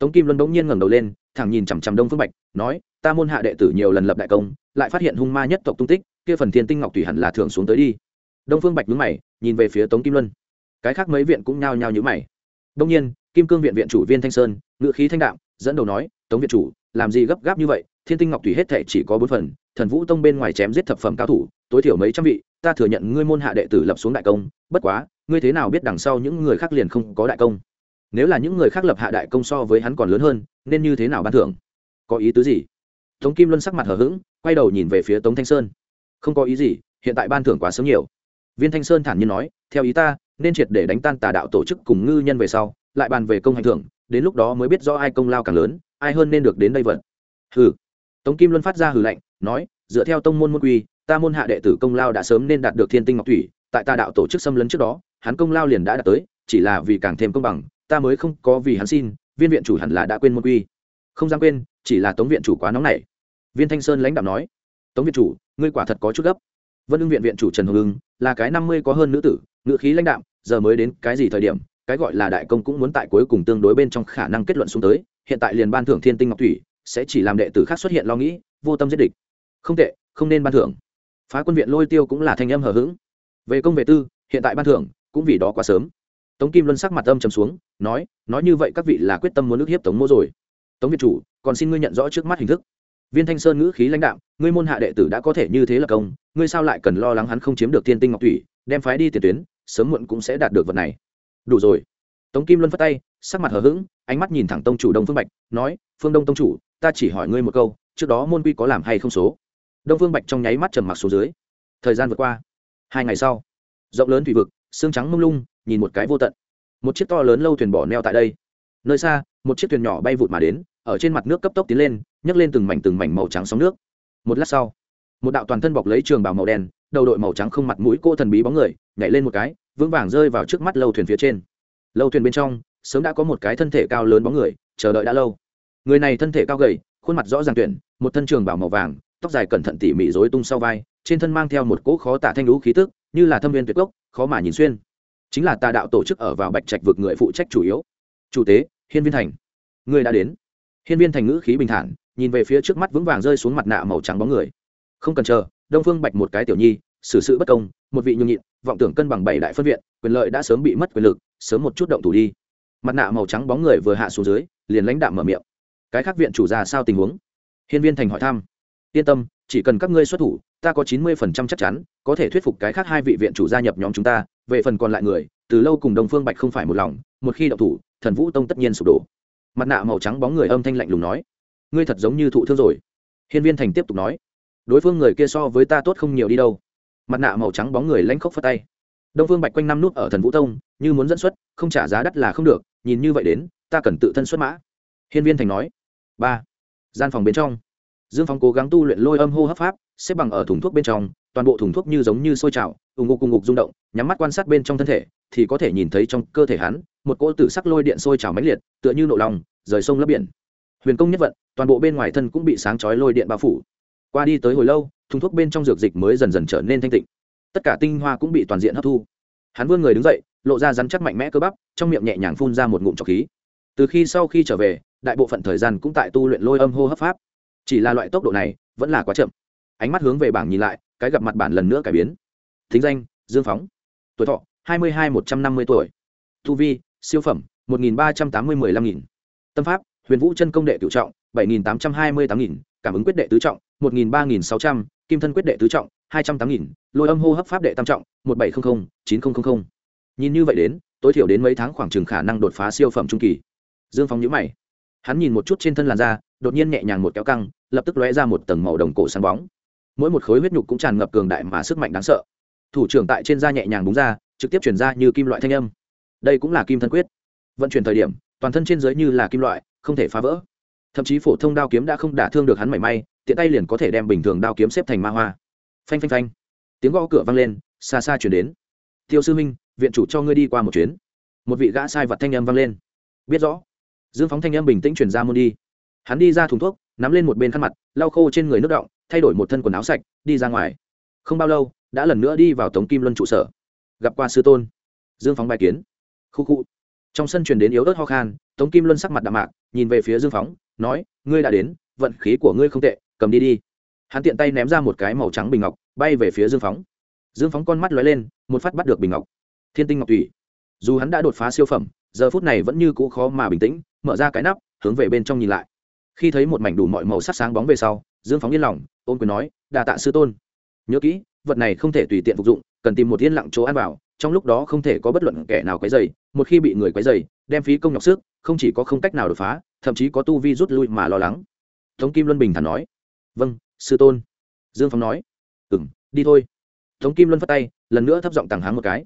tống kim luân bỗng nhiên ngẩng đầu lên, thẳng nhìn chằm chằm đông phương bạch, nói, ta môn hạ đệ tử nhiều lần lập đại công, lại phát hiện hung ma nhất tộc tung tích, kia phần thiên tinh ngọc thủy hẳn là thường xuống tới đi. Đông phương bạch nhướng mày, nhìn về phía tống kim luân. Cái khác mấy viện cũng nhao nhao nhướng mày. Đông nhiên, kim cương viện viện chủ viên thanh sơn ngự khí thanh đạm, dẫn đầu nói, tống viện chủ, làm gì gấp gáp như vậy? Thiên tinh ngọc thủy hết thể chỉ có bốn phần, thần vũ tông bên ngoài chém giết thập phẩm cao thủ, tối thiểu mấy trăm vị, ta thừa nhận ngươi môn hạ đệ tử lập xuống đại công, bất quá, ngươi thế nào biết đằng sau những người khác liền không có đại công? Nếu là những người khác lập hạ đại công so với hắn còn lớn hơn, nên như thế nào ban thưởng? Có ý tứ gì? Tống kim luân sắc mặt hờ hững, quay đầu nhìn về phía tống thanh sơn. Không có ý gì, hiện tại ban thưởng quá sớm nhiều. Viên thanh sơn thản nhiên nói, theo ý ta, nên triệt để đánh tan tà đạo tổ chức cùng ngư nhân về sau, lại bàn về công hành thưởng, đến lúc đó mới biết rõ ai công lao càng lớn, ai hơn nên được đến đây vật hừ. Tống kim luân phát ra hừ lạnh, nói, dựa theo tông môn môn quy, ta môn hạ đệ tử công lao đã sớm nên đạt được thiên tinh ngọc thủy, tại ta đạo tổ chức xâm lấn trước đó, hắn công lao liền đã đạt tới, chỉ là vì càng thêm công bằng ta mới không có vì hắn xin, viên viện chủ hẳn là đã quên môn quy. Không dám quên, chỉ là tống viện chủ quá nóng nảy. Viên thanh sơn lãnh đạo nói, tống viện chủ, ngươi quả thật có chút gấp. Vân ưng viện viện chủ trần hồng ưng, là cái năm mươi có hơn nữ tử ngự khí lãnh đạo giờ mới đến cái gì thời điểm, cái gọi là đại công cũng muốn tại cuối cùng tương đối bên trong khả năng kết luận xuống tới, hiện tại liền ban thưởng thiên tinh ngọc thủy, sẽ chỉ làm đệ tử khác xuất hiện lo nghĩ, vô tâm giết địch. Không tệ, không nên ban thưởng. Phá quân viện lôi tiêu cũng là thanh âm hờ hững. Về công về tư, hiện tại ban thưởng, cũng vì đó quá sớm tống kim luân sắc mặt âm trầm xuống, nói nói như vậy các vị là quyết tâm muốn nước hiếp tống mô rồi. Tống việt chủ, còn xin ngươi nhận rõ trước mắt hình thức. Viên thanh sơn ngữ khí lãnh đạo ngươi môn hạ đệ tử đã có thể như thế là công, ngươi sao lại cần lo lắng hắn không chiếm được thiên tinh ngọc thủy, đem phái đi tiền tuyến, sớm muộn cũng sẽ đạt được vật này. Đủ rồi. Tống kim luân phất tay, sắc mặt hờ hững, ánh mắt nhìn thẳng tông chủ đông phương bạch, nói, phương đông tông chủ, ta chỉ hỏi ngươi một câu, trước đó môn quy có làm hay không số? Đông phương bạch trong nháy mắt trầm mặc xuống dưới. Thời gian vượt qua, hai ngày sau, rộng lớn thủy vực, xương trắng mông lung nhìn một cái vô tận. Một chiếc to lớn lâu thuyền bỏ neo tại đây. Nơi xa, một chiếc thuyền nhỏ bay vụt mà đến, ở trên mặt nước cấp tốc tiến lên, nhấc lên từng mảnh từng mảnh màu trắng sóng nước. Một lát sau, một đạo toàn thân bọc lấy trường bào màu đen, đầu đội màu trắng không mặt mũi cô thần bí bóng người, nhảy lên một cái, vững vàng rơi vào trước mắt lâu thuyền phía trên. Lâu thuyền bên trong, sớm đã có một cái thân thể cao lớn bóng người, chờ đợi đã lâu. Người này thân thể cao gầy, khuôn mặt rõ ràng tuyển, một thân trường bảo màu vàng, tóc dài cẩn thận tỉ mỉ rối tung sau vai, trên thân mang theo một cỗ khó tả thanh lũ khí tức, như là thâm viên tuyệt gốc, khó mà nhìn xuyên chính là tà đạo tổ chức ở vào bạch trạch vực người phụ trách chủ yếu. Chủ tế, hiên viên thành. Người đã đến. Hiên viên thành ngữ khí bình thản, nhìn về phía trước mắt vững vàng rơi xuống mặt nạ màu trắng bóng người. Không cần chờ, đông phương bạch một cái tiểu nhi, xử sự bất công, một vị nhung nhịn, vọng tưởng cân bằng bảy đại phân viện, quyền lợi đã sớm bị mất quyền lực, sớm một chút động thủ đi. Mặt nạ màu trắng bóng người vừa hạ xuống dưới, liền lãnh đạm mở miệng. Cái khác viện chủ ra sao tình huống? Hiên viên thành hỏi thăm. Yên tâm, chỉ cần các ngươi xuất thủ, ta có chín mươi phần trăm chắc chắn, có thể thuyết phục cái khác hai vị viện chủ gia nhập nhóm chúng ta về phần còn lại người, từ lâu cùng đồng phương bạch không phải một lòng, một khi động thủ, thần vũ tông tất nhiên sụp đổ. Mặt nạ màu trắng bóng người âm thanh lạnh lùng nói, ngươi thật giống như thụ thương rồi. Hiên viên thành tiếp tục nói, đối phương người kia so với ta tốt không nhiều đi đâu. Mặt nạ màu trắng bóng người lãnh khốc phất tay. Đông phương bạch quanh năm nút ở thần vũ tông, như muốn dẫn xuất, không trả giá đắt là không được, nhìn như vậy đến, ta cần tự thân xuất mã. Hiên viên thành nói, ba, gian phòng bên trong. Dương phong cố gắng tu luyện lôi âm hô hấp pháp, xếp bằng ở thùng thuốc bên trong toàn bộ thùng thuốc như giống như sôi trào ù ngục cùng ngục rung động, nhắm mắt quan sát bên trong thân thể, thì có thể nhìn thấy trong cơ thể hắn, một cỗ tử sắc lôi điện sôi trào mãnh liệt, tựa như nộ lòng, rời sông lấp biển. Huyền công nhất vận, toàn bộ bên ngoài thân cũng bị sáng chói lôi điện bao phủ. Qua đi tới hồi lâu, thùng thuốc bên trong dược dịch mới dần dần trở nên thanh tịnh. Tất cả tinh hoa cũng bị toàn diện hấp thu. Hắn vươn người đứng dậy, lộ ra rắn chắc mạnh mẽ cơ bắp, trong miệng nhẹ nhàng phun ra một ngụm trọc khí. Từ khi sau khi trở về, đại bộ phận thời gian cũng tại tu luyện lôi âm hô hấp pháp. Chỉ là loại tốc độ này, vẫn là quá chậm ánh mắt hướng về bảng nhìn lại, cái gặp mặt bản lần nữa cải biến. Thính danh, dương phóng. Tuổi thọ, hai mươi hai một trăm năm mươi tuổi. Thu vi, siêu phẩm, một nghìn ba trăm tám mươi mười lăm nghìn. Tâm pháp, huyền vũ chân công đệ cựu trọng, bảy nghìn tám trăm hai mươi tám nghìn. Cảm ứng quyết đệ tứ trọng, một nghìn ba nghìn sáu trăm. Kim thân quyết đệ tứ trọng, hai trăm tám nghìn. Lôi âm hô hấp pháp đệ tam trọng, một bảy trăm linh chín nghìn nhìn như vậy đến, tối thiểu đến mấy tháng khoảng chừng khả năng đột phá siêu phẩm trung kỳ. Dương phóng nhữ mày. Hắn nhìn một chút trên thân làn da, đột nhiên nhẹ nhàng một kéo căng, lập tức lóe ra một tầng màu đồng cổ sáng bóng mỗi một khối huyết nhục cũng tràn ngập cường đại mà sức mạnh đáng sợ. Thủ trưởng tại trên da nhẹ nhàng búng ra, trực tiếp chuyển ra như kim loại thanh âm. Đây cũng là kim thân quyết. Vận chuyển thời điểm, toàn thân trên giới như là kim loại, không thể phá vỡ. Thậm chí phổ thông đao kiếm đã không đả thương được hắn mảy may, tiện tay liền có thể đem bình thường đao kiếm xếp thành ma hoa. Phanh phanh phanh. Tiếng gõ cửa vang lên, xa xa chuyển đến. Tiêu sư minh viện chủ cho ngươi đi qua một chuyến. Một vị gã sai vật thanh âm vang lên. Biết rõ. Dương phóng thanh âm bình tĩnh chuyển ra môn đi. Hắn đi ra thùng thuốc, nắm lên một bên khăn mặt, lau khô trên người nước động thay đổi một thân quần áo sạch, đi ra ngoài. Không bao lâu, đã lần nữa đi vào tống kim luân trụ sở. Gặp qua sư tôn. Dương phóng bài kiến. Khu khu. Trong sân truyền đến yếu ớt ho khan, tống kim luân sắc mặt đạm mạc, nhìn về phía dương phóng, nói, ngươi đã đến, vận khí của ngươi không tệ, cầm đi đi. Hắn tiện tay ném ra một cái màu trắng bình ngọc, bay về phía dương phóng. Dương phóng con mắt lóe lên, một phát bắt được bình ngọc. Thiên tinh ngọc thủy dù hắn đã đột phá siêu phẩm, giờ phút này vẫn như cũ khó mà bình tĩnh, mở ra cái nắp, hướng về bên trong nhìn lại khi thấy một mảnh đủ mọi màu sắc sáng bóng về sau, dương phóng yên lòng ôm quyền nói đà tạ sư tôn. Nhớ kỹ, vật này không thể tùy tiện phục dụng, cần tìm một yên lặng chỗ ăn vào, trong lúc đó không thể có bất luận kẻ nào quấy dày một khi bị người quấy dày đem phí công nhọc sức, không chỉ có không cách nào đột phá, thậm chí có tu vi rút lui mà lo lắng. Tống kim luân bình thản nói. Vâng sư tôn. Dương phóng nói. Ừ m đi thôi. Tống kim luân phất tay, lần nữa thấp giọng tàng háng một cái.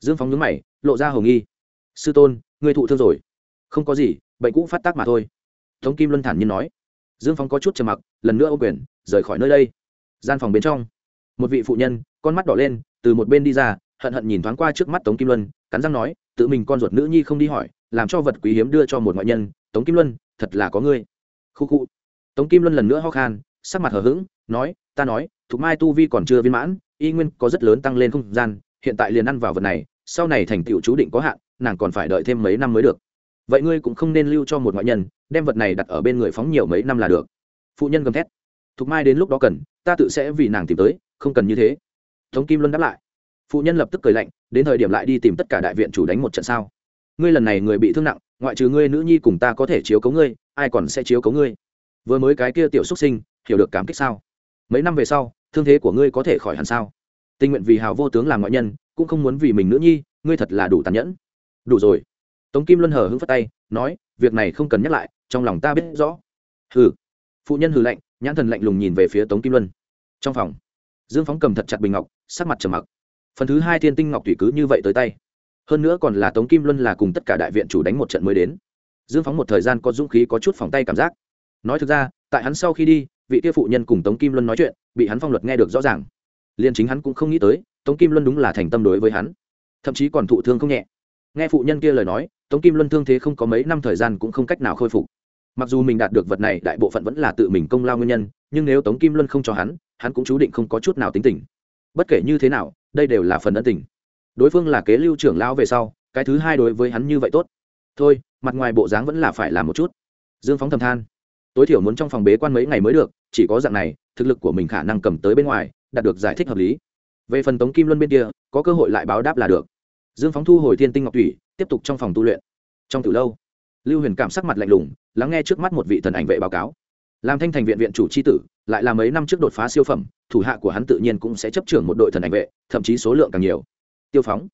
Dương phóng nhúng mày, lộ ra hầu nghi. Sư tôn người thụ thương rồi. Không có gì, bệnh cũ phát tác mà thôi tống kim luân thản nhiên nói. Dương Phong có chút trầm mặc, lần nữa ô quyền, rời khỏi nơi đây. Gian phòng bên trong, một vị phụ nhân, con mắt đỏ lên, từ một bên đi ra, hận hận nhìn thoáng qua trước mắt tống kim luân, cắn răng nói, tự mình con ruột nữ nhi không đi hỏi, làm cho vật quý hiếm đưa cho một ngoại nhân, tống kim luân, thật là có ngươi. Khu khu. Tống kim luân lần nữa ho khan, sắc mặt hờ hững, nói, ta nói, thục mai tu vi còn chưa viên mãn, y nguyên có rất lớn tăng lên không gian, hiện tại liền ăn vào vật này, sau này thành tựu chú định có hạn, nàng còn phải đợi thêm mấy năm mới được vậy ngươi cũng không nên lưu cho một ngoại nhân, đem vật này đặt ở bên người phóng nhiều mấy năm là được. Phụ nhân gầm thét. Thục mai đến lúc đó cần, ta tự sẽ vì nàng tìm tới, không cần như thế. Tống kim luân đáp lại. Phụ nhân lập tức cười lạnh, đến thời điểm lại đi tìm tất cả đại viện chủ đánh một trận sao? Ngươi lần này người bị thương nặng, ngoại trừ ngươi nữ nhi cùng ta có thể chiếu cấu ngươi, ai còn sẽ chiếu cấu ngươi? Vừa mới cái kia tiểu xuất sinh, hiểu được cảm kích sao? Mấy năm về sau, thương thế của ngươi có thể khỏi hẳn sao? Tình nguyện vì hào vô tướng làm ngoại nhân, cũng không muốn vì mình nữ nhi, ngươi thật là đủ tàn nhẫn. Đủ rồi tống kim luân hờ hững phất tay, nói, việc này không cần nhắc lại, trong lòng ta biết rõ. Hừ. Phụ nhân hừ lạnh, nhãn thần lạnh lùng nhìn về phía tống kim luân. Trong phòng, dương phóng cầm thật chặt bình ngọc, sắc mặt trầm mặc. Phần thứ hai thiên tinh ngọc thủy cứ như vậy tới tay. Hơn nữa còn là tống kim luân là cùng tất cả đại viện chủ đánh một trận mới đến. Dương phóng một thời gian có dũng khí, có chút phòng tay cảm giác. Nói thực ra, tại hắn sau khi đi, vị kia phụ nhân cùng tống kim luân nói chuyện, bị hắn phong luật nghe được rõ ràng. Liền chính hắn cũng không nghĩ tới, tống kim luân đúng là thành tâm đối với hắn. Thậm chí còn thụ thương không nhẹ. Nghe phụ nhân kia lời nói tống kim luân thương thế không có mấy năm thời gian cũng không cách nào khôi phục. Mặc dù mình đạt được vật này, đại bộ phận vẫn là tự mình công lao nguyên nhân, nhưng nếu tống kim luân không cho hắn hắn cũng chú định không có chút nào tính tình. Bất kể như thế nào, đây đều là phần ân tình. Đối phương là kế lưu trưởng lão về sau, cái thứ hai đối với hắn như vậy tốt. Thôi, mặt ngoài bộ dáng vẫn là phải làm một chút. Dương phóng thầm than. Tối thiểu muốn trong phòng bế quan mấy ngày mới được, chỉ có dạng này, thực lực của mình khả năng cầm tới bên ngoài, đạt được giải thích hợp lý. Về phần tống kim luân bên kia, có cơ hội lại báo đáp là được dương phóng thu hồi thiên tinh ngọc thủy, tiếp tục trong phòng tu luyện. Trong từ lâu, lưu huyền cảm sắc mặt lạnh lùng, lắng nghe trước mắt một vị thần ảnh vệ báo cáo. Làm thanh thành viện viện chủ c h i tử, lại là mấy năm trước đột phá siêu phẩm, thủ hạ của hắn tự nhiên cũng sẽ chấp trưởng một đội thần ảnh vệ, thậm chí số lượng càng nhiều. Tiêu phóng,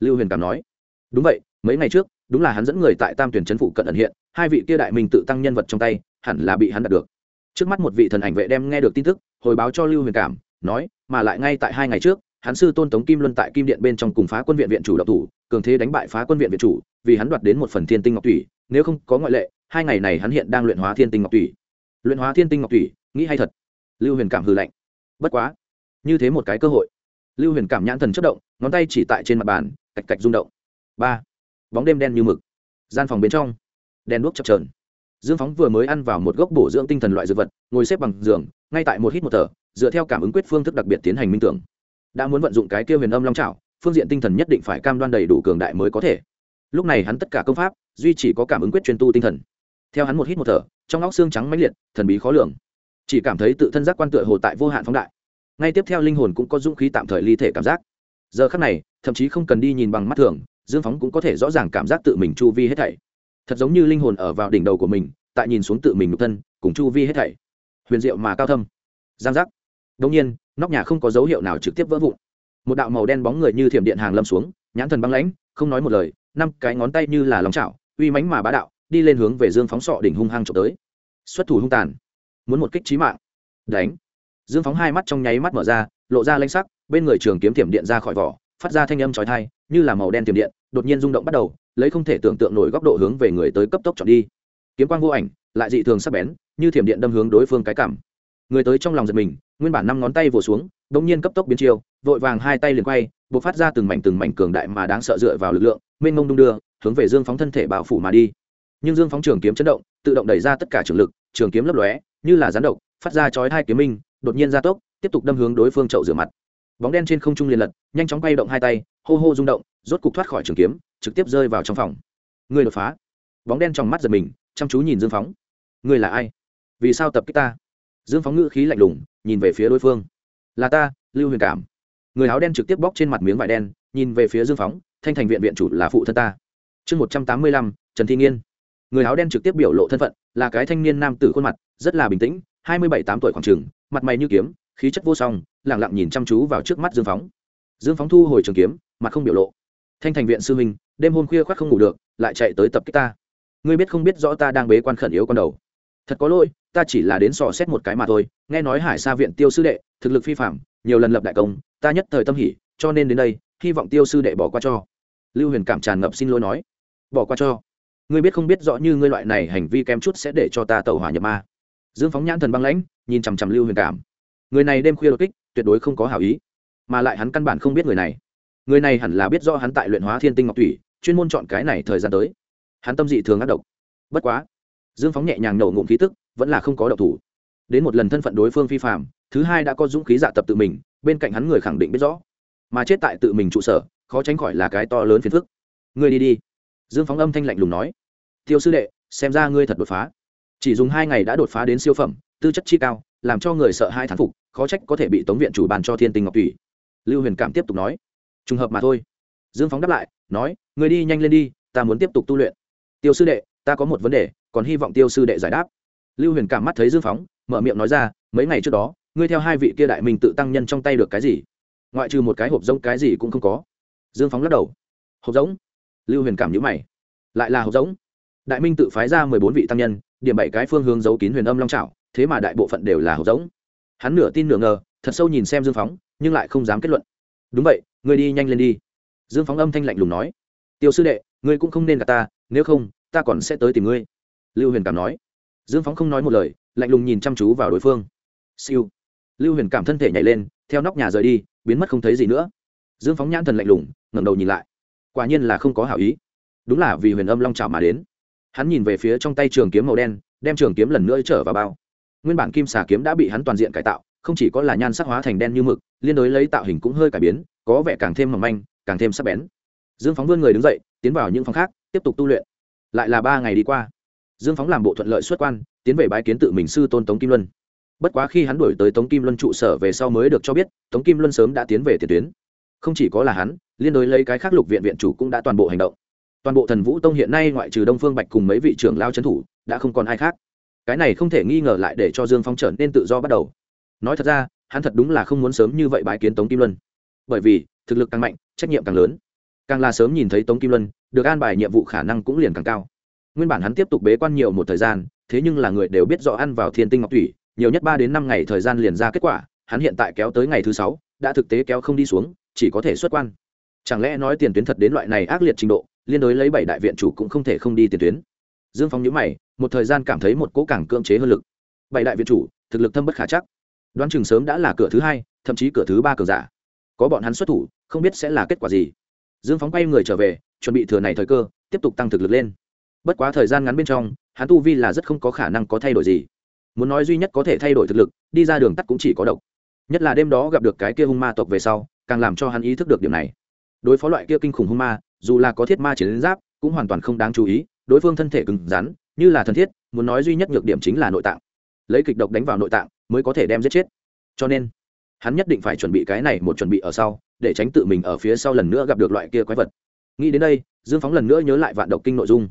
lưu huyền cảm nói. Đúng vậy, mấy ngày trước, đúng là hắn dẫn người tại tam tuyển trấn phụ cận ẩn hiện, hai vị kia đại minh tự tăng nhân vật trong tay, hẳn là bị hắn đạt được. Trước mắt một vị thần ảnh vệ đem nghe được tin tức, hồi báo cho lưu huyền cảm, nói, mà lại ngay tại hai ngày trước hắn sư tôn tống kim luân tại kim điện bên trong cùng phá quân viện viện chủ độc thủ, cường thế đánh bại phá quân viện viện chủ, vì hắn đoạt đến một phần thiên tinh ngọc thủy, nếu không có ngoại lệ, hai ngày này hắn hiện đang luyện hóa thiên tinh ngọc thủy. Luyện hóa thiên tinh ngọc thủy, nghĩ hay thật. Lưu huyền cảm hư lạnh. Bất quá, như thế một cái cơ hội. Lưu huyền cảm nhãn thần chất động, ngón tay chỉ tại trên mặt bàn, cạch cạch rung động. Ba, bóng đêm đen như mực. Gian phòng bên trong, đèn đuốc chập trờn dương phóng vừa mới ăn vào một gốc bổ dưỡng tinh thần loại dược vật, ngồi xếp bằng giường, ngay tại một hít một thở, dựa theo cảm ứng quyết phương thức đặc biệt tiến hành minh tưởng đã muốn vận dụng cái kia huyền âm long trảo phương diện tinh thần nhất định phải cam đoan đầy đủ cường đại mới có thể. Lúc này hắn tất cả công pháp, duy chỉ có cảm ứng quyết chuyên tu tinh thần. Theo hắn một hít một thở, trong óc xương trắng mãnh liệt, thần bí khó lường. Chỉ cảm thấy tự thân giác quan tựa hồ tại vô hạn phóng đại. Ngay tiếp theo linh hồn cũng có dũng khí tạm thời ly thể cảm giác. Giờ khắc này, thậm chí không cần đi nhìn bằng mắt thường, dương phóng cũng có thể rõ ràng cảm giác tự mình chu vi hết thảy. Thật giống như linh hồn ở vào đỉnh đầu của mình, tại nhìn xuống tự mình nhục thân, cùng chu vi hết thảy. Huyền diệu mà cao thâm. Giang giác. Đông nhiên nóc nhà không có dấu hiệu nào trực tiếp vỡ vụn. Một đạo màu đen bóng người như thiểm điện hàng lâm xuống, nhãn thần băng lãnh, không nói một lời, năm cái ngón tay như là lòng chảo, uy mánh mà bá đạo, đi lên hướng về dương phóng sọ đỉnh hung hăng trộm tới. Xuất thủ hung tàn, muốn một kích trí mạng. Đánh. Dương phóng hai mắt trong nháy mắt mở ra, lộ ra lanh sắc, bên người trường kiếm thiểm điện ra khỏi vỏ, phát ra thanh âm trói thai như là màu đen thiểm điện, đột nhiên rung động bắt đầu, lấy không thể tưởng tượng nổi góc độ hướng về người tới cấp tốc chọn đi. Kiếm quang vô ảnh, lại dị thường sắc bén, như thiểm điện đâm hướng đối phương cái cảm người tới trong lòng giật mình, nguyên bản năm ngón tay vồ xuống đ ỗ n g nhiên cấp tốc biến chiêu, vội vàng hai tay liền quay b ộ c phát ra từng mảnh từng mảnh cường đại mà đáng sợ dựa vào lực lượng, mênh mông đung đưa, hướng về dương phóng thân thể bạo phủ mà đi. Nhưng dương phóng trường kiếm chấn động, tự động đẩy ra tất cả trường lực, trường kiếm lấp lóe, như là rán độc, phát ra chói hai kiếm minh, đột nhiên ra tốc, tiếp tục đâm hướng đối phương trậu rửa mặt. Bóng đen trên không trung liền lật, nhanh chóng quay động hai tay, hô hô rung động, rốt cục thoát khỏi trường kiếm, trực tiếp rơi vào trong phòng. Người đột phá. Bóng đen trong mắt giật mình, chăm chú nhìn dương phóng. Người là ai? Vì sao tập kích ta? Dương phóng ngữ khí lạnh lùng, nhìn về phía đối phương. Là ta, lưu huyền cảm. Người áo đen trực tiếp bóc trên mặt miếng vải đen, nhìn về phía dương phóng, thanh thành viện viện chủ là phụ thân ta. Chương một trăm tám mươi lăm, trần thi nghiên. Người áo đen trực tiếp biểu lộ thân phận, là cái thanh niên nam tử khuôn mặt, rất là bình tĩnh, hai mươi bảy tám tuổi khoảng trường, mặt mày như kiếm, khí chất vô song lẳng lặng nhìn chăm chú vào trước mắt dương phóng. Dương phóng thu hồi trường kiếm, mặt không biểu lộ. Thanh thành viện sư huynh, đêm hôm khuya khoác không ngủ được, lại chạy tới tập kích ta. Ngươi biết không biết rõ ta đang bế quan khẩn yếu con đầu thật có lỗi, ta chỉ là đến sò xét một cái mà thôi, nghe nói hải sa viện tiêu sư đệ, thực lực phi phạm nhiều lần lập đại công, ta nhất thời tâm hỉ, cho nên đến đây, hy vọng tiêu sư đệ bỏ qua cho. Lưu huyền cảm tràn ngập xin lỗi nói. Bỏ qua cho. Ngươi biết không biết rõ như ngươi loại này hành vi kém chút sẽ để cho ta tẩu hỏa nhập ma. Dương phóng nhãn thần băng lãnh, nhìn chằm chằm lưu huyền cảm. Người này đêm khuya đột kích, tuyệt đối không có hảo ý. Mà lại hắn căn bản không biết người này. Người này hẳn là biết rõ hắn tại luyện hóa thiên tinh ngọc thủy, chuyên môn chọn cái này thời gian tới. Hắn tâm dị thường ác độc. Bất quá dương phóng nhẹ nhàng nổ ngụm khí tức, vẫn là không có độc thủ. Đến một lần thân phận đối phương phi phạm thứ hai đã có dũng khí dạ tập tự mình, bên cạnh hắn người khẳng định biết rõ. Mà chết tại tự mình trụ sở, khó tránh khỏi là cái to lớn phiền phức. Ngươi đi đi. Dương phóng âm thanh lạnh lùng nói. Tiêu sư đệ, xem ra ngươi thật đột phá. Chỉ dùng hai ngày đã đột phá đến siêu phẩm, tư chất chi cao, làm cho người sợ hai thán phục, khó trách có thể bị tống viện chủ bàn cho thiên tình ngọc thủy lưu huyền cảm tiếp tục nói. Trùng hợp mà thôi. Dương phóng đáp lại, nói người đi nhanh lên đi, ta muốn tiếp tục tu luyện. Tiêu sư đệ ta có một vấn đề, còn hy vọng tiêu sư đệ giải đáp. Lưu huyền cảm mắt thấy dương phóng, mở miệng nói ra, mấy ngày trước đó, ngươi theo hai vị kia đại minh tự tăng nhân trong tay được cái gì? Ngoại trừ một cái hộp giống cái gì cũng không có. Dương phóng lắc đầu. Hộp giống? Lưu huyền cảm nhữ mày. Lại là hộp giống? Đại minh tự phái ra mười bốn vị tăng nhân, điểm bảy cái phương hướng giấu kín huyền âm long trào thế mà đại bộ phận đều là hộp giống. Hắn nửa tin nửa ngờ, thật sâu nhìn xem dương phóng, nhưng lại không dám kết luận. Đúng vậy, ngươi đi nhanh lên đi. Dương phóng âm thanh lạnh lùng nói. Tiêu sư đệ, ngươi cũng không nên gặp ta, nếu không ta còn sẽ tới tìm ngươi. Lưu huyền cảm nói. Dương phóng không nói một lời, lạnh lùng nhìn chăm chú vào đối phương. Siêu. Lưu huyền cảm thân thể nhảy lên, theo nóc nhà rời đi, biến mất không thấy gì nữa. Dương phóng nhãn thần lạnh lùng, ngẩng đầu nhìn lại. Quả nhiên là không có hảo ý. Đúng là vì huyền âm long trào mà đến. Hắn nhìn về phía trong tay trường kiếm màu đen, đem trường kiếm lần nữa trở vào bao. Nguyên bản kim xà kiếm đã bị hắn toàn diện cải tạo, không chỉ có là nhan sắc hóa thành đen như mực, liên đối lấy tạo hình cũng hơi cải biến, có vẻ càng thêm mỏng manh, càng thêm sắc bén. Dương phóng vươn người đứng dậy, tiến vào những phòng khác, tiếp tục tu luyện lại là ba ngày đi qua. Dương phóng làm bộ thuận lợi xuất quan, tiến về bái kiến tự mình sư tôn tống kim luân. Bất quá khi hắn đổi tới tống kim luân trụ sở về sau mới được cho biết, tống kim luân sớm đã tiến về tiền tuyến. Không chỉ có là hắn, liên đối lấy cái khác lục viện viện chủ cũng đã toàn bộ hành động. Toàn bộ thần vũ tông hiện nay ngoại trừ đông phương bạch cùng mấy vị trưởng lao trấn thủ, đã không còn ai khác. Cái này không thể nghi ngờ lại để cho dương phong trở nên tự do bắt đầu. Nói thật ra, hắn thật đúng là không muốn sớm như vậy bái kiến tống kim luân. Bởi vì, thực lực càng mạnh, trách nhiệm càng lớn càng là sớm nhìn thấy tống kim luân, được an bài nhiệm vụ khả năng cũng liền càng cao. Nguyên bản hắn tiếp tục bế quan nhiều một thời gian, thế nhưng là người đều biết rõ ăn vào thiên tinh ngọc thủy, nhiều nhất ba đến năm ngày thời gian liền ra kết quả, hắn hiện tại kéo tới ngày thứ sáu, đã thực tế kéo không đi xuống, chỉ có thể xuất quan. Chẳng lẽ nói tiền tuyến thật đến loại này ác liệt trình độ, liên đối lấy bảy đại viện chủ cũng không thể không đi tiền tuyến? Dương phong nhữ mày, một thời gian cảm thấy một cỗ cảng cưỡng chế hơn lực. Bảy đại viện chủ, thực lực thâm bất khả chắc. Đoán chừng sớm đã là cửa thứ hai, thậm chí cửa thứ ba cờ giả. Có bọn hắn xuất thủ, không biết sẽ là kết quả gì dương phóng quay người trở về, chuẩn bị thừa này thời cơ, tiếp tục tăng thực lực lên. Bất quá thời gian ngắn bên trong, hắn tu vi là rất không có khả năng có thay đổi gì. Muốn nói duy nhất có thể thay đổi thực lực, đi ra đường tắt cũng chỉ có độc. Nhất là đêm đó gặp được cái kia hung ma tộc về sau, càng làm cho hắn ý thức được điểm này. Đối phó loại kia kinh khủng hung ma, dù là có thiết ma chiến giáp, cũng hoàn toàn không đáng chú ý, đối phương thân thể cứng rắn, như là thân thiết, muốn nói duy nhất nhược điểm chính là nội tạng. Lấy kịch độc đánh vào nội tạng, mới có thể đem giết chết. Cho nên, hắn nhất định phải chuẩn bị cái này một chuẩn bị ở sau để tránh tự mình ở phía sau lần nữa gặp được loại kia quái vật. Nghĩ đến đây, dương phóng lần nữa nhớ lại vạn độc kinh nội dung.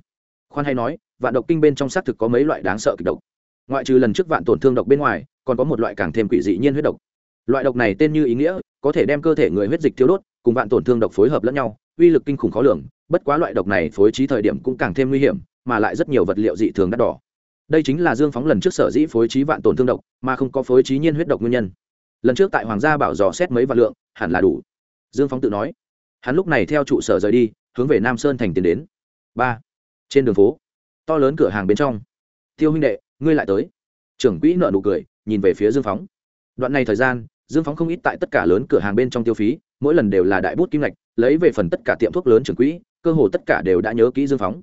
Khoan hay nói, vạn độc kinh bên trong xác thực có mấy loại đáng sợ kịch độc. Ngoại trừ lần trước vạn tổn thương độc bên ngoài, còn có một loại càng thêm quỷ dị nhiên huyết độc. Loại độc này tên như ý nghĩa, có thể đem cơ thể người huyết dịch thiếu đốt, cùng vạn tổn thương độc phối hợp lẫn nhau, uy lực kinh khủng khó lường, bất quá loại độc này phối trí thời điểm cũng càng thêm nguy hiểm, mà lại rất nhiều vật liệu dị thường đắt đỏ. Đây chính là dương phóng lần trước sở dĩ phối trí vạn tổn thương độc, mà không có phối trí nhiên huyết độc nguyên nhân. Lần trước tại hoàng gia bảo dò xét mấy vạn lượng, hẳn là đủ dương phóng tự nói, hắn lúc này theo trụ sở rời đi, hướng về nam sơn thành tiến đến. Ba, trên đường phố, to lớn cửa hàng bên trong, tiêu huynh đệ, ngươi lại tới. Trưởng quỹ nợ nụ cười, nhìn về phía dương phóng. Đoạn này thời gian, dương phóng không ít tại tất cả lớn cửa hàng bên trong tiêu phí, mỗi lần đều là đại bút kim ngạch, lấy về phần tất cả tiệm thuốc lớn trưởng quỹ, cơ hồ tất cả đều đã nhớ kỹ dương phóng.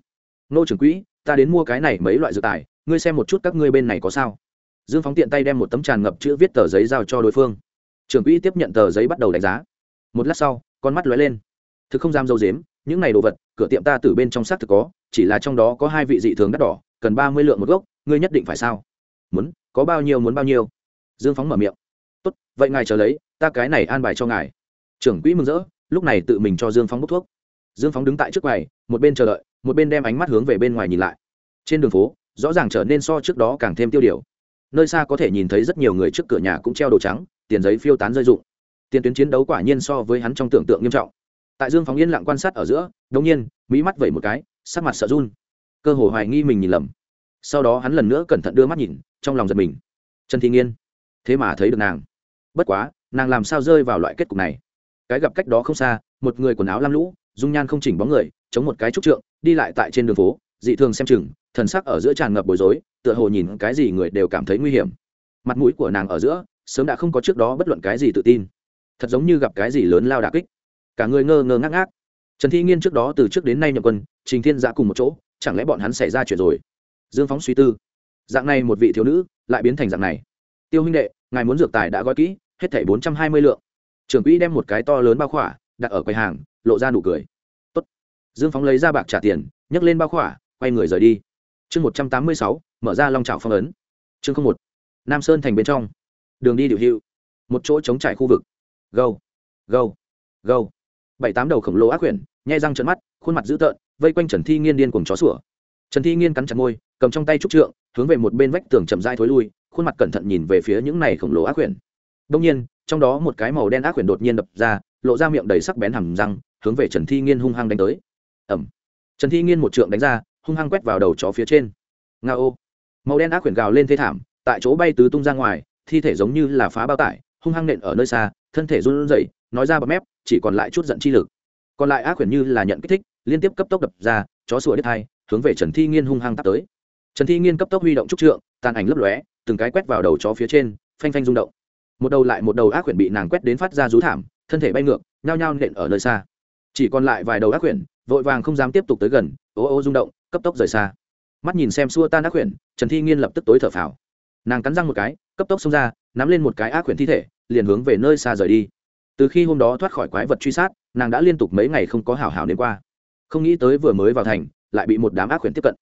Nô trưởng quỹ, ta đến mua cái này mấy loại dược tài, ngươi xem một chút các ngươi bên này có sao. Dương phóng tiện tay đem một tấm tràn ngập chữ viết tờ giấy giao cho đối phương. Trưởng quỹ tiếp nhận tờ giấy bắt đầu đánh giá một lát sau, con mắt lóe lên. Thực không dám dâu dếm, những này đồ vật, cửa tiệm ta từ bên trong xác thực có, chỉ là trong đó có hai vị dị thường đắt đỏ, cần ba mươi lượng một gốc, ngươi nhất định phải sao? Muốn, có bao nhiêu muốn bao nhiêu? Dương phóng mở miệng. Tốt, vậy ngài chờ lấy, ta cái này an bài cho ngài. Trưởng quỹ mừng rỡ, lúc này tự mình cho dương phóng bốc thuốc. Dương phóng đứng tại trước quầy, một bên chờ đợi, một bên đem ánh mắt hướng về bên ngoài nhìn lại. Trên đường phố, rõ ràng trở nên so trước đó càng thêm tiêu điều. Nơi xa có thể nhìn thấy rất nhiều người trước cửa nhà cũng treo đồ trắng, tiền giấy phiêu tán rơi rụng tiền tuyến chiến đấu quả nhiên so với hắn trong tưởng tượng nghiêm trọng. Tại dương phóng yên lặng quan sát ở giữa đông nhiên, mỹ mắt vẩy một cái, sắc mặt sợ run. Cơ hồ hoài nghi mình nhìn lầm. Sau đó hắn lần nữa cẩn thận đưa mắt nhìn, trong lòng giật mình. Trần thị nghiên, thế mà thấy được nàng. Bất quá, nàng làm sao rơi vào loại kết cục này? Cái gặp cách đó không xa, một người quần áo lam lũ, dung nhan không chỉnh bóng người, chống một cái trúc trượng, đi lại tại trên đường phố, dị thường xem chừng, thần sắc ở giữa tràn ngập bối rối, tựa hồ nhìn cái gì người đều cảm thấy nguy hiểm. Mặt mũi của nàng ở giữa, sớm đã không có trước đó bất luận cái gì tự tin thật giống như gặp cái gì lớn lao đà kích. Cả người ngơ ngơ ngác ngác. Trần thi nghiên trước đó từ trước đến nay nhập quân, trình thiên giã cùng một chỗ, chẳng lẽ bọn hắn xảy ra chuyện rồi? Dương phóng suy tư. Dạng này một vị thiếu nữ, lại biến thành dạng này. Tiêu huynh đệ, ngài muốn dược tài đã gói kỹ, hết thảy bốn trăm hai mươi lượng. Trưởng quỹ đem một cái to lớn bao khỏa, đặt ở quầy hàng, lộ ra nụ cười. Tốt. dương phóng lấy ra bạc trả tiền, nhấc lên bao khỏa, quay người rời đi. Chương một trăm tám mươi sáu, mở ra long trào phong ấn. Chương một. Nam sơn thành bên trong. Đường đi điều hữu. Một chỗ trống trải khu vực gâu. Gâu. Gâu. Bảy tám đầu khổng lồ ác quyển nhai răng trận mắt, khuôn mặt dữ tợn, vây quanh trần thi nghiên điên cùng chó sủa. Trần thi nghiên cắn chặt môi, cầm trong tay trúc trượng, hướng về một bên vách tường chậm dai thối lui, khuôn mặt cẩn thận nhìn về phía những này khổng lồ ác quyển đông nhiên, trong đó một cái màu đen ác quyển đột nhiên đập ra, lộ ra miệng đầy sắc bén hầm răng, hướng về trần thi nghiên hung hăng đánh tới. Ẩm trần thi nghiên một trượng đánh ra, hung hăng quét vào đầu chó phía trên. Nga ô màu đen ác quyển gào lên thê thảm, tại chỗ bay tứ tung ra ngoài, thi thể giống như là phá bao tải, hung hăng nện ở nơi xa thân thể run rẩy, nói ra bọt mép, chỉ còn lại chút giận chi lực. Còn lại ác quyển như là nhận kích thích, liên tiếp cấp tốc đập ra, chó sủa đứt hai, hướng về trần thi nghiên hung hăng tắt tới. Trần thi nghiên cấp tốc huy động trúc trượng, tàn ảnh lấp lóe, từng cái quét vào đầu chó phía trên, phanh phanh rung động. Một đầu lại một đầu ác quyển bị nàng quét đến phát ra rú thảm, thân thể bay ngược, nhao nhao nện ở nơi xa. Chỉ còn lại vài đầu ác quyển vội vàng không dám tiếp tục tới gần, ô ô rung động, cấp tốc rời xa. Mắt nhìn xem xua tan ác quyển trần thi nghiên lập tức tối thở phào. Nàng cắn răng một cái, cấp tốc xông ra, nắm lên một cái ác quyển thi thể liền hướng về nơi xa rời đi. Từ khi hôm đó thoát khỏi quái vật truy sát, nàng đã liên tục mấy ngày không có hảo hảo đến qua. Không nghĩ tới vừa mới vào thành, lại bị một đám ác quyển tiếp cận.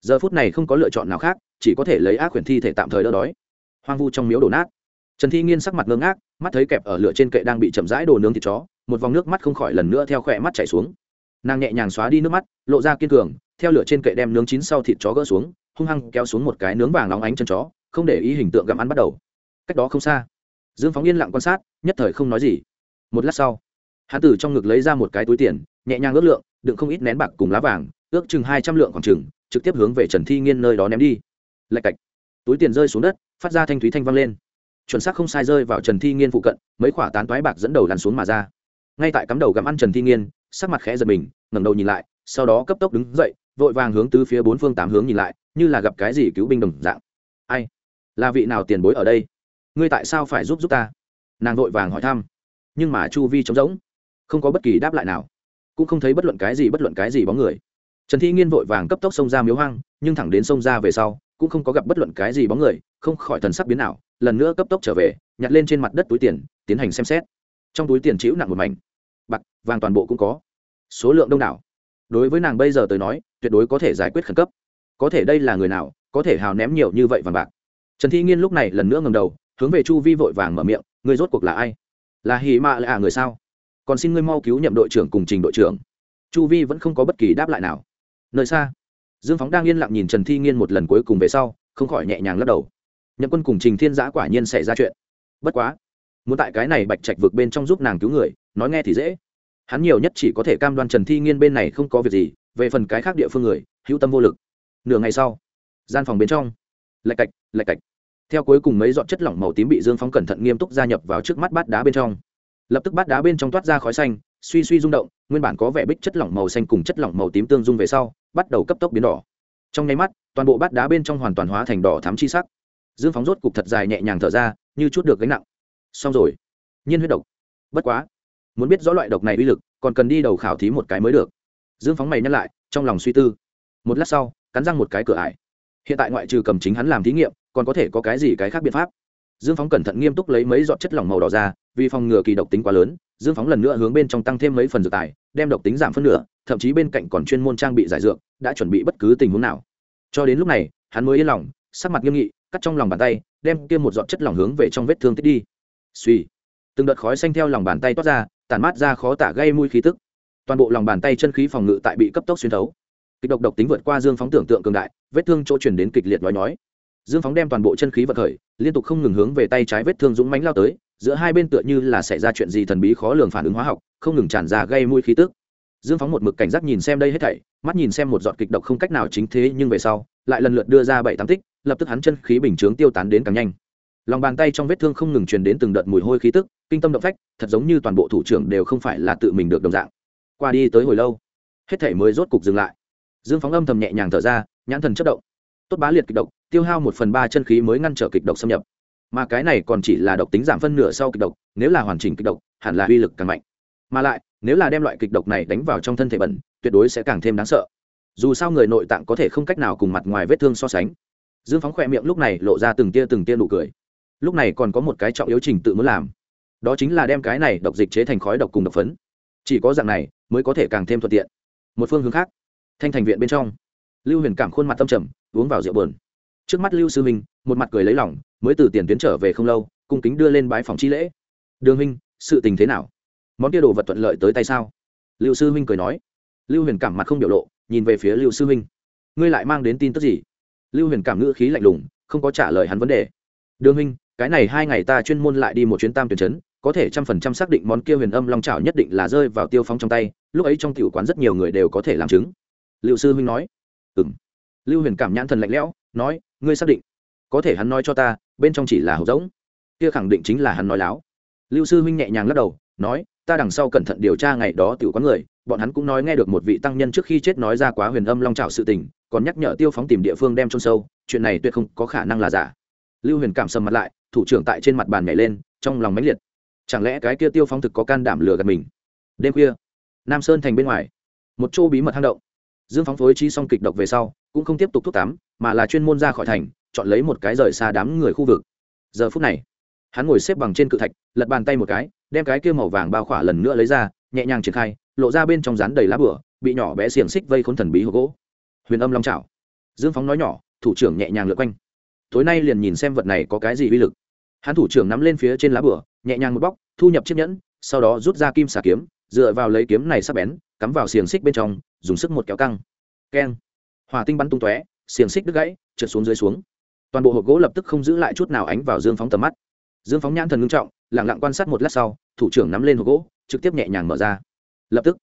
Giờ phút này không có lựa chọn nào khác, chỉ có thể lấy ác quyển thi thể tạm thời đỡ đói. Hoang vu trong miếu đổ nát. Trần thi nghiên sắc mặt ngơ ngác, mắt thấy kẹp ở lửa trên kệ đang bị chậm rãi đồ nướng thịt chó, một vòng nước mắt không khỏi lần nữa theo khỏe mắt chảy xuống. Nàng nhẹ nhàng xóa đi nước mắt, lộ ra kiên cường, theo lửa trên kệ đem nướng chín sau thịt chó gỡ xuống, hung hăng kéo xuống một cái nướng vàng óng ánh chân chó, không để ý hình tượng gặm ăn bắt đầu. Cách đó không xa dương phóng yên lặng quan sát, nhất thời không nói gì. Một lát sau hán tử trong ngực lấy ra một cái túi tiền, nhẹ nhàng ước lượng, đựng không ít nén bạc cùng lá vàng, ước chừng hai trăm lượng khoảng chừng, trực tiếp hướng về trần thi nghiên nơi đó ném đi. Lạch cạch. Túi tiền rơi xuống đất, phát ra thanh thúy thanh vang lên. Chuẩn xác không sai rơi vào trần thi nghiên phụ cận, mấy khoả tán toái bạc dẫn đầu lăn xuống mà ra. Ngay tại cắm đầu gặm ăn trần thi nghiên, sắc mặt khẽ giật mình, ngẩng đầu nhìn lại, sau đó cấp tốc đứng dậy, vội vàng hướng từ phía bốn phương tám hướng nhìn lại, như là gặp cái gì cứu binh đồng dạng. Ai? Là vị nào tiền bối ở đây? Ngươi tại sao phải giúp giúp ta? Nàng vội vàng hỏi thăm. Nhưng mà chu vi trống rỗng, không có bất kỳ đáp lại nào. Cũng không thấy bất luận cái gì bất luận cái gì bóng người. Trần thi nghiên vội vàng cấp tốc xông ra miếu hoang, nhưng thẳng đến sông ra về sau, cũng không có gặp bất luận cái gì bóng người, không khỏi thần sắc biến nào lần nữa cấp tốc trở về, nhặt lên trên mặt đất túi tiền, tiến hành xem xét. Trong túi tiền chịu nặng một mảnh. Bạc, vàng toàn bộ cũng có. Số lượng đông đảo. Đối với nàng bây giờ tới nói, tuyệt đối có thể giải quyết khẩn cấp. Có thể đây là người nào, có thể hào ném nhiều như vậy vàng bạc. Trần thi nghiên lúc này lần nữa ngầm đầu hướng về chu vi vội vàng mở miệng người rốt cuộc là ai? Là hì mạ là người sao? Còn xin ngươi mau cứu nhậm đội trưởng cùng trình đội trưởng. Chu vi vẫn không có bất kỳ đáp lại nào. Nơi xa, dương phóng đang yên lặng nhìn trần thi nghiên một lần cuối cùng về sau, không khỏi nhẹ nhàng lắc đầu. Nhậm quân cùng trình thiên giã quả nhiên xảy ra chuyện. Bất quá, muốn tại cái này bạch trạch vực bên trong giúp nàng cứu người, nói nghe thì dễ. Hắn nhiều nhất chỉ có thể cam đoan trần thi nghiên bên này không có việc gì, về phần cái khác địa phương người, hữu tâm vô lực. Nửa ngày sau, gian phòng bên trong. Lạch cạch lạch cạch theo cuối cùng mấy giọt chất lỏng màu tím bị dương phóng cẩn thận nghiêm túc gia nhập vào trước mắt bát đá bên trong. Lập tức bát đá bên trong toát ra khói xanh, suy suy rung động, nguyên bản có vẻ bích chất lỏng màu xanh cùng chất lỏng màu tím tương dung về sau, bắt đầu cấp tốc biến đỏ. Trong nháy mắt, toàn bộ bát đá bên trong hoàn toàn hóa thành đỏ thắm chi sắc. Dương phóng rốt cục thật dài nhẹ nhàng thở ra, như chút được gánh nặng. Xong rồi. Nhiên huyết độc. Bất quá. Muốn biết rõ loại độc này uy lực, còn cần đi đầu khảo thí một cái mới được. Dương phóng mày nhắc lại, trong lòng suy tư. Một lát sau, cắn răng một cái cửa ải. Hiện tại ngoại trừ cầm chính hắn làm thí nghiệm còn có thể có cái gì cái khác biện pháp? Dương phóng cẩn thận nghiêm túc lấy mấy giọt chất lỏng màu đỏ ra, vì phòng ngừa kỳ độc tính quá lớn, dương phóng lần nữa hướng bên trong tăng thêm mấy phần dược tài, đem độc tính giảm phân nửa, thậm chí bên cạnh còn chuyên môn trang bị giải dược, đã chuẩn bị bất cứ tình huống nào. Cho đến lúc này, hắn mới yên lòng, sắc mặt nghiêm nghị, cắt trong lòng bàn tay, đem kia một giọt chất lỏng hướng về trong vết thương tích đi. Suy từng đợt khói xanh theo lòng bàn tay toát ra, tản mát ra khó tả gây mùi khí tức. Toàn bộ lòng bàn tay chân khí phòng ngự tại bị cấp tốc xuyên thấu. Kịch độc độc tính vượt qua dương phóng tưởng tượng cường đại, vết thương chỗ chuyển đến kịch liệt nói nói dương phóng đem toàn bộ chân khí vật khởi, liên tục không ngừng hướng về tay trái vết thương dũng mánh lao tới, giữa hai bên tựa như là xảy ra chuyện gì thần bí khó lường phản ứng hóa học, không ngừng tràn ra gây mũi khí tức. Dương phóng một mực cảnh giác nhìn xem đây hết thảy, mắt nhìn xem một giọt kịch độc không cách nào chính thế nhưng về sau, lại lần lượt đưa ra bảy tám tích, lập tức hắn chân khí bình chướng tiêu tán đến càng nhanh. Lòng bàn tay trong vết thương không ngừng truyền đến từng đợt mùi hôi khí tức, kinh tâm động phách, thật giống như toàn bộ thủ trưởng đều không phải là tự mình được đồng dạng. Qua đi tới hồi lâu, hết thảy mới rốt cục dừng lại. Dương phóng âm thầm nhẹ nhàng thở ra, nhãn thần chất động tốt bá liệt kịch độc, tiêu hao một phần ba chân khí mới ngăn trở kịch độc xâm nhập. Mà cái này còn chỉ là độc tính giảm phân nửa sau kịch độc, nếu là hoàn chỉnh kịch độc, hẳn là uy lực càng mạnh. Mà lại, nếu là đem loại kịch độc này đánh vào trong thân thể bẩn, tuyệt đối sẽ càng thêm đáng sợ. Dù sao người nội tạng có thể không cách nào cùng mặt ngoài vết thương so sánh. Dương phóng khỏe miệng lúc này lộ ra từng tia từng tia nụ cười. Lúc này còn có một cái trọng yếu trình tự muốn làm. Đó chính là đem cái này độc dịch chế thành khói độc cùng độc phấn. Chỉ có dạng này, mới có thể càng thêm thuận tiện. Một phương hướng khác, thanh thành viện bên trong lưu huyền cảm khuôn mặt tâm trầm, uống vào rượu bờn trước mắt lưu sư minh, một mặt cười lấy lỏng mới từ tiền tuyến trở về không lâu, cung kính đưa lên bái phòng chi lễ. Đường huynh, sự tình thế nào? Món kia đồ vật thuận lợi tới tay sao? Lưu sư huynh cười nói. Lưu huyền cảm mặt không biểu lộ, nhìn về phía lưu sư huynh ngươi lại mang đến tin tức gì? Lưu huyền cảm ngữ khí lạnh lùng, không có trả lời hắn vấn đề. Đường huynh, cái này hai ngày ta chuyên môn lại đi một chuyến tam tuyển trấn, có thể trăm phần trăm xác định món kia huyền âm long trào nhất định là rơi vào tiêu phong trong tay, lúc ấy trong tiểu quán rất nhiều người đều có thể làm chứng. Liệu sư huynh nói ừ m lưu huyền cảm nhãn thần lạnh lẽo, nói, ngươi xác định, có thể hắn nói cho ta, bên trong chỉ là hộp giống. Kia khẳng định chính là hắn nói láo. Lưu sư huynh nhẹ nhàng lắc đầu, nói, ta đằng sau cẩn thận điều tra ngày đó tiểu quán người, bọn hắn cũng nói nghe được một vị tăng nhân trước khi chết nói ra quá huyền âm long trào sự tình, còn nhắc nhở tiêu phóng tìm địa phương đem chôn sâu, chuyện này tuyệt không có khả năng là giả. Lưu huyền cảm sầm mặt lại, thủ trưởng tại trên mặt bàn nhảy lên, trong lòng mãnh liệt. Chẳng lẽ cái kia tiêu phóng thực có can đảm lừa gạt mình? Đêm khuya, nam sơn thành bên ngoài, một chỗ bí mật hang động dương phóng phối trí xong kịch độc về sau, cũng không tiếp tục thuốc tắm, mà là chuyên môn ra khỏi thành, chọn lấy một cái rời xa đám người khu vực. Giờ phút này, hắn ngồi xếp bằng trên cự thạch, lật bàn tay một cái, đem cái kia màu vàng bao khỏa lần nữa lấy ra, nhẹ nhàng triển khai, lộ ra bên trong rán đầy lá bửa, bị nhỏ bé xiềng xích vây khốn thần bí hộp gỗ. Huyền âm long trào dương phóng nói nhỏ, thủ trưởng nhẹ nhàng lượt quanh. Tối nay liền nhìn xem vật này có cái gì uy lực. Hắn thủ trưởng nắm lên phía trên lá bửa, nhẹ nhàng một bóc, thu nhập chiếc nhẫn, sau đó rút ra kim xà kiếm, dựa vào lấy kiếm này sắp bén, cắm vào xiềng xích bên trong dùng sức một kéo căng. Keng. Hòa tinh bắn tung tóe, xiềng xích đứt gãy, trượt xuống dưới xuống. Toàn bộ hộp gỗ lập tức không giữ lại chút nào ánh vào dương phóng tầm mắt. Dương phóng nhãn thần ngưng trọng lẳng lặng quan sát một lát sau, thủ trưởng nắm lên hộp gỗ, trực tiếp nhẹ nhàng mở ra. Lập tức,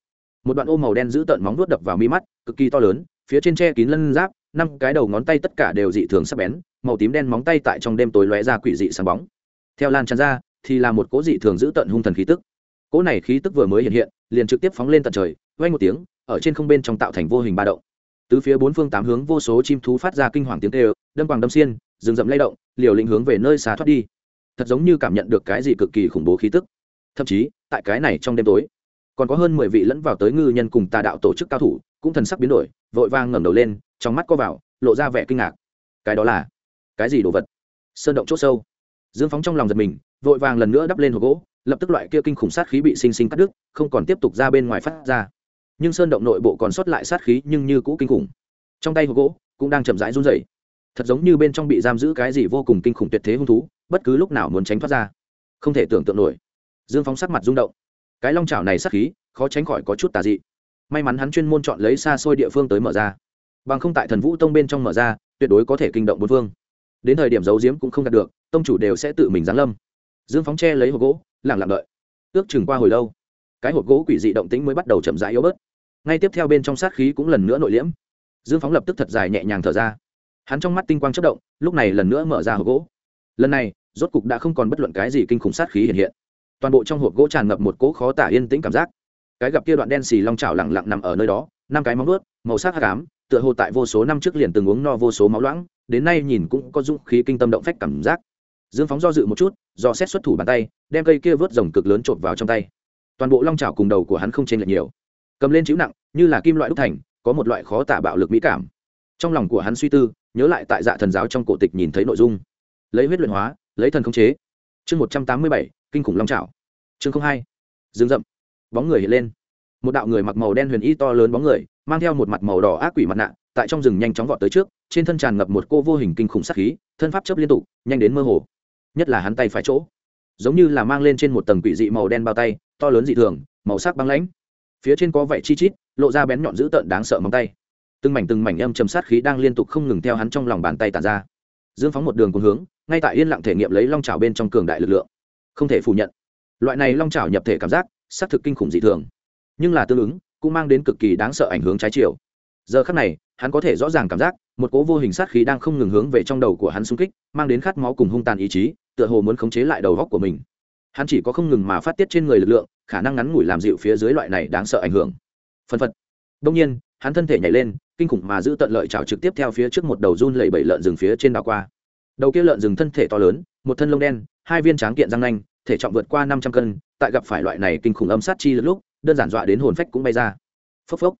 một đoạn ô màu đen giữ tợn móng vuốt đập vào mi mắt, cực kỳ to lớn, phía trên tre kín lân giáp, năm cái đầu ngón tay tất cả đều dị thường sắc bén, màu tím đen móng tay tại trong đêm tối lóe ra quỷ dị sáng bóng. Theo lan tràn ra, thì là một cỗ dị thường giữ tận hung thần khí tức. Cỗ này khí tức vừa mới hiện hiện, liền trực tiếp phóng lên tận trời vay một tiếng ở trên không bên trong tạo thành vô hình ba động. Từ phía bốn phương tám hướng vô số chim thú phát ra kinh hoàng tiếng kêu, đâm quàng đâm xiên, rừng rậm lay động, liều lĩnh hướng về nơi xa thoát đi. Thật giống như cảm nhận được cái gì cực kỳ khủng bố khí tức. Thậm chí, tại cái này trong đêm tối, còn có hơn mười vị lẫn vào tới ngư nhân cùng tà đạo tổ chức cao thủ, cũng thần sắc biến đổi, vội vang ngẩng đầu lên, trong mắt có vào, lộ ra vẻ kinh ngạc. Cái đó là cái gì đồ vật? Sơn động c h sâu. Dương phóng trong lòng giật mình, vội vàng lần nữa đắp lên hộp gỗ, lập tức loại kia kinh khủng sát khí bị sinh sinh cắt đứt, không còn tiếp tục ra bên ngoài phát ra nhưng sơn động nội bộ còn sót lại sát khí nhưng như cũ kinh khủng. Trong tay hộp gỗ cũng đang chậm rãi run rẩy. Thật giống như bên trong bị giam giữ cái gì vô cùng kinh khủng tuyệt thế hung thú, bất cứ lúc nào muốn tránh thoát ra. Không thể tưởng tượng nổi. Dương phóng sắc mặt rung động. Cái long chảo này sắc khí, khó tránh khỏi có chút tà dị. May mắn hắn chuyên môn chọn lấy xa xôi địa phương tới mở ra. Bằng không tại thần vũ tông bên trong mở ra, tuyệt đối có thể kinh động bốn phương. Đến thời điểm giấu giếm cũng không đạt được, tông chủ đều sẽ tự mình giáng lâm. Dương phóng che lấy hộp gỗ lẳng lặng đợi. Ước chừng qua hồi lâu, cái hộp gỗ quỷ dị động tĩnh mới bắt đầu chậm rãi yếu bớt ngay tiếp theo bên trong sát khí cũng lần nữa nội liễm. Dương phóng lập tức thật dài nhẹ nhàng thở ra. Hắn trong mắt tinh quang chất động, lúc này lần nữa mở ra hộp gỗ. Lần này, rốt cục đã không còn bất luận cái gì kinh khủng sát khí hiện hiện. Toàn bộ trong hộp gỗ tràn ngập một cỗ khó tả yên tĩnh cảm giác. Cái gặp kia đoạn đen xì long trào lẳng lặng nằm ở nơi đó, năm cái móng ướt màu sắc hạ cám tựa hồ tại vô số năm trước liền từng uống no vô số máu loãng, đến nay nhìn cũng có dũng khí kinh tâm động phách cảm giác. Dương phóng do dự một chút, do xét xuất thủ bàn tay, đem cây kia vớt rồng cực lớn trộn vào trong tay. Toàn bộ long trào cùng đầu của hắn không chênh lệch nhiều cầm lên chịu nặng, như là kim loại đúc thành, có một loại khó tả bạo lực mỹ cảm. Trong lòng của hắn suy tư, nhớ lại tại dạ thần giáo trong cổ tịch nhìn thấy nội dung. Lấy huyết luyện hóa, lấy thần khống chế. Chương một trăm tám mươi bảy, kinh khủng long trào chương hai dương rậm. Bóng người hiện lên. Một đạo người mặc màu đen huyền y to lớn bóng người, mang theo một mặt màu đỏ ác quỷ mặt nạ, tại trong rừng nhanh chóng vọt tới trước, trên thân tràn ngập một cô vô hình kinh khủng sắc khí, thân pháp chấp liên tục, nhanh đến mơ hồ. Nhất là hắn tay phải chỗ. Giống như là mang lên trên một tầng quỷ dị màu đen bao tay, to lớn dị thường, màu sắc băng lãnh phía trên có vảy chi chít, lộ ra bén nhọn dữ tợn đáng sợ móng tay. Từng mảnh từng mảnh âm chầm sát khí đang liên tục không ngừng theo hắn trong lòng bàn tay tàn ra. Dương phóng một đường cùng hướng, ngay tại yên lặng thể nghiệm lấy long trào bên trong cường đại lực lượng. Không thể phủ nhận. Loại này long trào nhập thể cảm giác, xác thực kinh khủng dị thường. Nhưng là tương ứng, cũng mang đến cực kỳ đáng sợ ảnh hướng trái chiều. Giờ khắc này, hắn có thể rõ ràng cảm giác, một cố vô hình sát khí đang không ngừng hướng về trong đầu của hắn xung kích, mang đến khát máu cùng hung tàn ý chí, tựa hồ muốn khống chế lại đầu góc của mình. Hắn chỉ có không ngừng mà phát tiết trên người lực lượng khả năng ngắn ngủi làm dịu phía dưới loại này đáng sợ ảnh hưởng. Phân phật. Đông nhiên, hắn thân thể nhảy lên, kinh khủng mà giữ tận lợi trào trực tiếp theo phía trước một đầu run lẩy bẩy lợn rừng phía trên đảo qua. Đầu kia lợn rừng thân thể to lớn, một thân lông đen, hai viên tráng kiện răng nanh, thể trọng vượt qua năm trăm cân, tại gặp phải loại này kinh khủng âm sát chi lúc, đơn giản dọa đến hồn phách cũng bay ra. Phốc phốc.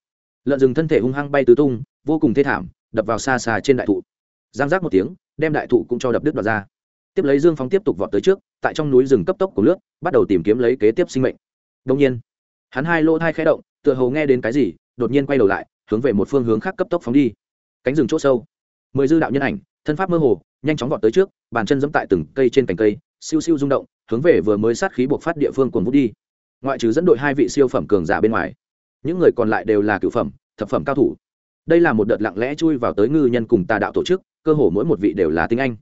Lợn rừng thân thể hung hăng bay tứ tung, vô cùng thê thảm, đập vào xa xa trên đại thụ. Giang giác một tiếng, đem đại thụ cũng cho đập đứt đoạt ra. Tiếp lấy dương phóng tiếp tục vọt tới trước, tại trong núi rừng cấp tốc của nước, bắt đầu tìm kiếm lấy kế tiếp sinh mệnh đông nhiên, hắn hai lỗ thai khẽ động, tựa hồ nghe đến cái gì, đột nhiên quay đầu lại, hướng về một phương hướng khác cấp tốc phóng đi. Cánh rừng chỗ sâu. Mười dư đạo nhân ảnh, thân pháp mơ hồ, nhanh chóng vọt tới trước, bàn chân giẫm tại từng cây trên cành cây, siêu siêu rung động, hướng về vừa mới sát khí buộc phát địa phương cuồng vút đi. Ngoại trừ dẫn đội hai vị siêu phẩm cường giả bên ngoài, những người còn lại đều là cựu phẩm, thập phẩm cao thủ. Đây là một đợt lặng lẽ chui vào tới ngư nhân cùng tà đạo tổ chức, cơ hồ mỗi một vị đều là tinh anh.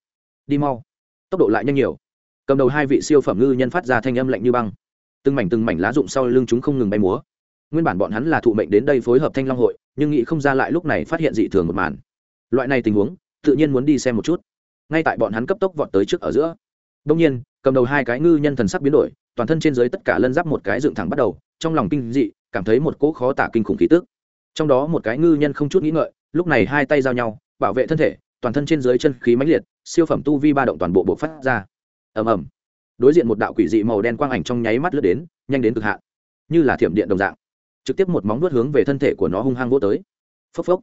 Đi mau. Tốc độ lại nhanh nhiều. Cầm đầu hai vị siêu phẩm ngư nhân phát ra thanh âm lạnh như băng từng mảnh từng mảnh lá rụng sau lưng chúng không ngừng bay múa. Nguyên bản bọn hắn là thụ mệnh đến đây phối hợp thanh long hội, nhưng nghĩ không ra lại lúc này phát hiện dị thường một màn. Loại này tình huống, tự nhiên muốn đi xem một chút. Ngay tại bọn hắn cấp tốc vọt tới trước ở giữa. Đông nhiên, cầm đầu hai cái ngư nhân thần sắc biến đổi, toàn thân trên dưới tất cả lân giáp một cái dựng thẳng bắt đầu, trong lòng kinh dị, cảm thấy một cỗ khó tả kinh khủng khí tức. Trong đó một cái ngư nhân không chút nghĩ ngợi, lúc này hai tay giao nhau, bảo vệ thân thể, toàn thân trên dưới chân khí mãnh liệt, siêu phẩm tu vi ba động toàn bộ bộ phát ra. Ầm ầm đối diện một đạo quỷ dị màu đen quang ảnh trong nháy mắt lướt đến, nhanh đến cực hạn, như là thiểm điện đồng dạng, trực tiếp một móng vuốt hướng về thân thể của nó hung hăng vỗ tới. Phốc phốc.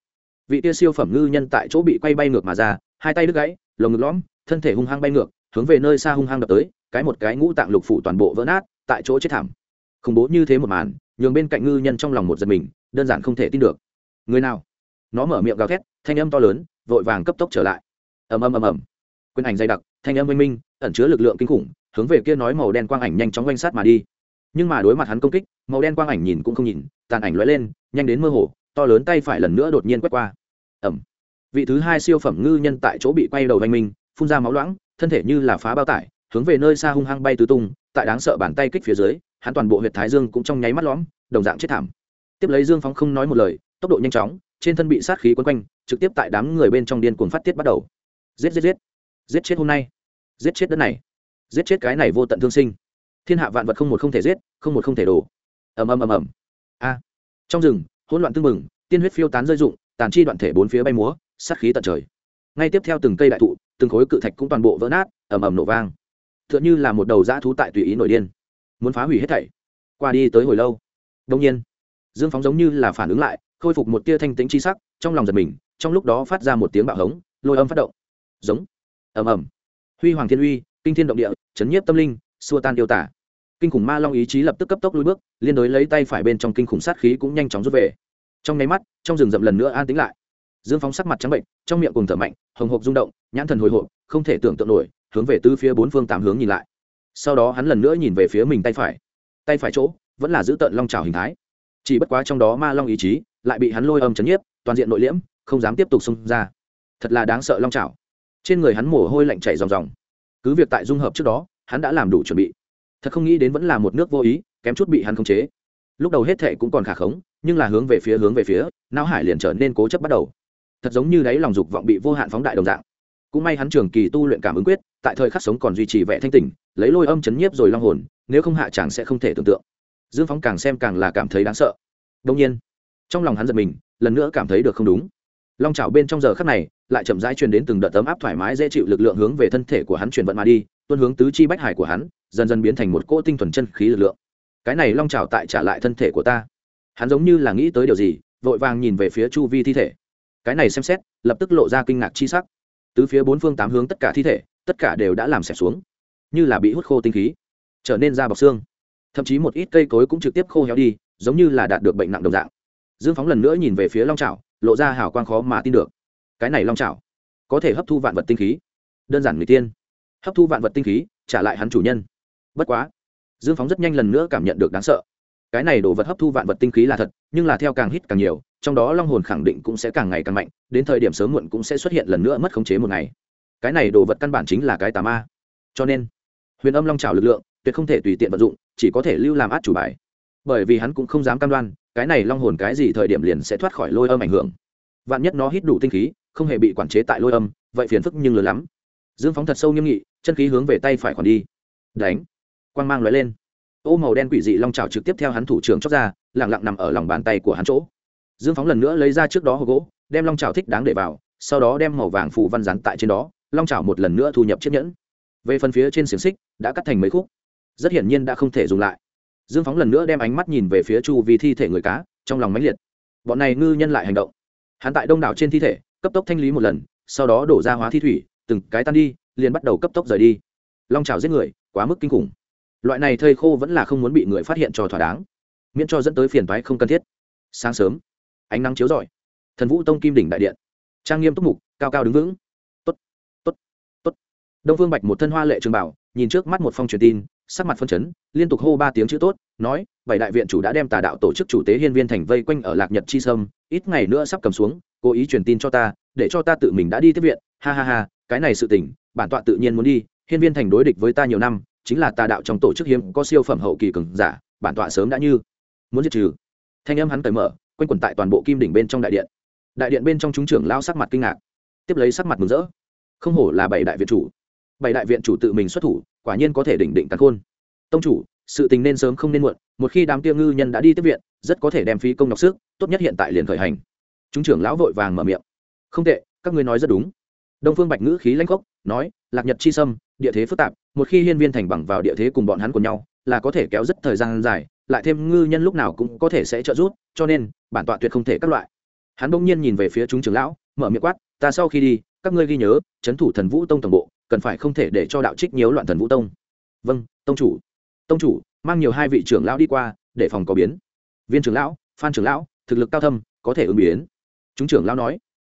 Vị tia siêu phẩm ngư nhân tại chỗ bị quay bay ngược mà ra, hai tay đứt gãy, lồng ngực lõm, thân thể hung hăng bay ngược, hướng về nơi xa hung hăng đập tới, cái một cái ngũ tạng lục phủ toàn bộ vỡ nát, tại chỗ chết thảm. Khủng bố như thế một màn, nhường bên cạnh ngư nhân trong lòng một giật mình, đơn giản không thể tin được. Người nào? Nó mở miệng gào thét, thanh âm to lớn, vội vàng cấp tốc trở lại. Ầm ầm ầm ầm. Quyền ảnh dày đặc, thanh âm oanh minh, ẩn chứa lực lượng kinh khủng hướng về kia nói màu đen quang ảnh nhanh chóng quanh sát mà đi. Nhưng mà đối mặt hắn công kích, màu đen quang ảnh nhìn cũng không nhìn, tàn ảnh lóe lên, nhanh đến mơ hồ, to lớn tay phải lần nữa đột nhiên quét qua. Ẩm. Vị thứ hai siêu phẩm ngư nhân tại chỗ bị quay đầu vanh minh, phun ra máu loãng, thân thể như là phá bao tải, hướng về nơi xa hung hăng bay tứ tung, tại đáng sợ bàn tay kích phía dưới, hắn toàn bộ huyệt thái dương cũng trong nháy mắt lõm, đồng dạng chết thảm. Tiếp lấy dương phóng không nói một lời, tốc độ nhanh chóng, trên thân bị sát khí quấn quanh, trực tiếp tại đám người bên trong điên cuồng phát tiết bắt đầu. Giết giết giết. Giết chết hôm nay. Giết chết đất này giết chết cái này vô tận thương sinh. Thiên hạ vạn vật không một không thể giết, không một không thể đổ. Ầm ầm ầm ầm. A. Trong rừng, hỗn loạn tưng bừng, tiên huyết phiêu tán rơi rụng, tàn chi đoạn thể bốn phía bay múa, sát khí tận trời. Ngay tiếp theo từng cây đại thụ, từng khối cự thạch cũng toàn bộ vỡ nát, ầm ầm nổ vang. Tựa như là một đầu dã thú tại tùy ý nổi điên. Muốn phá hủy hết thảy. Qua đi tới hồi lâu. Đông nhiên, dương phóng giống như là phản ứng lại, khôi phục một tia thanh tĩnh chi sắc, trong lòng giật mình, trong lúc đó phát ra một tiếng bạo hống, lôi âm phát động. Giống. Ầm ầm. Huy hoàng thiên uy kinh thiên động địa, chấn nhiếp tâm linh, xua tan yêu tả. Kinh khủng ma long ý chí lập tức cấp tốc lùi bước, liên đối lấy tay phải bên trong kinh khủng sát khí cũng nhanh chóng rút về. Trong nháy mắt, trong rừng rậm lần nữa an tĩnh lại. Dương phóng sắc mặt trắng bệnh, trong miệng cùng thở mạnh, hồng hộc rung động, nhãn thần hồi hộp, không thể tưởng tượng nổi, hướng về tứ phía bốn phương tám hướng nhìn lại. Sau đó hắn lần nữa nhìn về phía mình tay phải. Tay phải chỗ, vẫn là giữ tợn long trào hình thái. Chỉ bất quá trong đó ma long ý chí lại bị hắn lôi âm chấn nhiếp, toàn diện nội liễm, không dám tiếp tục xung ra. Thật là đáng sợ long trào trên người hắn mồ hôi lạnh chảy ròng ròng cứ việc tại dung hợp trước đó, hắn đã làm đủ chuẩn bị. Thật không nghĩ đến vẫn là một nước vô ý, kém chút bị hắn khống chế. Lúc đầu hết thệ cũng còn khả khống, nhưng là hướng về phía hướng về phía, não hải liền trở nên cố chấp bắt đầu. Thật giống như đáy lòng dục vọng bị vô hạn phóng đại đồng dạng. Cũng may hắn trường kỳ tu luyện cảm ứng quyết, tại thời khắc sống còn duy trì vẻ thanh tỉnh, lấy lôi âm chấn nhiếp rồi long hồn, nếu không hạ chàng sẽ không thể tưởng tượng. Dương phóng càng xem càng là cảm thấy đáng sợ. Đông nhiên, trong lòng hắn giật mình, lần nữa cảm thấy được không đúng long chảo bên trong giờ khắc này, lại chậm rãi truyền đến từng đợt tấm áp thoải mái dễ chịu lực lượng hướng về thân thể của hắn truyền vận mà đi, tuôn hướng tứ chi bách hải của hắn, dần dần biến thành một cỗ tinh thuần chân khí lực lượng. Cái này long chảo tại trả lại thân thể của ta. Hắn giống như là nghĩ tới điều gì, vội vàng nhìn về phía chu vi thi thể. Cái này xem xét, lập tức lộ ra kinh ngạc chi sắc. Tứ phía bốn phương tám hướng tất cả thi thể, tất cả đều đã làm xẻ xuống. Như là bị hút khô tinh khí, trở nên da bọc xương. Thậm chí một ít cây cối cũng trực tiếp khô héo đi, giống như là đạt được bệnh nặng đồng dạng dương phóng lần nữa nhìn về phía long trào lộ ra hào quang khó mà tin được. Cái này long trào có thể hấp thu vạn vật tinh khí. Đơn giản người tiên. Hấp thu vạn vật tinh khí, trả lại hắn chủ nhân. Bất quá, dương phóng rất nhanh lần nữa cảm nhận được đáng sợ. Cái này đồ vật hấp thu vạn vật tinh khí là thật, nhưng là theo càng hít càng nhiều, trong đó long hồn khẳng định cũng sẽ càng ngày càng mạnh, đến thời điểm sớm muộn cũng sẽ xuất hiện lần nữa mất khống chế một ngày. Cái này đồ vật căn bản chính là cái tà ma. Cho nên, huyền âm long trào lực lượng tuyệt không thể tùy tiện vận dụng, chỉ có thể lưu làm át chủ bài. Bởi vì hắn cũng không dám cam đoan cái này long hồn cái gì thời điểm liền sẽ thoát khỏi lôi âm ảnh hưởng? Vạn nhất nó hít đủ tinh khí, không hề bị quản chế tại lôi âm, vậy phiền phức nhưng lớn lắm. Dương phóng thật sâu nghiêm nghị, chân khí hướng về tay phải còn đi. Đánh! Quang mang lóe lên. Ô màu đen quỷ dị long trào trực tiếp theo hắn thủ trưởng chóc ra lẳng lặng nằm ở lòng bàn tay của hắn chỗ. Dương phóng lần nữa lấy ra trước đó hộp gỗ, đem long trào thích đáng để vào, sau đó đem màu vàng phủ văn rắn tại trên đó, long trào một lần nữa thu nhập chiếc nhẫn. Về phần phía trên xiềng xích, đã cắt thành mấy khúc. Rất hiển nhiên đã không thể dùng lại dương phóng lần nữa đem ánh mắt nhìn về phía chu vì thi thể người cá, trong lòng mãnh liệt. Bọn này ngư nhân lại hành động. Hắn tại đông đảo trên thi thể, cấp tốc thanh lý một lần, sau đó đổ ra hóa thi thủy, từng cái tan đi, liền bắt đầu cấp tốc rời đi. Long trào giết người, quá mức kinh khủng. Loại này thây khô vẫn là không muốn bị người phát hiện cho thỏa đáng. Miễn cho dẫn tới phiền toái không cần thiết. Sáng sớm, ánh nắng chiếu rọi. Thần vũ tông kim đỉnh đại điện. Trang nghiêm túc mục, cao cao đứng vững. Tốt tốt tốt. Đông phương bạch một thân hoa lệ trường bảo, nhìn trước mắt một phong truyền tin sắc mặt phân chấn, liên tục hô ba tiếng chữ tốt, nói, bảy đại viện chủ đã đem tà đạo tổ chức chủ tế hiên viên thành vây quanh ở lạc nhật chi sâm, ít ngày nữa sắp cầm xuống, cố ý truyền tin cho ta, để cho ta tự mình đã đi tiếp viện. Ha ha ha, cái này sự tỉnh bản tọa tự nhiên muốn đi, hiên viên thành đối địch với ta nhiều năm, chính là tà đạo trong tổ chức hiếm có siêu phẩm hậu kỳ cường giả, bản tọa sớm đã như muốn diệt trừ. Thanh âm hắn cởi mở, quanh quẩn tại toàn bộ kim đỉnh bên trong đại điện. Đại điện bên trong chúng trưởng lao sắc mặt kinh ngạc, tiếp lấy sắc mặt mừng rỡ. Không hổ là bảy đại viện chủ. Bảy đại viện chủ tự mình xuất thủ quả nhiên có thể đỉnh định cắn khôn. Tông chủ, sự tình nên sớm không nên muộn, một khi đám tiêu ngư nhân đã đi tiếp viện, rất có thể đem phí công nọc sức, tốt nhất hiện tại liền khởi hành. Chúng trưởng lão vội vàng mở miệng. Không tệ, các ngươi nói rất đúng. Đông phương bạch ngữ khí lãnh khốc, nói, lạc nhật chi sâm, địa thế phức tạp, một khi hiên viên thành bằng vào địa thế cùng bọn hắn cùng nhau, là có thể kéo rất thời gian dài, lại thêm ngư nhân lúc nào cũng có thể sẽ trợ giúp, cho nên, bản tọa tuyệt không thể các loại. Hắn bỗng nhiên nhìn về phía chúng trưởng lão, mở miệng quát, ta sau khi đi, các ngươi ghi nhớ trấn thủ thần vũ tông tổng bộ cần phải không thể để cho đạo trích nhiễu loạn thần vũ tông. Vâng tông chủ. Tông chủ, mang nhiều hai vị trưởng lão đi qua, để phòng có biến. Viên trưởng lão, phan trưởng lão, thực lực cao thâm, có thể ứng biến. Chúng trưởng lão nói.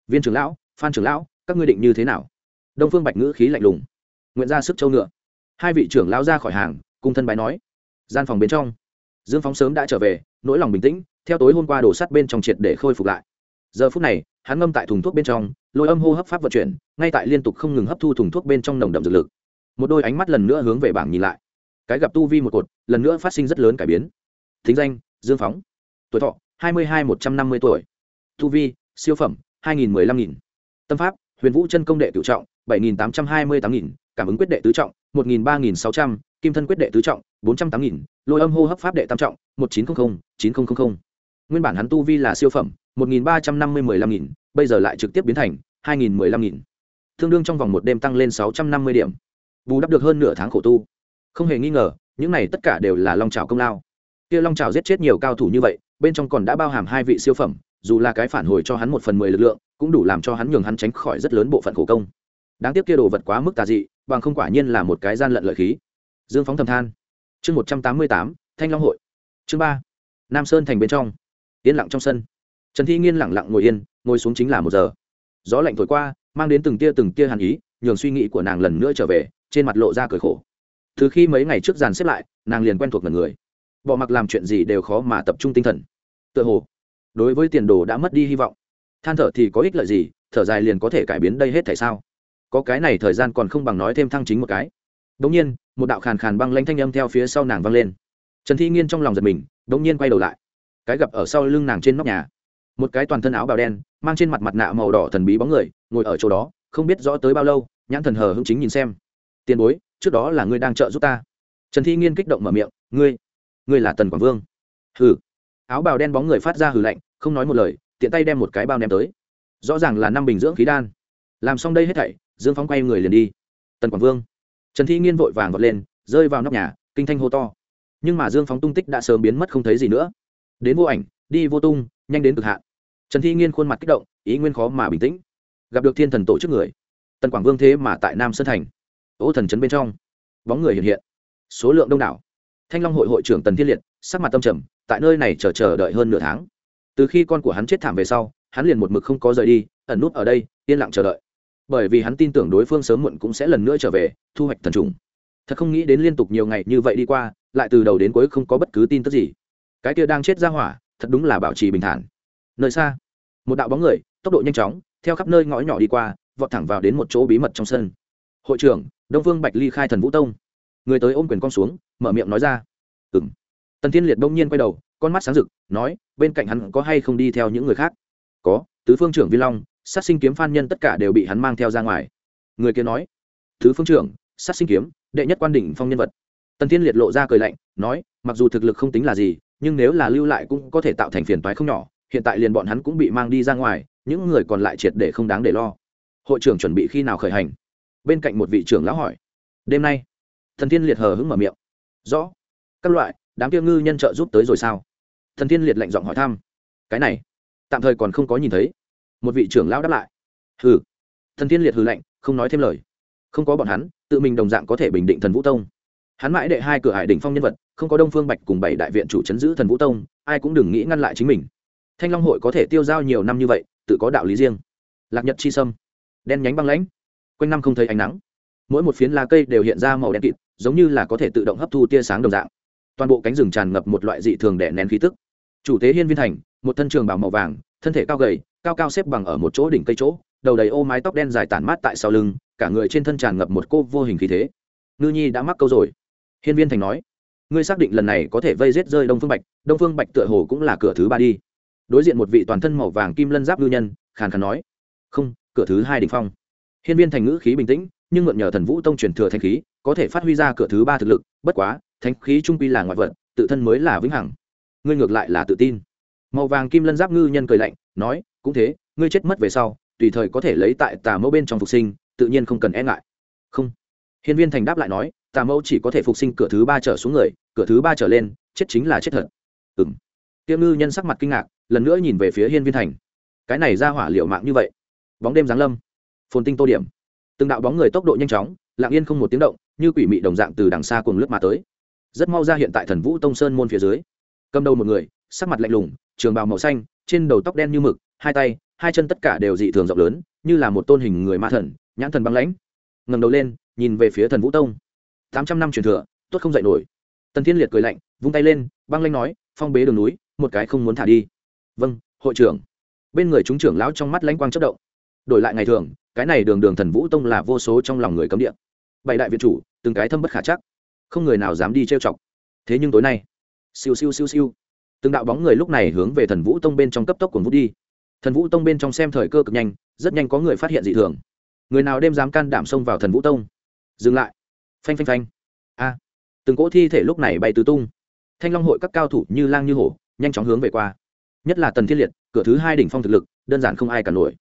Viên trưởng lão, phan trưởng lão, các ngươi định như thế nào? Đông phương bạch ngữ khí lạnh lùng. Nguyện ra sức châu ngựa. Hai vị trưởng lão ra khỏi hàng cung thân bái nói. Gian phòng bên trong. Dương phóng sớm đã trở về, nỗi lòng bình tĩnh, theo tối hôm qua đổ sắt bên trong triệt để khôi phục lại. Giờ phút này, hắn ngâm tại thùng thuốc bên trong lôi âm hô hấp pháp vận chuyển, ngay tại liên tục không ngừng hấp thu thùng thuốc bên trong nồng đậm dược lực. Một đôi ánh mắt lần nữa hướng về bảng nhìn lại. Cái gặp tu vi một cột, lần nữa phát sinh rất lớn cải biến. Thính danh, dương phóng. Tuổi thọ, hai mươi hai một trăm năm mươi tuổi. Tu vi, siêu phẩm, hai nghìn mười lăm nghìn. Tâm pháp, huyền vũ chân công đệ tự trọng, bảy nghìn tám trăm hai mươi tám nghìn. Cảm ứng quyết đệ tứ trọng, một nghìn ba nghìn sáu trăm. Kim thân quyết đệ tứ trọng, bốn trăm tám nghìn. Lôi âm hô hấp pháp đệ tam trọng, một chín trăm linh chín nghìn nguyên bản hắn tu vi là siêu phẩm, một nghìn ba trăm năm mươi mười lăm nghìn bây giờ lại trực tiếp biến thành hai nghìn mười lăm nghìn. Tương đương trong vòng một đêm tăng lên sáu trăm năm mươi điểm. Bù đắp được hơn nửa tháng khổ tu. Không hề nghi ngờ, những này tất cả đều là long trào công lao. Kia long trào giết chết nhiều cao thủ như vậy, bên trong còn đã bao hàm hai vị siêu phẩm, dù là cái phản hồi cho hắn một phần mười lực lượng, cũng đủ làm cho hắn nhường hắn tránh khỏi rất lớn bộ phận khổ công. Đáng tiếc kia đồ vật quá mức tà dị, bằng không quả nhiên là một cái gian lận lợi khí. Dương phóng thầm than. Chương một trăm tám mươi tám, thanh long hội. Chương ba, nam sơn thành bên trong. Yên lặng trong sân. Trần thi nghiên lẳng lặng ngồi yên ngồi xuống chính là một giờ. Gió lạnh thổi qua, mang đến từng tia từng tia hàn ý, nhường suy nghĩ của nàng lần nữa trở về, trên mặt lộ ra cười khổ. Từ khi mấy ngày trước dàn xếp lại, nàng liền quen thuộc lần người. Bỏ mặc làm chuyện gì đều khó mà tập trung tinh thần. Tựa hồ, đối với tiền đồ đã mất đi hy vọng. Than thở thì có ích lợi gì, thở dài liền có thể cải biến đây hết tại sao? Có cái này thời gian còn không bằng nói thêm thăng chính một cái. Đ ỗ n g nhiên, một đạo khàn khàn băng lanh thanh âm theo phía sau nàng vang lên. Trần thi nghiên trong lòng giật mình đ ỗ n g nhiên quay đầu lại. Cái gặp ở sau lưng nàng trên nóc nhà một cái toàn thân áo bào đen, mang trên mặt mặt nạ màu đỏ thần bí bóng người, ngồi ở chỗ đó, không biết rõ tới bao lâu, nhãn thần hờ hững chính nhìn xem. Tiền bối, trước đó là ngươi đang trợ giúp ta. Trần thi nghiên kích động mở miệng, ngươi ngươi là tần quảng vương. Hừ. Áo bào đen bóng người phát ra hừ lạnh, không nói một lời, tiện tay đem một cái bao ném tới. Rõ ràng là năm bình dưỡng khí đan. Làm xong đây hết thảy, dương phóng quay người liền đi. Tần quảng vương. Trần thi nghiên vội vàng vọt lên, rơi vào nóc nhà, kinh thanh hô to. Nhưng mà dương phóng tung tích đã sớm biến mất không thấy gì nữa. Đến vô ảnh, đi vô tung nhanh đến cực hạn. Trần thi nghiên khuôn mặt kích động, ý nguyên khó mà bình tĩnh. Gặp được thiên thần tổ chức người, tần quảng vương thế mà tại nam sơn thành, ô thần trấn bên trong. Bóng người hiện hiện, số lượng đông đảo. Thanh long hội hội trưởng tần thiên liệt, sắc mặt tâm trầm, tại nơi này chờ chờ đợi hơn nửa tháng. Từ khi con của hắn chết thảm về sau, hắn liền một mực không có rời đi, ẩn nút ở đây, yên lặng chờ đợi. Bởi vì hắn tin tưởng đối phương sớm muộn cũng sẽ lần nữa trở về, thu hoạch thần trùng. Thật không nghĩ đến liên tục nhiều ngày như vậy đi qua, lại từ đầu đến cuối không có bất cứ tin tức gì. Cái kia đang chết ra hỏa thật đúng là bảo trì bình thản. Nơi xa, một đạo bóng người, tốc độ nhanh chóng, theo khắp nơi ngõ nhỏ đi qua, vọt thẳng vào đến một chỗ bí mật trong sân. Hội trưởng, đông vương bạch ly khai thần vũ tông. Người tới ôm quyền con xuống, mở miệng nói ra. Ừng tần thiên liệt đông nhiên quay đầu, con mắt sáng rực, nói, bên cạnh hắn có hay không đi theo những người khác? Có, tứ phương trưởng vi long, sát sinh kiếm phan nhân tất cả đều bị hắn mang theo ra ngoài. Người kia nói, tứ phương trưởng, sát sinh kiếm, đệ nhất quan đỉnh phong nhân vật. Tần thiên liệt lộ ra cười lạnh, nói, mặc dù thực lực không tính là gì nhưng nếu là lưu lại cũng có thể tạo thành phiền toái không nhỏ, hiện tại liền bọn hắn cũng bị mang đi ra ngoài, những người còn lại triệt để không đáng để lo. Hội trưởng chuẩn bị khi nào khởi hành? Bên cạnh một vị trưởng lão hỏi. Đêm nay. Thần thiên liệt hờ hững mở miệng. Rõ. Các loại, đám kia ngư nhân trợ giúp tới rồi sao? Thần thiên liệt lạnh giọng hỏi thăm. Cái này, tạm thời còn không có nhìn thấy. Một vị trưởng lão đáp lại. Hừ. Thần thiên liệt hừ lạnh, không nói thêm lời. Không có bọn hắn, tự mình đồng dạng có thể bình định thần vũ tông hắn mãi đệ hai cửa hải đỉnh phong nhân vật, không có đông phương bạch cùng bảy đại viện chủ chấn giữ thần vũ tông, ai cũng đừng nghĩ ngăn lại chính mình. Thanh long hội có thể tiêu giao nhiều năm như vậy, tự có đạo lý riêng. Lạc nhật chi sâm, đen nhánh băng lãnh, quanh năm không thấy ánh nắng. Mỗi một phiến lá cây đều hiện ra màu đen kịt, giống như là có thể tự động hấp thu tia sáng đồng dạng. Toàn bộ cánh rừng tràn ngập một loại dị thường đẻ nén khí tức. Chủ tế hiên viên thành, một thân trường bảo màu vàng, thân thể cao gầy, cao cao xếp bằng ở một chỗ đỉnh cây chỗ, đầu đầy ô mái tóc đen dài tản mát tại sau lưng, cả người trên thân tràn ngập một cô vô hình khí thế. Ngư nhi đã mắc câu rồi hiên viên thành nói, ngươi xác định lần này có thể vây giết rơi đông phương bạch, đông phương bạch tựa hồ cũng là cửa thứ ba đi. Đối diện một vị toàn thân màu vàng kim lân giáp ngư nhân, khàn khàn nói, không, cửa thứ hai đỉnh phong. Hiên viên thành ngữ khí bình tĩnh, nhưng mượn nhờ thần vũ tông truyền thừa thanh khí, có thể phát huy ra cửa thứ ba thực lực, bất quá thanh khí trung quy là ngoại vật, tự thân mới là vĩnh hằng. Ngươi ngược lại là tự tin. Màu vàng kim lân giáp ngư nhân cười lạnh, nói, cũng thế, ngươi chết mất về sau, tùy thời có thể lấy tại tà mẫu bên trong phục sinh, tự nhiên không cần e ngại. Không hiên viên thành đáp lại nói, tà mẫu chỉ có thể phục sinh cửa thứ ba trở xuống người, cửa thứ ba trở lên, chết chính là chết thật. Ừ m tiêm ngư nhân sắc mặt kinh ngạc, lần nữa nhìn về phía hiên viên thành. Cái này ra hỏa liệu mạng như vậy? Bóng đêm giáng lâm. Phồn tinh tô điểm. Từng đạo bóng người tốc độ nhanh chóng lạng yên không một tiếng động, như quỷ mị đồng dạng từ đằng xa cuồng lướt mà tới. Rất mau ra hiện tại thần vũ tông sơn môn phía dưới. Cầm đầu một người, sắc mặt lạnh lùng, trường bào màu xanh, trên đầu tóc đen như mực, hai tay, hai chân tất cả đều dị thường rộng lớn, như là một tôn hình người ma thần, nhãn thần băng lãnh. Ngầm đầu lên nhìn về phía thần vũ tông. Tám trăm năm truyền thừa, tốt không dạy nổi. Tần thiên liệt cười lạnh, vung tay lên, băng lanh nói, phong bế đường núi, một cái không muốn thả đi. Vâng hội trưởng. Bên người chúng trưởng lão trong mắt lãnh quang chất động. Đổi lại ngày thường, cái này đường đường thần vũ tông là vô số trong lòng người cấm địa. Bảy đại viện chủ, từng cái thâm bất khả chắc. Không người nào dám đi trêu chọc. Thế nhưng tối nay, siêu siêu siêu siêu. Từng đạo bóng người lúc này hướng về thần vũ tông bên trong cấp tốc cuồng vút đi. Thần vũ tông bên trong xem thời cơ cực nhanh, rất nhanh có người phát hiện dị thường. Người nào đêm dám can đảm xông vào thần vũ tông? Dừng lại. Phanh phanh phanh. A. Từng cỗ thi thể lúc này bay tứ tung. Thanh long hội các cao thủ như lang như hổ, nhanh chóng hướng về qua. Nhất là tần thiên liệt, cửa thứ hai đỉnh phong thực lực, đơn giản không ai cả nổi.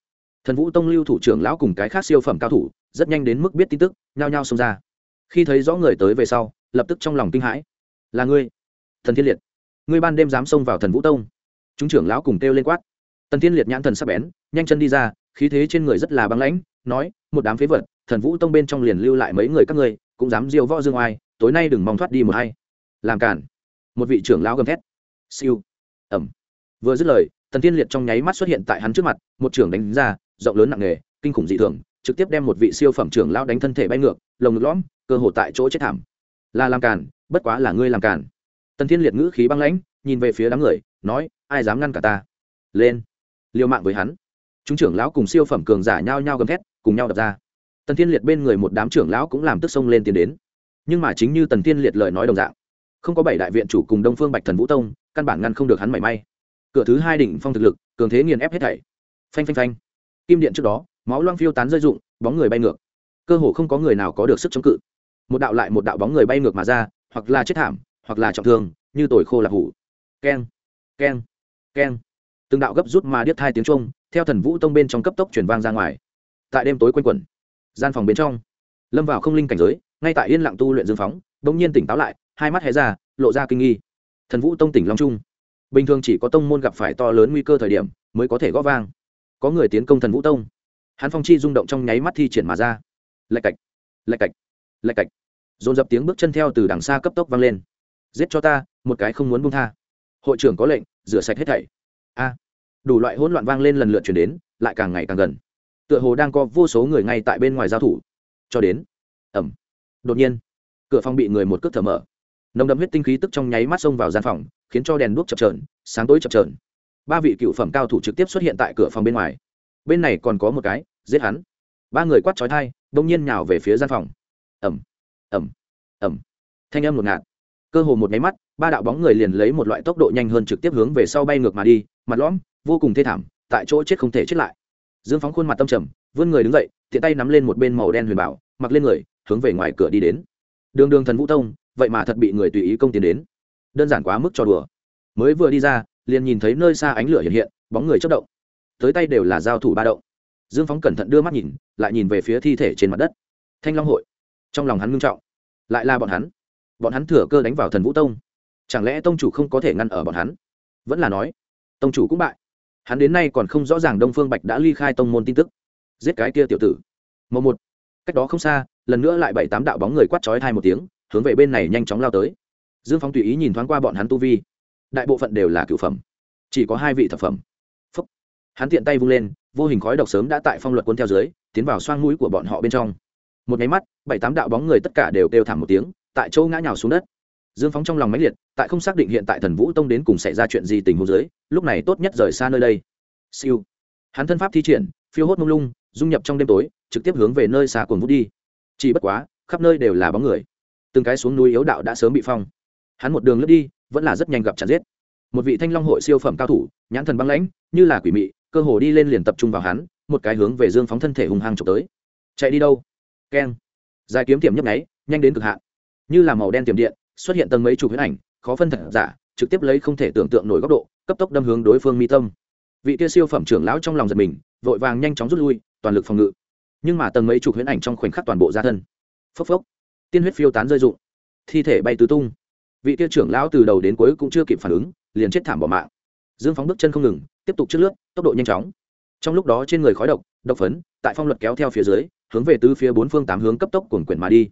Thần vũ tông lưu thủ trưởng lão cùng cái khác siêu phẩm cao thủ, rất nhanh đến mức biết tin tức, nhao nhao xông ra. Khi thấy rõ người tới về sau, lập tức trong lòng kinh hãi. Là ngươi thần thiên liệt. Ngươi ban đêm dám xông vào thần vũ tông. Chúng trưởng lão cùng kêu lên quát. Tần thiên liệt nhãn thần sắp bén, nhanh chân đi ra, khí thế trên người rất là băng lãnh, nói, một đám phế vật thần vũ tông bên trong liền lưu lại mấy người các ngươi, cũng dám diêu võ dương oai, tối nay đừng mong thoát đi một hay làm cản một vị trưởng lão gầm thét. Siêu. Ẩm. Vừa dứt lời, tần tiên liệt trong nháy mắt xuất hiện tại hắn trước mặt, một trưởng đánh ra, rộng lớn nặng nề, kinh khủng dị thường, trực tiếp đem một vị siêu phẩm trưởng lão đánh thân thể bay ngược, lồng ngực lõm, cơ hồ tại chỗ chết thảm. Là làm cản bất quá là ngươi làm cản tần thiên liệt ngữ khí băng lãnh, nhìn về phía đám người, nói, ai dám ngăn cả ta? Lên. Liều mạng với hắn. Chúng trưởng lão cùng siêu phẩm cường giả nhao nhao gầm thét, cùng nhau đập ra tần thiên liệt bên người một đám trưởng lão cũng làm tức sông lên tiến đến. Nhưng mà chính như tần thiên liệt lời nói đồng dạng, không có bảy đại viện chủ cùng đông phương bạch thần vũ tông, căn bản ngăn không được hắn mảy may. Cửa thứ hai đỉnh phong thực lực, cường thế nghiền ép hết thảy. Phanh phanh phanh. Kim điện trước đó, máu loang phiêu tán rơi rụng, bóng người bay ngược. Cơ hồ không có người nào có được sức chống cự. Một đạo lại một đạo bóng người bay ngược mà ra, hoặc là chết thảm, hoặc là trọng thương, như tồi khô lạc hủ. Keng keng keng. Từng đạo gấp rút mà điếc thai tiếng trung theo thần vũ tông bên trong cấp tốc chuyển vang ra ngoài. Tại đêm tối quanh quẩn gian phòng bên trong. Lâm vào không linh cảnh giới, ngay tại yên lặng tu luyện dương phóng, bỗng nhiên tỉnh táo lại, hai mắt hé ra, lộ ra kinh nghi. Thần vũ tông tỉnh long trung. Bình thường chỉ có tông môn gặp phải to lớn nguy cơ thời điểm mới có thể g ó vang. Có người tiến công thần vũ tông. Hắn phong chi rung động trong nháy mắt thi triển mà ra. Lạch cạch lạch cạch lạch cạch. Dồn dập tiếng bước chân theo từ đằng xa cấp tốc vang lên. Giết cho ta, một cái không muốn buông tha. Hội trưởng có lệnh, rửa sạch hết thảy. A. Đủ loại hỗn loạn vang lên lần lượt chuyển đến, lại càng ngày càng gần tựa hồ đang có vô số người ngay tại bên ngoài giao thủ. Cho đến ẩm đột nhiên, cửa phòng bị người một cước thở mở. Nồng đậm huyết tinh khí tức trong nháy mắt xông vào gian phòng, khiến cho đèn đuốc chập trờn sáng tối chập trờn ba vị cựu phẩm cao thủ trực tiếp xuất hiện tại cửa phòng bên ngoài. Bên này còn có một cái, giết hắn. Ba người quát trói thai đông nhiên nhào về phía gian phòng. Ẩm ẩm ẩm thanh âm ngột ngạt. Cơ hồ một nháy mắt, ba đạo bóng người liền lấy một loại tốc độ nhanh hơn trực tiếp hướng về sau bay ngược mà đi, mặt lõm, vô cùng thê thảm, tại chỗ chết không thể chết lại dương phóng khuôn mặt tâm trầm, vươn người đứng dậy, tiện tay nắm lên một bên màu đen huyền bảo, mặc lên người, hướng về ngoài cửa đi đến. Đường đường thần vũ tông, vậy mà thật bị người tùy ý công tiến đến. Đơn giản quá mức cho đùa. Mới vừa đi ra, liền nhìn thấy nơi xa ánh lửa hiện hiện, bóng người chất động. Tới tay đều là giao thủ ba động. Dương phóng cẩn thận đưa mắt nhìn, lại nhìn về phía thi thể trên mặt đất. Thanh long hội. Trong lòng hắn ngưng trọng. Lại là bọn hắn. Bọn hắn thừa cơ đánh vào thần vũ tông. Chẳng lẽ tông chủ không có thể ngăn ở bọn hắn? Vẫn là nói, tông chủ cũng bại hắn đến nay còn không rõ ràng đông phương bạch đã ly khai tông môn tin tức. Giết cái kia tiểu tử. Màu một. Cách đó không xa, lần nữa lại bảy tám đạo bóng người quát trói thai một tiếng, hướng về bên này nhanh chóng lao tới. Dương phóng tùy ý nhìn thoáng qua bọn hắn tu vi. Đại bộ phận đều là cựu phẩm. Chỉ có hai vị thập phẩm. Phúc. hắn tiện tay vung lên, vô hình khói độc sớm đã tại phong luật quân theo dưới, tiến vào xoang mũi của bọn họ bên trong. Một nháy mắt, bảy tám đạo bóng người tất cả đều kêu thảm một tiếng, tại chỗ ngã nhào xuống đất dương phóng trong lòng máy liệt, tại không xác định hiện tại thần vũ tông đến cùng xảy ra chuyện gì tình huống dưới, lúc này tốt nhất rời xa nơi đây. Siêu. Hắn thân pháp thi triển, phiêu hốt mông lung, dung nhập trong đêm tối, trực tiếp hướng về nơi xa cồn vũ đi. Chỉ bất quá, khắp nơi đều là bóng người. Từng cái xuống núi yếu đạo đã sớm bị phong. Hắn một đường lướt đi, vẫn là rất nhanh gặp chặt giết. Một vị thanh long hội siêu phẩm cao thủ, nhãn thần băng lãnh, như là quỷ mị, cơ hồ đi lên liền tập trung vào hắn, một cái hướng về dương phóng thân thể hùng hăng trộm tới. Chạy đi đâu? Keng. Dài kiếm tiềm nhấp nháy, nhanh đến cực hạn. Như là màu đen tiềm điện xuất hiện tầng mấy chục huyết ảnh, khó phân thật giả, trực tiếp lấy không thể tưởng tượng nổi góc độ, cấp tốc đâm hướng đối phương mi tâm. Vị kia siêu phẩm trưởng lão trong lòng giật mình, vội vàng nhanh chóng rút lui, toàn lực phòng ngự. Nhưng mà tầng mấy chục huyễn ảnh trong khoảnh khắc toàn bộ ra thân. Phốc phốc. Tiên huyết phiêu tán rơi rụng. Thi thể bay tứ tung. Vị kia trưởng lão từ đầu đến cuối cũng chưa kịp phản ứng, liền chết thảm bỏ mạng. Dương phóng bước chân không ngừng, tiếp tục trước lướt, tốc độ nhanh chóng. Trong lúc đó trên người khói độc độc phấn, tại phong luật kéo theo phía dưới, hướng về tứ phía bốn phương tám hướng cấp tốc cuồn quyển mà đi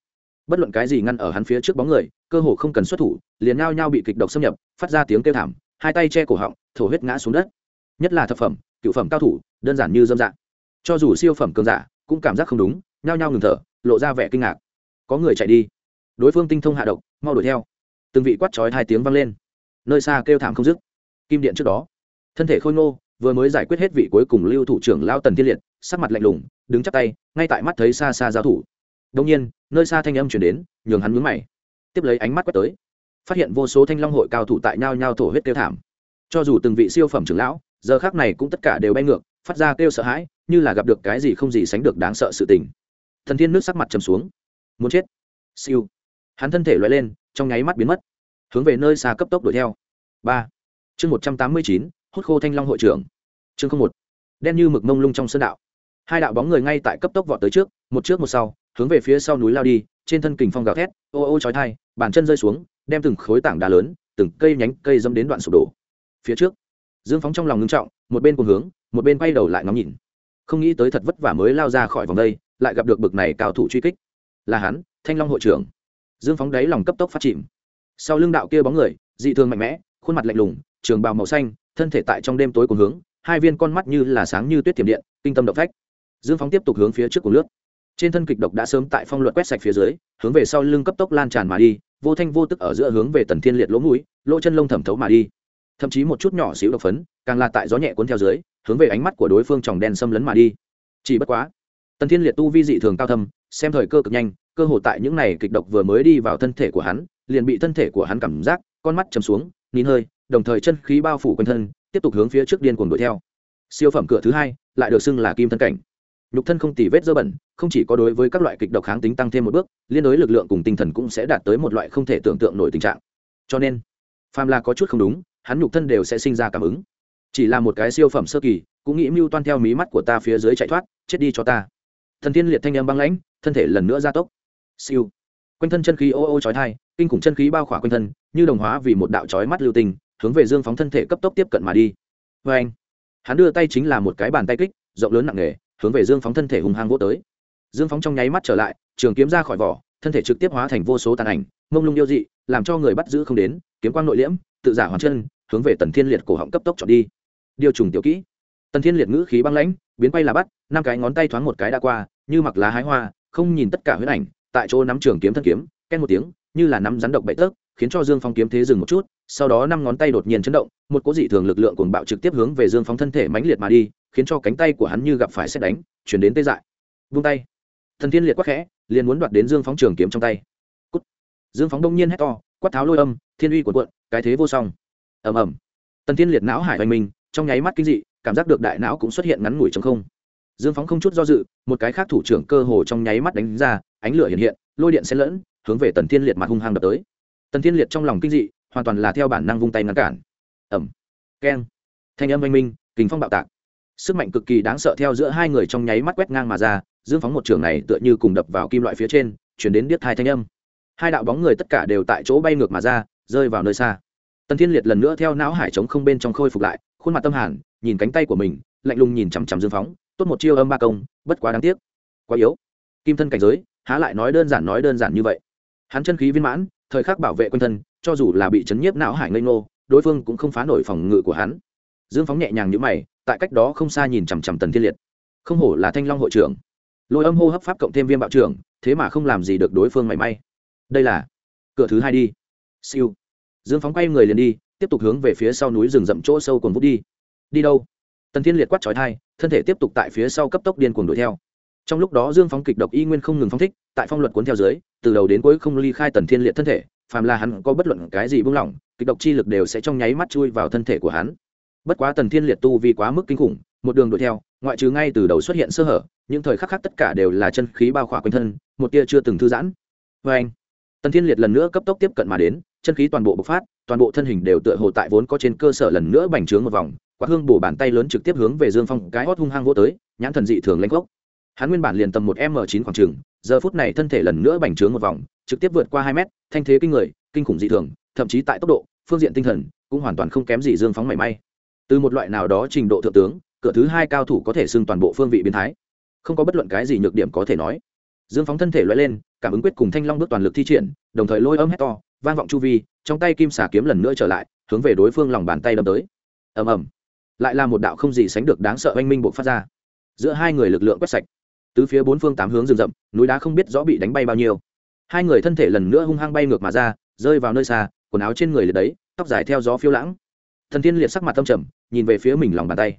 bất luận cái gì ngăn ở hắn phía trước bóng người cơ hồ không cần xuất thủ liền nhao nhao bị kịch độc xâm nhập phát ra tiếng kêu thảm hai tay che cổ họng thổ huyết ngã xuống đất. Nhất là thập phẩm cựu phẩm cao thủ đơn giản như dâm dạ, cho dù siêu phẩm cường giả cũng cảm giác không đúng nhao nhao ngừng thở lộ ra vẻ kinh ngạc. Có người chạy đi. Đối phương tinh thông hạ độc mau đuổi theo. Từng vị quát chói hai tiếng vang lên. Nơi xa kêu thảm không dứt. Kim điện trước đó. Thân thể khôi ngô vừa mới giải quyết hết vị cuối cùng lưu thủ trưởng lao tần thiên liệt sắc mặt lạnh lùng đứng chắp tay ngay tại mắt thấy xa xa giao thủ đông nhiên, nơi xa thanh âm chuyển đến, nhường hắn mướn mày. Tiếp lấy ánh mắt quét tới, phát hiện vô số thanh long hội cao thủ tại nhao nhao thổ huyết kêu thảm. Cho dù từng vị siêu phẩm trưởng lão, giờ khác này cũng tất cả đều bay ngược, phát ra kêu sợ hãi, như là gặp được cái gì không gì sánh được đáng sợ sự tình. Thần thiên nước sắc mặt trầm xuống. Muốn chết? Siêu. Hắn thân thể loại lên, trong nháy mắt biến mất. Hướng về nơi xa cấp tốc đuổi theo. Ba. Chương một trăm tám mươi chín, hút khô thanh long hội trưởng. Chương không một. Đen như mực mông lung trong sơn đạo. Hai đạo bóng người ngay tại cấp tốc vọt tới trước, một trước một sau hướng về phía sau núi lao đi, trên thân kình phong gào thét, ô ô chói thai bàn chân rơi xuống, đem từng khối tảng đá lớn, từng cây nhánh cây dâm đến đoạn sụp đổ. Phía trước, dương phóng trong lòng ngưng trọng, một bên cùng hướng, một bên quay đầu lại ngắm nhìn. Không nghĩ tới thật vất vả mới lao ra khỏi vòng đây, lại gặp được bực này cao thủ truy kích. Là hắn, thanh long hội trưởng. Dương phóng đáy lòng cấp tốc phát chìm. Sau lưng đạo kia bóng người, dị thường mạnh mẽ, khuôn mặt lạnh lùng, trường bào màu xanh, thân thể tại trong đêm tối cùng hướng, hai viên con mắt như là sáng như tuyết tiềm điện, kinh tâm động phách. Dương phóng tiếp tục hướng phía trước của nước trên thân kịch độc đã sớm tại phong luật quét sạch phía dưới, hướng về sau lưng cấp tốc lan tràn mà đi, vô thanh vô tức ở giữa hướng về tần thiên liệt lỗ mũi, lỗ chân lông thẩm thấu mà đi. Thậm chí một chút nhỏ xíu độc phấn, càng là tại gió nhẹ cuốn theo dưới, hướng về ánh mắt của đối phương tròng đen xâm lấn mà đi. Chỉ bất quá, tần thiên liệt tu vi dị thường cao thâm, xem thời cơ cực nhanh, cơ hội tại những này kịch độc vừa mới đi vào thân thể của hắn, liền bị thân thể của hắn cảm giác, con mắt chầm xuống, nín hơi, đồng thời chân khí bao phủ quanh thân, tiếp tục hướng phía trước điên cuồng đuổi theo. Siêu phẩm cửa thứ hai, lại được xưng là kim thân cảnh nhục thân không tỉ vết dơ bẩn, không chỉ có đối với các loại kịch độc kháng tính tăng thêm một bước, liên đối lực lượng cùng tinh thần cũng sẽ đạt tới một loại không thể tưởng tượng nổi tình trạng. Cho nên, phàm là có chút không đúng, hắn nhục thân đều sẽ sinh ra cảm ứng. Chỉ là một cái siêu phẩm sơ kỳ, cũng nghĩ mưu toan theo mí mắt của ta phía dưới chạy thoát, chết đi cho ta. Thần tiên liệt thanh em băng lãnh, thân thể lần nữa gia tốc. Siêu. Quanh thân chân khí ô ô chói thai kinh khủng chân khí bao khỏa quanh thân, như đồng hóa vì một đạo chói mắt lưu tình, hướng về dương phóng thân thể cấp tốc tiếp cận mà đi. Vê anh hắn đưa tay chính là một cái bàn tay kích, rộng lớn nặng nề hướng về dương phóng thân thể hùng hăng vô tới. Dương phóng trong nháy mắt trở lại, trường kiếm ra khỏi vỏ, thân thể trực tiếp hóa thành vô số tàn ảnh, mông lung yêu dị, làm cho người bắt giữ không đến, kiếm quang nội liễm, tự giả hoàn chân, hướng về tần thiên liệt cổ họng cấp tốc chọn đi. Điều trùng tiểu kỹ. Tần thiên liệt ngữ khí băng lãnh, biến quay là bắt, năm cái ngón tay thoáng một cái đã qua, như mặc lá hái hoa, không nhìn tất cả huyết ảnh, tại chỗ nắm trường kiếm thân kiếm, ken một tiếng, như là nắm rắn độc bậy tớp khiến cho dương phong kiếm thế dừng một chút, sau đó năm ngón tay đột nhiên chấn động, một cỗ dị thường lực lượng cuồng bạo trực tiếp hướng về dương phong thân thể mãnh liệt mà đi, khiến cho cánh tay của hắn như gặp phải xét đánh, chuyển đến tê dại. Vung tay. Thần thiên liệt quắc khẽ, liền muốn đoạt đến dương phóng trường kiếm trong tay. Cút. dương phóng đông nhiên hét to, quát tháo lôi âm, thiên uy của cuộn, cái thế vô song. Ầm ầm. Tần thiên liệt não hải hoành minh trong nháy mắt kinh dị, cảm giác được đại não cũng xuất hiện ngắn ngủi trong không. Dương phóng không chút do dự, một cái khác thủ trưởng cơ hồ trong nháy mắt đánh ra, ánh lửa hiện hiện, lôi điện xen lẫn, hướng về tần thiên liệt mặt hung hăng đập tới tần thiên liệt trong lòng kinh dị, hoàn toàn là theo bản năng vung tay ngăn cản. Ẩm keng. Thanh âm oanh minh kính phong bạo tạc. Sức mạnh cực kỳ đáng sợ theo giữa hai người trong nháy mắt quét ngang mà ra, dương phóng một trường này tựa như cùng đập vào kim loại phía trên, chuyển đến điếc hai thanh âm. Hai đạo bóng người tất cả đều tại chỗ bay ngược mà ra, rơi vào nơi xa. Tần thiên liệt lần nữa theo não hải chống không bên trong khôi phục lại, khuôn mặt tâm hàn, nhìn cánh tay của mình, lạnh lùng nhìn chằm chằm dương phóng, tốt một chiêu âm ba công, bất quá đáng tiếc. Quá yếu. Kim thân cảnh giới, há lại nói đơn giản nói đơn giản như vậy. Hắn chân khí viên mãn thời khắc bảo vệ quân thân, cho dù là bị chấn nhiếp não hải ngây ngô, đối phương cũng không phá nổi phòng ngự của hắn. Dương phóng nhẹ nhàng như mày, tại cách đó không xa nhìn chằm chằm tần thiên liệt. Không hổ là thanh long hội trưởng. Lôi âm hô hấp pháp cộng thêm viêm bạo trưởng, thế mà không làm gì được đối phương mảy may. Đây là cửa thứ hai đi. Siêu. Dương phóng quay người liền đi, tiếp tục hướng về phía sau núi rừng rậm chỗ sâu còn vút đi. Đi đâu? Tần thiên liệt quát trói thai thân thể tiếp tục tại phía sau cấp tốc điên cuồng đuổi theo trong lúc đó dương phóng kịch độc y nguyên không ngừng phóng thích, tại phong luật cuốn theo dưới, từ đầu đến cuối không ly khai tần thiên liệt thân thể, phàm là hắn có bất luận cái gì buông lỏng, kịch độc chi lực đều sẽ trong nháy mắt chui vào thân thể của hắn. Bất quá tần thiên liệt tu vì quá mức kinh khủng, một đường đuổi theo, ngoại trừ ngay từ đầu xuất hiện sơ hở, những thời khắc khác tất cả đều là chân khí bao khỏa quanh thân, một tia chưa từng thư giãn. Vê anh, tần thiên liệt lần nữa cấp tốc tiếp cận mà đến, chân khí toàn bộ bộc phát, toàn bộ thân hình đều tựa hồ tại vốn có trên cơ sở lần nữa bành trướng một vòng quá hương bổ bàn tay lớn trực tiếp hướng về dương phong cái hót hung hăng vô tới, nhãn thần dị thường lanh gốc hắn nguyên bản liền tầm một m chín khoảng trường, giờ phút này thân thể lần nữa bành trướng một vòng, trực tiếp vượt qua hai mét, thanh thế kinh người, kinh khủng dị thường, thậm chí tại tốc độ, phương diện tinh thần cũng hoàn toàn không kém gì dương phóng mảy may. Từ một loại nào đó trình độ thượng tướng, cửa thứ hai cao thủ có thể xưng toàn bộ phương vị biến thái. Không có bất luận cái gì nhược điểm có thể nói. Dương phóng thân thể loại lên, cảm ứng quyết cùng thanh long bước toàn lực thi triển, đồng thời lôi âm hét to, vang vọng chu vi, trong tay kim xà kiếm lần nữa trở lại, hướng về đối phương lòng bàn tay đâm tới. Ầm ầm. Lại là một đạo không gì sánh được đáng sợ oanh minh buộc phát ra. Giữa hai người lực lượng quét sạch tứ phía bốn phương tám hướng rừng rậm, núi đá không biết rõ bị đánh bay bao nhiêu. Hai người thân thể lần nữa hung hăng bay ngược mà ra, rơi vào nơi xa, quần áo trên người liệt đấy, tóc dài theo gió phiêu lãng. Thần tiên liệt sắc mặt tâm trầm, nhìn về phía mình lòng bàn tay.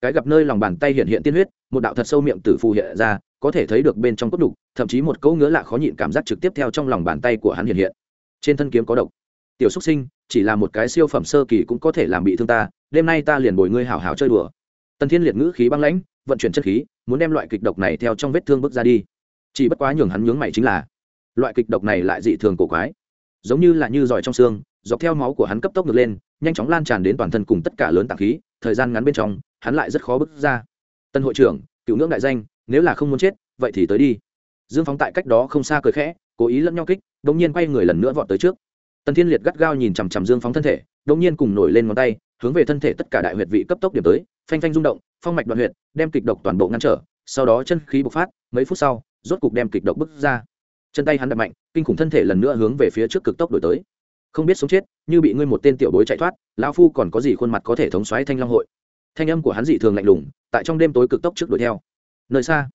Cái gặp nơi lòng bàn tay hiện hiện tiên huyết, một đạo thật sâu miệng tử phù hiện ra, có thể thấy được bên trong cốt đục, thậm chí một câu ngứa lạ khó nhịn cảm giác trực tiếp theo trong lòng bàn tay của hắn hiện hiện. Trên thân kiếm có độc. Tiểu xúc sinh, chỉ là một cái siêu phẩm sơ kỳ cũng có thể làm bị thương ta, đêm nay ta liền bồi ngươi hảo hảo chơi đùa. Tần thiên liệt ngữ khí băng lãnh, vận chuyển chất khí muốn đem loại kịch độc này theo trong vết thương bước ra đi. Chỉ bất quá nhường hắn nhướng mày chính là, loại kịch độc này lại dị thường cổ quái. Giống như là như giỏi trong xương, dọc theo máu của hắn cấp tốc ngược lên, nhanh chóng lan tràn đến toàn thân cùng tất cả lớn tạng khí, thời gian ngắn bên trong, hắn lại rất khó bước ra. Tân hội trưởng, cựu ngưỡng đại danh, nếu là không muốn chết, vậy thì tới đi. Dương phóng tại cách đó không xa cười khẽ, cố ý lẫn nhau kích đ ỗ n g nhiên quay người lần nữa vọt tới trước. Tần thiên liệt gắt gao nhìn chằm chằm dương phóng thân thể đ ỗ n g nhiên cùng nổi lên ngón tay, hướng về thân thể tất cả đại huyệt vị cấp tốc điểm tới phanh phanh rung động, phong mạch đoạn huyệt, đem kịch độc toàn bộ ngăn trở, sau đó chân khí bộc phát, mấy phút sau, rốt cục đem kịch độc bước ra. Chân tay hắn đập mạnh, kinh khủng thân thể lần nữa hướng về phía trước cực tốc đổi tới. Không biết sống chết, như bị ngươi một tên tiểu bối chạy thoát, lão phu còn có gì khuôn mặt có thể thống xoáy thanh long hội? Thanh âm của hắn dị thường lạnh lùng, tại trong đêm tối cực tốc trước đuổi theo. Nơi xa,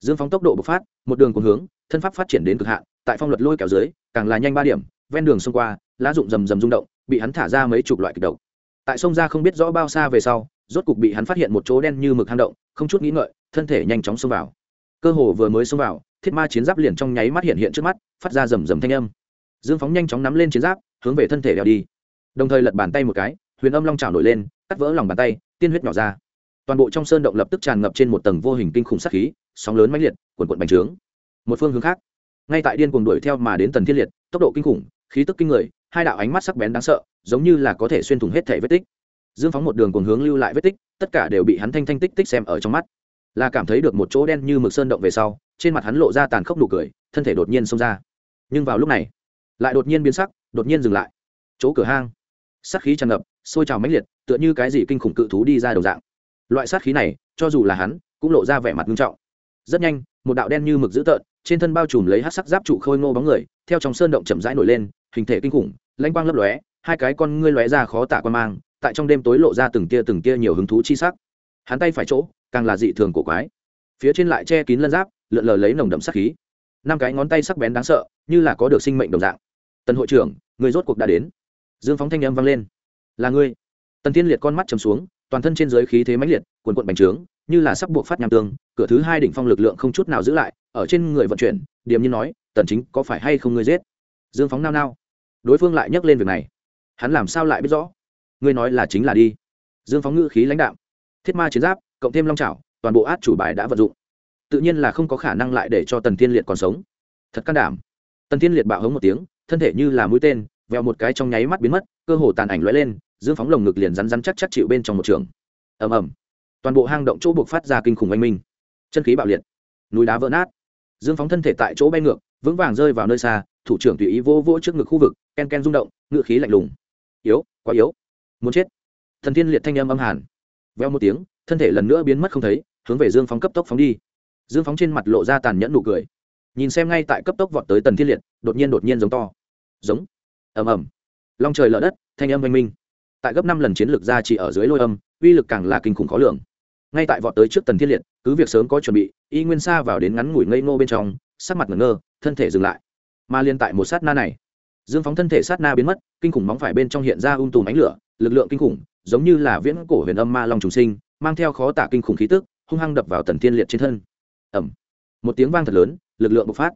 dương phóng tốc độ bộc phát, một đường cùng hướng, thân pháp phát triển đến cực hạn, tại phong luật lôi kéo dưới, càng là nhanh ba điểm, ven đường xông qua, lá rụng rầm rầm rung động, bị hắn thả ra mấy chục loại kịch độc. Tại sông ra không biết rõ bao xa về sau rốt cục bị hắn phát hiện một chỗ đen như mực hang động, không chút nghĩ ngợi, thân thể nhanh chóng xông vào. Cơ hồ vừa mới xông vào, thiết ma chiến giáp liền trong nháy mắt hiện hiện trước mắt, phát ra rầm rầm thanh âm. Dương phóng nhanh chóng nắm lên chiến giáp, hướng về thân thể đeo đi. Đồng thời lật bàn tay một cái, huyền âm long trào nổi lên, cắt vỡ lòng bàn tay, tiên huyết nhỏ ra. Toàn bộ trong sơn động lập tức tràn ngập trên một tầng vô hình kinh khủng sát khí, sóng lớn mãnh liệt quần quận bành trướng. Một phương hướng khác, ngay tại điên cuồng đuổi theo mà đến tần thiên liệt, tốc độ kinh khủng, khí tức kinh người, hai đạo ánh mắt sắc bén đáng sợ, giống như là có thể xuyên thủng hết thể vết tích dương phóng một đường cùng hướng lưu lại vết tích, tất cả đều bị hắn thanh thanh tích tích xem ở trong mắt. Là cảm thấy được một chỗ đen như mực sơn động về sau, trên mặt hắn lộ ra tàn khốc nụ cười, thân thể đột nhiên xông ra. Nhưng vào lúc này, lại đột nhiên biến sắc, đột nhiên dừng lại. Chỗ cửa hang, sát khí tràn ngập, sôi trào mãnh liệt, tựa như cái gì kinh khủng cự thú đi ra đầu dạng. Loại sát khí này, cho dù là hắn, cũng lộ ra vẻ mặt nghiêm trọng. Rất nhanh, một đạo đen như mực dữ tợn, trên thân bao trùm lấy hát sắc giáp trụ khôi ngô bóng người, theo trong sơn động chậm rãi nổi lên, hình thể kinh khủng lãnh quang lấp lóe, hai cái con ngươi lóe ra khó tả quan mang tại trong đêm tối lộ ra từng tia từng tia nhiều hứng thú chi sắc. Hắn tay phải chỗ, càng là dị thường của quái. Phía trên lại che kín lân giáp, lượn lờ lấy nồng đậm sắc khí. Năm cái ngón tay sắc bén đáng sợ, như là có được sinh mệnh đồng dạng. Tần hội trưởng, người rốt cuộc đã đến. Dương phóng thanh âm vang lên. Là ngươi. Tần tiên liệt con mắt chầm xuống, toàn thân trên giới khí thế mãnh liệt quần quận bành trướng, như là sắp buộc phát nham tương, cửa thứ hai đỉnh phong lực lượng không chút nào giữ lại, ở trên người vận chuyển, điềm như nói, tần chính có phải hay không ngươi giết? Dương phóng nao nao. Đối phương lại nhắc lên việc này. Hắn làm sao lại biết rõ? Ngươi nói là chính là đi. Dương phóng ngữ khí lãnh đạo thiết ma chiến giáp, cộng thêm long trào toàn bộ át chủ bài đã vận dụng. Tự nhiên là không có khả năng lại để cho tần thiên liệt còn sống. Thật can đảm. Tần thiên liệt bạo hống một tiếng, thân thể như là mũi tên, vèo một cái trong nháy mắt biến mất, cơ hồ tàn ảnh lóe lên, dương phóng lồng ngực liền rắn rắn chắc chắc chịu bên trong một trường. Ầm ầm. Toàn bộ hang động chỗ buộc phát ra kinh khủng oanh minh. Chân khí bạo liệt. Núi đá vỡ nát. Dương phóng thân thể tại chỗ bay ngược, vững vàng rơi vào nơi xa, thủ trưởng tùy ý vô vỗ trước ngực khu vực, ken ken rung động ngự khí lạnh lùng. Yếu, quá yếu muốn chết. Thần thiên liệt thanh âm âm hàn. Veo một tiếng, thân thể lần nữa biến mất không thấy, hướng về dương phóng cấp tốc phóng đi. Dương phóng trên mặt lộ ra tàn nhẫn nụ cười. Nhìn xem ngay tại cấp tốc vọt tới tần thiên liệt, đột nhiên đột nhiên giống to. Giống. Ầm ầm. Long trời lở đất, thanh âm oanh minh. Tại gấp năm lần chiến lược ra chỉ ở dưới lôi âm, uy lực càng là kinh khủng khó lường. Ngay tại vọt tới trước tần thiên liệt, cứ việc sớm có chuẩn bị, y nguyên xa vào đến ngắn ngủi ngây ngô bên trong, sắc mặt ngẩn ngơ, thân thể dừng lại. Mà liên tại một sát na này, dương phóng thân thể sát na biến mất, kinh khủng móng phải bên trong hiện ra ung tùm ánh lửa lực lượng kinh khủng, giống như là viễn cổ huyền âm ma long trùng sinh, mang theo khó tả kinh khủng khí tức, hung hăng đập vào tần thiên liệt trên thân. Ẩm một tiếng vang thật lớn, lực lượng bộc phát.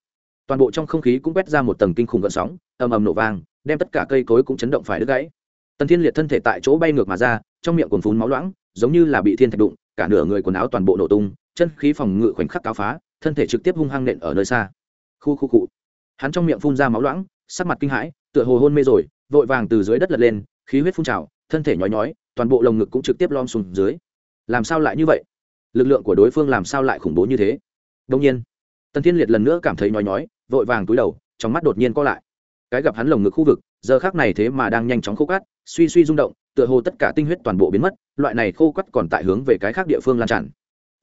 Toàn bộ trong không khí cũng quét ra một tầng kinh khủng gợn sóng, ầm ầm nổ vang, đem tất cả cây cối cũng chấn động phải đứt gãy. Tần thiên liệt thân thể tại chỗ bay ngược mà ra, trong miệng cuồn phún máu loãng, giống như là bị thiên thạch đụng, cả nửa người quần áo toàn bộ nổ tung, chân khí phòng ngự khoảnh khắc cao phá, thân thể trực tiếp hung hăng nện ở nơi xa. Khu khu cụ hắn trong miệng phun ra máu loãng, sắc mặt kinh hãi, tựa hồ hôn mê rồi, vội vàng từ dưới đất lật lên khí huyết phun trào, thân thể nhói nhói, toàn bộ lồng ngực cũng trực tiếp lom xuống dưới. Làm sao lại như vậy? Lực lượng của đối phương làm sao lại khủng bố như thế? Đông nhiên, tần thiên liệt lần nữa cảm thấy nhói nhói, vội vàng túi đầu, trong mắt đột nhiên co lại. Cái gặp hắn lồng ngực khu vực, giờ khác này thế mà đang nhanh chóng khô cát, suy suy rung động, tựa hồ tất cả tinh huyết toàn bộ biến mất, loại này khô cắt còn tại hướng về cái khác địa phương lan tràn.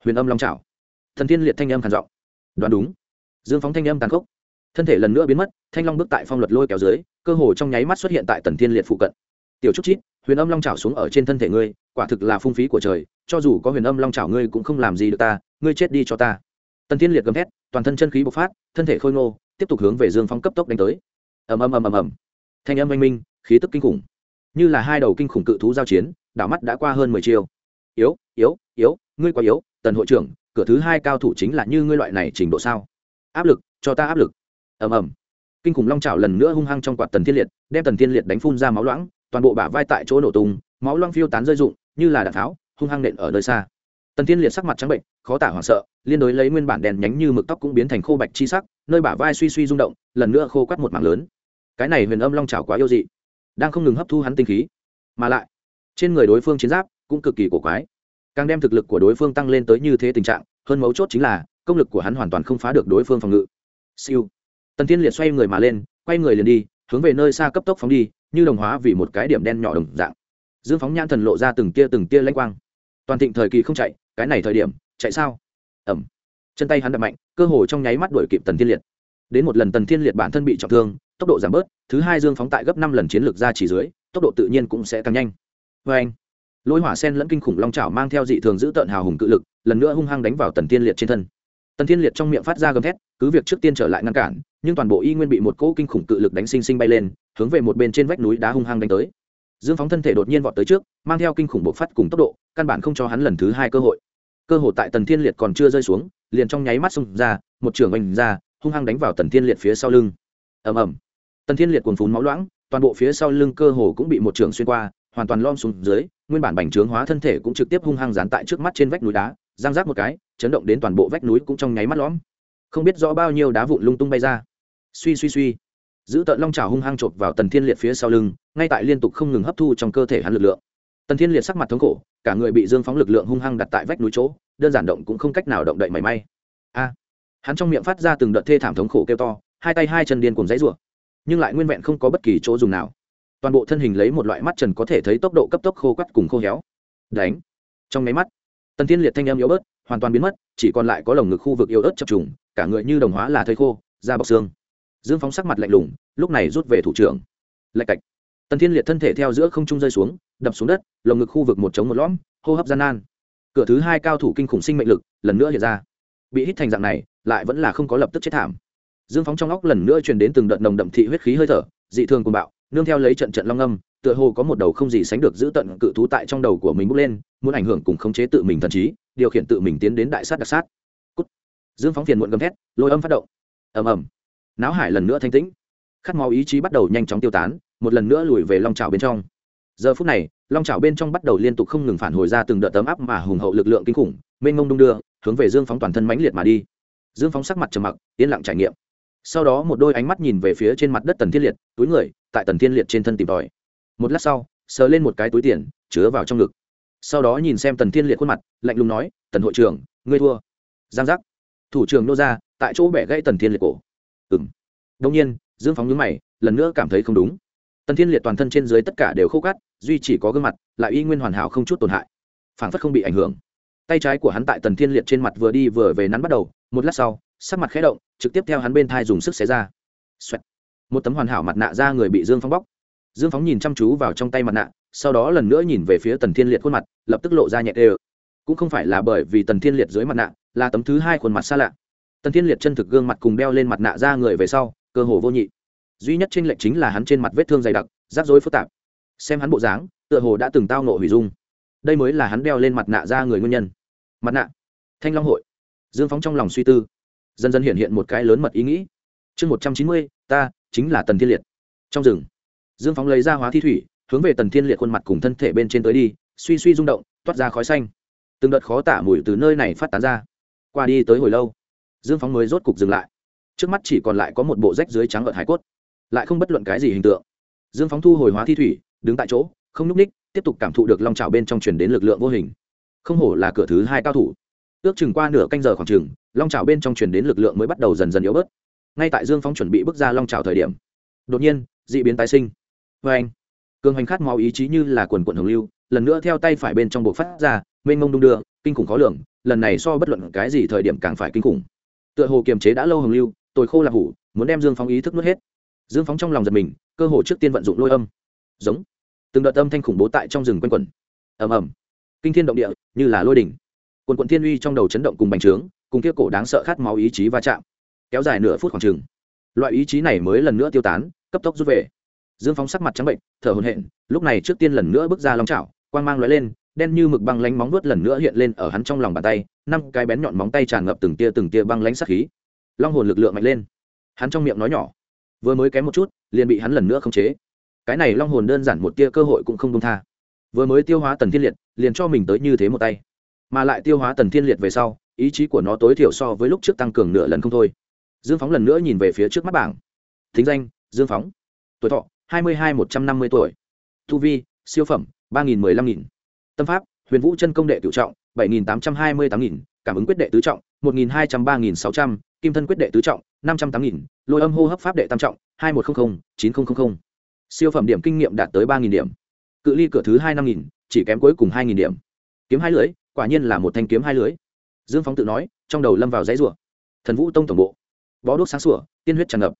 Huyền âm long trào thần thiên liệt thanh âm khàn giọng. Đoán đúng. Dương phóng thanh âm tàn khốc. Thân thể lần nữa biến mất, thanh long bước tại phong luật lôi kéo dưới, cơ hồ trong nháy mắt xuất hiện tại tần thiên liệt phụ cận tiểu trúc chít, huyền âm long trào xuống ở trên thân thể ngươi, quả thực là phung phí của trời, cho dù có huyền âm long trào ngươi cũng không làm gì được ta, ngươi chết đi cho ta. Tần thiên liệt gầm thét, toàn thân chân khí bộc phát, thân thể khôi ngô, tiếp tục hướng về dương phong cấp tốc đánh tới. Ầm ầm ầm ầm ầm. Thanh âm oanh minh, khí tức kinh khủng. Như là hai đầu kinh khủng cự thú giao chiến, đảo mắt đã qua hơn mười chiêu. Yếu yếu yếu, ngươi quá yếu, tần hội trưởng, cửa thứ hai cao thủ chính là như ngươi loại này trình độ sao? Áp lực, cho ta áp lực. Ầm ầm. Kinh khủng long trào lần nữa hung hăng trong quạt tần thiên liệt, đem tần thiên liệt đánh phun ra máu loãng toàn bộ bả vai tại chỗ nổ tung, máu loang phiêu tán rơi rụng, như là đạn tháo, hung hăng nện ở nơi xa. Tần thiên liệt sắc mặt trắng bệnh, khó tả hoảng sợ, liên đối lấy nguyên bản đèn nhánh như mực tóc cũng biến thành khô bạch chi sắc, nơi bả vai suy suy rung động, lần nữa khô quắt một mảng lớn. Cái này huyền âm long trào quá yêu dị, đang không ngừng hấp thu hắn tinh khí. Mà lại, trên người đối phương chiến giáp cũng cực kỳ cổ quái. Càng đem thực lực của đối phương tăng lên tới như thế tình trạng, hơn mấu chốt chính là, công lực của hắn hoàn toàn không phá được đối phương phòng ngự. Siêu. Tần thiên liệt xoay người mà lên, quay người liền đi, hướng về nơi xa cấp tốc phóng đi như đồng hóa vì một cái điểm đen nhỏ đồng dạng. Dương phóng nhãn thần lộ ra từng tia từng tia lanh quang. Toàn thịnh thời kỳ không chạy, cái này thời điểm, chạy sao? Ẩm chân tay hắn đập mạnh, cơ hồ trong nháy mắt đuổi kịp tần thiên liệt. Đến một lần tần thiên liệt bản thân bị trọng thương, tốc độ giảm bớt, thứ hai dương phóng tại gấp năm lần chiến lược ra chỉ dưới, tốc độ tự nhiên cũng sẽ tăng nhanh. Vê anh lôi hỏa sen lẫn kinh khủng long trào mang theo dị thường giữ tợn hào hùng cự lực, lần nữa hung hăng đánh vào tần thiên liệt trên thân tần thiên liệt trong miệng phát ra gầm thét, cứ việc trước tiên trở lại ngăn cản, nhưng toàn bộ y nguyên bị một cỗ kinh khủng cự lực đánh sinh sinh bay lên, hướng về một bên trên vách núi đá hung hăng đánh tới. Dương phóng thân thể đột nhiên vọt tới trước, mang theo kinh khủng bộc phát cùng tốc độ, căn bản không cho hắn lần thứ hai cơ hội. Cơ hội tại tần thiên liệt còn chưa rơi xuống, liền trong nháy mắt xông ra, một trường oanh ra, hung hăng đánh vào tần thiên liệt phía sau lưng. Ầm ầm. Tần thiên liệt cuồn phún máu loãng, toàn bộ phía sau lưng cơ hồ cũng bị một trường xuyên qua, hoàn toàn lom xuống dưới, nguyên bản bành trướng hóa thân thể cũng trực tiếp hung hăng dán tại trước mắt trên vách núi đá giang rác một cái, chấn động đến toàn bộ vách núi cũng trong nháy mắt lõm. Không biết rõ bao nhiêu đá vụn lung tung bay ra. Suy suy suy. Giữ tợn long trào hung hăng chộp vào tần thiên liệt phía sau lưng, ngay tại liên tục không ngừng hấp thu trong cơ thể hắn lực lượng. Tần thiên liệt sắc mặt thống khổ, cả người bị dương phóng lực lượng hung hăng đặt tại vách núi chỗ, đơn giản động cũng không cách nào động đậy mảy may. A! Hắn trong miệng phát ra từng đợt thê thảm thống khổ kêu to, hai tay hai chân điên cùng dãy rủa nhưng lại nguyên vẹn không có bất kỳ chỗ dùng nào. Toàn bộ thân hình lấy một loại mắt trần có thể thấy tốc độ cấp tốc khô quắt cùng khô héo. Đánh! Trong máy mắt tần thiên liệt thanh âm yếu bớt, hoàn toàn biến mất, chỉ còn lại có lồng ngực khu vực yếu ớt chập trùng, cả người như đồng hóa là thây khô, da bọc xương. Dương phóng sắc mặt lạnh lùng, lúc này rút về thủ trưởng. Lạch cạch. Tần thiên liệt thân thể theo giữa không trung rơi xuống, đập xuống đất, lồng ngực khu vực một trống một lõm, hô hấp gian nan. Cửa thứ hai cao thủ kinh khủng sinh mệnh lực, lần nữa hiện ra. Bị hít thành dạng này, lại vẫn là không có lập tức chết thảm. Dương phóng trong óc lần nữa truyền đến từng đợt nồng đậm thị huyết khí hơi thở, dị thường cùng bạo, nương theo lấy trận trận long âm tựa hồ có một đầu không gì sánh được giữ tận cự thú tại trong đầu của mình bốc lên, muốn ảnh hưởng cùng khống chế tự mình thần trí, điều khiển tự mình tiến đến đại sát đặc sát. Cút. dương phóng phiền muộn gầm thét, lôi âm phát động. Ầm ầm. Náo hải lần nữa thanh tĩnh. Khát máu ý chí bắt đầu nhanh chóng tiêu tán, một lần nữa lùi về long trào bên trong. Giờ phút này, long trào bên trong bắt đầu liên tục không ngừng phản hồi ra từng đợt tấm áp mà hùng hậu lực lượng kinh khủng, mênh mông đung đưa, hướng về dương phóng toàn thân mãnh liệt mà đi. Dương phóng sắc mặt trầm mặc, yên lặng trải nghiệm. Sau đó một đôi ánh mắt nhìn về phía trên mặt đất tần thiên liệt, túi người, tại tần thiên liệt trên thân tìm tòi một lát sau, sờ lên một cái túi tiền, chứa vào trong ngực. Sau đó nhìn xem tần thiên liệt khuôn mặt, lạnh lùng nói, tần hội trưởng, ngươi thua. Giang giác. Thủ trưởng nô ra, tại chỗ bẻ gãy tần thiên liệt cổ. Ừ m đông nhiên, dương phóng nhướng mày, lần nữa cảm thấy không đúng. Tần thiên liệt toàn thân trên dưới tất cả đều khô cát, duy chỉ có gương mặt, lại y nguyên hoàn hảo không chút tổn hại. Phảng phất không bị ảnh hưởng. Tay trái của hắn tại tần thiên liệt trên mặt vừa đi vừa về nắn bắt đầu, một lát sau, sắc mặt khẽ động, trực tiếp theo hắn bên thai dùng sức xé ra. Xoẹt. một tấm hoàn hảo mặt nạ ra người bị dương phóng bóc dương phóng nhìn chăm chú vào trong tay mặt nạ, sau đó lần nữa nhìn về phía tần thiên liệt khuôn mặt, lập tức lộ ra nhẹ đê cũng không phải là bởi vì tần thiên liệt dưới mặt nạ là tấm thứ hai khuôn mặt xa lạ. Tần thiên liệt chân thực gương mặt cùng đeo lên mặt nạ ra người về sau, cơ hồ vô nhị. Duy nhất trên lệch chính là hắn trên mặt vết thương dày đặc, rắc rối phức tạp. Xem hắn bộ dáng, tựa hồ đã từng tao nộ hủy dung. Đây mới là hắn đeo lên mặt nạ ra người nguyên nhân. Mặt nạ. Thanh long hội. Dương phóng trong lòng suy tư. Dần dần hiện hiện một cái lớn mật ý nghĩ. Chương một trăm chín mươi, ta chính là tần thiên liệt. Trong rừng dương phóng lấy ra hóa thi thủy, hướng về tần thiên liệt khuôn mặt cùng thân thể bên trên tới đi, suy suy rung động, toát ra khói xanh. Từng đợt khó tả mùi từ nơi này phát tán ra. Qua đi tới hồi lâu, dương phóng mới rốt cục dừng lại. Trước mắt chỉ còn lại có một bộ rách dưới trắng ở hải cốt, lại không bất luận cái gì hình tượng. Dương phóng thu hồi hóa thi thủy, đứng tại chỗ, không nhúc ních, tiếp tục cảm thụ được long trào bên trong truyền đến lực lượng vô hình. Không hổ là cửa thứ hai cao thủ. Ước chừng qua nửa canh giờ khoảng chừng, long trào bên trong truyền đến lực lượng mới bắt đầu dần dần yếu bớt. Ngay tại dương phóng chuẩn bị bước ra long trào thời điểm, đột nhiên d ị biến tái sinh vê anh, cường hành khát máu ý chí như là quần quận hồng lưu, lần nữa theo tay phải bên trong bộ phát ra, mênh mông đung đưa, kinh khủng khó lường, lần này so bất luận cái gì thời điểm càng phải kinh khủng. Tựa hồ kiềm chế đã lâu hồng lưu tồi khô là hủ, muốn đem dương phóng ý thức nuốt hết. Dương phóng trong lòng giật mình, cơ hồ trước tiên vận dụng lôi âm. Giống. Từng đợt âm thanh khủng bố tại trong rừng quanh quẩn. Ầm ầm. Kinh thiên động địa, như là lôi đỉnh. Quần quận thiên uy trong đầu chấn động cùng bành trướng, cùng kia cổ đáng sợ khát máu ý chí va chạm. Kéo dài nửa phút khoảng chừng. Loại ý chí này mới lần nữa tiêu tán, cấp tốc rút về dương phóng sắc mặt trắng bệnh, thở hồn hện lúc này trước tiên lần nữa bước ra long chảo, quang mang lóe lên, đen như mực băng lánh móng vuốt lần nữa hiện lên ở hắn trong lòng bàn tay, năm cái bén nhọn móng tay tràn ngập từng tia từng tia băng lánh sắc khí. Long hồn lực lượng mạnh lên. Hắn trong miệng nói nhỏ, vừa mới kém một chút, liền bị hắn lần nữa khống chế. Cái này long hồn đơn giản một tia cơ hội cũng không công tha. Vừa mới tiêu hóa tần thiên liệt, liền cho mình tới như thế một tay. Mà lại tiêu hóa tần thiên liệt về sau, ý chí của nó tối thiểu so với lúc trước tăng cường nửa lần không thôi. Dương phóng lần nữa nhìn về phía trước mắt bảng. Thính danh, dương phóng. Tuổi thọ hai mươi hai một trăm năm mươi tuổi. Thu vi, siêu phẩm, ba nghìn mười lăm nghìn. Tâm pháp, huyền vũ chân công đệ cựu trọng, bảy nghìn tám trăm hai mươi tám nghìn. Cảm ứng quyết đệ tứ trọng, một nghìn hai trăm ba nghìn sáu trăm. Kim thân quyết đệ tứ trọng, năm trăm tám nghìn. Lôi âm hô hấp pháp đệ tam trọng, hai một trăm linh chín nghìn siêu phẩm điểm kinh nghiệm đạt tới ba nghìn điểm. Cự ly cửa thứ hai năm nghìn, chỉ kém cuối cùng hai nghìn điểm. Kiếm hai lưới, quả nhiên là một thanh kiếm hai lưới. Dương phóng tự nói, trong đầu lâm vào dãy rủa. Thần vũ tông tổng bộ. Bó đuốc sáng sủa, tiên huyết tràn ngập.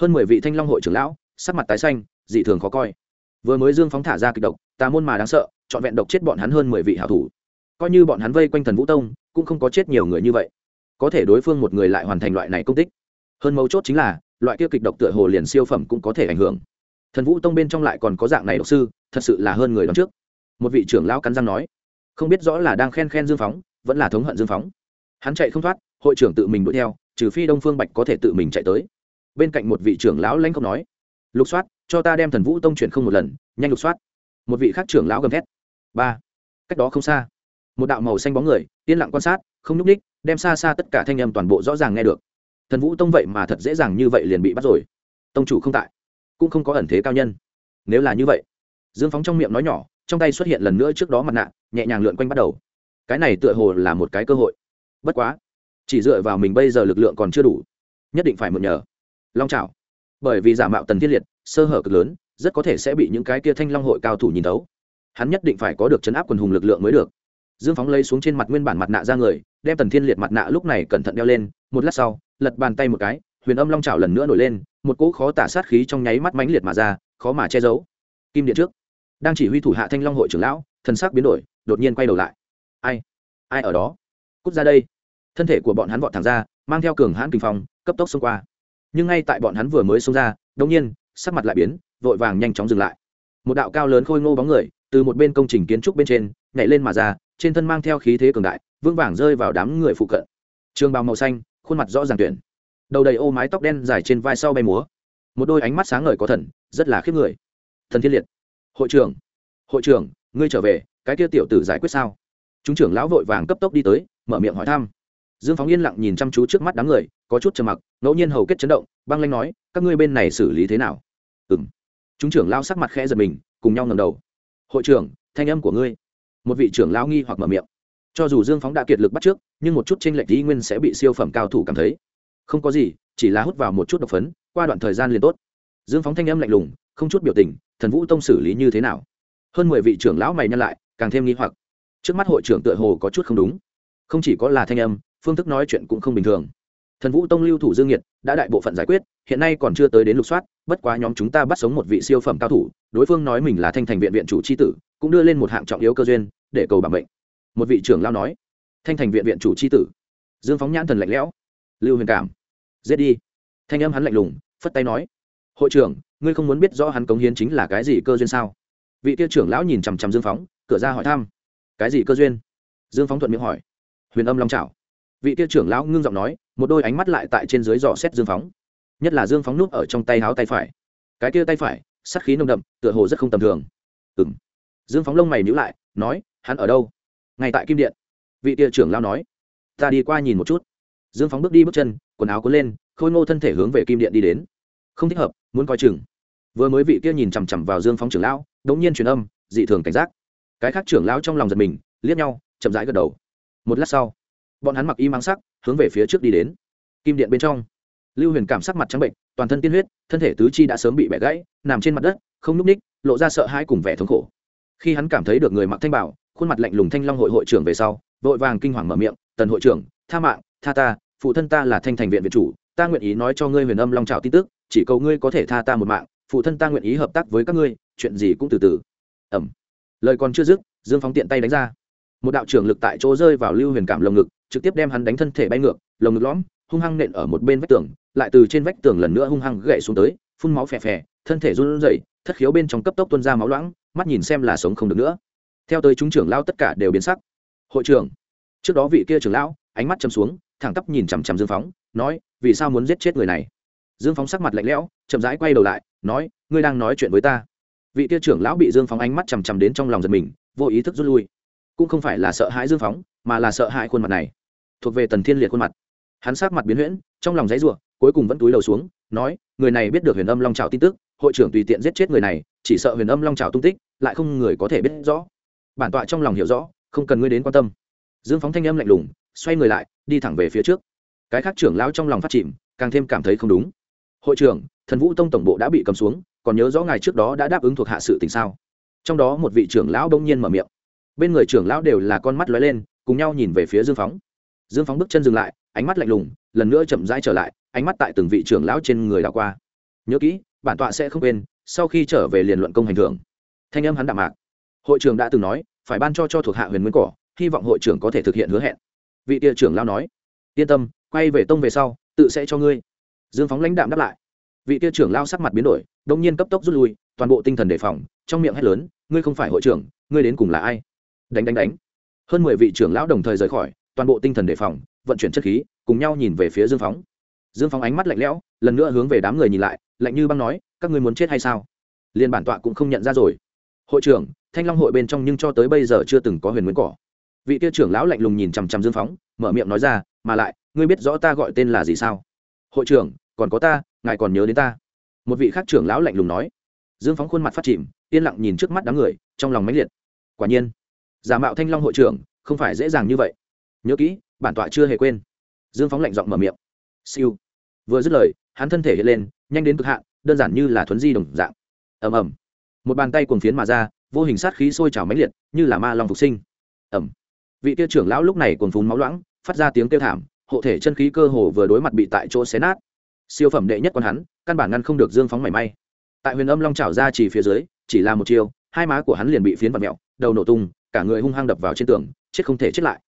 Hơn mười vị thanh long hội trưởng lão sắc mặt tái xanh, dị thường khó coi. Vừa mới dương phóng thả ra kịch độc, tà môn mà đáng sợ, trọn vẹn độc chết bọn hắn hơn mười vị hảo thủ. Coi như bọn hắn vây quanh thần vũ tông, cũng không có chết nhiều người như vậy. Có thể đối phương một người lại hoàn thành loại này công tích hơn mấu chốt chính là, loại kia kịch độc tựa hồ liền siêu phẩm cũng có thể ảnh hưởng. Thần vũ tông bên trong lại còn có dạng này độc sư, thật sự là hơn người đón trước. Một vị trưởng lão cắn răng nói, không biết rõ là đang khen khen dương phóng, vẫn là thống hận dương phóng. Hắn chạy không thoát, hội trưởng tự mình đuổi theo, trừ phi đông phương bạch có thể tự mình chạy tới. Bên cạnh một vị trưởng lão lanh không nói lục soát, cho ta đem thần vũ tông chuyển không một lần, nhanh lục soát. Một vị khác trưởng lão gầm thét. Ba. Cách đó không xa, một đạo màu xanh bóng người, yên lặng quan sát, không nhúc ních đem xa xa tất cả thanh âm toàn bộ rõ ràng nghe được. Thần vũ tông vậy mà thật dễ dàng như vậy liền bị bắt rồi. Tông chủ không tại, cũng không có ẩn thế cao nhân. Nếu là như vậy, dương phóng trong miệng nói nhỏ, trong tay xuất hiện lần nữa trước đó mặt nạ, nhẹ nhàng lượn quanh bắt đầu. Cái này tựa hồ là một cái cơ hội. Bất quá, chỉ dựa vào mình bây giờ lực lượng còn chưa đủ, nhất định phải mượn nhờ. Long trào bởi vì giả mạo tần thiên liệt, sơ hở cực lớn, rất có thể sẽ bị những cái kia thanh long hội cao thủ nhìn thấu. Hắn nhất định phải có được chấn áp quần hùng lực lượng mới được. Dương phóng lấy xuống trên mặt nguyên bản mặt nạ ra người, đem tần thiên liệt mặt nạ lúc này cẩn thận đeo lên, một lát sau, lật bàn tay một cái, huyền âm long trào lần nữa nổi lên, một cỗ khó tả sát khí trong nháy mắt mãnh liệt mà ra, khó mà che giấu. Kim điện trước, đang chỉ huy thủ hạ thanh long hội trưởng lão thần sắc biến đổi, đột nhiên quay đầu lại. Ai? Ai ở đó? Cút ra đây. Thân thể của bọn hắn vọt thẳng ra, mang theo cường hãn kinh phong, cấp tốc xông qua nhưng ngay tại bọn hắn vừa mới xông ra, đột nhiên, sắc mặt lại biến, vội vàng nhanh chóng dừng lại. Một đạo cao lớn khôi ngô bóng người, từ một bên công trình kiến trúc bên trên, nhảy lên mà ra, trên thân mang theo khí thế cường đại, vững vàng rơi vào đám người phụ cận. Trường bào màu xanh, khuôn mặt rõ ràng tuyển. Đầu đầy ô mái tóc đen dài trên vai sau bay múa. Một đôi ánh mắt sáng ngời có thần, rất là khiếp người. Thần thiên liệt. Hội trưởng. Hội trưởng, ngươi trở về, cái kia tiểu tử giải quyết sao? Chúng trưởng lão vội vàng cấp tốc đi tới, mở miệng hỏi thăm dương phóng yên lặng nhìn chăm chú trước mắt đám người, có chút trầm mặc, ngẫu nhiên hầu kết chấn động, băng lanh nói, các ngươi bên này xử lý thế nào? Ừ m chúng trưởng lao sắc mặt khẽ giật mình, cùng nhau ngầm đầu. Hội trưởng, thanh âm của ngươi. Một vị trưởng lão nghi hoặc mở miệng. Cho dù dương phóng đã kiệt lực bắt trước, nhưng một chút t r ê n lệch ý nguyên sẽ bị siêu phẩm cao thủ cảm thấy. Không có gì, chỉ là hút vào một chút độc phấn, qua đoạn thời gian liền tốt. Dương phóng thanh âm lạnh lùng, không chút biểu tình, thần vũ tông xử lý như thế nào? Hơn mười vị trưởng lão mày nhăn lại, càng thêm nghi hoặc. Trước mắt hội trưởng tựa hồ có chút không đúng. Không chỉ có là thanh âm phương thức nói chuyện cũng không bình thường. Thần vũ tông lưu thủ dương nhiệt đã đại bộ phận giải quyết, hiện nay còn chưa tới đến lục soát, bất quá nhóm chúng ta bắt sống một vị siêu phẩm cao thủ, đối phương nói mình là thanh thành viện viện chủ c h i tử, cũng đưa lên một hạng trọng yếu cơ duyên, để cầu bằng bệnh một vị trưởng lao nói, thanh thành viện viện chủ c h i tử. Dương phóng nhãn thần lạnh lẽo, lưu huyền cảm, giết đi. Thanh âm hắn lạnh lùng, phất tay nói, hội trưởng, ngươi không muốn biết rõ hắn cống hiến chính là cái gì cơ duyên sao? Vị tiêu trưởng lão nhìn chằm chằm dương phóng, cửa ra hỏi thăm, cái gì cơ duyên? Dương phóng thuận miệng hỏi, huyền âm long trào vị kia trưởng lão ngưng giọng nói, một đôi ánh mắt lại tại trên dưới dò xét dương phóng. Nhất là dương phóng núp ở trong tay háo tay phải. Cái kia tay phải sắc khí nồng đậm, tựa hồ rất không tầm thường. Ừ m dương phóng lông mày nhữ lại, nói, hắn ở đâu? Ngay tại kim điện. Vị tia trưởng lao nói. Ta đi qua nhìn một chút. Dương phóng bước đi bước chân, quần áo cuốn lên, khôi ngô thân thể hướng về kim điện đi đến. Không thích hợp, muốn coi chừng. Vừa mới vị kia nhìn chằm chằm vào dương phóng trưởng lão đống nhiên truyền âm, dị thường cảnh giác. Cái khác trưởng lão trong lòng giật mình, liếc nhau, chậm rãi gật đầu. Một lát sau bọn hắn mặc y mang sắc, hướng về phía trước đi đến. Kim điện bên trong, lưu huyền cảm sắc mặt trắng bệnh, toàn thân tiên huyết, thân thể tứ chi đã sớm bị bẻ gãy, nằm trên mặt đất, không n ú c ních lộ ra sợ hãi cùng vẻ thống khổ. Khi hắn cảm thấy được người mặc thanh bảo, khuôn mặt lạnh lùng thanh long hội hội trưởng về sau, vội vàng kinh hoàng mở miệng, tần hội trưởng, tha mạng, tha ta, phụ thân ta là thanh thành viện viện chủ, ta nguyện ý nói cho ngươi huyền âm long trào tin tức, chỉ cầu ngươi có thể tha ta một mạng, phụ thân ta nguyện ý hợp tác với các ngươi, chuyện gì cũng từ từ. Ẩm lời còn chưa dứt, dương phóng tiện tay đánh ra. Một đạo trưởng lực tại chỗ rơi vào lưu huyền cảm lồng ngực trực tiếp đem hắn đánh thân thể bay ngược, lồng ngực lõm, hung hăng nện ở một bên vách tường, lại từ trên vách tường lần nữa hung hăng gậy xuống tới, phun máu phè phè, thân thể run rẩy, thất khiếu bên trong cấp tốc tuôn ra máu loãng, mắt nhìn xem là sống không được nữa. Theo tới chúng trưởng lao tất cả đều biến sắc. Hội trưởng. Trước đó vị kia trưởng lão, ánh mắt châm xuống, thẳng tắp nhìn chằm chằm dương phóng, nói, vì sao muốn giết chết người này? Dương phóng sắc mặt lạnh lẽo, chậm rãi quay đầu lại, nói, ngươi đang nói chuyện với ta. Vị kia trưởng lão bị dương phóng ánh mắt chằm chằm đến trong lòng giật mình, vô ý thức rút lui. Cũng không phải là sợ hãi dương phóng, mà là sợ hãi khuôn mặt này thuộc về tần thiên liệt khuôn mặt. Hắn sát mặt biến huyễn, trong lòng giấy ruộng cuối cùng vẫn túi đầu xuống, nói, người này biết được huyền âm long trào tin tức, hội trưởng tùy tiện giết chết người này, chỉ sợ huyền âm long trào tung tích, lại không người có thể biết rõ. Bản tọa trong lòng hiểu rõ, không cần ngươi đến quan tâm. Dương phóng thanh âm lạnh lùng, xoay người lại, đi thẳng về phía trước. Cái khác trưởng lão trong lòng phát chìm, càng thêm cảm thấy không đúng. Hội trưởng, thần vũ tông tổng bộ đã bị cầm xuống, còn nhớ rõ ngày trước đó đã đáp ứng thuộc hạ sự tình sao? Trong đó một vị trưởng lão đông nhiên mở miệng. Bên người trưởng lão đều là con mắt lóe lên, cùng nhau nhìn về phía dương phóng dương phóng bước chân dừng lại, ánh mắt lạnh lùng, lần nữa chậm rãi trở lại, ánh mắt tại từng vị trưởng lão trên người đảo qua. Nhớ kỹ, bản tọa sẽ không quên, sau khi trở về liền luận công hành thưởng. Thanh âm hắn đạm mạc. Hội trưởng đã từng nói, phải ban cho cho thuộc hạ huyền nguyên cỏ, hy vọng hội trưởng có thể thực hiện hứa hẹn. Vị địa trưởng lao nói. Yên tâm, quay về tông về sau, tự sẽ cho ngươi. Dương phóng lãnh đạm đáp lại. Vị tia trưởng lao sắc mặt biến đổi, đông nhiên cấp tốc rút lui, toàn bộ tinh thần đề phòng, trong miệng hét lớn, ngươi không phải hội trưởng, ngươi đến cùng là ai? Đánh đánh đánh. Hơn mười vị trưởng lão đồng thời rời khỏi toàn bộ tinh thần đề phòng, vận chuyển chất khí, cùng nhau nhìn về phía dương phóng. Dương phóng ánh mắt lạnh lẽo, lần nữa hướng về đám người nhìn lại, lạnh như băng nói, các ngươi muốn chết hay sao? Liên bản tọa cũng không nhận ra rồi. Hội trưởng, thanh long hội bên trong nhưng cho tới bây giờ chưa từng có huyền nguyên cỏ. Vị tiêu trưởng lão lạnh lùng nhìn chằm chằm dương phóng, mở miệng nói ra, mà lại, ngươi biết rõ ta gọi tên là gì sao? Hội trưởng, còn có ta, ngài còn nhớ đến ta. Một vị khác trưởng lão lạnh lùng nói. Dương phóng khuôn mặt phát chìm, yên lặng nhìn trước mắt đám người, trong lòng mãnh liệt. Quả nhiên, giả mạo thanh long hội trưởng, không phải dễ dàng như vậy nhớ kỹ, bản tọa chưa hề quên. Dương phóng lạnh giọng mở miệng. Siêu. Vừa dứt lời, hắn thân thể hiện lên, nhanh đến cực hạn, đơn giản như là thuấn di đồng dạng. Ầm ầm. Một bàn tay cuồng phiến mà ra, vô hình sát khí sôi trào mãnh liệt, như là ma long phục sinh. Ầm. Vị tiêu trưởng lão lúc này cuồng phún máu loãng, phát ra tiếng kêu thảm, hộ thể chân khí cơ hồ vừa đối mặt bị tại chỗ xé nát. Siêu phẩm đệ nhất con hắn, căn bản ngăn không được dương phóng mảy may. Tại huyền âm long trào ra chỉ phía dưới, chỉ là một chiều hai má của hắn liền bị phiến vật mẹo, đầu nổ tung, cả người hung hăng đập vào trên tường, chết không thể chết lại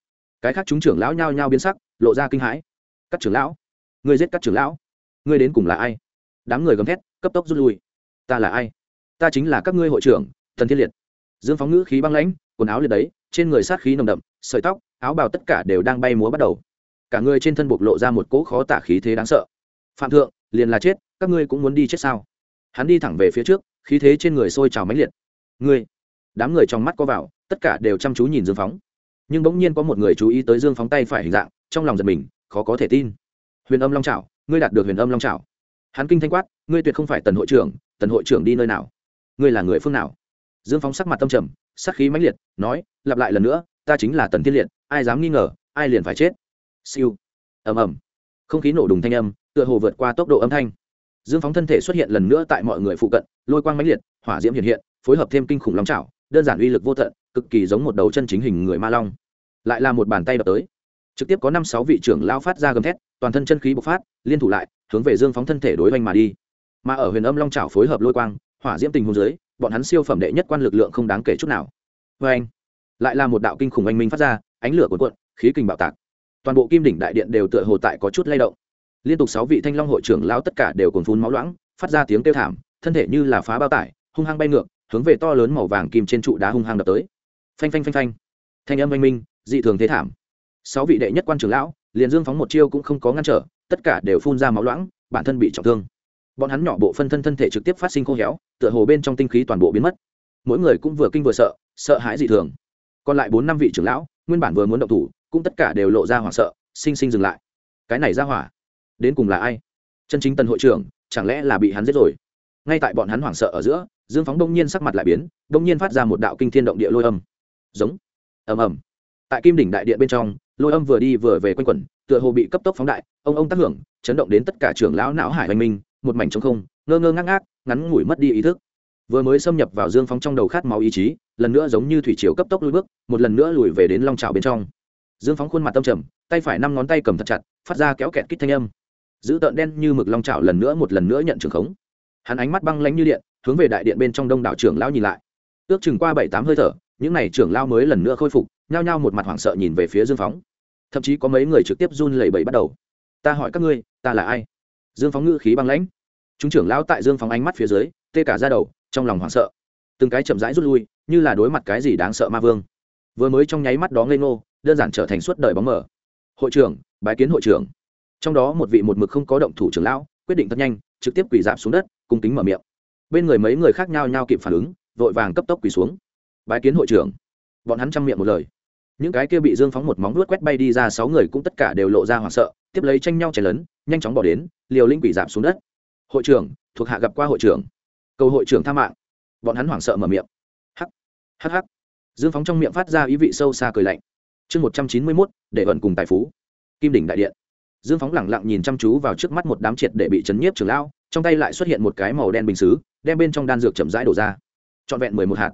cái khác chúng trưởng lão nhao nhao biến sắc, lộ ra kinh hãi. Các trưởng lão người giết các trưởng lão? Ngươi đến cùng là ai? Đám người gầm thét, cấp tốc rút lui. Ta là ai? Ta chính là các ngươi hội trưởng, thần thiên liệt. Dương phóng ngữ khí băng lãnh, quần áo liệt đấy, trên người sát khí nồng đậm, sợi tóc, áo bào tất cả đều đang bay múa bắt đầu. Cả người trên thân bộc lộ ra một cỗ khó tả khí thế đáng sợ. Phạm thượng, liền là chết, các ngươi cũng muốn đi chết sao? Hắn đi thẳng về phía trước, khí thế trên người sôi trào mãnh liệt. Ngươi, đám người trong mắt có vào, tất cả đều chăm chú nhìn dương phóng nhưng bỗng nhiên có một người chú ý tới dương phóng tay phải hình dạng, trong lòng giật mình, khó có thể tin. Huyền âm long trào ngươi đạt được huyền âm long trào hắn kinh thanh quát, ngươi tuyệt không phải tần hội trưởng, tần hội trưởng đi nơi nào? Ngươi là người phương nào? Dương phóng sắc mặt tâm trầm, sắc khí mãnh liệt, nói, lặp lại lần nữa, ta chính là tần thiên liệt, ai dám nghi ngờ, ai liền phải chết. Siêu. Ầm ầm. Không khí nổ đùng thanh âm, tựa hồ vượt qua tốc độ âm thanh. Dương phóng thân thể xuất hiện lần nữa tại mọi người phụ cận, lôi quang mãnh liệt, hỏa diễm hiện hiện, phối hợp thêm kinh khủng long trào đơn giản uy lực vô tận, cực kỳ giống một đầu chân chính hình người ma long. Lại là một bàn tay đập tới. Trực tiếp có năm sáu vị trưởng lao phát ra gầm thét, toàn thân chân khí bộc phát, liên thủ lại, hướng về dương phóng thân thể đối oanh mà đi. Mà ở huyền âm long trào phối hợp lôi quang, hỏa diễm tình hôn dưới, bọn hắn siêu phẩm đệ nhất quan lực lượng không đáng kể chút nào. Vê anh lại là một đạo kinh khủng anh minh phát ra, ánh lửa cuộn cuộn, khí kình bạo tạc. Toàn bộ kim đỉnh đại điện đều tựa hồ tại có chút lay động. Liên tục sáu vị thanh long hội trưởng lão tất cả đều cồn phun máu loãng, phát ra tiếng kêu thảm, thân thể như là phá bao tải, hung hăng bay ngược hướng về to lớn màu vàng kim trên trụ đá hung hăng đập tới. Phanh phanh phanh phanh. Thanh âm vang minh, dị thường thế thảm. Sáu vị đệ nhất quan trưởng lão, liền dương phóng một chiêu cũng không có ngăn trở, tất cả đều phun ra máu loãng, bản thân bị trọng thương. Bọn hắn nhỏ bộ phân thân thân thể trực tiếp phát sinh khô héo, tựa hồ bên trong tinh khí toàn bộ biến mất. Mỗi người cũng vừa kinh vừa sợ sợ hãi dị thường. Còn lại bốn năm vị trưởng lão, nguyên bản vừa muốn động thủ, cũng tất cả đều lộ ra hoảng sợ, sinh sinh dừng lại. Cái này ra hỏa, đến cùng là ai? Chân chính tần hội trưởng, chẳng lẽ là bị hắn giết rồi? Ngay tại bọn hắn hoảng sợ ở giữa dương phóng đông nhiên sắc mặt lại biến, đông nhiên phát ra một đạo kinh thiên động địa lôi âm. Giống. Ầm ầm. Tại kim đỉnh đại điện bên trong, lôi âm vừa đi vừa về quanh quẩn, tựa hồ bị cấp tốc phóng đại, ông ông tác hưởng, chấn động đến tất cả trưởng lão não hải hoành minh, một mảnh trống không, ngơ ngơ ngác ngác, ngắn ngủi mất đi ý thức. Vừa mới xâm nhập vào dương phóng trong đầu khát máu ý chí, lần nữa giống như thủy chiều cấp tốc lùi bước, một lần nữa lùi về đến long trào bên trong. Dương phóng khuôn mặt tâm trầm, tay phải năm ngón tay cầm thật chặt, phát ra kéo kẹt kích thanh âm. Giữ tợn đen như mực long trào lần nữa một lần nữa nhận trường khống hắn ánh mắt băng lánh như điện, hướng về đại điện bên trong đông đảo trưởng lão nhìn lại. Ước chừng qua bảy tám hơi thở, những n à y trưởng lao mới lần nữa khôi phục, nhao nhao một mặt hoảng sợ nhìn về phía dương phóng. Thậm chí có mấy người trực tiếp run lẩy bẩy bắt đầu. Ta hỏi các ngươi, ta là ai? Dương phóng ngữ khí băng lãnh. Chúng trưởng lão tại dương phóng ánh mắt phía dưới, tê cả ra đầu, trong lòng hoảng sợ. Từng cái chậm rãi rút lui, như là đối mặt cái gì đáng sợ ma vương. Vừa mới trong nháy mắt đó ngây ngô, đơn giản trở thành suốt đời bóng mờ. hội trưởng, bái kiến hội trưởng. Trong đó một vị một mực không có động thủ trưởng lão, quyết định thật nhanh, trực tiếp quỳ dạp xuống đất cung kính mở miệng. Bên người mấy người khác nhau nhau kịp phản ứng, vội vàng cấp tốc quỳ xuống. Bái kiến hội trưởng. Bọn hắn chăm miệng một lời. Những cái kia bị dương phóng một móng vuốt quét bay đi ra sáu người cũng tất cả đều lộ ra hoảng sợ, tiếp lấy tranh nhau chảy lớn nhanh chóng bỏ đến, liều linh quỷ giảm xuống đất. Hội trưởng, thuộc hạ gặp qua hội trưởng. Cầu hội trưởng tha mạng. Bọn hắn hoảng sợ mở miệng. Hắc hắc hắc. Dương phóng trong miệng phát ra ý vị sâu xa cười lạnh. Chương một trăm chín mươi mốt, để ẩn cùng tài phú. Kim đỉnh đại điện. Dương phóng lẳng lặng nhìn chăm chú vào trước mắt một đám triệt để bị chấn nhiếp trưởng lão trong tay lại xuất hiện một cái màu đen bình xứ, đem bên trong đan dược chậm rãi đổ ra. Trọn vẹn mười một hạt.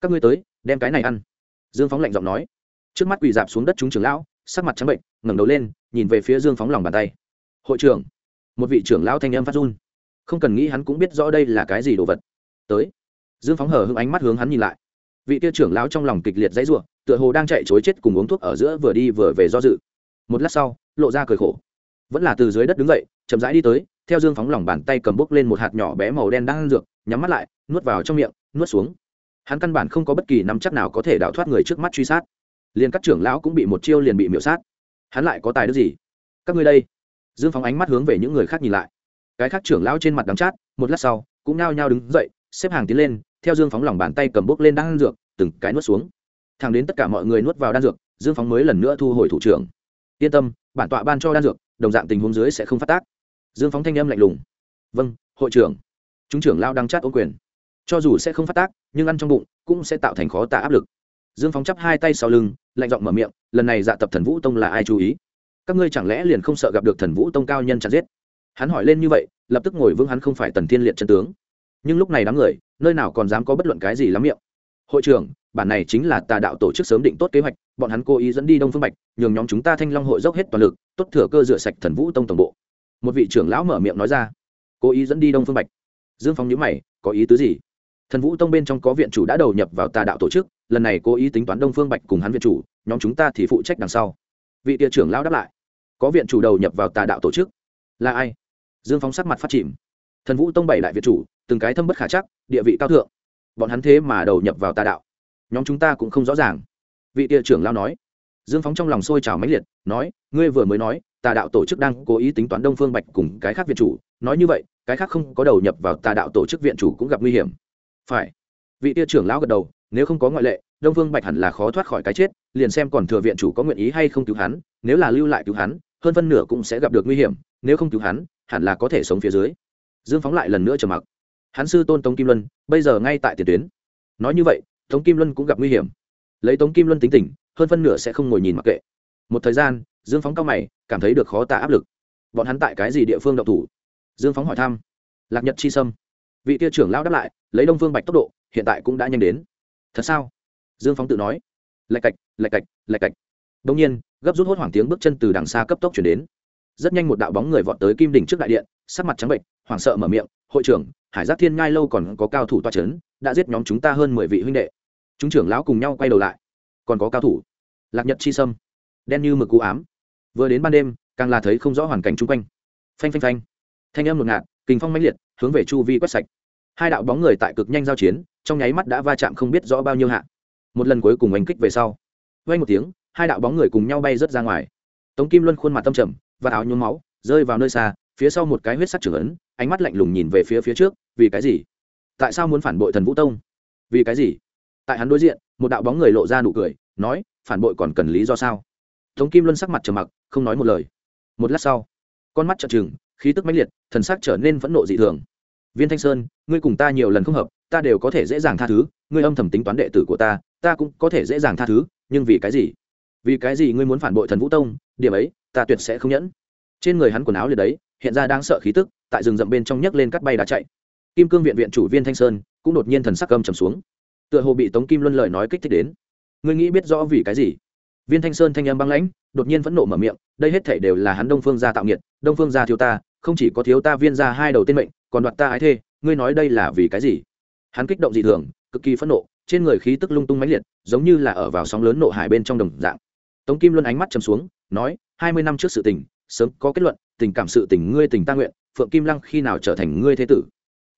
Các ngươi tới, đem cái này ăn. Dương phóng lạnh giọng nói. Trước mắt quỳ dạp xuống đất chúng trưởng lão, sắc mặt trắng bệnh, ngẩng đầu lên, nhìn về phía dương phóng lòng bàn tay. Hội trưởng. Một vị trưởng lão thanh âm phát run. Không cần nghĩ hắn cũng biết rõ đây là cái gì đồ vật. Tới. Dương phóng hờ hững ánh mắt hướng hắn nhìn lại. Vị kia trưởng lão trong lòng kịch liệt dãy ruộng tựa hồ đang chạy chối chết cùng uống thuốc ở giữa vừa đi vừa về do dự. Một lát sau, lộ ra cười khổ. Vẫn là từ dưới đất đứng dậy chậm rãi đi tới, theo dương phóng lòng bàn tay cầm bốc lên một hạt nhỏ bé màu đen đang ăn dược, nhắm mắt lại, nuốt vào trong miệng, nuốt xuống. Hắn căn bản không có bất kỳ nắm chắc nào có thể đào thoát người trước mắt truy sát. Liền các trưởng lão cũng bị một chiêu liền bị miễu sát. Hắn lại có tài đức gì? Các ngươi đây. Dương phóng ánh mắt hướng về những người khác nhìn lại. Cái khác trưởng lão trên mặt đắng chát, một lát sau, cũng nao nhao đứng dậy, xếp hàng tiến lên, theo dương phóng lòng bàn tay cầm bốc lên đan dược, từng cái nuốt xuống. Thẳng đến tất cả mọi người nuốt vào đan dược, dương phóng mới lần nữa thu hồi thủ trưởng. Yên tâm, bản tọa ban cho đan dược, đồng dạng tình huống dưới sẽ không phát tác dương phóng thanh âm lạnh lùng. Vâng hội trưởng. Chúng trưởng lao đang chát ô quyền. Cho dù sẽ không phát tác, nhưng ăn trong bụng cũng sẽ tạo thành khó tạ áp lực. Dương phóng chắp hai tay sau lưng, lạnh giọng mở miệng, lần này dạ tập thần vũ tông là ai chú ý? Các ngươi chẳng lẽ liền không sợ gặp được thần vũ tông cao nhân chặt giết? Hắn hỏi lên như vậy, lập tức ngồi vững hắn không phải tần thiên liệt chân tướng. Nhưng lúc này đám người, nơi nào còn dám có bất luận cái gì lắm miệng. Hội trưởng, bản này chính là tà đạo tổ chức sớm định tốt kế hoạch, bọn hắn cố ý dẫn đi đông phương bạch, nhường nhóm chúng ta thanh long hội dốc hết toàn lực, tốt thừa cơ rửa sạch thần vũ tông tổng bộ một vị trưởng lão mở miệng nói ra. Cố ý dẫn đi đông phương bạch. Dương Phong nhữ mày, có ý tứ gì? Thần vũ tông bên trong có viện chủ đã đầu nhập vào tà đạo tổ chức, lần này cố ý tính toán đông phương bạch cùng hắn viện chủ, nhóm chúng ta thì phụ trách đằng sau. Vị địa trưởng lão đáp lại. Có viện chủ đầu nhập vào tà đạo tổ chức. Là ai? Dương Phong sắc mặt phát chìm. Thần vũ tông bảy đại viện chủ, từng cái thâm bất khả chắc, địa vị cao thượng. Bọn hắn thế mà đầu nhập vào tà đạo. Nhóm chúng ta cũng không rõ ràng. Vị địa trưởng lão nói. Dương phóng trong lòng sôi trào mãnh liệt, nói, ngươi vừa mới nói tà đạo tổ chức đang cố ý tính toán đông phương bạch cùng cái khác viện chủ. Nói như vậy, cái khác không có đầu nhập vào tà đạo tổ chức viện chủ cũng gặp nguy hiểm. Phải. Vị tia trưởng lão gật đầu, nếu không có ngoại lệ, đông phương bạch hẳn là khó thoát khỏi cái chết, liền xem còn thừa viện chủ có nguyện ý hay không cứu hắn, nếu là lưu lại cứu hắn, hơn phân nửa cũng sẽ gặp được nguy hiểm, nếu không cứu hắn, hẳn là có thể sống phía dưới. Dương phóng lại lần nữa trầm mặc. Hắn sư tôn tống kim luân, bây giờ ngay tại tiền tuyến. Nói như vậy, tống kim luân cũng gặp nguy hiểm. Lấy tống kim luân tính tình, hơn phân nửa sẽ không ngồi nhìn mặc kệ. Một thời gian dương phóng cao mày, cảm thấy được khó tả áp lực. Bọn hắn tại cái gì địa phương đậu thủ? Dương phóng hỏi thăm. Lạc nhật chi sâm. Vị tia trưởng lao đáp lại, lấy đông phương bạch tốc độ, hiện tại cũng đã nhanh đến. Thật sao? Dương phóng tự nói. Lạch cạch lạch cạch lạch cạch. Đông nhiên, gấp rút hốt hoảng tiếng bước chân từ đằng xa cấp tốc chuyển đến. Rất nhanh một đạo bóng người vọt tới kim đỉnh trước đại điện, sắc mặt trắng bệnh hoảng sợ mở miệng, hội trưởng, hải giác thiên ngai lâu còn có cao thủ toa c h ấ n đã giết nhóm chúng ta hơn mười vị huynh đệ. Chúng trưởng lão cùng nhau quay đầu lại. Còn có cao thủ. Lạc nhật chi sâm đen như mực cú ám. Vừa đến ban đêm, càng là thấy không rõ hoàn cảnh chung quanh. Phanh phanh phanh. Thanh âm ngột ngạt, kình phong mãnh liệt, hướng về chu vi quét sạch. Hai đạo bóng người tại cực nhanh giao chiến, trong nháy mắt đã va chạm không biết rõ bao nhiêu hạ. Một lần cuối cùng oanh kích về sau. Vang một tiếng, hai đạo bóng người cùng nhau bay rớt ra ngoài. Tống kim luân khuôn mặt tâm trầm, và áo nhuốm máu, rơi vào nơi xa, phía sau một cái huyết sắc trưởng ấn, ánh mắt lạnh lùng nhìn về phía phía trước, vì cái gì? Tại sao muốn phản bội thần vũ tông? Vì cái gì? Tại hắn đối diện, một đạo bóng người lộ ra nụ cười, nói, phản bội còn cần lý do sao? Tống kim luân sắc mặt trầm mặc, không nói một lời. Một lát sau, con mắt trợn trừng, khí tức mãnh liệt, thần sắc trở nên phẫn nộ dị thường. Viên thanh sơn, ngươi cùng ta nhiều lần không hợp, ta đều có thể dễ dàng tha thứ, ngươi âm thầm tính toán đệ tử của ta ta cũng có thể dễ dàng tha thứ, nhưng vì cái gì? Vì cái gì ngươi muốn phản bội thần vũ tông, điểm ấy, ta tuyệt sẽ không nhẫn. Trên người hắn quần áo liệt đấy, hiện ra đang sợ khí tức, tại rừng rậm bên trong nhấc lên cắt bay đã chạy. Kim cương viện viện chủ viên thanh sơn cũng đột nhiên thần sắc âm trầm xuống. Tựa hồ bị tống kim luân lời nói kích thích đến. Ngươi nghĩ biết rõ vì cái gì? Viên thanh sơn thanh âm băng lãnh, đột nhiên vẫn nộ mở miệng, đây hết thể đều là hắn đông phương gia tạo nghiệt, đông phương gia thiếu ta, không chỉ có thiếu ta viên gia hai đầu tên mệnh, còn đoạt ta ái thê, ngươi nói đây là vì cái gì? Hắn kích động dị thường, cực kỳ phẫn nộ, trên người khí tức lung tung mãnh liệt, giống như là ở vào sóng lớn nộ hải bên trong đồng dạng. Tống kim luân ánh mắt chầm xuống, nói, hai mươi năm trước sự tình, sớm có kết luận, tình cảm sự tình ngươi tình ta nguyện, phượng kim lăng khi nào trở thành ngươi thế tử?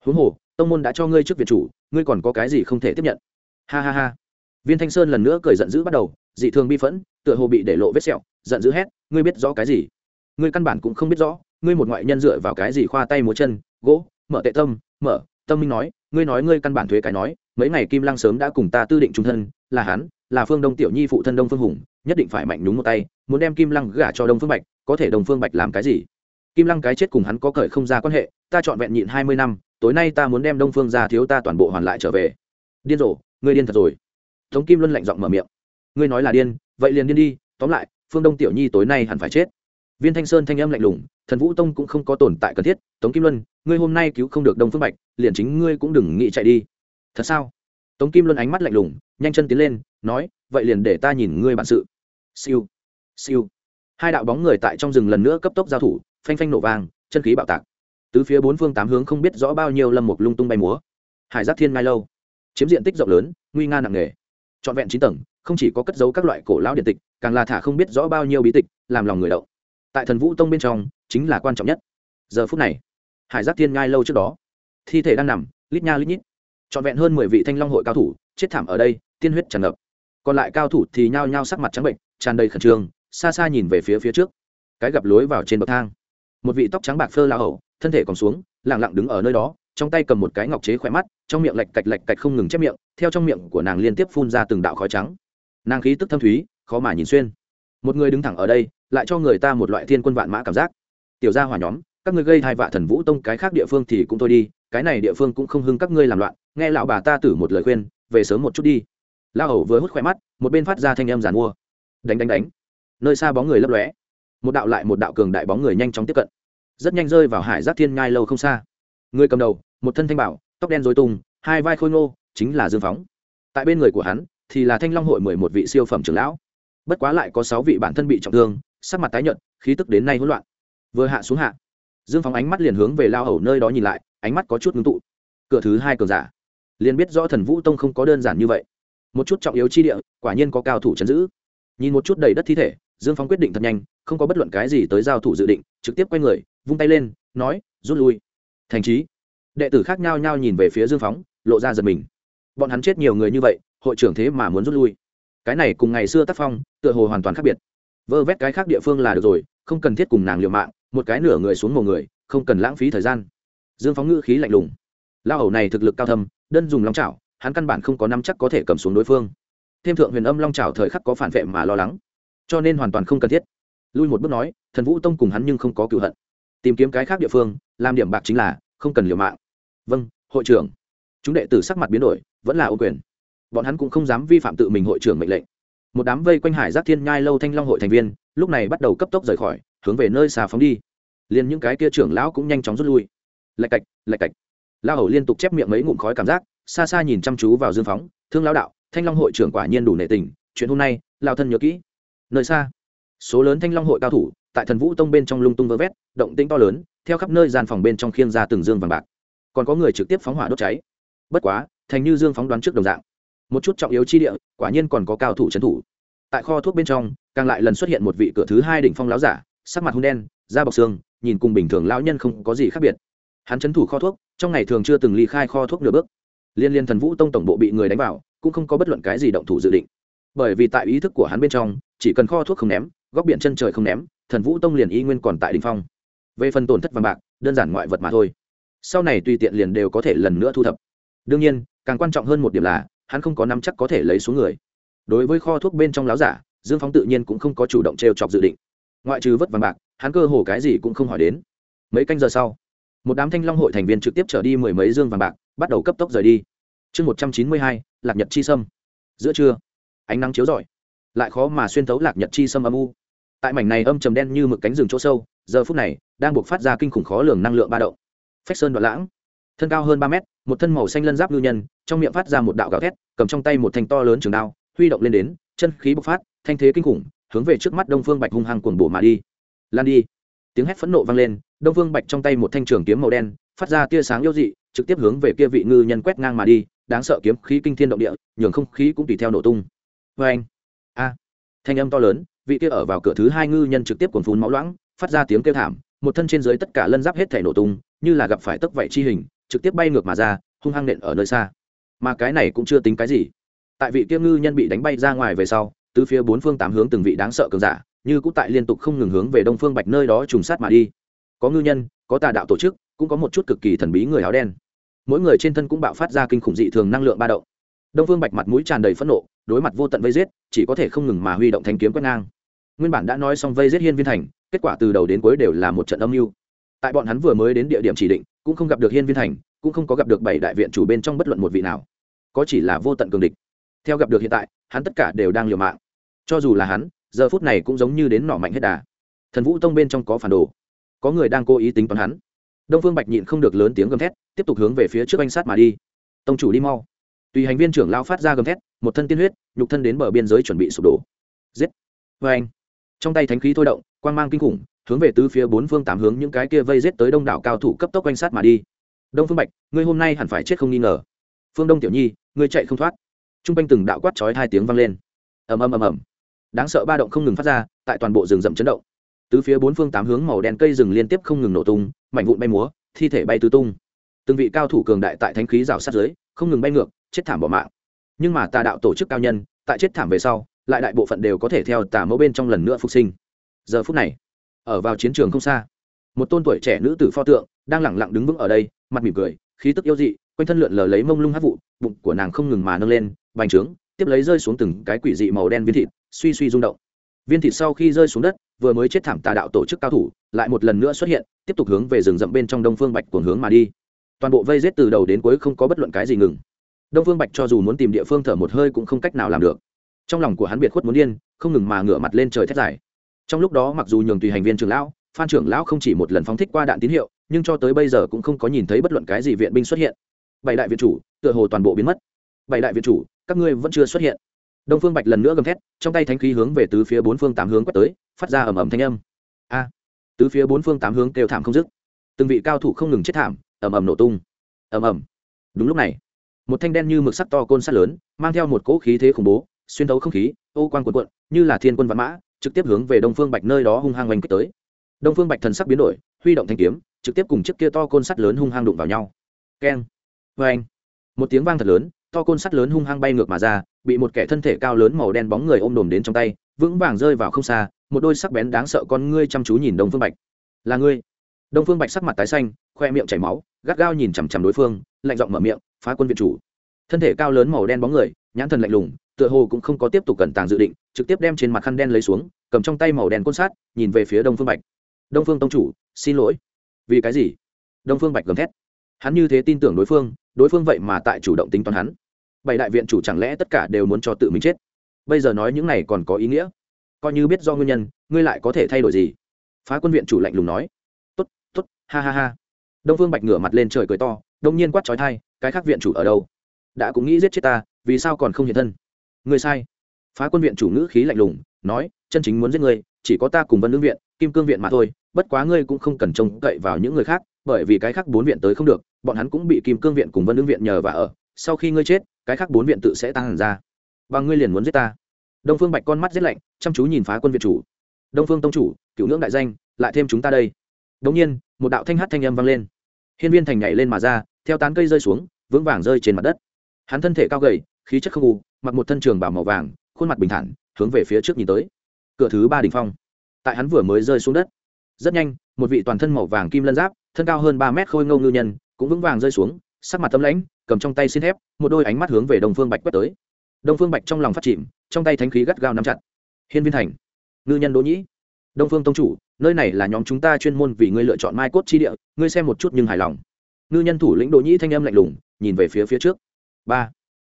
Huống hồ, tông môn đã cho ngươi trước việt chủ, ngươi còn có cái gì không thể tiếp nhận? Ha ha ha. Viên thanh sơn lần nữa cười giận dữ bắt đầu dị thường bi phẫn, tựa hồ bị để lộ vết sẹo, giận dữ hét, ngươi biết rõ cái gì? Ngươi căn bản cũng không biết rõ, ngươi một ngoại nhân dựa vào cái gì khoa tay múa chân, gỗ, mở tệ tâm, mở, tâm minh nói, ngươi nói ngươi căn bản thuế cái nói, mấy ngày kim lăng sớm đã cùng ta tư định trung thân, là hắn, là phương đông tiểu nhi phụ thân đông phương hùng, nhất định phải mạnh nhúng một tay, muốn đem kim lăng gả cho đông phương bạch, có thể đông phương bạch làm cái gì? Kim lăng cái chết cùng hắn có cởi không ra quan hệ, ta chọn vẹn nhịn hai mươi năm, tối nay ta muốn đem đông phương ra thiếu ta toàn bộ hoàn lại trở về. Điên rồ, ngươi điên thật rồi. Tống kim luân lạnh giọng mở miệng ngươi nói là điên, vậy liền điên đi, tóm lại, phương đông tiểu nhi tối nay hẳn phải chết. Viên thanh sơn thanh âm lạnh lùng, thần vũ tông cũng không có tồn tại cần thiết, tống kim luân, ngươi hôm nay cứu không được đông phương bạch, liền chính ngươi cũng đừng nghĩ chạy đi. Thật sao? Tống kim luân ánh mắt lạnh lùng, nhanh chân tiến lên, nói, vậy liền để ta nhìn ngươi bản sự. Siêu siêu. Hai đạo bóng người tại trong rừng lần nữa cấp tốc giao thủ, phanh phanh nổ vàng chân khí bạo tạc. Tứ phía bốn phương tám hướng không biết rõ bao nhiêu lâm mục lung tung bay múa. Hải giác thiên ngai lâu. Chiếm diện tích rộng lớn, nguy nga nặng nề. Trọn vẹn chín tầng không chỉ có cất giấu các loại cổ lão điện tịch, càng là thả không biết rõ bao nhiêu bí tịch, làm lòng người động. Tại thần vũ tông bên trong, chính là quan trọng nhất. Giờ phút này, hải giác thiên ngai lâu trước đó. Thi thể đang nằm, lít nha lít nhít. Trọn vẹn hơn mười vị thanh long hội cao thủ, chết thảm ở đây, tiên huyết tràn ngập. Còn lại cao thủ thì nhao nhao sắc mặt trắng bệnh, tràn đầy khẩn trương, xa xa nhìn về phía phía trước. Cái gặp lối vào trên bậc thang. Một vị tóc trắng bạc phơ lao hậu thân thể còn xuống lẳng lặng đứng ở nơi đó, trong tay cầm một cái ngọc chế khỏe mắt, trong miệng lạch cạch lạch cạch không ngừng chép miệng, theo trong miệng của nàng liên tiếp phun ra từng đạo khói trắng nàng khí tức thâm thúy, khó mà nhìn xuyên. Một người đứng thẳng ở đây, lại cho người ta một loại thiên quân vạn mã cảm giác. Tiểu gia hỏa nhóm, các ngươi gây hai vạ thần vũ tông cái khác địa phương thì cũng thôi đi, cái này địa phương cũng không hưng các ngươi làm loạn, nghe lão bà ta tử một lời khuyên, về sớm một chút đi. La hầu vừa hút khỏe mắt, một bên phát ra thanh âm giàn mua. Đánh đánh đánh. Nơi xa bóng người lấp lóe. Một đạo lại một đạo cường đại bóng người nhanh chóng tiếp cận. Rất nhanh rơi vào hải giác thiên ngai lâu không xa. Người cầm đầu, một thân thanh bảo, tóc đen dối tung, hai vai khôi ngô, chính là dương phóng. Tại bên người của hắn thì là thanh long hội mười một vị siêu phẩm trưởng lão. Bất quá lại có sáu vị bản thân bị trọng thương, sắc mặt tái nhợt, khí tức đến nay hỗn loạn. Vừa hạ xuống hạ, dương phóng ánh mắt liền hướng về lao hầu nơi đó nhìn lại, ánh mắt có chút ngưng tụ. Cửa thứ hai cường giả. Liền biết rõ thần vũ tông không có đơn giản như vậy. Một chút trọng yếu chi địa, quả nhiên có cao thủ chấn giữ. Nhìn một chút đầy đất thi thể, dương phóng quyết định thật nhanh, không có bất luận cái gì tới giao thủ dự định, trực tiếp quay người, vung tay lên, nói, rút lui. Thành trí đệ tử khác nhau nhau nhìn về phía dương phóng, lộ ra giật mình. Bọn hắn chết nhiều người như vậy hội trưởng thế mà muốn rút lui. Cái này cùng ngày xưa tác phong, tựa hồ hoàn toàn khác biệt. Vơ vét cái khác địa phương là được rồi, không cần thiết cùng nàng liều mạng, một cái nửa người xuống một người, không cần lãng phí thời gian. Dương phóng ngữ khí lạnh lùng. Lao hầu này thực lực cao thâm, đơn dùng long trào hắn căn bản không có năm chắc có thể cầm xuống đối phương. Thêm thượng huyền âm long trào thời khắc có phản vệ mà lo lắng. Cho nên hoàn toàn không cần thiết. Lui một bước nói, thần vũ tông cùng hắn nhưng không có cựu hận. Tìm kiếm cái khác địa phương, làm điểm bạc chính là, không cần liều mạng. Vâng hội trưởng. Chúng đệ tử sắc mặt biến đổi, vẫn là ô quyền bọn hắn cũng không dám vi phạm tự mình hội trưởng mệnh lệnh. Một đám vây quanh hải giác thiên nhai lâu thanh long hội thành viên, lúc này bắt đầu cấp tốc rời khỏi, hướng về nơi xà phóng đi. Liền những cái kia trưởng lão cũng nhanh chóng rút lui. Lạch cạch lạch cạch. Lao hầu liên tục chép miệng mấy ngụm khói cảm giác, xa xa nhìn chăm chú vào dương phóng, thương lão đạo, thanh long hội trưởng quả nhiên đủ nệ tình, chuyện hôm nay lao thân nhớ kỹ. Nơi xa, số lớn thanh long hội cao thủ, tại thần vũ tông bên trong lung tung vơ vét, động tĩnh to lớn, theo khắp nơi gian phòng bên trong khiêng ra từng dương vàng bạc. Còn có người trực tiếp phóng hỏa đốt cháy. Bất quá, thành như dương phóng đoán trước đồng dạng một chút trọng yếu chi địa, quả nhiên còn có cao thủ trấn thủ. Tại kho thuốc bên trong, càng lại lần xuất hiện một vị cửa thứ hai đỉnh phong láo giả, sắc mặt hung đen, da bọc xương, nhìn cùng bình thường lão nhân không có gì khác biệt. Hắn trấn thủ kho thuốc, trong ngày thường chưa từng ly khai kho thuốc nửa bước. Liên liên thần vũ tông tổng bộ bị người đánh vào, cũng không có bất luận cái gì động thủ dự định. Bởi vì tại ý thức của hắn bên trong, chỉ cần kho thuốc không ném, góc biển chân trời không ném, thần vũ tông liền y nguyên còn tại đình phong. Về phần tổn thất vàng bạc, đơn giản ngoại vật mà thôi. Sau này tùy tiện liền đều có thể lần nữa thu thập. Đương nhiên, càng quan trọng hơn một điểm là hắn không có nắm chắc có thể lấy xuống người. Đối với kho thuốc bên trong láo giả, dương phóng tự nhiên cũng không có chủ động t chọc dự định. Ngoại trừ vất vàng bạc, hắn cơ hồ cái gì cũng không hỏi đến. Mấy canh giờ sau, một đám thanh long hội thành viên trực tiếp trở đi mười mấy dương vàng bạc, bắt đầu cấp tốc rời đi. Chương một trăm chín mươi hai, lạc nhật chi sâm. Giữa trưa, ánh nắng chiếu rọi, lại khó mà xuyên thấu lạc nhật chi sâm âm u. Tại mảnh này âm trầm đen như mực cánh rừng chỗ sâu, giờ phút này, đang buộc phát ra kinh khủng khó lường năng lượng ba động. Phách sơn đoạn lãng, thân cao hơn ba mét một thân màu xanh lân giáp ngư nhân, trong miệng phát ra một đạo gạo thét, cầm trong tay một thanh to lớn trường đao, huy động lên đến, chân khí bộc phát, thanh thế kinh khủng, hướng về trước mắt đông phương bạch hung hăng cuồng bổ mà đi. Lan đi. Tiếng hét phẫn nộ vang lên, đông phương bạch trong tay một thanh trường kiếm màu đen, phát ra tia sáng yêu dị, trực tiếp hướng về kia vị ngư nhân quét ngang mà đi, đáng sợ kiếm khí kinh thiên động địa, nhường không khí cũng tùy theo nổ tung. Vê anh a. Thanh âm to lớn, vị kia ở vào cửa thứ hai ngư nhân trực tiếp cuồn phun máu loãng, phát ra tiếng kêu thảm, một thân trên dưới tất cả lân giáp hết thể nổ tung, như là gặp phải tấc vậy chi hình trực tiếp bay ngược mà ra, hung hăng nện ở nơi xa. Mà cái này cũng chưa tính cái gì. Tại vị kia ngư nhân bị đánh bay ra ngoài về sau từ phía bốn phương tám hướng từng vị đáng sợ cường giả, như cũng tại liên tục không ngừng hướng về đông phương bạch nơi đó trùng sát mà đi. Có ngư nhân, có tà đạo tổ chức, cũng có một chút cực kỳ thần bí người áo đen. Mỗi người trên thân cũng bạo phát ra kinh khủng dị thường năng lượng ba động. Đông phương bạch mặt mũi tràn đầy phẫn nộ, đối mặt vô tận vây giết, chỉ có thể không ngừng mà huy động thanh kiếm quét ngang. Nguyên bản đã nói xong vây giết hiên viên thành, kết quả từ đầu đến cuối đều là một trận âm mưu tại bọn hắn vừa mới đến địa điểm chỉ định, cũng không gặp được hiên viên thành, cũng không có gặp được bảy đại viện chủ bên trong bất luận một vị nào. Có chỉ là vô tận cường địch. Theo gặp được hiện tại, hắn tất cả đều đang liều mạng. Cho dù là hắn, giờ phút này cũng giống như đến nỏ mạnh hết đà. Thần vũ tông bên trong có phản đồ. Có người đang cố ý tính toán hắn. Đông phương bạch nhịn không được lớn tiếng gầm thét, tiếp tục hướng về phía trước anh sát mà đi. Tông chủ đi mau. Tùy hành viên trưởng lao phát ra gầm thét, một thân tiên huyết, nhục thân đến bờ biên giới chuẩn bị sụp đổ. Giết. Vê anh trong tay thánh khí thôi động, quang mang kinh khủng hướng về tứ phía bốn phương tám hướng những cái kia vây giết tới đông đảo cao thủ cấp tốc quanh sát mà đi. Đông phương bạch, ngươi hôm nay hẳn phải chết không nghi ngờ. Phương đông tiểu nhi, ngươi chạy không thoát. T r u n g quanh từng đạo quát chói hai tiếng vang lên. Ầm ầm ầm ầm. Đáng sợ ba động không ngừng phát ra, tại toàn bộ rừng rậm chấn động. Tứ phía bốn phương tám hướng màu đen cây rừng liên tiếp không ngừng nổ tung, mảnh vụn bay múa, thi thể bay tứ tung. Từng vị cao thủ cường đại tại thánh khí rào sát dưới, không ngừng bay ngược, chết thảm bỏ mạng. Nhưng mà tà đạo tổ chức cao nhân, tại chết thảm về sau, lại đại bộ phận đều có thể theo tà mẫu bên trong lần nữa phục sinh. Giờ phút này ở vào chiến trường không xa. Một tôn tuổi trẻ nữ tử pho tượng đang lẳng lặng đứng vững ở đây, mặt mỉm cười, khí tức yêu dị, quanh thân lượn lờ lấy mông lung hát vụ, bụng của nàng không ngừng mà nâng lên, bành trướng, tiếp lấy rơi xuống từng cái quỷ dị màu đen viên thịt, suy suy rung động. Viên thịt sau khi rơi xuống đất, vừa mới chết thảm tà đạo tổ chức cao thủ, lại một lần nữa xuất hiện, tiếp tục hướng về rừng rậm bên trong đông phương bạch cuồng hướng mà đi. Toàn bộ vây rết từ đầu đến cuối không có bất luận cái gì ngừng. Đông phương bạch cho dù muốn tìm địa phương thở một hơi cũng không cách nào làm được. Trong lòng của hắn biệt khuất muốn điên, không ngừng mà ngửa mặt lên trời thét dài trong lúc đó mặc dù nhường tùy hành viên trưởng lão, phan trưởng lão không chỉ một lần phóng thích qua đạn tín hiệu, nhưng cho tới bây giờ cũng không có nhìn thấy bất luận cái gì viện binh xuất hiện. Bảy đại viện chủ, tựa hồ toàn bộ biến mất. Bảy đại viện chủ, các ngươi vẫn chưa xuất hiện. Đông phương bạch lần nữa gầm thét, trong tay thánh khí hướng về tứ phía bốn phương tám hướng quét tới, phát ra ầm ầm thanh âm. A! Tứ phía bốn phương tám hướng kêu thảm không dứt. Từng vị cao thủ không ngừng chết thảm, ầm ầm nổ tung. Ầm ầm. Đúng lúc này, một thanh đen như mực sắc to côn sắt lớn, mang theo một cỗ khí thế khủng bố, xuyên thấu không khí, ô quan quần quận như là thiên quân văn mã trực tiếp hướng về đông phương bạch nơi đó hung hăng oanh kích tới. Đông phương bạch thần sắc biến đổi, huy động thanh kiếm, trực tiếp cùng chiếc kia to côn sắt lớn hung hăng đụng vào nhau. Keng vê anh một tiếng vang thật lớn, to côn sắt lớn hung hăng bay ngược mà ra, bị một kẻ thân thể cao lớn màu đen bóng người ôm đồm đến trong tay, vững vàng rơi vào không xa, một đôi sắc bén đáng sợ con ngươi chăm chú nhìn đông phương bạch. Là ngươi? Đông phương bạch sắc mặt tái xanh, khoe miệng chảy máu, gắt gao nhìn chằm chằm đối phương, lạnh giọng mở miệng, phá quân viện chủ. Thân thể cao lớn màu đen bóng người, nhãn thần lạnh lùng tựa hồ cũng không có tiếp tục cẩn tàng dự định, trực tiếp đem trên mặt khăn đen lấy xuống, cầm trong tay màu đen côn sát, nhìn về phía đông phương bạch. Đông phương tông chủ, xin lỗi. Vì cái gì? Đông phương bạch gầm thét. Hắn như thế tin tưởng đối phương đối phương vậy mà tại chủ động tính toán hắn. Bảy đại viện chủ chẳng lẽ tất cả đều muốn cho tự mình chết? Bây giờ nói những này còn có ý nghĩa? Coi như biết do nguyên nhân, ngươi lại có thể thay đổi gì? Phá quân viện chủ lạnh lùng nói. Tốt tốt, ha ha ha. Đông phương bạch ngửa mặt lên trời cười to, đông nhiên quát trói thai, cái khác viện chủ ở đâu? Đã cũng nghĩ giết chết ta, vì sao còn không hiện thân? Người sai. Phá quân viện chủ ngữ khí lạnh lùng, nói, chân chính muốn giết ngươi, chỉ có ta cùng vân lương viện, kim cương viện mà thôi, bất quá ngươi cũng không cần trông cậy vào những người khác, bởi vì cái khác bốn viện tới không được, bọn hắn cũng bị kim cương viện cùng vân lương viện nhờ và ở, sau khi ngươi chết, cái khác bốn viện tự sẽ tăng hẳn ra. Và ngươi liền muốn giết ta. Đông phương bạch con mắt giết lạnh, chăm chú nhìn phá quân viện chủ. Đông phương tông chủ, cựu ngưỡng đại danh, lại thêm chúng ta đây. Đống nhiên, một đạo thanh hát thanh âm vang lên. Hiên viên thành nhảy lên mà ra, theo tán cây rơi xuống, vững vàng rơi trên mặt đất. Hắn thân thể cao gầy, khí chất không u mặc một thân trường bảo màu vàng, khuôn mặt bình thản, hướng về phía trước nhìn tới. Cửa thứ ba đỉnh phong. Tại hắn vừa mới rơi xuống đất. Rất nhanh, một vị toàn thân màu vàng kim lân giáp, thân cao hơn ba mét khôi ngâu ngư nhân, cũng vững vàng rơi xuống, sắc mặt tấm lãnh, cầm trong tay xin thép, một đôi ánh mắt hướng về đông phương bạch quét tới. Đông phương bạch trong lòng phát chìm, trong tay thánh khí gắt gao nắm chặt. Hiên viên thành, ngư nhân đỗ nhĩ. Đông phương tông chủ, nơi này là nhóm chúng ta chuyên môn vì ngươi lựa chọn mai cốt chi địa, ngươi xem một chút nhưng hài lòng. Ngư nhân thủ lĩnh đỗ nhĩ thanh âm lạnh lùng, nhìn về phía phía trước. Ba.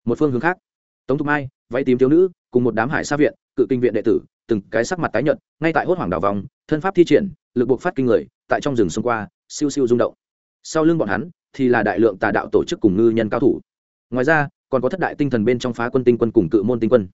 Một phương hướng khác tống thục mai, váy tím thiếu nữ, cùng một đám hải sa viện, cự kinh viện đệ tử, từng cái sắc mặt tái nhợt, ngay tại hốt hoảng đảo vòng, thân pháp thi triển, lực buộc phát kinh người, tại trong rừng xung qua, siêu siêu rung động. Sau lưng bọn hắn, thì là đại lượng tà đạo tổ chức cùng ngư nhân cao thủ. Ngoài ra, còn có thất đại tinh thần bên trong phá quân tinh quân cùng cự môn tinh quân.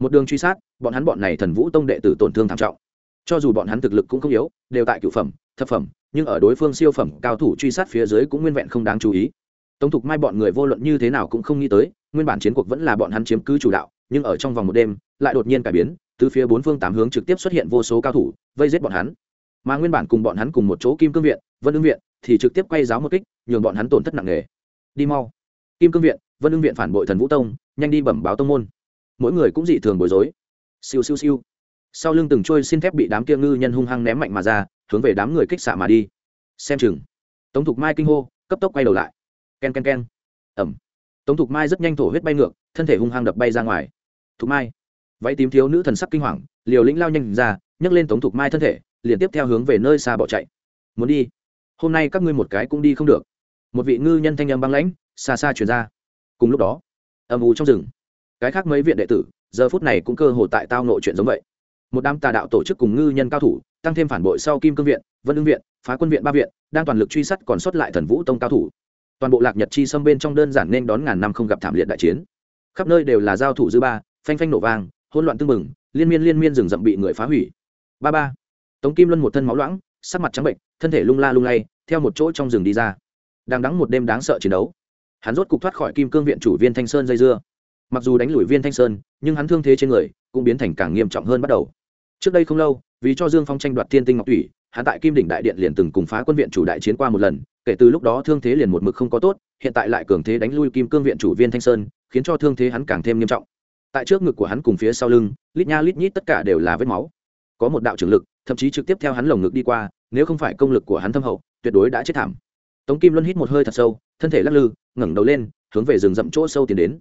Một đường truy sát, bọn hắn bọn này thần vũ tông đệ tử tổn thương thảm trọng. Cho dù bọn hắn thực lực cũng không yếu, đều tại cựu phẩm, thập phẩm, nhưng ở đối phương siêu phẩm cao thủ truy sát phía dưới cũng nguyên vẹn không đáng chú ý. Tống thục mai bọn người vô luận như thế nào cũng không nghĩ tới nguyên bản chiến cuộc vẫn là bọn hắn chiếm cứ chủ đạo, nhưng ở trong vòng một đêm, lại đột nhiên cải biến, từ phía bốn phương tám hướng trực tiếp xuất hiện vô số cao thủ, vây giết bọn hắn. Mà nguyên bản cùng bọn hắn cùng một chỗ kim cương viện, vân ưng viện thì trực tiếp quay giáo một kích, nhường bọn hắn tổn thất nặng nề. Đi mau. Kim cương viện, vân ưng viện phản bội thần vũ tông, nhanh đi bẩm báo tông môn. Mỗi người cũng dị thường bối rối. Siêu siêu siêu. Sau lưng từng trôi xin thép bị đám kia ngư nhân hung hăng ném mạnh mà ra, hướng về đám người kích xạ mà đi. Xem chừng. Tống thục mai kinh hô, cấp tốc quay đầu lại. K e n k e n k e n ẩm tống thục mai rất nhanh thổ huyết bay ngược, thân thể hung hăng đập bay ra ngoài. Thục mai. Váy tím thiếu nữ thần sắc kinh hoàng, liều lĩnh lao nhanh ra, nhấc lên tống thục mai thân thể, liền tiếp theo hướng về nơi xa bỏ chạy. Muốn đi? Hôm nay các ngươi một cái cũng đi không được. Một vị ngư nhân thanh âm băng lãnh, xa xa chuyển ra. Cùng lúc đó, âm u trong rừng. Cái khác mấy viện đệ tử, giờ phút này cũng cơ hồ tại tao nội chuyện giống vậy. Một đám tà đạo tổ chức cùng ngư nhân cao thủ, tăng thêm phản bội sau kim cương viện, vân ưng viện, phá quân viện ba viện, đang toàn lực truy sát còn sót lại thần vũ tông cao thủ toàn bộ lạc nhật chi xâm bên trong đơn giản nên đón ngàn năm không gặp thảm liệt đại chiến. Khắp nơi đều là giao thủ dư ba, phanh phanh nổ vang, hỗn loạn tưng bừng, liên miên liên miên rừng rậm bị người phá hủy. Ba ba. Tống kim luân một thân máu loãng, sắc mặt trắng bệnh, thân thể lung la lung lay, theo một chỗ trong rừng đi ra. Đang đắng một đêm đáng sợ chiến đấu. Hắn rốt cục thoát khỏi kim cương viện chủ viên thanh sơn dây dưa. Mặc dù đánh lùi viên thanh sơn, nhưng hắn thương thế trên người cũng biến thành càng nghiêm trọng hơn bắt đầu. Trước đây không lâu, vì cho dương phong tranh đoạt thiên tinh ngọc thủy hắn tại kim đỉnh đại điện liền từng cùng phá quân viện chủ đại chiến qua một lần, kể từ lúc đó thương thế liền một mực không có tốt, hiện tại lại cường thế đánh lui kim cương viện chủ viên thanh sơn, khiến cho thương thế hắn càng thêm nghiêm trọng. Tại trước ngực của hắn cùng phía sau lưng, lít nha lít nhít tất cả đều là vết máu. Có một đạo trưởng lực, thậm chí trực tiếp theo hắn lồng ngực đi qua, nếu không phải công lực của hắn thâm hậu, tuyệt đối đã chết thảm. Tống kim luân hít một hơi thật sâu, thân thể lắc lư, ngẩng đầu lên, hướng về rừng rậm chỗ sâu tiến đến.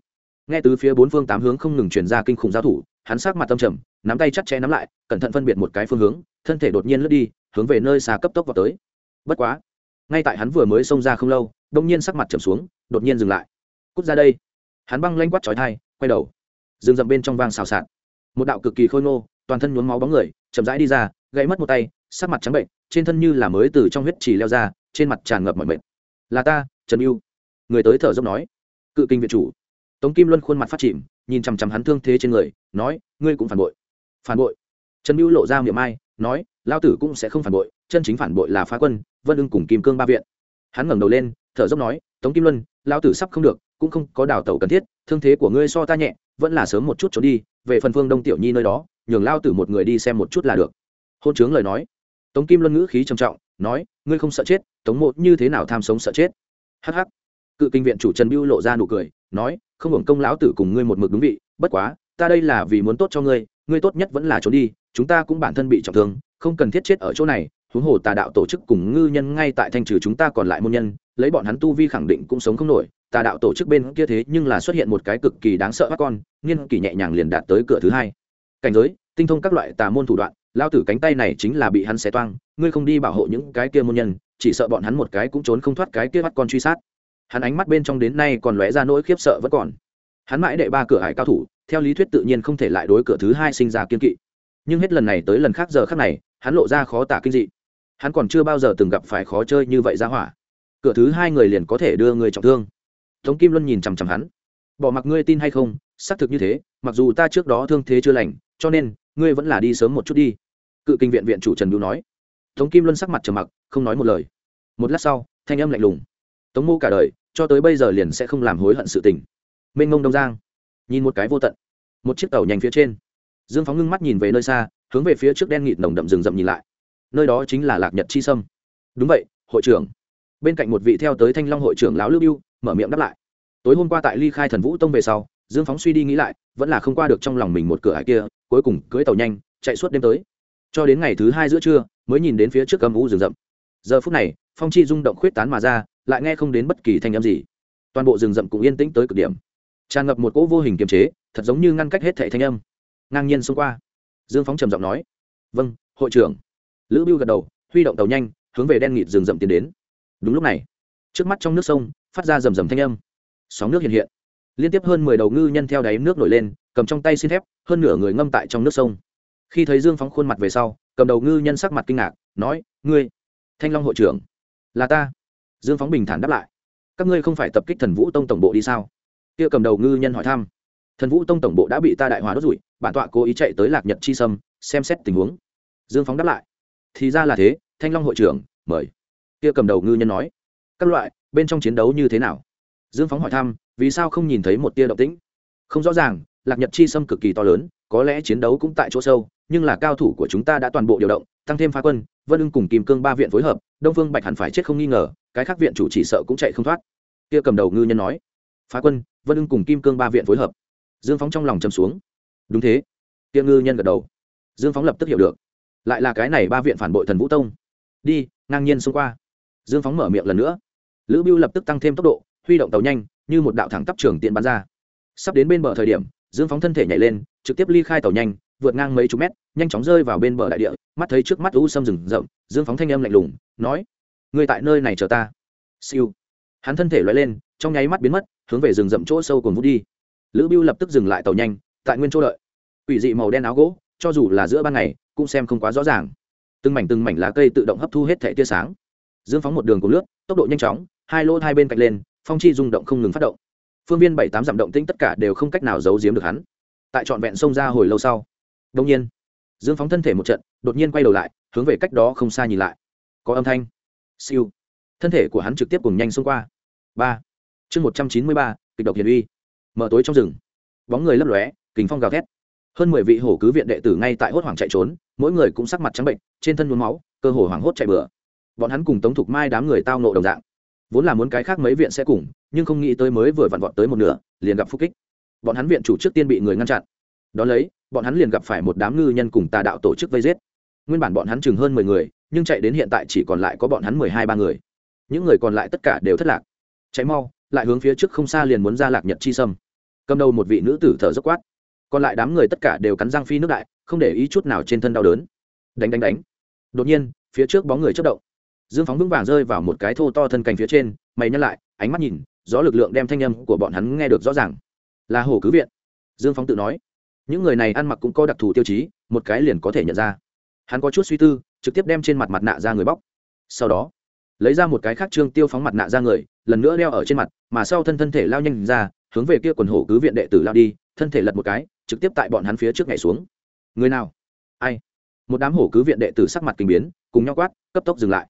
Nghe từ phía bốn phương tám hướng không ngừng truyền ra kinh khủng giao thủ, hắn sát mặt tâm trầm, nắm tay chặt chẽ nắm lại, cẩn thận phân biệt một cái phương hướng, thân thể đột nhiên lướt đi hướng về nơi xa cấp tốc vào tới. Bất quá, ngay tại hắn vừa mới xông ra không lâu, đông nhiên sắc mặt trầm xuống, đột nhiên dừng lại. Cút ra đây. Hắn băng lanh quát trói thai quay đầu. Rừng rậm bên trong vang xào xạc. Một đạo cực kỳ khôi ngô, toàn thân nhuốm máu bóng người, chậm rãi đi ra, gãy mất một tay, sắc mặt trắng bệnh, trên thân như là mới từ trong huyết chỉ leo ra, trên mặt tràn ngập mọi mệt. Là ta, trần yêu người tới thở dốc nói. Cự kinh viện chủ. Tống kim luân khuôn mặt phát chìm, nhìn chằm chằm hắn thương thế trên người, nói, ngươi cũng phản bội. Phản bội? Trần mưu lộ ra miệng ai nói lao tử cũng sẽ không phản bội, chân chính phản bội là phá quân, vân ưng cùng kim cương ba viện. Hắn ngẩng đầu lên, thở dốc nói, tống kim luân, lao tử sắp không được, cũng không có đào tẩu cần thiết, thương thế của ngươi so ta nhẹ, vẫn là sớm một chút trốn đi, về phần phương đông tiểu nhi nơi đó, nhường lao tử một người đi xem một chút là được. Hôn chướng lời nói. Tống kim luân ngữ khí trầm trọng, nói, ngươi không sợ chết, tống mộ như thế nào tham sống sợ chết? Hh cự kinh viện chủ trần biêu lộ ra nụ cười, nói, không hưởng công lão tử cùng ngươi một mực đúng vị, bất quá, ta đây là vì muốn tốt cho ngươi ngươi tốt nhất vẫn là trốn đi, chúng ta cũng bản thân bị trọng thương không cần thiết chết ở chỗ này, huống hồ tà đạo tổ chức cùng ngư nhân ngay tại thanh trừ chúng ta còn lại môn nhân, lấy bọn hắn tu vi khẳng định cũng sống không nổi. Tà đạo tổ chức bên kia thế nhưng là xuất hiện một cái cực kỳ đáng sợ các con, nghiên kỳ nhẹ nhàng liền đạt tới cửa thứ hai. Cảnh giới, tinh thông các loại tà môn thủ đoạn, lao tử cánh tay này chính là bị hắn xé toang, ngươi không đi bảo hộ những cái kia môn nhân, chỉ sợ bọn hắn một cái cũng trốn không thoát cái kia bắt con truy sát. Hắn ánh mắt bên trong đến nay còn lóe ra nỗi khiếp sợ vẫn còn. Hắn mãi đệ ba cửa hải cao thủ, theo lý thuyết tự nhiên không thể lại đối cửa thứ hai sinh ra kiên kỵ. Nhưng hết lần này tới lần khác giờ khác này hắn lộ ra khó tả kinh dị. Hắn còn chưa bao giờ từng gặp phải khó chơi như vậy ra hỏa. Cửa thứ hai người liền có thể đưa người trọng thương. Tống kim luân nhìn chằm chằm hắn. Bỏ mặc ngươi tin hay không, xác thực như thế, mặc dù ta trước đó thương thế chưa lành, cho nên, ngươi vẫn là đi sớm một chút đi. Cự kinh viện viện chủ trần bưu nói. Tống kim luân sắc mặt trầm mặc, không nói một lời. Một lát sau, thanh âm lạnh lùng. Tống mô cả đời, cho tới bây giờ liền sẽ không làm hối hận sự tình. Mênh mông đông giang. Nhìn một cái vô tận. Một chiếc tàu nhanh phía trên. Dương phóng ngưng mắt nhìn về nơi xa hướng về phía trước đen nghịt nồng đậm rừng rậm nhìn lại. Nơi đó chính là lạc nhật chi sâm. Đúng vậy, hội trưởng. Bên cạnh một vị theo tới thanh long hội trưởng lão lưu biêu mở miệng đáp lại. Tối hôm qua tại ly khai thần vũ tông về sau, dương phóng suy đi nghĩ lại, vẫn là không qua được trong lòng mình một cửa hải kia, cuối cùng cưới tàu nhanh, chạy suốt đêm tới. Cho đến ngày thứ hai giữa trưa, mới nhìn đến phía trước cầm vũ rừng rậm. Giờ phút này, phong chi rung động khuyết tán mà ra, lại nghe không đến bất kỳ thanh âm gì. Toàn bộ rừng rậm cũng yên tĩnh tới cực điểm. Tràn ngập một cỗ vô hình kiềm chế, thật giống như ngăn cách hết thệ thanh âm. Ngang nhiên xông qua dương phóng trầm giọng nói vâng hội trưởng. Lữ biêu gật đầu, huy động tàu nhanh, hướng về đen nghịt rừng rậm tiến đến. Đúng lúc này, trước mắt trong nước sông, phát ra rầm rầm thanh âm. Sóng nước hiện hiện. Liên tiếp hơn mười đầu ngư nhân theo đáy nước nổi lên, cầm trong tay xin thép, hơn nửa người ngâm tại trong nước sông. Khi thấy dương phóng khuôn mặt về sau, cầm đầu ngư nhân sắc mặt kinh ngạc, nói, ngươi, thanh long hội trưởng, là ta. Dương phóng bình thản đáp lại, các ngươi không phải tập kích thần vũ tông tổng bộ đi sao? Kia cầm đầu ngư nhân hỏi thăm thần vũ tông tổng bộ đã bị ta đại hòa đốt rủi, bản tọa cố ý chạy tới lạc nhật chi sâm, xem xét tình huống. Dương phóng đáp lại. Thì ra là thế, thanh long hội trưởng, mời. Kia cầm đầu ngư nhân nói. Các loại, bên trong chiến đấu như thế nào? Dương phóng hỏi thăm, vì sao không nhìn thấy một tia động tĩnh? Không rõ ràng, lạc nhật chi sâm cực kỳ to lớn, có lẽ chiến đấu cũng tại chỗ sâu, nhưng là cao thủ của chúng ta đã toàn bộ điều động, tăng thêm phá quân, vân ưng cùng kim cương ba viện phối hợp, đông phương bạch hẳn phải chết không nghi ngờ, cái khác viện chủ chỉ sợ cũng chạy không thoát. Kia cầm đầu ngư nhân nói. Phá quân, vân ưng cùng kim cương ba viện phối hợp dương phóng trong lòng chầm xuống. Đúng thế. Tiệm ngư nhân gật đầu. Dương phóng lập tức hiểu được. Lại là cái này ba viện phản bội thần vũ tông. Đi, ngang nhiên xông qua. Dương phóng mở miệng lần nữa. Lữ biêu lập tức tăng thêm tốc độ, huy động tàu nhanh, như một đạo thẳng tắp trường tiện bắn ra. Sắp đến bên bờ thời điểm, dương phóng thân thể nhảy lên, trực tiếp ly khai tàu nhanh, vượt ngang mấy chục mét, nhanh chóng rơi vào bên bờ đại địa, mắt thấy trước mắt u sâm rừng rậm, dương phóng thanh âm lạnh lùng, nói người tại nơi này chờ ta. Siêu. Hắn thân thể loay lên, trong nháy mắt biến mất, hướng về rừng rậm chỗ sâu cồn vút đi lữ biêu lập tức dừng lại tàu nhanh, tại nguyên chỗ đợi. Quỷ dị màu đen áo gỗ, cho dù là giữa ban ngày, cũng xem không quá rõ ràng. Từng mảnh từng mảnh lá cây tự động hấp thu hết thẻ tia sáng. Dương phóng một đường cùng lướt, tốc độ nhanh chóng, hai lỗ hai bên cạnh lên, phong chi rung động không ngừng phát động. Phương viên bảy tám dặm động tĩnh tất cả đều không cách nào giấu giếm được hắn. Tại trọn vẹn sông ra hồi lâu sau đông nhiên, dương phóng thân thể một trận, đột nhiên quay đầu lại, hướng về cách đó không xa nhìn lại. Có âm thanh. Siêu. Thân thể của hắn trực tiếp cùng nhanh xông qua. Ba. Chương một trăm chín mươi ba, kịch độc hiền uy mở tối trong rừng. Bóng người lấp lóe kính phong gào thét. Hơn mười vị hổ cứ viện đệ tử ngay tại hốt hoảng chạy trốn, mỗi người cũng sắc mặt trắng bệnh, trên thân nhuốm máu, cơ hồ hoảng hốt chạy bừa. Bọn hắn cùng tống thục mai đám người tao nộ đồng dạng. Vốn là muốn cái khác mấy viện sẽ cùng, nhưng không nghĩ tới mới vừa vặn vọt tới một nửa, liền gặp phúc kích. Bọn hắn viện chủ trước tiên bị người ngăn chặn. Đón lấy, bọn hắn liền gặp phải một đám ngư nhân cùng tà đạo tổ chức vây giết. Nguyên bản bọn hắn chừng hơn mười người, nhưng chạy đến hiện tại chỉ còn lại có bọn hắn mười hai ba người. Những người còn lại tất cả đều thất lạc. Cháy mau, lại hướng phía trước không xa liền muốn ra lạc nhật chi sâm cầm đầu một vị nữ tử thở dốc quát. Còn lại đám người tất cả đều cắn răng phi nước đại, không để ý chút nào trên thân đau đớn. Đánh đánh đánh. Đột nhiên, phía trước bóng người chất động. Dương phóng vững vàng rơi vào một cái thô to thân cành phía trên, mày nhắc lại, ánh mắt nhìn gió lực lượng đem thanh âm của bọn hắn nghe được rõ ràng. Là hồ cứ viện. Dương phóng tự nói. Những người này ăn mặc cũng có đặc thù tiêu chí, một cái liền có thể nhận ra. Hắn có chút suy tư, trực tiếp đem trên mặt mặt nạ ra người bóc. Sau đó, lấy ra một cái khác trương tiêu phóng mặt nạ ra người, lần nữa đeo ở trên mặt, mà sau thân thân thể lao nhanh ra hướng về kia quần hổ cứ viện đệ tử lao đi, thân thể lật một cái, trực tiếp tại bọn hắn phía trước nhảy xuống. Người nào? Ai? Một đám hổ cứ viện đệ tử sắc mặt kinh biến, cùng nhau quát, cấp tốc dừng lại.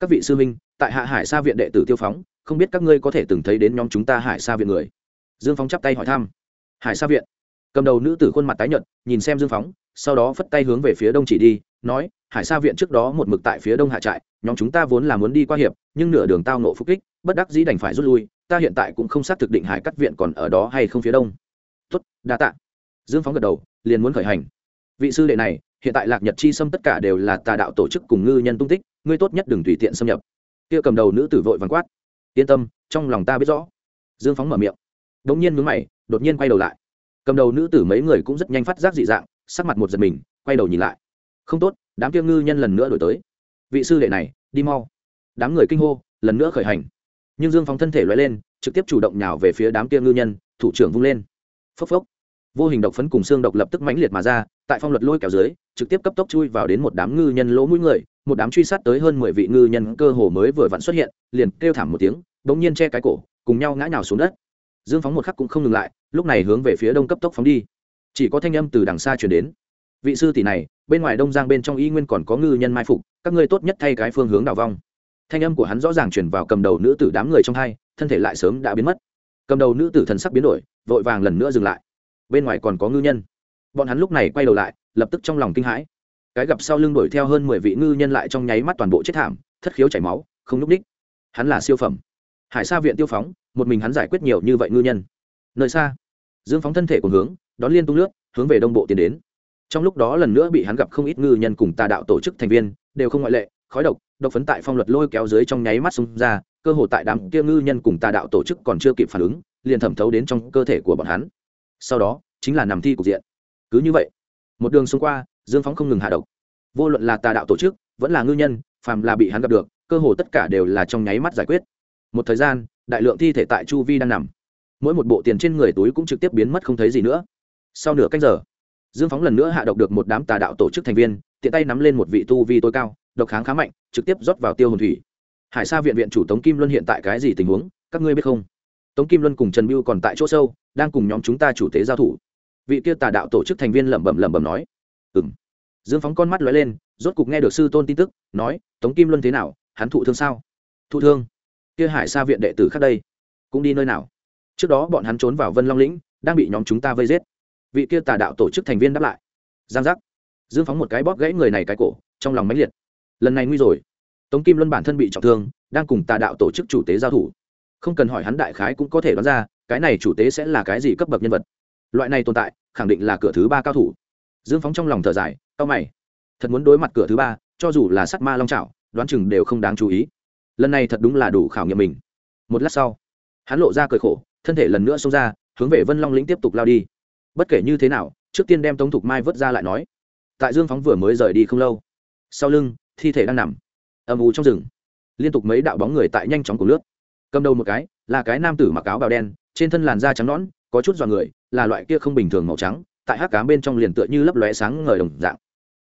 Các vị sư minh tại hạ hải sa viện đệ tử tiêu phóng, không biết các ngươi có thể từng thấy đến nhóm chúng ta hải sa viện người? Dương phóng chắp tay hỏi thăm. Hải sa viện. Cầm đầu nữ tử khuôn mặt tái nhợt, nhìn xem dương phóng, sau đó phất tay hướng về phía đông chỉ đi, nói, hải sa viện trước đó một mực tại phía đông hạ trại, nhóm chúng ta vốn là muốn đi qua hiệp, nhưng nửa đường tao nộ phúc kích, bất đắc dĩ đành phải rút lui ta hiện tại cũng không xác thực định hải cắt viện còn ở đó hay không phía đông. Tuất đa tạ. Dương phóng gật đầu, liền muốn khởi hành. Vị sư đệ này, hiện tại lạc nhật chi xâm tất cả đều là tà đạo tổ chức cùng ngư nhân tung tích, ngươi tốt nhất đừng tùy tiện xâm nhập. Kia cầm đầu nữ tử vội vàng quát. Yên tâm, trong lòng ta biết rõ. Dương phóng mở miệng. Đ ỗ n g nhiên mướn mày, đột nhiên quay đầu lại. Cầm đầu nữ tử mấy người cũng rất nhanh phát giác dị dạng, sắc mặt một giật mình, quay đầu nhìn lại. Không tốt, đám kia ngư nhân lần nữa đổi tới. Vị sư đệ này, đi mau. Đám người kinh hô, lần nữa khởi hành nhưng dương phóng thân thể loại lên, trực tiếp chủ động nhào về phía đám kia ngư nhân, thủ trưởng vung lên. Phốc phốc. Vô hình độc phấn cùng xương độc lập tức mãnh liệt mà ra, tại phong luật lôi kéo dưới, trực tiếp cấp tốc chui vào đến một đám ngư nhân lỗ mũi người, một đám truy sát tới hơn mười vị ngư nhân cơ hồ mới vừa vặn xuất hiện, liền kêu thảm một tiếng, bỗng nhiên che cái cổ, cùng nhau ngã nhào xuống đất. Dương phóng một khắc cũng không ngừng lại, lúc này hướng về phía đông cấp tốc phóng đi. Chỉ có thanh âm từ đằng xa chuyển đến. Vị sư tỷ này, bên ngoài đông giang bên trong y nguyên còn có ngư nhân mai phục, các ngươi tốt nhất thay cái phương hướng đào vong thanh âm của hắn rõ ràng chuyển vào cầm đầu nữ tử đám người trong hai, thân thể lại sớm đã biến mất. Cầm đầu nữ tử thần sắc biến đổi, vội vàng lần nữa dừng lại. Bên ngoài còn có ngư nhân. Bọn hắn lúc này quay đầu lại, lập tức trong lòng kinh hãi. Cái gặp sau lưng đuổi theo hơn mười vị ngư nhân lại trong nháy mắt toàn bộ chết thảm, thất khiếu chảy máu, không núp ních hắn là siêu phẩm. Hải sa viện tiêu phóng, một mình hắn giải quyết nhiều như vậy ngư nhân. Nơi xa, dương phóng thân thể cùng hướng, đón liên tung nước, hướng về đông bộ tiến đến. Trong lúc đó lần nữa bị hắn gặp không ít ngư nhân cùng tà đạo tổ chức thành viên, đều không ngoại lệ khói độc độc phấn tại phong luật lôi kéo dưới trong nháy mắt xung ra, cơ hồ tại đám kia ngư nhân cùng tà đạo tổ chức còn chưa kịp phản ứng, liền thẩm thấu đến trong cơ thể của bọn hắn. Sau đó, chính là nằm thi cục diện. Cứ như vậy, một đường xung qua, dương phóng không ngừng hạ độc. Vô luận là tà đạo tổ chức, vẫn là ngư nhân, phàm là bị hắn gặp được, cơ hồ tất cả đều là trong nháy mắt giải quyết. Một thời gian, đại lượng thi thể tại chu vi đang nằm. Mỗi một bộ tiền trên người túi cũng trực tiếp biến mất không thấy gì nữa. Sau nửa cách giờ, dương phóng lần nữa hạ độc được một đám tà đạo tổ chức thành viên, tiện tay nắm lên một vị tu vi tối cao độc kháng khá mạnh, trực tiếp rót vào tiêu hồn thủy. Hải sa viện viện chủ tống kim luân hiện tại cái gì tình huống, các ngươi biết không? Tống kim luân cùng trần mưu còn tại chỗ sâu, đang cùng nhóm chúng ta chủ tế giao thủ. Vị kia tà đạo tổ chức thành viên lẩm bẩm lẩm bẩm nói. Ừ m dương phóng con mắt lóe lên, rốt cục nghe được sư tôn tin tức, nói, tống kim luân thế nào? Hắn thụ thương sao? Thụ thương. Kia hải sa viện đệ tử khác đây, cũng đi nơi nào? Trước đó bọn hắn trốn vào vân long lĩnh, đang bị nhóm chúng ta vây giết. Vị kia tà đạo tổ chức thành viên đáp lại. Giang giác. Dương phóng một cái bóp gãy người này cái cổ, trong lòng mãnh liệt lần này nguy rồi. Tống kim luân bản thân bị trọng thương, đang cùng tà đạo tổ chức chủ tế giao thủ. Không cần hỏi hắn đại khái cũng có thể đoán ra, cái này chủ tế sẽ là cái gì cấp bậc nhân vật. Loại này tồn tại, khẳng định là cửa thứ ba cao thủ. Dương phóng trong lòng thở dài cao mày. Thật muốn đối mặt cửa thứ ba, cho dù là sắt ma long trào đoán chừng đều không đáng chú ý. Lần này thật đúng là đủ khảo nghiệm mình. Một lát sau, hắn lộ ra cười khổ, thân thể lần nữa xông ra, hướng về vân long lĩnh tiếp tục lao đi. Bất kể như thế nào, trước tiên đem tống thục mai vớt ra lại nói. Tại dương phóng vừa mới rời đi không lâu, sau lưng thi thể đang nằm. Âm u trong rừng. Liên tục mấy đạo bóng người tại nhanh chóng của lướt. Cầm đầu một cái, là cái nam tử mặc áo bào đen, trên thân làn da trắng nõn, có chút dọa người, là loại kia không bình thường màu trắng, tại hát cám bên trong liền tựa như lấp lóe sáng ngời đồng dạng.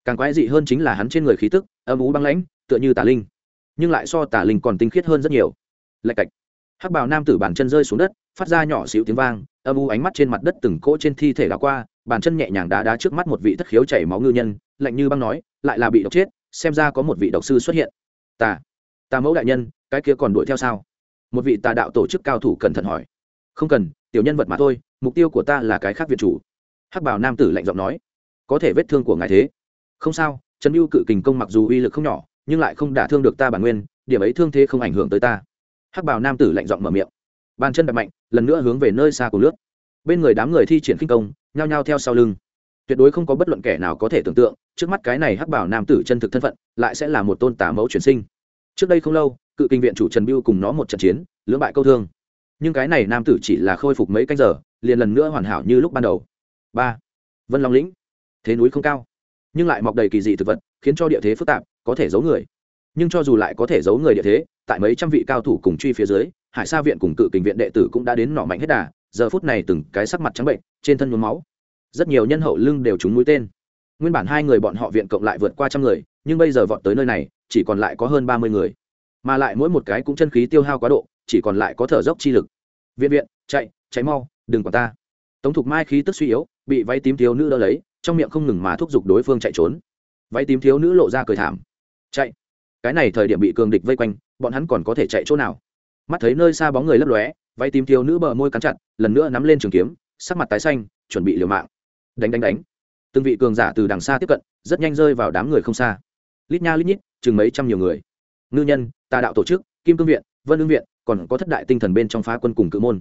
Càng quái dị hơn chính là hắn trên người khí tức, âm ú băng lãnh, tựa như tà linh. Nhưng lại so tà linh còn tinh khiết hơn rất nhiều. Lạch cạch. Hắc bào nam tử bàn chân rơi xuống đất, phát ra nhỏ xíu tiếng vang, âm u ánh mắt trên mặt đất từng cỗ trên thi thể đã qua, bàn chân nhẹ nhàng đá đá trước mắt một vị thất khiếu chảy máu ngư nhân, lạnh như băng nói, lại là bị độc chết xem ra có một vị độc sư xuất hiện. Tà tà mẫu đại nhân, cái kia còn đuổi theo sao? Một vị tà đạo tổ chức cao thủ cẩn thận hỏi. Không cần, tiểu nhân vật mà thôi, mục tiêu của ta là cái khác việt chủ. Hắc bảo nam tử lạnh giọng nói. Có thể vết thương của ngài thế. Không sao, trần mưu cự kình công mặc dù uy lực không nhỏ, nhưng lại không đả thương được ta bản nguyên, điểm ấy thương thế không ảnh hưởng tới ta. Hắc bảo nam tử lạnh giọng mở miệng. Bàn chân đập mạnh, lần nữa hướng về nơi xa của nước. Bên người đám người thi triển khinh công, nhao nhao theo sau lưng tuyệt đối không có bất luận kẻ nào có thể tưởng tượng, trước mắt cái này hắc bảo nam tử chân thực thân phận, lại sẽ là một tôn tà mẫu chuyển sinh. Trước đây không lâu, cự kinh viện chủ trần biêu cùng nó một trận chiến, lưỡng bại câu thương. Nhưng cái này nam tử chỉ là khôi phục mấy canh giờ, liền lần nữa hoàn hảo như lúc ban đầu. Ba. Vân long lĩnh. Thế núi không cao, nhưng lại mọc đầy kỳ dị thực vật, khiến cho địa thế phức tạp, có thể giấu người. Nhưng cho dù lại có thể giấu người địa thế, tại mấy trăm vị cao thủ cùng truy phía dưới, hải sa viện cùng cự kình viện đệ tử cũng đã đến nọ mạnh hết đà, giờ phút này từng cái sắc mặt trắng bệnh, trên thân nhuốm máu rất nhiều nhân hậu lưng đều trúng mũi tên. Nguyên bản hai người bọn họ viện cộng lại vượt qua trăm người, nhưng bây giờ vọt tới nơi này, chỉ còn lại có hơn ba mươi người. Mà lại mỗi một cái cũng chân khí tiêu hao quá độ, chỉ còn lại có thở dốc chi lực. Viện viện, chạy cháy mau, đừng còn ta. Tống thục mai khí tức suy yếu, bị váy tím thiếu nữ đỡ lấy, trong miệng không ngừng mà thúc giục đối phương chạy trốn. Váy tím thiếu nữ lộ ra cười thảm. Chạy. Cái này thời điểm bị cường địch vây quanh, bọn hắn còn có thể chạy chỗ nào? Mắt thấy nơi xa bóng người lấp lóe, váy tím thiếu nữ bờ môi cắn chặt, lần nữa nắm lên trường kiếm, sắc mặt tái xanh, chuẩn bị liều mạng đánh đánh đánh. Từng vị cường giả từ đằng xa tiếp cận, rất nhanh rơi vào đám người không xa. Lít nha lít nhít, chừng mấy trăm nhiều người. Ngư nhân, tà đạo tổ chức, kim cương viện, vân ương viện, còn có thất đại tinh thần bên trong phá quân cùng cự môn.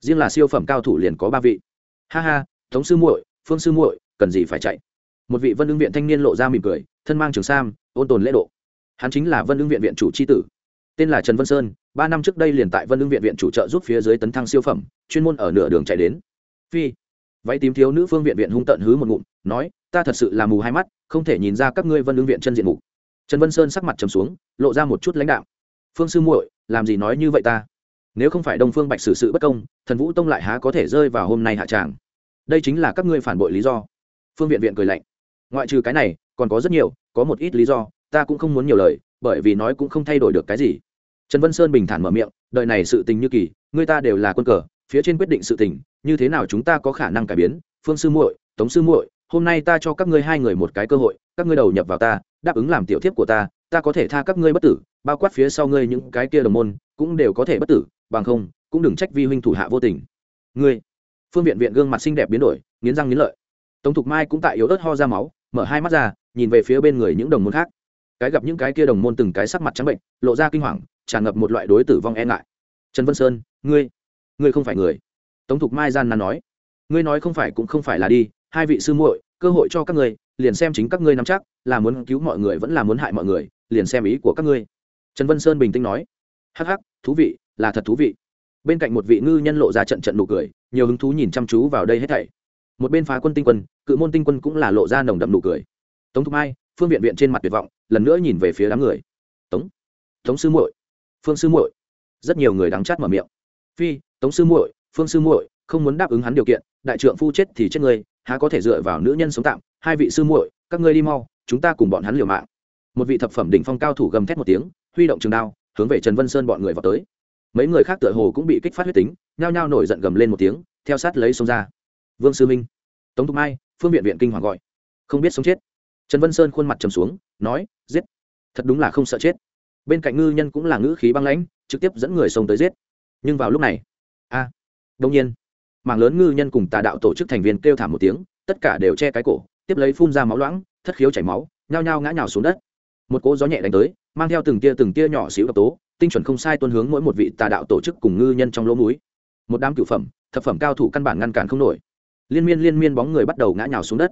Riêng là siêu phẩm cao thủ liền có ba vị. Ha ha, tống sư muội, phương sư muội, cần gì phải chạy? Một vị vân ương viện thanh niên lộ ra mỉm cười, thân mang trường sam, ôn tồn lễ độ. Hắn chính là vân ương viện viện chủ c tử. Tên là trần vân sơn, ba năm trước đây liền tại vân ương viện viện chủ trợ giúp phía dưới tấn thăng siêu phẩm, chuyên môn ở nửa đường chạy đến. Phi váy tím thiếu nữ phương viện viện hung tận hứ một ngụm, nói, ta thật sự là mù hai mắt, không thể nhìn ra các ngươi vân ứng viện chân diện mục. Trần vân sơn sắc mặt trầm xuống, lộ ra một chút lãnh đạo phương sư muội, làm gì nói như vậy ta? Nếu không phải đông phương bạch xử sự bất công, thần vũ tông lại há có thể rơi vào hôm nay hạ tràng đây chính là các ngươi phản bội lý do. Phương viện viện cười lạnh. Ngoại trừ cái này, còn có rất nhiều, có một ít lý do, ta cũng không muốn nhiều lời, bởi vì nói cũng không thay đổi được cái gì. Trần vân sơn bình thản mở miệng đợi này sự tình như kỳ người ta đều là quân cờ phía trên quyết định sự tình, như thế nào chúng ta có khả năng cải biến? Phương sư muội, tống sư muội, hôm nay ta cho các ngươi hai người một cái cơ hội, các ngươi đầu nhập vào ta, đáp ứng làm tiểu thiếp của ta ta có thể tha các ngươi bất tử, bao quát phía sau ngươi những cái kia đồng môn, cũng đều có thể bất tử, bằng không, cũng đừng trách vi huynh thủ hạ vô tình. Ngươi, phương viện viện gương mặt xinh đẹp biến đổi, nghiến răng nghiến lợi. Tống thục mai cũng tại yếu ớt ho ra máu, mở hai mắt ra, nhìn về phía bên người những đồng môn khác. Cái gặp những cái kia đồng môn từng cái sắc mặt trắng bệnh, lộ ra kinh hoàng, tràn ngập một loại đối tử vong e ngại. Trần vân sơn, ngươi ngươi không phải người. Tống thục mai gian nan nói, ngươi nói không phải cũng không phải là đi, hai vị sư muội, cơ hội cho các ngươi, liền xem chính các ngươi nắm chắc, là muốn cứu mọi người vẫn là muốn hại mọi người, liền xem ý của các ngươi. Trần vân sơn bình tĩnh nói, hắc hắc, thú vị, là thật thú vị. Bên cạnh một vị ngư nhân lộ ra trận trận nụ cười, nhiều hứng thú nhìn chăm chú vào đây hết thảy. Một bên phá quân tinh quân, cự môn tinh quân cũng là lộ ra nồng đậm nụ cười. Tống thục mai, phương viện viện trên mặt tuyệt vọng, lần nữa nhìn về phía đám người. Tống tống sư muội, phương sư muội. Rất nhiều người đắng chát mở miệng. Phi tống sư muội, phương sư muội, không muốn đáp ứng hắn điều kiện, đại trượng phu chết thì chết người há có thể dựa vào nữ nhân sống tạm, hai vị sư muội, các ngươi đi mau, chúng ta cùng bọn hắn liều mạng. Một vị thập phẩm đỉnh phong cao thủ gầm thét một tiếng, huy động trường đao, hướng về trần vân sơn bọn người vào tới. Mấy người khác tựa hồ cũng bị kích phát huyết tính, nhao nhao nổi giận gầm lên một tiếng, theo sát lấy sông ra. Vương sư minh, tống thục mai, phương viện viện kinh hoàng gọi. Không biết sống chết. Trần vân sơn khuôn mặt trầm xuống, nói, giết. Thật đúng là không sợ chết. Bên cạnh ngư nhân cũng là ngữ khí băng lãnh, trực tiếp dẫn người sông tới giết. Nhưng vào lúc này À, a đông nhiên. Mảng lớn ngư nhân cùng tà đạo tổ chức thành viên kêu thảm một tiếng, tất cả đều che cái cổ, tiếp lấy phun ra máu loãng, thất khiếu chảy máu, nhao nhao ngã nhào xuống đất. Một cỗ gió nhẹ đánh tới, mang theo từng tia từng tia nhỏ xíu độc tố, tinh chuẩn không sai tuân hướng mỗi một vị tà đạo tổ chức cùng ngư nhân trong lỗ mũi. Một đám cửu phẩm, thập phẩm cao thủ căn bản ngăn cản không nổi. Liên miên liên miên bóng người bắt đầu ngã nhào xuống đất.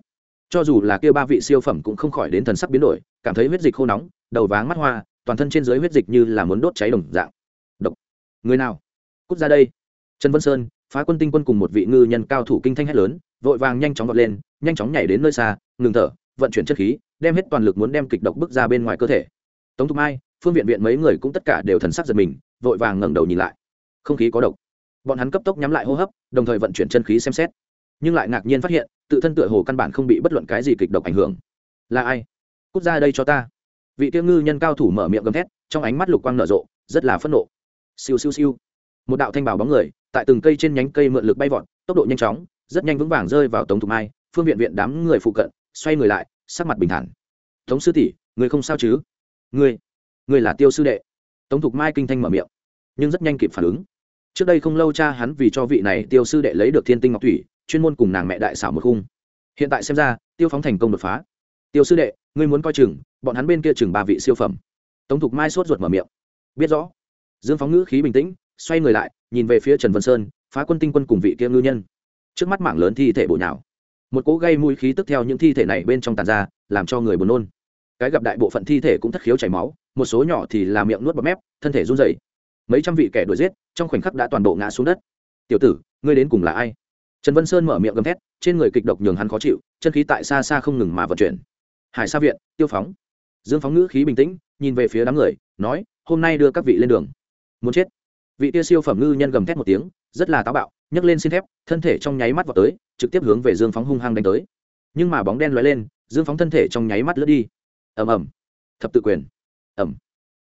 Cho dù là kia ba vị siêu phẩm cũng không khỏi đến thần sắc biến đổi, cảm thấy huyết dịch khô nóng, đầu váng mắt hoa, toàn thân trên dưới huyết dịch như là muốn đốt cháy đồng dạng. Độc. Người nào? Cút ra đây trần vân sơn, phá quân tinh quân cùng một vị ngư nhân cao thủ kinh thanh hét lớn, vội vàng nhanh chóng vọt lên, nhanh chóng nhảy đến nơi xa, ngừng thở, vận chuyển chất khí, đem hết toàn lực muốn đem kịch độc bước ra bên ngoài cơ thể. Tống thục mai, phương viện viện mấy người cũng tất cả đều thần sắc giật mình, vội vàng ngẩng đầu nhìn lại. Không khí có độc. Bọn hắn cấp tốc nhắm lại hô hấp, đồng thời vận chuyển chân khí xem xét. Nhưng lại ngạc nhiên phát hiện, tự thân tựa hồ căn bản không bị bất luận cái gì kịch độc ảnh hưởng. Là ai? Cút ra đây cho ta. Vị tiêu ngư nhân cao thủ mở miệng gầm thét, trong ánh mắt lục quang nở rộ, rất là phẫn nộ. Siêu siêu siêu một đạo thanh bảo bóng người, tại từng cây trên nhánh cây mượn lực bay vọt, tốc độ nhanh chóng, rất nhanh vững vàng rơi vào tống thục mai, phương viện viện đám người phụ cận, xoay người lại, sắc mặt bình thản. Tống sư tỷ, người không sao chứ? Người người là tiêu sư đệ. Tống thục mai kinh thanh mở miệng, nhưng rất nhanh kịp phản ứng. Trước đây không lâu cha hắn vì cho vị này tiêu sư đệ lấy được thiên tinh ngọc thủy, chuyên môn cùng nàng mẹ đại xảo một khung. Hiện tại xem ra, tiêu phóng thành công đột phá. Tiêu sư đệ, ngươi muốn coi chừng, bọn hắn bên kia chừng ba vị siêu phẩm. Tống thục mai sốt ruột mở miệng. Biết rõ. Dương phóng ngữ khí bình tĩnh xoay người lại, nhìn về phía trần vân sơn, phá quân tinh quân cùng vị kia ngư nhân. Trước mắt mảng lớn thi thể bổ nhào. Một cỗ gây mũi khí tức theo những thi thể này bên trong tàn ra, làm cho người buồn nôn. Cái gặp đại bộ phận thi thể cũng thất khiếu chảy máu, một số nhỏ thì là miệng nuốt bọt mép, thân thể run rẩy. Mấy trăm vị kẻ đuổi giết, trong khoảnh khắc đã toàn bộ ngã xuống đất. Tiểu tử, ngươi đến cùng là ai? Trần vân sơn mở miệng gầm thét, trên người kịch độc nhường hắn khó chịu, chân khí tại xa xa không ngừng mà vận chuyển. Hải sa viện, tiêu phóng. Dương phóng ngữ khí bình tĩnh, nhìn về phía đám người, nói, hôm nay đưa các vị lên đường. Muốn chết vị tia siêu phẩm ngư nhân gầm thét một tiếng, rất là táo bạo, nhấc lên xin thép, thân thể trong nháy mắt vào tới, trực tiếp hướng về dương phóng hung hăng đánh tới. Nhưng mà bóng đen lóe lên, dương phóng thân thể trong nháy mắt lướt đi. Ầm ầm. Thập tự quyền. Ầm.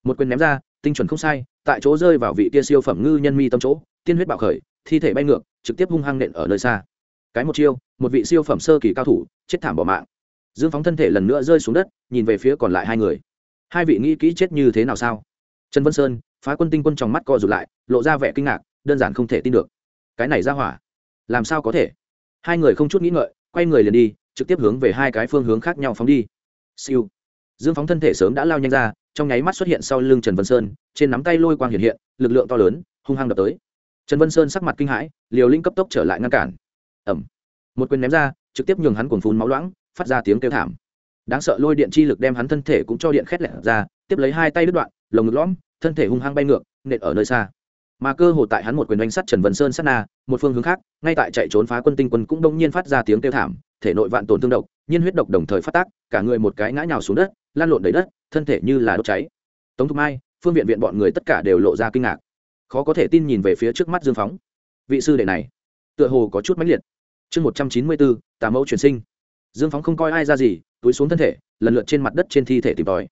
Một quyền ném ra, tinh chuẩn không sai, tại chỗ rơi vào vị tia siêu phẩm ngư nhân mi tâm chỗ, tiên huyết bạo khởi, thi thể bay ngược, trực tiếp hung hăng nện ở nơi xa. Cái một chiêu, một vị siêu phẩm sơ kỳ cao thủ, chết thảm bỏ mạng. Dương phóng thân thể lần nữa rơi xuống đất, nhìn về phía còn lại hai người. Hai vị nghĩ kỹ chết như thế nào sao? Trần vân sơn, phá quân tinh quân trong mắt co rụt lại, lộ ra vẻ kinh ngạc, đơn giản không thể tin được. Cái này ra hỏa, làm sao có thể? Hai người không chút nghĩ ngợi, quay người liền đi, trực tiếp hướng về hai cái phương hướng khác nhau phóng đi. Siêu. Dương phóng thân thể sớm đã lao nhanh ra, trong nháy mắt xuất hiện sau lưng trần vân sơn, trên nắm tay lôi quang hiện hiện, lực lượng to lớn, hung hăng đập tới. Trần vân sơn sắc mặt kinh hãi, liều linh cấp tốc trở lại ngăn cản. Ẩm một quyền ném ra, trực tiếp nhường hắn cuồng phun máu loãng, phát ra tiếng kêu thảm. Đáng sợ lôi điện chi lực đem hắn thân thể cũng cho điện khét lẹt ra, tiếp lấy hai tay đứt đoạn lồng ngực lõm, thân thể hung hăng bay ngược, nện ở nơi xa. Mà cơ hồ tại hắn một quyền đánh sắt trần vân sơn sát na, một phương hướng khác, ngay tại chạy trốn phá quân tinh quân cũng đông nhiên phát ra tiếng kêu thảm, thể nội vạn tổn thương độc, nhiên huyết độc đồng thời phát tác, cả người một cái ngã nhào xuống đất lan lộn đầy đất, thân thể như là đốt cháy. Tống thục mai, phương viện viện bọn người tất cả đều lộ ra kinh ngạc. Khó có thể tin nhìn về phía trước mắt dương phóng. Vị sư đệ này, tựa hồ có chút mãnh liệt. Chương một trăm chín mươi bốn, tà mẫu truyền sinh. Dương phóng không coi ai ra gì, túi xuống thân thể, lần lượt trên mặt đất trên thi thể tìm tòi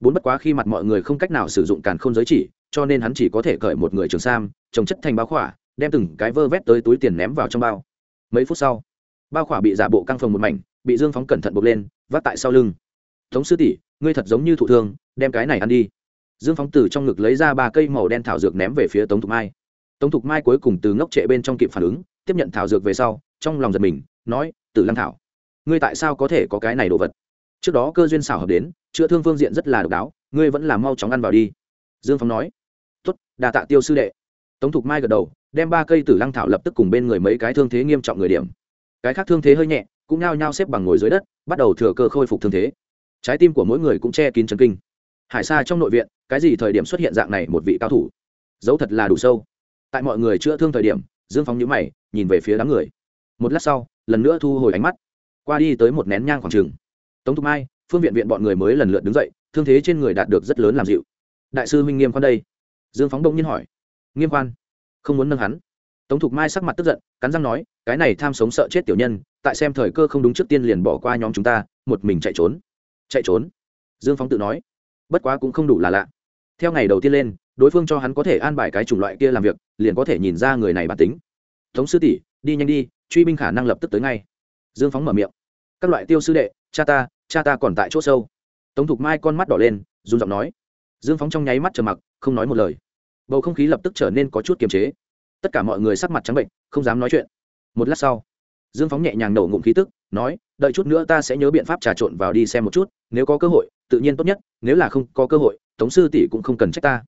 bốn bất quá khi mặt mọi người không cách nào sử dụng càn k h ô n giới chỉ, cho nên hắn chỉ có thể cởi một người trường sam, trồng chất thành bao khỏa, đem từng cái vơ vét tới túi tiền ném vào trong bao. Mấy phút sau, bao khỏa bị giả bộ căng phồng một mảnh, bị dương phóng cẩn thận bột lên, vác tại sau lưng. Tống sư tỷ, ngươi thật giống như thụ thương, đem cái này ăn đi. Dương phóng từ trong ngực lấy ra ba cây màu đen thảo dược ném về phía tống thục mai. Tống thục mai cuối cùng từ ngốc trệ bên trong kịp phản ứng, tiếp nhận thảo dược về sau, trong lòng giật mình, nói, tử lăng thảo, ngươi tại sao có thể có cái này đồ vật? Trước đó cơ duyên xảo hợp đến, chữa thương phương diện rất là độc đáo, ngươi vẫn là mau chóng ăn vào đi. Dương phong nói. Tuất đà tạ tiêu sư đệ. Tống thục mai gật đầu, đem ba cây tử lăng thảo lập tức cùng bên người mấy cái thương thế nghiêm trọng người điểm. Cái khác thương thế hơi nhẹ, cũng nao nhao xếp bằng ngồi dưới đất, bắt đầu thừa cơ khôi phục thương thế. Trái tim của mỗi người cũng che kín trần kinh. Hải xa trong nội viện, cái gì thời điểm xuất hiện dạng này một vị cao thủ? Dấu thật là đủ sâu. Tại mọi người chữa thương thời điểm, dương phóng nhữ mày, nhìn về phía đám người. Một lát sau, lần nữa thu hồi ánh mắt. Qua đi tới một nén nhang khoảng trường tống thục mai, phương viện viện bọn người mới lần lượt đứng dậy, thương thế trên người đạt được rất lớn làm dịu. Đại sư minh nghiêm khoan đây. Dương phóng đông nhiên hỏi. Nghiêm khoan, không muốn nâng hắn. Tống thục mai sắc mặt tức giận, cắn răng nói, cái này tham sống sợ chết tiểu nhân, tại xem thời cơ không đúng trước tiên liền bỏ qua nhóm chúng ta, một mình chạy trốn. Chạy trốn? Dương phóng tự nói. Bất quá cũng không đủ là lạ. Theo ngày đầu tiên lên, đối phương cho hắn có thể an bài cái chủng loại kia làm việc, liền có thể nhìn ra người này bản tính. Tống sư tỷ, đi nhanh đi, truy binh khả năng lập tức tới ngay. Dương phóng mở miệng các loại tiêu sư đệ, cha ta cha ta còn tại chỗ sâu. Tống thục mai con mắt đỏ lên, run giọng nói. Dương phóng trong nháy mắt trầm mặc, không nói một lời. Bầu không khí lập tức trở nên có chút kiềm chế. Tất cả mọi người sắc mặt trắng bệnh, không dám nói chuyện. Một lát sau, dương phóng nhẹ nhàng nổ ngụm khí tức, nói, đợi chút nữa ta sẽ nhớ biện pháp trà trộn vào đi xem một chút, nếu có cơ hội, tự nhiên tốt nhất, nếu là không có cơ hội, tống sư tỷ cũng không cần trách ta.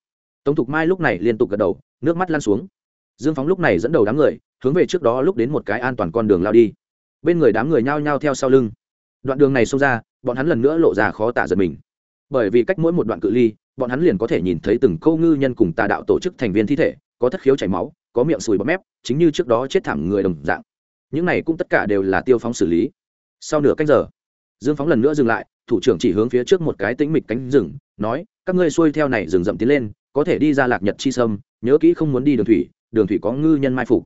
Tống thục mai lúc này liên tục gật đầu, nước mắt lan xuống. Dương phóng lúc này dẫn đầu đám người, hướng về trước đó lúc đến một cái an toàn con đường lao đi bên người đám người nhao nhao theo sau lưng. Đoạn đường này xông ra, bọn hắn lần nữa lộ ra khó tả giật mình. Bởi vì cách mỗi một đoạn cự ly, bọn hắn liền có thể nhìn thấy từng câu ngư nhân cùng tà đạo tổ chức thành viên thi thể, có thất khiếu chảy máu, có miệng sùi bọt mép, chính như trước đó chết thảm người đồng dạng. Những này cũng tất cả đều là tiêu phóng xử lý. Sau nửa canh giờ, dương phóng lần nữa dừng lại, thủ trưởng chỉ hướng phía trước một cái tĩnh mịch cánh rừng, nói, các ngươi xuôi theo này rừng rậm tiến lên, có thể đi ra lạc nhật chi sâm, nhớ kỹ không muốn đi đường thủy đường thủy có ngư nhân mai phục.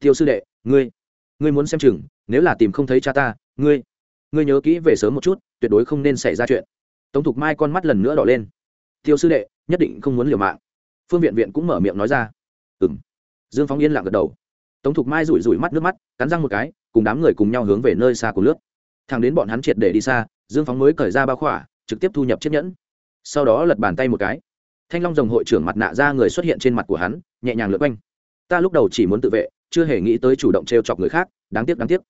Tiêu sư đệ, ngươi ngươi muốn xem chừng, nếu là tìm không thấy cha ta, ngươi ngươi nhớ kỹ về sớm một chút, tuyệt đối không nên xảy ra chuyện. Tống thục mai con mắt lần nữa đỏ lên. Tiêu sư đệ, nhất định không muốn liều mạng. Phương viện viện cũng mở miệng nói ra. Ừ m dương phóng yên lặng gật đầu. Tống thục mai rủi rủi mắt nước mắt, cắn răng một cái, cùng đám người cùng nhau hướng về nơi xa của nước. Thằng đến bọn hắn triệt để đi xa, dương phóng mới cởi ra bao khỏa, trực tiếp thu nhập chiếc nhẫn. Sau đó lật bàn tay một cái. Thanh long rồng hội trưởng mặt nạ ra người xuất hiện trên mặt của hắn, nhẹ nhàng lượt quanh. Ta lúc đầu chỉ muốn tự vệ chưa hề nghĩ tới chủ động t r e o chọc người khác, đáng tiếc đáng tiếc.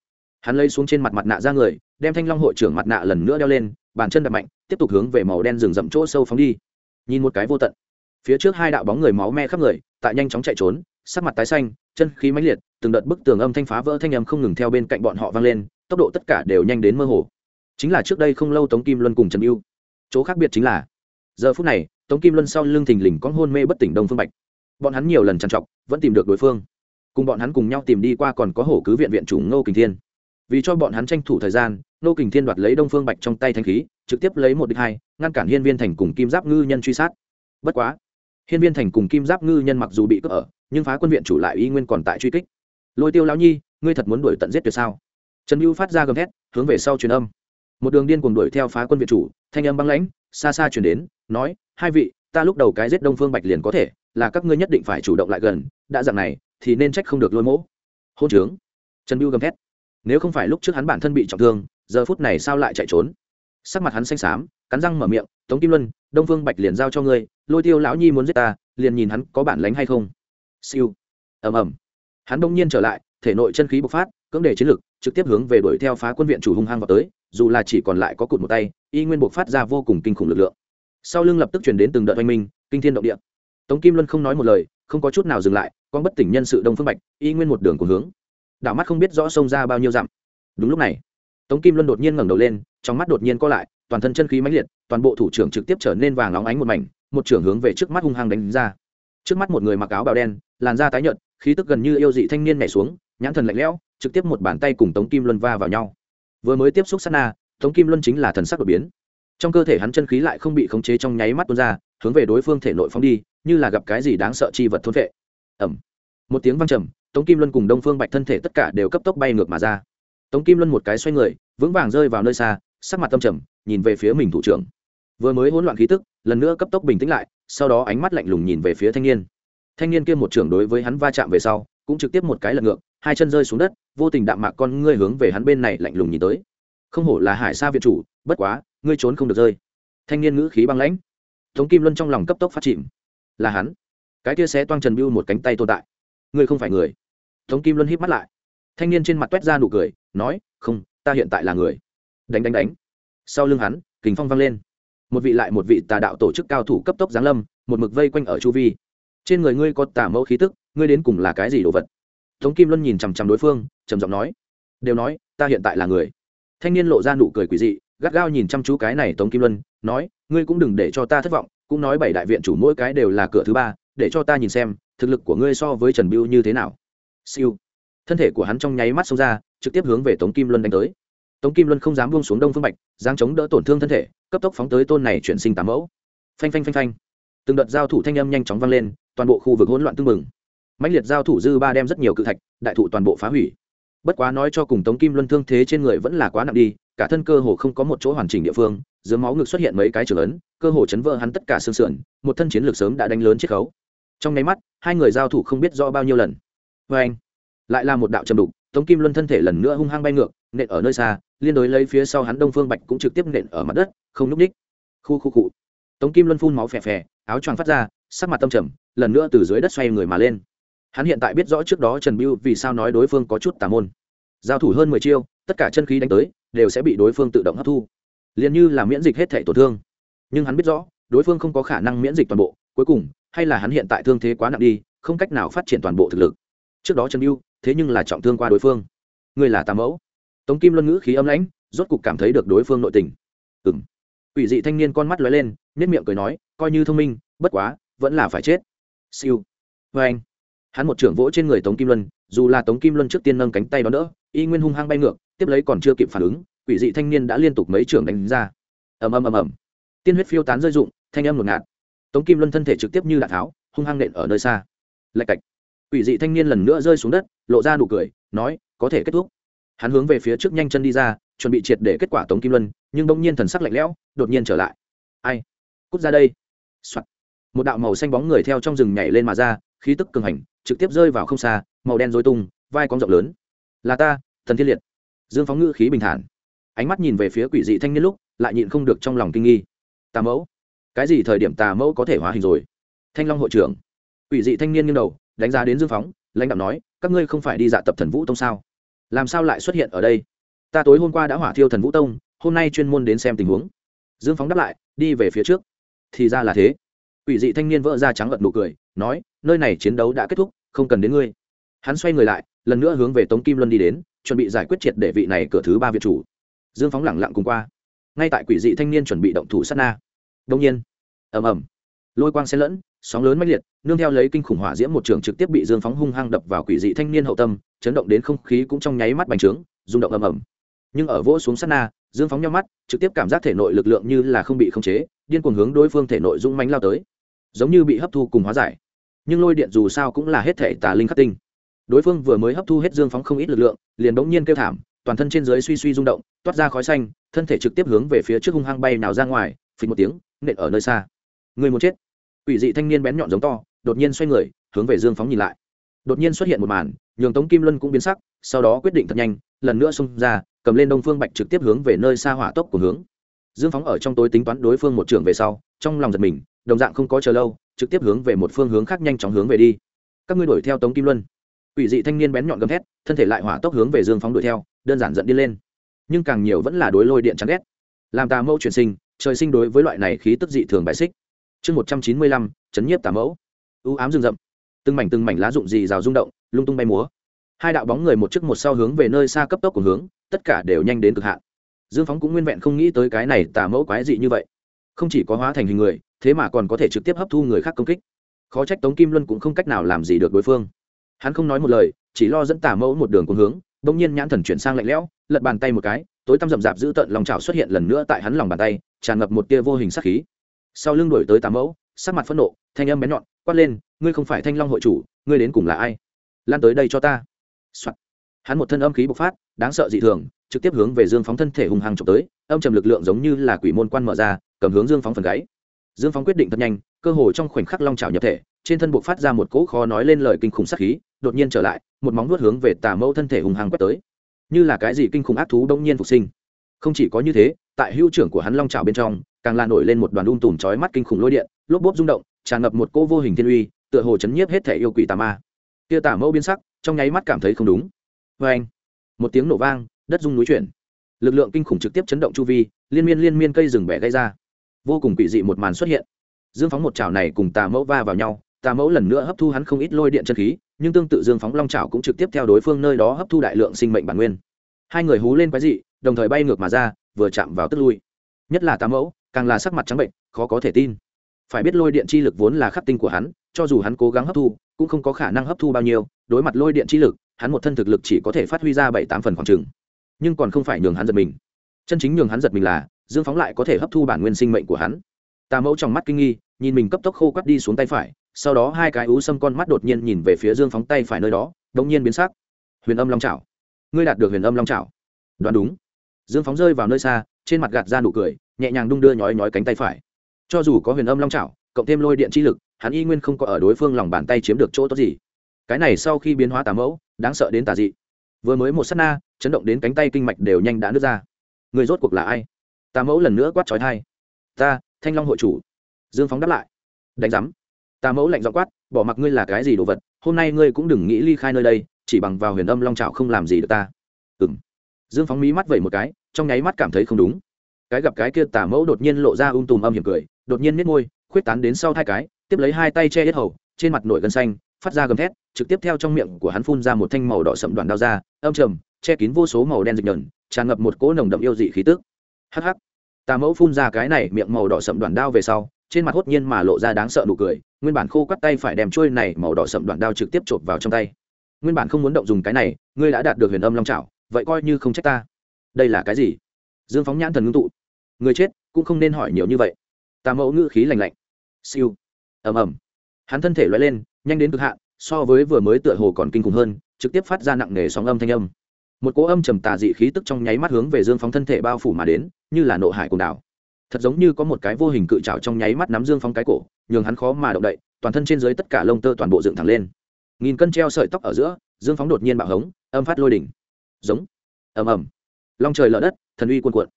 Hắn lây xuống trên mặt mặt nạ ra người, đem thanh long hội trưởng mặt nạ lần nữa đeo lên, bàn chân đập mạnh, tiếp tục hướng về màu đen rừng rậm chỗ sâu phóng đi. Nhìn một cái vô tận. Phía trước hai đạo bóng người máu me khắp người, tại nhanh chóng chạy trốn, sắc mặt tái xanh, chân khí mãnh liệt, từng đợt bức tường âm thanh phá vỡ thanh âm không ngừng theo bên cạnh bọn họ vang lên, tốc độ tất cả đều nhanh đến mơ hồ. Chính là trước đây không lâu tống kim luân cùng trần yêu chỗ khác biệt chính là, giờ phút này, tống kim luân sau lưng thình lình có hôn mê bất tỉnh đông phương bạch. Bọn hắn nhiều lần trằn trọc, vẫn tìm được đối phương cùng bọn hắn cùng nhau tìm đi qua còn có hổ cứ viện viện chủ ngô kình thiên. Vì cho bọn hắn tranh thủ thời gian, ngô kình thiên đoạt lấy đông phương bạch trong tay thanh khí, trực tiếp lấy một địch hai, ngăn cản hiên viên thành cùng kim giáp ngư nhân truy sát. Bất quá, hiên viên thành cùng kim giáp ngư nhân mặc dù bị cướp ở, nhưng phá quân viện chủ lại y nguyên còn tại truy kích. Lôi tiêu lão nhi, ngươi thật muốn đuổi tận giết tuyệt sao? Trần mưu phát ra gầm thét, hướng về sau truyền âm. Một đường điên cùng đuổi theo phá quân viện chủ, thanh âm băng lãnh, xa xa chuyển đến, nói, hai vị, ta lúc đầu cái giết đông phương bạch liền có thể, là các ngươi nhất định phải chủ động lại gần, đã dạng này thì nên trách không được lôi mỗ. Hôn trướng. Trần biêu gầm thét. Nếu không phải lúc trước hắn bản thân bị trọng thương, giờ phút này sao lại chạy trốn? Sắc mặt hắn xanh xám, cắn răng mở miệng, tống kim luân, đông phương bạch liền giao cho ngươi, lôi tiêu lão nhi muốn giết ta, liền nhìn hắn có bản lánh hay không. Siêu. Ầm ầm. Hắn đông nhiên trở lại, thể nội chân khí bộc phát, cưỡng đề chiến lực, trực tiếp hướng về đuổi theo phá quân viện chủ hung hăng vào tới, dù là chỉ còn lại có cụt một tay, y nguyên bộc phát ra vô cùng kinh khủng lực lượng. Sau lưng lập tức chuyển đến từng đợt oanh minh, kinh thiên động địa. Tống kim luân không nói một lời không có chút nào dừng lại, con bất tỉnh nhân sự đông phương bạch, y nguyên một đường của hướng. Đảo mắt không biết rõ sông ra bao nhiêu dặm. Đúng lúc này, tống kim luân đột nhiên ngẩng đầu lên, trong mắt đột nhiên co lại, toàn thân chân khí mãnh liệt, toàn bộ thủ trưởng trực tiếp trở nên vàng óng ánh một mảnh, một trưởng hướng về trước mắt hung hăng đánh ra. Trước mắt một người mặc áo bào đen, làn da tái nhợt, khí tức gần như yêu dị thanh niên nhảy xuống, nhãn thần lạnh lẽo, trực tiếp một bàn tay cùng tống kim luân va vào nhau. Vừa mới tiếp xúc sát na, tống kim luân chính là thần sắc đột biến. Trong cơ thể hắn chân khí lại không bị khống chế trong nháy mắt tuôn ra, hướng về đối phương thể nội phóng đi như là gặp cái gì đáng sợ chi vật thôn vệ. Ẩm một tiếng vang trầm, tống kim luân cùng đông phương bạch thân thể tất cả đều cấp tốc bay ngược mà ra. Tống kim luân một cái xoay người, vững vàng rơi vào nơi xa, sắc mặt tâm trầm, nhìn về phía mình thủ trưởng. Vừa mới hỗn loạn khí tức, lần nữa cấp tốc bình tĩnh lại, sau đó ánh mắt lạnh lùng nhìn về phía thanh niên. Thanh niên kia một trưởng đối với hắn va chạm về sau, cũng trực tiếp một cái lật ngược, hai chân rơi xuống đất, vô tình đạm mạc con ngươi hướng về hắn bên này lạnh lùng nhìn tới. Không hổ là hải sa viện chủ, bất quá, ngươi trốn không được rơi. Thanh niên ngữ khí băng lãnh. Tống kim luân trong lòng cấp tốc phát chìm là hắn. Cái kia sẽ toang trần biêu một cánh tay tồn tại. Ngươi không phải người. Tống kim luân híp mắt lại. Thanh niên trên mặt toét ra nụ cười, nói, không, ta hiện tại là người. Đánh đánh đánh. Sau lưng hắn, kình phong vang lên. Một vị lại một vị tà đạo tổ chức cao thủ cấp tốc giáng lâm, một mực vây quanh ở chu vi. Trên người ngươi có tà mẫu khí tức, ngươi đến cùng là cái gì đồ vật? Tống kim luân nhìn chằm chằm đối phương, trầm giọng nói, đều nói, ta hiện tại là người. Thanh niên lộ ra nụ cười quỷ dị, gắt gao nhìn chăm chú cái này tống kim luân, nói, ngươi cũng đừng để cho ta thất vọng cũng nói bảy đại viện chủ mỗi cái đều là cửa thứ ba, để cho ta nhìn xem, thực lực của ngươi so với trần biêu như thế nào. Siêu. Thân thể của hắn trong nháy mắt xông ra, trực tiếp hướng về tống kim luân đánh tới. Tống kim luân không dám buông xuống đông phương bạch giang chống đỡ tổn thương thân thể, cấp tốc phóng tới tôn này chuyển sinh tám mẫu. Phanh phanh phanh phanh. Từng đợt giao thủ thanh âm nhanh chóng vang lên, toàn bộ khu vực hỗn loạn tưng bừng. Mãnh liệt giao thủ dư ba đem rất nhiều cự thạch, đại thụ toàn bộ phá hủy. Bất quá nói cho cùng tống kim luân thương thế trên người vẫn là quá nặng đi cả thân cơ hồ không có một chỗ hoàn chỉnh địa phương dưới máu ngực xuất hiện mấy cái trường lớn, cơ hồ chấn vỡ hắn tất cả xương sườn một thân chiến lược sớm đã đánh lớn chiết khấu. Trong nháy mắt hai người giao thủ không biết rõ bao nhiêu lần. Vê anh lại là một đạo trầm đục tống kim luân thân thể lần nữa hung hăng bay ngược nện ở nơi xa liên đối lấy phía sau hắn đông phương bạch cũng trực tiếp nện ở mặt đất không núp ních. Khu khu cụ. Tống kim luân phun máu phè phè áo choàng phát ra sắc mặt tâm trầm lần nữa từ dưới đất xoay người mà lên. Hắn hiện tại biết rõ trước đó trần biêu vì sao nói đối phương có chút tà môn. Giao thủ hơn mười chiêu tất cả chân khí đánh tới đều sẽ bị đối phương tự động hấp thu. Liền như là miễn dịch hết thể tổn thương. Nhưng hắn biết rõ, đối phương không có khả năng miễn dịch toàn bộ, cuối cùng, hay là hắn hiện tại thương thế quá nặng đi, không cách nào phát triển toàn bộ thực lực. Trước đó trần mưu thế nhưng là trọng thương qua đối phương. Người là tà mẫu. Tống kim luân ngữ khí âm lãnh, rốt cục cảm thấy được đối phương nội tình. Ừng ủy dị thanh niên con mắt lóe lên nếp miệng cười nói, coi như thông minh, bất quá, vẫn là phải chết. Siêu. Vê anh. Hắn một trưởng vỗ trên người tống kim luân, dù là tống kim luân trước tiên nâng cánh tay đó đỡ, y nguyên hung hăng bay ngược tiếp lấy còn chưa kịp phản ứng, quỷ dị thanh niên đã liên tục mấy trưởng đánh ra. Ầm ầm ầm ầm. Tiên huyết phiêu tán rơi rụng, thanh âm ngột ngạt. Tống kim luân thân thể trực tiếp như đạn tháo, hung hăng nện ở nơi xa. Lạch cạch. Quỷ dị thanh niên lần nữa rơi xuống đất, lộ ra nụ cười, nói, có thể kết thúc. Hắn hướng về phía trước nhanh chân đi ra, chuẩn bị triệt để kết quả tống kim luân, nhưng bỗng nhiên thần sắc lạnh lẽo, đột nhiên trở lại. Ai? Cút ra đây. Soạn. một đạo màu xanh bóng người theo trong rừng nhảy lên mà ra, khí tức cường hành, trực tiếp rơi vào không xa, màu đen dối tung, vai cong rộng lớn. Là ta, thần thiên liệt dương phóng ngữ khí bình thản. Ánh mắt nhìn về phía quỷ dị thanh niên lúc, lại nhịn không được trong lòng kinh nghi. Tà mẫu? Cái gì thời điểm tà mẫu có thể hóa hình rồi? Thanh long hội trưởng. Quỷ dị thanh niên nghiêng đầu, đánh giá đến dương phóng, lãnh đạo nói, các ngươi không phải đi dạ tập thần vũ tông sao? Làm sao lại xuất hiện ở đây? Ta tối hôm qua đã hỏa thiêu thần vũ tông, hôm nay chuyên môn đến xem tình huống. Dương phóng đáp lại, đi về phía trước. Thì ra là thế. Quỷ dị thanh niên vỡ ra trắng gật nụ cười, nói, nơi này chiến đấu đã kết thúc, không cần đến ngươi. Hắn xoay người lại, lần nữa hướng về tống kim luân đi đến chuẩn bị giải quyết triệt để vị này cửa thứ ba việt chủ. Dương phóng lẳng lặng cùng qua. Ngay tại quỷ dị thanh niên chuẩn bị động thủ sát na. Đông nhiên, ầm ầm, lôi quang xen lẫn, sóng lớn mãnh liệt, nương theo lấy kinh khủng hỏa diễm một trường trực tiếp bị dương phóng hung hăng đập vào quỷ dị thanh niên hậu tâm, chấn động đến không khí cũng trong nháy mắt bành trướng, rung động ầm ầm. Nhưng ở vỗ xuống sát na, dương phóng nhau mắt, trực tiếp cảm giác thể nội lực lượng như là không bị khống chế, điên cuồng hướng đối phương thể nội dũng mánh lao tới. Giống như bị hấp thu cùng hóa giải. Nhưng lôi điện dù sao cũng là hết thể tà linh khắc tinh đối phương vừa mới hấp thu hết dương phóng không ít lực lượng, liền bỗng nhiên kêu thảm, toàn thân trên dưới suy suy rung động, toát ra khói xanh, thân thể trực tiếp hướng về phía trước hung hăng bay nào ra ngoài phình một tiếng, nện ở nơi xa. Người muốn chết. Quỷ dị thanh niên bén nhọn giống to, đột nhiên xoay người, hướng về dương phóng nhìn lại. Đột nhiên xuất hiện một màn, nhường tống kim luân cũng biến sắc, sau đó quyết định thật nhanh, lần nữa xông ra, cầm lên đông phương bạch trực tiếp hướng về nơi xa hỏa tốc của hướng. Dương phóng ở trong tối tính toán đối phương một trường về sau, trong lòng giật mình, đồng dạng không có chờ lâu, trực tiếp hướng về một phương hướng khác nhanh chóng hướng về đi. Các ngươi đuổi theo tống kim luân quỷ dị thanh niên bén nhọn gầm thét, thân thể lại hỏa tốc hướng về dương phóng đuổi theo, đơn giản dẫn đi lên. Nhưng càng nhiều vẫn là đối lôi điện chắn ghét. Làm tà mẫu chuyển sinh, trời sinh đối với loại này khí tức dị thường bại xích. Chương một trăm chín mươi lăm, chấn nhiếp tà mẫu. Ưu ám rừng rậm. Từng mảnh từng mảnh lá rụng dì rào rung động, lung tung bay múa. Hai đạo bóng người một trước một sau hướng về nơi xa cấp tốc của hướng, tất cả đều nhanh đến cực hạn. Dương phóng cũng nguyên vẹn không nghĩ tới cái này tà mẫu quái dị như vậy. Không chỉ có hóa thành hình người, thế mà còn có thể trực tiếp hấp thu người khác công kích. Khó trách tống kim luân cũng không cách nào làm gì được đối phương hắn không nói một lời, chỉ lo dẫn tà mẫu một đường cùng hướng, bỗng nhiên nhãn thần chuyển sang lạnh lẽo, lật bàn tay một cái, tối tăm rậm rạp giữ tận lòng trào xuất hiện lần nữa tại hắn lòng bàn tay, tràn ngập một tia vô hình sắc khí. Sau lưng đổi tới tà mẫu, sắc mặt phẫn nộ, thanh âm bén nhọn, quát lên, ngươi không phải thanh long hội chủ, ngươi đến cùng là ai? Lan tới đây cho ta、Soạn. hắn một thân âm khí bộc phát, đáng sợ dị thường, trực tiếp hướng về dương phóng thân thể hùng hăng trộm tới, âm trầm lực lượng giống như là quỷ môn quan mở ra, cầm hướng dương phóng phần gáy. Dương phóng quyết định thật nhanh, cơ hồ trong khoảnh khắc long trào nhập thể, trên thân buộc phát ra một cỗ khó nói lên lời kinh khủng sắc khí đột nhiên trở lại, một móng vuốt hướng về tà mẫu thân thể hùng hăng quét tới. Như là cái gì kinh khủng ác thú đông nhiên phục sinh. Không chỉ có như thế, tại hữu trưởng của hắn long trào bên trong, càng là nổi lên một đoàn lung tùm chói mắt kinh khủng lôi điện, lốp bốp rung động, tràn ngập một cô vô hình thiên uy, tựa hồ chấn nhiếp hết thể yêu quỷ tà ma. Tia tà mẫu biến sắc, trong nháy mắt cảm thấy không đúng. Vê anh, một tiếng nổ vang, đất rung núi chuyển. Lực lượng kinh khủng trực tiếp chấn động chu vi, liên miên liên miên cây rừng bẻ gây ra. Vô cùng quỷ dị một màn xuất hiện. Dương phóng một chảo này cùng tà mẫu va vào nhau, tà mẫu lần nữa hấp thu hắn không ít lôi điện chân khí nhưng tương tự dương phóng long chảo cũng trực tiếp theo đối phương nơi đó hấp thu đại lượng sinh mệnh bản nguyên. Hai người hú lên quái dị, đồng thời bay ngược mà ra, vừa chạm vào tức lui. Nhất là tám mẫu, càng là sắc mặt trắng bệnh, khó có thể tin. Phải biết lôi điện chi lực vốn là khắc tinh của hắn, cho dù hắn cố gắng hấp thu, cũng không có khả năng hấp thu bao nhiêu, đối mặt lôi điện chi lực, hắn một thân thực lực chỉ có thể phát huy ra bảy tám phần khoảng trừng nhưng còn không phải nhường hắn giật mình. Chân chính nhường hắn giật mình là, dương phóng lại có thể hấp thu bản nguyên sinh mệnh của hắn. Tà mẫu trong mắt kinh nghi, nhìn mình cấp tốc khô quắt đi xuống tay phải sau đó hai cái ú xâm con mắt đột nhiên nhìn về phía dương phóng tay phải nơi đó đột nhiên biến sắc. Huyền âm long trào ngươi đạt được huyền âm long trào đoán đúng. Dương phóng rơi vào nơi xa, trên mặt gạt ra nụ cười, nhẹ nhàng đung đưa nhói nhói cánh tay phải. Cho dù có huyền âm long trào cộng thêm lôi điện chi lực, hắn y nguyên không có ở đối phương lòng bàn tay chiếm được chỗ tốt gì. Cái này sau khi biến hóa tà mẫu, đáng sợ đến tà dị. Vừa mới một s á t na, chấn động đến cánh tay kinh mạch đều nhanh đã nứt ra. Người rốt cuộc là ai? Tà mẫu lần nữa quát trói thai ta, thanh long hội chủ. Dương phóng đáp lại. Đánh giám tà mẫu lạnh dọ quát, bỏ mặc ngươi là cái gì đồ vật, hôm nay ngươi cũng đừng nghĩ ly khai nơi đây, chỉ bằng vào huyền âm long trào không làm gì được ta. Ừ m dương phóng mí mắt vẩy một cái, trong nháy mắt cảm thấy không đúng. Cái gặp cái kia tà mẫu đột nhiên lộ ra um tùm âm hiểm cười, đột nhiên nết môi, khuyết tán đến sau hai cái, tiếp lấy hai tay che hết hầu, trên mặt nổi gân xanh, phát ra gầm thét, trực tiếp theo trong miệng của hắn phun ra một thanh màu đỏ sậm đoàn đao ra, âm trầm, che kín vô số màu đen dịch nhờn, tràn ngập một cỗ nồng đậm yêu dị khí tức. Hh tà mẫu phun ra cái này miệng màu đỏ sậm đoàn đao về sau trên mặt hốt nhiên mà lộ ra đáng sợ nụ cười, nguyên bản khô quắt tay phải đem trôi này màu đỏ sậm đoạn đao trực tiếp chộp vào trong tay. Nguyên bản không muốn động dùng cái này, ngươi đã đạt được huyền âm long trào vậy coi như không trách ta. Đây là cái gì? Dương phóng nhãn thần ngưng tụ. Người chết, cũng không nên hỏi nhiều như vậy. Tà mẫu ngữ khí lành lạnh. Siêu. Ầm ầm. Hắn thân thể loại lên, nhanh đến cực hạn, so với vừa mới tựa hồ còn kinh khủng hơn, trực tiếp phát ra nặng nề sóng âm thanh âm. Một cỗ âm trầm tà dị khí tức trong nháy mắt hướng về dương phóng thân thể bao phủ mà đến, như là nộ hải cùng đảo thật giống như có một cái vô hình cự trào trong nháy mắt nắm dương phóng cái cổ, nhường hắn khó mà động đậy, toàn thân trên dưới tất cả lông tơ toàn bộ dựng thẳng lên. Nghìn cân treo sợi tóc ở giữa, dương phóng đột nhiên bạo hống, âm phát lôi đỉnh. Giống. Ầm ầm. Long trời lở đất, thần uy cuồn cuộn.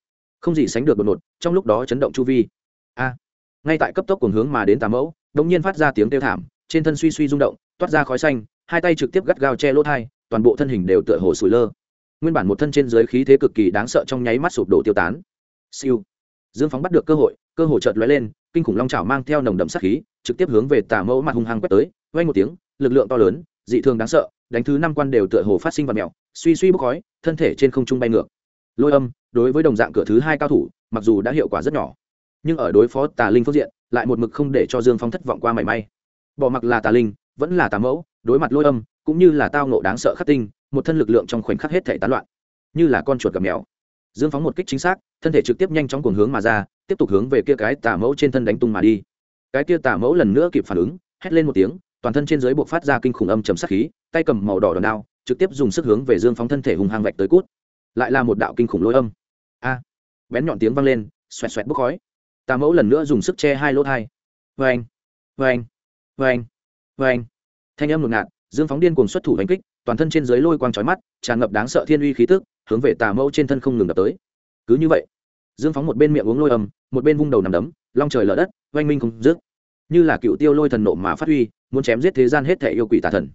Không gì sánh được đột ngột, trong lúc đó chấn động chu vi. A. Ngay tại cấp tốc cùng hướng mà đến tà mẫu đống nhiên phát ra tiếng kêu thảm, trên thân suy suy rung động, toát ra khói xanh, hai tay trực tiếp gắt gao che lỗ thai, toàn bộ thân hình đều tựa hồ sủi lơ. Nguyên bản một thân trên dưới khí thế cực kỳ đáng sợ trong nháy mắt sụp đổ tiêu tán. Siêu dương phóng bắt được cơ hội cơ hội chợt lóe lên, kinh khủng long trào mang theo nồng đậm sát khí, trực tiếp hướng về tà mẫu mặt hung hăng quét tới vay một tiếng, lực lượng to lớn, dị thường đáng sợ, đánh thứ năm quan đều tựa hồ phát sinh vật mèo suy suy bốc khói, thân thể trên không trung bay ngược. Lôi âm, đối với đồng dạng cửa thứ hai cao thủ, mặc dù đã hiệu quả rất nhỏ, nhưng ở đối phó tà linh phương diện, lại một mực không để cho dương phong thất vọng qua mảy may. Bỏ mặc là tà linh, vẫn là tà mẫu, đối mặt lôi âm, cũng như là tao nộ đáng sợ khắc tinh, một thân lực lượng trong khoảnh khắc hết thể tán loạn, như là con chuột gặp mèo dương phóng một kích chính xác, thân thể trực tiếp nhanh chóng cuồng hướng mà ra, tiếp tục hướng về kia cái tà mẫu trên thân đánh tung mà đi. Cái kia tà mẫu lần nữa kịp phản ứng, hét lên một tiếng, toàn thân trên dưới buộc phát ra kinh khủng âm chầm sát khí, tay cầm màu đỏ đòn đao, trực tiếp dùng sức hướng về dương phóng thân thể hùng hăng vạch tới cút. Lại là một đạo kinh khủng lôi âm. A! Bén nhọn tiếng vang lên, xoẹt xoẹt bốc khói. Tà mẫu lần nữa dùng sức che hai lỗ thai. Vê anh vê anh vê anh vê anh thanh âm ngột ngạt, dương phóng điên cuồng xuất thủ đánh kích, toàn thân trên dưới lôi quang trói mắt, tràn ngập đáng sợ thiên uy khí tức hướng về tà mẫu trên thân không ngừng đập tới. Cứ như vậy, dương phóng một bên miệng uống lôi âm, một bên vung đầu nằm đấm, long trời lở đất, oanh minh không dứt. Như là cựu tiêu lôi thần nộ mà phát huy, muốn chém giết thế gian hết thể yêu quỷ tà thần.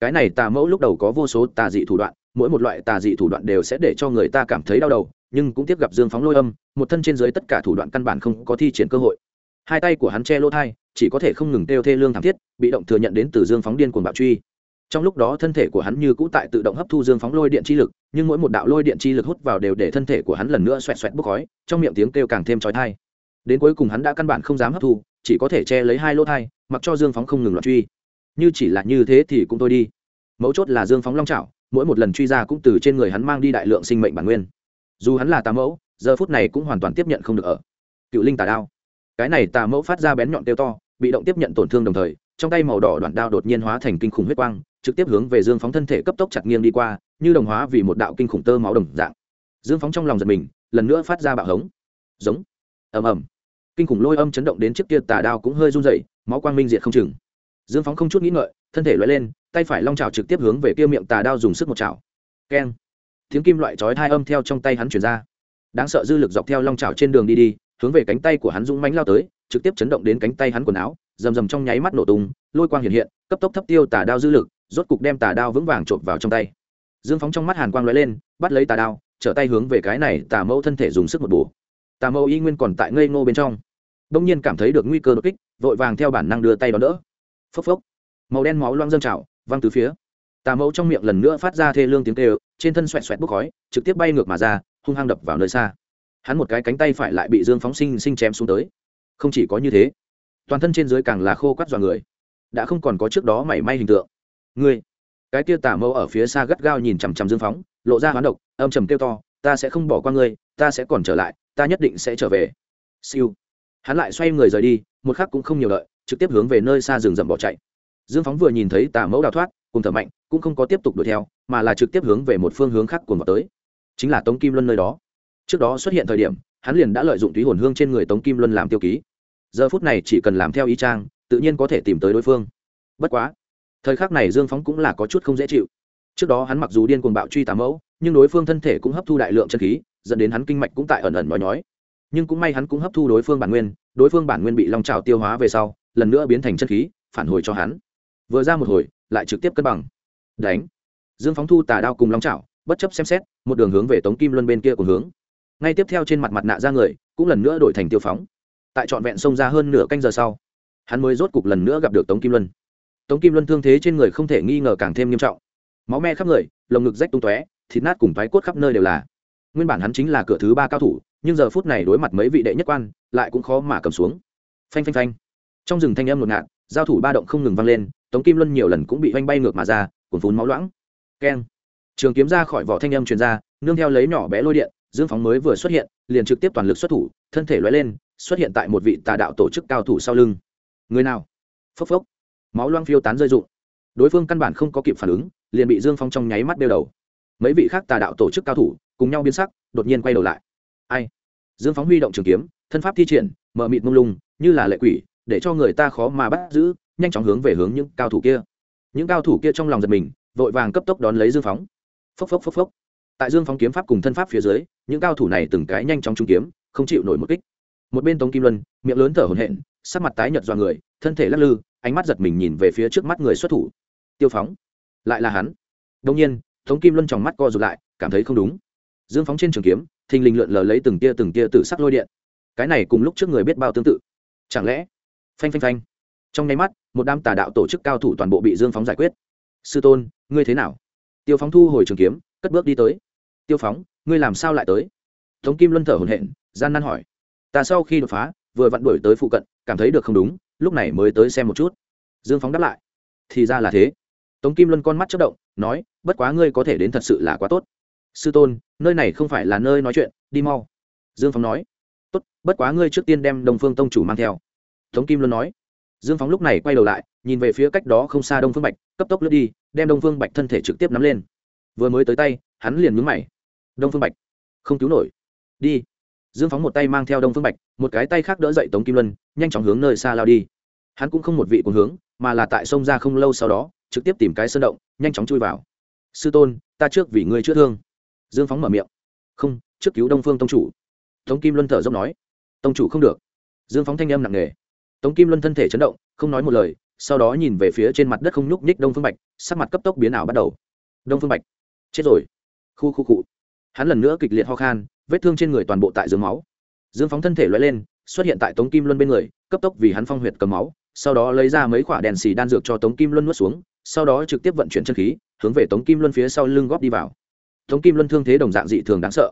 Cái này tà mẫu lúc đầu có vô số tà dị thủ đoạn, mỗi một loại tà dị thủ đoạn đều sẽ để cho người ta cảm thấy đau đầu, nhưng cũng tiếp gặp dương phóng lôi âm, một thân trên dưới tất cả thủ đoạn căn bản không có thi triển cơ hội. Hai tay của hắn che lỗ thai, chỉ có thể không ngừng kêu thê lương thảm thiết, bị động thừa nhận đến từ dương phóng điên cuồng bạo truy trong lúc đó thân thể của hắn như cũ tại tự động hấp thu dương phóng lôi điện chi lực, nhưng mỗi một đạo lôi điện chi lực hút vào đều để thân thể của hắn lần nữa xoẹt xoẹt bốc khói, trong miệng tiếng kêu càng thêm trói thai đến cuối cùng hắn đã căn bản không dám hấp thu, chỉ có thể che lấy hai lỗ thai mặc cho dương phóng không ngừng loạt truy. Như chỉ là như thế thì cũng thôi đi. Mấu chốt là dương phóng long trào mỗi một lần truy ra cũng từ trên người hắn mang đi đại lượng sinh mệnh bản nguyên. Dù hắn là tà mẫu, giờ phút này cũng hoàn toàn tiếp nhận không được ở. Cựu linh tà đao. Cái này tà mẫu phát ra bén nhọn tiêu to, bị động tiếp nhận tổn thương đồng thời, trong tay màu đỏ đoạn đao đột nhiên hóa thành kinh khủng huyết quang trực tiếp hướng về dương phóng thân thể cấp tốc chặt nghiêng đi qua, như đồng hóa vì một đạo kinh khủng tơ máu đồng dạng. Dương phóng trong lòng giật mình, lần nữa phát ra bạo hống. Giống. Ầm ầm. Kinh khủng lôi âm chấn động đến chiếc kia tà đao cũng hơi run dậy máu quang minh diệt không chừng. Dương phóng không chút nghĩ ngợi, thân thể loại lên, tay phải long trào trực tiếp hướng về kia miệng tà đao dùng sức một chảo. Keng. Tiếng kim loại chói hai âm theo trong tay hắn chuyển ra. Đáng sợ dư lực dọc theo long trào trên đường đi đi, hướng về cánh tay của hắn dũng mánh lao tới, trực tiếp chấn động đến cánh tay hắn quần áo, rầm rầm trong nháy mắt nổ tung, lôi quang hiện hiện, cấp tốc thấp tiêu tà đao dư lực rốt cục đem tà đao vững vàng trộm vào trong tay. Dương phóng trong mắt hàn quang lóe lên, bắt lấy tà đao, trở tay hướng về cái này tà mẫu thân thể dùng sức một bổ. Tà mẫu y nguyên còn tại ngây ngô bên trong. Đông nhiên cảm thấy được nguy cơ đột kích, vội vàng theo bản năng đưa tay đón đỡ. Phốc phốc. Màu đen máu loang dâng trào, văng từ phía. Tà mẫu trong miệng lần nữa phát ra thê lương tiếng kêu, trên thân xoẹt xoẹt bốc khói, trực tiếp bay ngược mà ra, hung hăng đập vào nơi xa. Hắn một cái cánh tay phải lại bị dương phóng sinh sinh chém xuống tới. Không chỉ có như thế, toàn thân trên dưới càng là khô quắt dọa người. Đã không còn có trước đó mảy may hình tượng ngươi. Cái kia tà mẫu ở phía xa gắt gao nhìn chằm chằm dương phóng, lộ ra hoán độc, âm trầm kêu to, ta sẽ không bỏ qua ngươi, ta sẽ còn trở lại, ta nhất định sẽ trở về. Siêu. Hắn lại xoay người rời đi, một khắc cũng không nhiều đợi, trực tiếp hướng về nơi xa rừng rậm bỏ chạy. Dương phóng vừa nhìn thấy tà mẫu đào thoát, cùng thở mạnh, cũng không có tiếp tục đuổi theo, mà là trực tiếp hướng về một phương hướng khác cùng vào tới. Chính là tống kim luân nơi đó. Trước đó xuất hiện thời điểm, hắn liền đã lợi dụng túy hồn hương trên người tống kim luân làm tiêu ký. Giờ phút này chỉ cần làm theo ý trang, tự nhiên có thể tìm tới đối phương. Bất quá thời khắc này dương phóng cũng là có chút không dễ chịu. Trước đó hắn mặc dù điên cuồng bạo truy tà mẫu, nhưng đối phương thân thể cũng hấp thu đại lượng chân khí, dẫn đến hắn kinh mạch cũng tại ẩn ẩn nói nhói. Nhưng cũng may hắn cũng hấp thu đối phương bản nguyên, đối phương bản nguyên bị long trào tiêu hóa về sau, lần nữa biến thành chân khí, phản hồi cho hắn. Vừa ra một hồi, lại trực tiếp cân bằng. Đánh. Dương phóng thu tà đao cùng long trào, bất chấp xem xét, một đường hướng về tống kim luân bên kia cùng hướng. Ngay tiếp theo trên mặt mặt nạ ra người, cũng lần nữa đổi thành tiêu phóng. Tại trọn vẹn xông ra hơn nửa canh giờ sau, hắn mới rốt cục lần nữa gặp được tống kim luân tống kim luân thương thế trên người không thể nghi ngờ càng thêm nghiêm trọng. Máu me khắp người, lồng ngực rách tung tóe, thịt nát cùng thoái cốt khắp nơi đều là. Nguyên bản hắn chính là cửa thứ ba cao thủ, nhưng giờ phút này đối mặt mấy vị đệ nhất quan, lại cũng khó mà cầm xuống. Phanh phanh phanh. Trong rừng thanh âm ngột ngạt, giao thủ ba động không ngừng vang lên, tống kim luân nhiều lần cũng bị oanh bay ngược mà ra, cuồn phún máu loãng. Keng. Trường kiếm ra khỏi vỏ thanh âm truyền ra, nương theo lấy nhỏ bé lôi điện, dương phóng mới vừa xuất hiện, liền trực tiếp toàn lực xuất thủ, thân thể lóe lên, xuất hiện tại một vị tà đạo tổ chức cao thủ sau lưng. Người nào? Phốc phốc máu loang phiêu tán rơi rụng. Đối phương căn bản không có kịp phản ứng, liền bị dương phong trong nháy mắt đeo đầu. Mấy vị khác tà đạo tổ chức cao thủ, cùng nhau biến sắc, đột nhiên quay đầu lại. Ai? Dương phóng huy động trường kiếm, thân pháp thi triển mờ mịt mông lung, như là lệ quỷ, để cho người ta khó mà bắt giữ, nhanh chóng hướng về hướng những cao thủ kia. Những cao thủ kia trong lòng giật mình, vội vàng cấp tốc đón lấy dương phóng phốc phốc phốc phốc. Tại dương phóng kiếm pháp cùng thân pháp phía dưới, những cao thủ này từng cái nhanh chóng trúng kiếm, không chịu nổi một kích. Một bên tống kim luân, miệng lớn thở hổn hển, sắc mặt tái nhợt dọa người, thân thể lắc lư ánh mắt giật mình nhìn về phía trước mắt người xuất thủ. Tiêu phóng. Lại là hắn. Đông nhiên, tống kim luân tròng mắt co rụt lại, cảm thấy không đúng. Dương phóng trên trường kiếm, thình lình lượn lờ lấy từng tia từng tia tự sắc lôi điện. Cái này cùng lúc trước người biết bao tương tự. Chẳng lẽ? Phanh phanh phanh. Trong nháy mắt, một đám tà đạo tổ chức cao thủ toàn bộ bị dương phóng giải quyết. Sư tôn, ngươi thế nào? Tiêu phóng thu hồi trường kiếm, cất bước đi tới. Tiêu phóng, ngươi làm sao lại tới? Tống kim luân thở hồn hện gian nan hỏi. Ta sau khi đột phá, vừa vặn đuổi tới phụ cận, cảm thấy được không đúng lúc này mới tới xem một chút. Dương phóng đáp lại, thì ra là thế. Tống kim luân con mắt chất động, nói, bất quá ngươi có thể đến thật sự là quá tốt. Sư tôn, nơi này không phải là nơi nói chuyện, đi mau. Dương phóng nói, tốt, bất quá ngươi trước tiên đem đông phương tông chủ mang theo. Tống kim luân nói. Dương phóng lúc này quay đầu lại, nhìn về phía cách đó không xa đông phương bạch, cấp tốc lướt đi, đem đông phương bạch thân thể trực tiếp nắm lên. Vừa mới tới tay, hắn liền mướn mày. Đông phương bạch, không cứu nổi. Đi dương phóng một tay mang theo đông phương bạch, một cái tay khác đỡ dậy tống kim luân, nhanh chóng hướng nơi xa lao đi. Hắn cũng không một vị cùng hướng, mà là tại sông ra không lâu sau đó, trực tiếp tìm cái sơn động, nhanh chóng chui vào. Sư tôn, ta trước vì ngươi chữa thương. Dương phóng mở miệng. Không, trước cứu đông phương tông chủ. Tống kim luân thở dốc nói. Tông chủ không được. Dương phóng thanh âm nặng nề. Tống kim luân thân thể chấn động, không nói một lời, sau đó nhìn về phía trên mặt đất không nhúc nhích đông phương bạch, sắc mặt cấp tốc biến ảo bắt đầu. Đông phương bạch, chết rồi. Khu khu cụ hắn lần nữa kịch liệt ho khan, vết thương trên người toàn bộ tại dưới máu. Dương phóng thân thể loại lên, xuất hiện tại tống kim luân bên người, cấp tốc vì hắn phong huyệt cầm máu, sau đó lấy ra mấy quả đèn xì đan dược cho tống kim luân nuốt xuống, sau đó trực tiếp vận chuyển chân khí, hướng về tống kim luân phía sau lưng góp đi vào. Tống kim luân thương thế đồng dạng dị thường đáng sợ.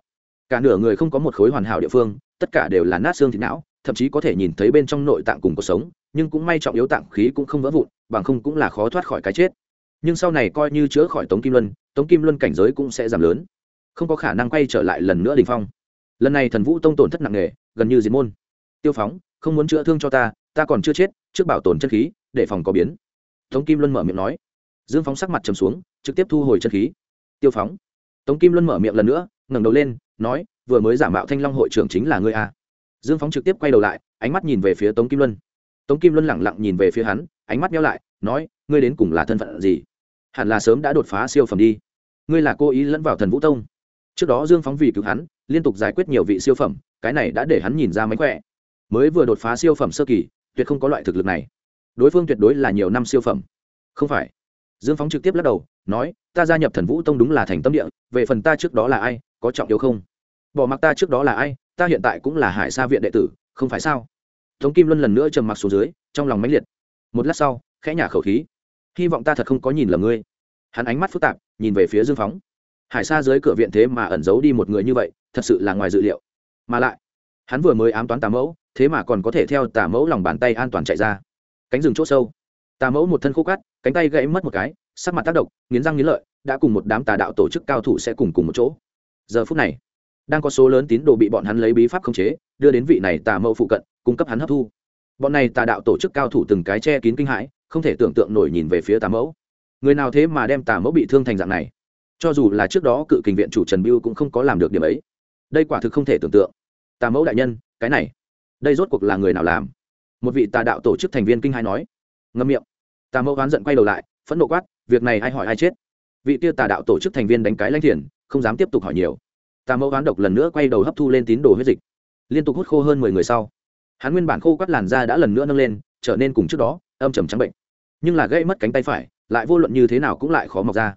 Cả nửa người không có một khối hoàn hảo địa phương, tất cả đều là nát xương thịt não, thậm chí có thể nhìn thấy bên trong nội tạng cùng cuộc sống, nhưng cũng may trọng yếu tạng khí cũng không vỡ vụn, bằng không cũng là khó thoát khỏi cái chết. Nhưng sau này coi như chữa khỏi tống kim luân, tống kim luân cảnh giới cũng sẽ giảm lớn không có khả năng quay trở lại lần nữa đình phong. Lần này thần vũ tông tổn thất nặng nề, gần như diệt môn. Tiêu phóng, không muốn chữa thương cho ta ta còn chưa chết, trước bảo tồn chân khí, để phòng có biến. Tống kim luân mở miệng nói. Dương phóng sắc mặt trầm xuống, trực tiếp thu hồi chân khí. Tiêu phóng. Tống kim luân mở miệng lần nữa, ngẩng đầu lên, nói, vừa mới giả mạo thanh long hội trưởng chính là ngươi a dương phóng trực tiếp quay đầu lại, ánh mắt nhìn về phía tống kim luân. Tống kim luân lẳng lặng nhìn về phía hắn, ánh mắt nhau lại, nói, ngươi đến cùng là thân phận gì? Hẳn là sớm đã đột phá siêu phẩm đi. Ngươi là cô ý lẫn vào thần vũ tông trước đó dương phóng vì cứu hắn, liên tục giải quyết nhiều vị siêu phẩm, cái này đã để hắn nhìn ra mánh khỏe. Mới vừa đột phá siêu phẩm sơ kỳ, tuyệt không có loại thực lực này. Đối phương tuyệt đối là nhiều năm siêu phẩm. Không phải. Dương phóng trực tiếp lắc đầu, nói, ta gia nhập thần vũ tông đúng là thành tâm địa, về phần ta trước đó là ai, có trọng yếu không? Bỏ mặc ta trước đó là ai, ta hiện tại cũng là hải sa viện đệ tử, không phải sao? Tống kim luân lần nữa trầm mặc xuống dưới, trong lòng mãnh liệt. Một lát sau, khẽ nhả khẩu khí. Hy vọng ta thật không có nhìn lầm ngươi. Hắn ánh mắt phức tạp, nhìn về phía dương phóng hải xa dưới cửa viện thế mà ẩn giấu đi một người như vậy, thật sự là ngoài dự liệu. Mà lại, hắn vừa mới ám toán tà mẫu, thế mà còn có thể theo tà mẫu lòng bàn tay an toàn chạy ra. Cánh rừng c h ỗ sâu. Tà mẫu một thân khô cắt cánh tay gãy mất một cái, sắc mặt tác động, nghiến răng nghiến lợi, đã cùng một đám tà đạo tổ chức cao thủ sẽ cùng cùng một chỗ. Giờ phút này, đang có số lớn tín đồ bị bọn hắn lấy bí pháp khống chế, đưa đến vị này tà mẫu phụ cận, cung cấp hắn hấp thu. Bọn này tà đạo tổ chức cao thủ từng cái che kín kinh hãi, không thể tưởng tượng nổi nhìn về phía tà mẫu. Người nào thế mà đem tà mẫu bị thương thành dạng này? Cho dù là trước đó cự kình viện chủ trần biêu cũng không có làm được điểm ấy. Đây quả thực không thể tưởng tượng. Tà mẫu đại nhân, cái này, đây rốt cuộc là người nào làm? Một vị tà đạo tổ chức thành viên kinh hai nói. Ngâm miệng. Tà mẫu oán giận quay đầu lại, phẫn nộ quát, việc này ai hỏi ai chết? Vị tiêu tà đạo tổ chức thành viên đánh cái lanh thiền không dám tiếp tục hỏi nhiều. Tà mẫu oán độc lần nữa quay đầu hấp thu lên tín đồ huyết dịch. Liên tục hút khô hơn mười người sau, hắn nguyên bản khô quắt làn da đã lần nữa nâng lên, trở nên cùng trước đó, âm trầm trắng bệnh. Nhưng là gây mất cánh tay phải, lại vô luận như thế nào cũng lại khó mọc ra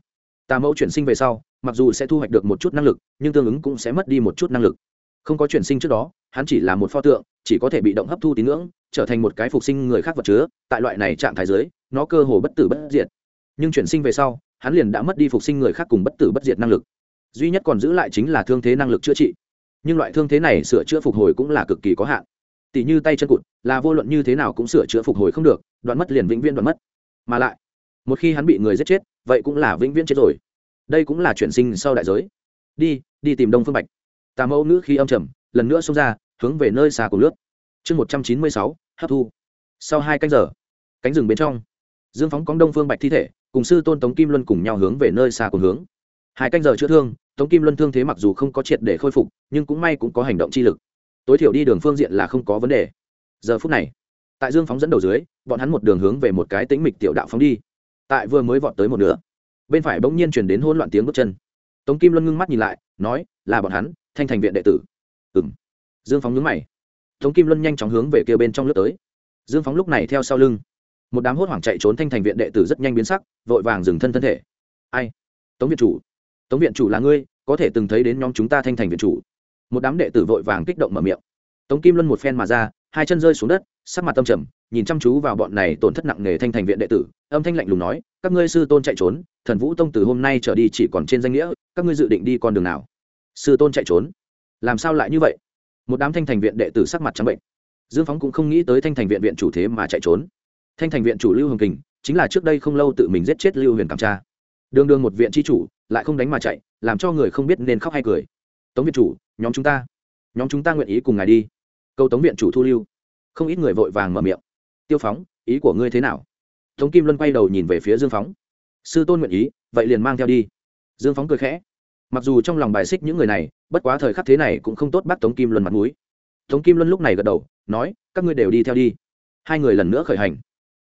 tà mẫu chuyển sinh về sau, mặc dù sẽ thu hoạch được một chút năng lực, nhưng tương ứng cũng sẽ mất đi một chút năng lực. Không có chuyển sinh trước đó, hắn chỉ là một pho tượng, chỉ có thể bị động hấp thu tín ngưỡng, trở thành một cái phục sinh người khác vật chứa, tại loại này trạng thái giới nó cơ hồ bất tử bất diệt. Nhưng chuyển sinh về sau, hắn liền đã mất đi phục sinh người khác cùng bất tử bất diệt năng lực. Duy nhất còn giữ lại chính là thương thế năng lực chữa trị. Nhưng loại thương thế này sửa chữa phục hồi cũng là cực kỳ có hạn. Tỷ như tay chân cụt, là vô luận như thế nào cũng sửa chữa phục hồi không được, đoạn mất liền vĩnh viễn đoạn mất. Mà lại một khi hắn bị người giết chết, vậy cũng là vĩnh viễn chết rồi. Đây cũng là chuyển sinh sau đại giới. Đi đi tìm đông phương bạch. Tà mẫu nữ khi âm trầm, lần nữa xông ra, hướng về nơi xa của nước. Chương một trăm chín mươi sáu, hấp thu. Sau hai canh giờ, cánh rừng bên trong, dương phóng cóng đông phương bạch thi thể, cùng sư tôn tống kim luân cùng nhau hướng về nơi xa cùng hướng. Hai canh giờ chữa thương, tống kim luân thương thế mặc dù không có triệt để khôi phục, nhưng cũng may cũng có hành động chi lực. Tối thiểu đi đường phương diện là không có vấn đề. Giờ phút này, tại dương phóng dẫn đầu dưới, bọn hắn một đường hướng về một cái tĩnh mịch tiểu đạo phóng đi tại vừa mới vọt tới một nửa, bên phải bỗng nhiên chuyển đến hỗn loạn tiếng bước chân. Tống kim luân ngưng mắt nhìn lại, nói, là bọn hắn, thanh thành viện đệ tử. Ừng dương phóng nhướng mày. Tống kim luân nhanh chóng hướng về kia bên trong lướt tới. Dương phóng lúc này theo sau lưng. Một đám hốt hoảng chạy trốn thanh thành viện đệ tử rất nhanh biến sắc, vội vàng dừng thân thân thể. Ai? Tống viện chủ. Tống viện chủ là ngươi, có thể từng thấy đến nhóm chúng ta thanh thành viện chủ. Một đám đệ tử vội vàng kích động mở miệng. Tống kim luân một phen mà ra hai chân rơi xuống đất, sắc mặt tâm trầm, nhìn chăm chú vào bọn này tổn thất nặng nề thanh thành viện đệ tử, âm thanh lạnh lùng nói, các ngươi sư tôn chạy trốn, thần vũ tông từ hôm nay trở đi chỉ còn trên danh nghĩa, các ngươi dự định đi con đường nào? Sư tôn chạy trốn? Làm sao lại như vậy? Một đám thanh thành viện đệ tử sắc mặt trắng bệnh. Dương phóng cũng không nghĩ tới thanh thành viện viện chủ thế mà chạy trốn. Thanh thành viện chủ lưu hồng kình, chính là trước đây không lâu tự mình giết chết lưu huyền cảm tra. Đường đường một viện tri chủ, lại không đánh mà chạy, làm cho người không biết nên khóc hay cười. Tống viện chủ, nhóm chúng ta, nhóm chúng ta nguyện ý cùng ngài đi câu tống viện chủ thu lưu. Không ít người vội vàng mở miệng. Tiêu phóng, ý của ngươi thế nào? Tống kim luân quay đầu nhìn về phía dương phóng. Sư tôn nguyện ý, vậy liền mang theo đi. Dương phóng cười khẽ. Mặc dù trong lòng bài xích những người này, bất quá thời khắc thế này cũng không tốt bắt tống kim luân mặt m ũ i tống kim luân lúc này gật đầu, nói, các ngươi đều đi theo đi. Hai người lần nữa khởi hành.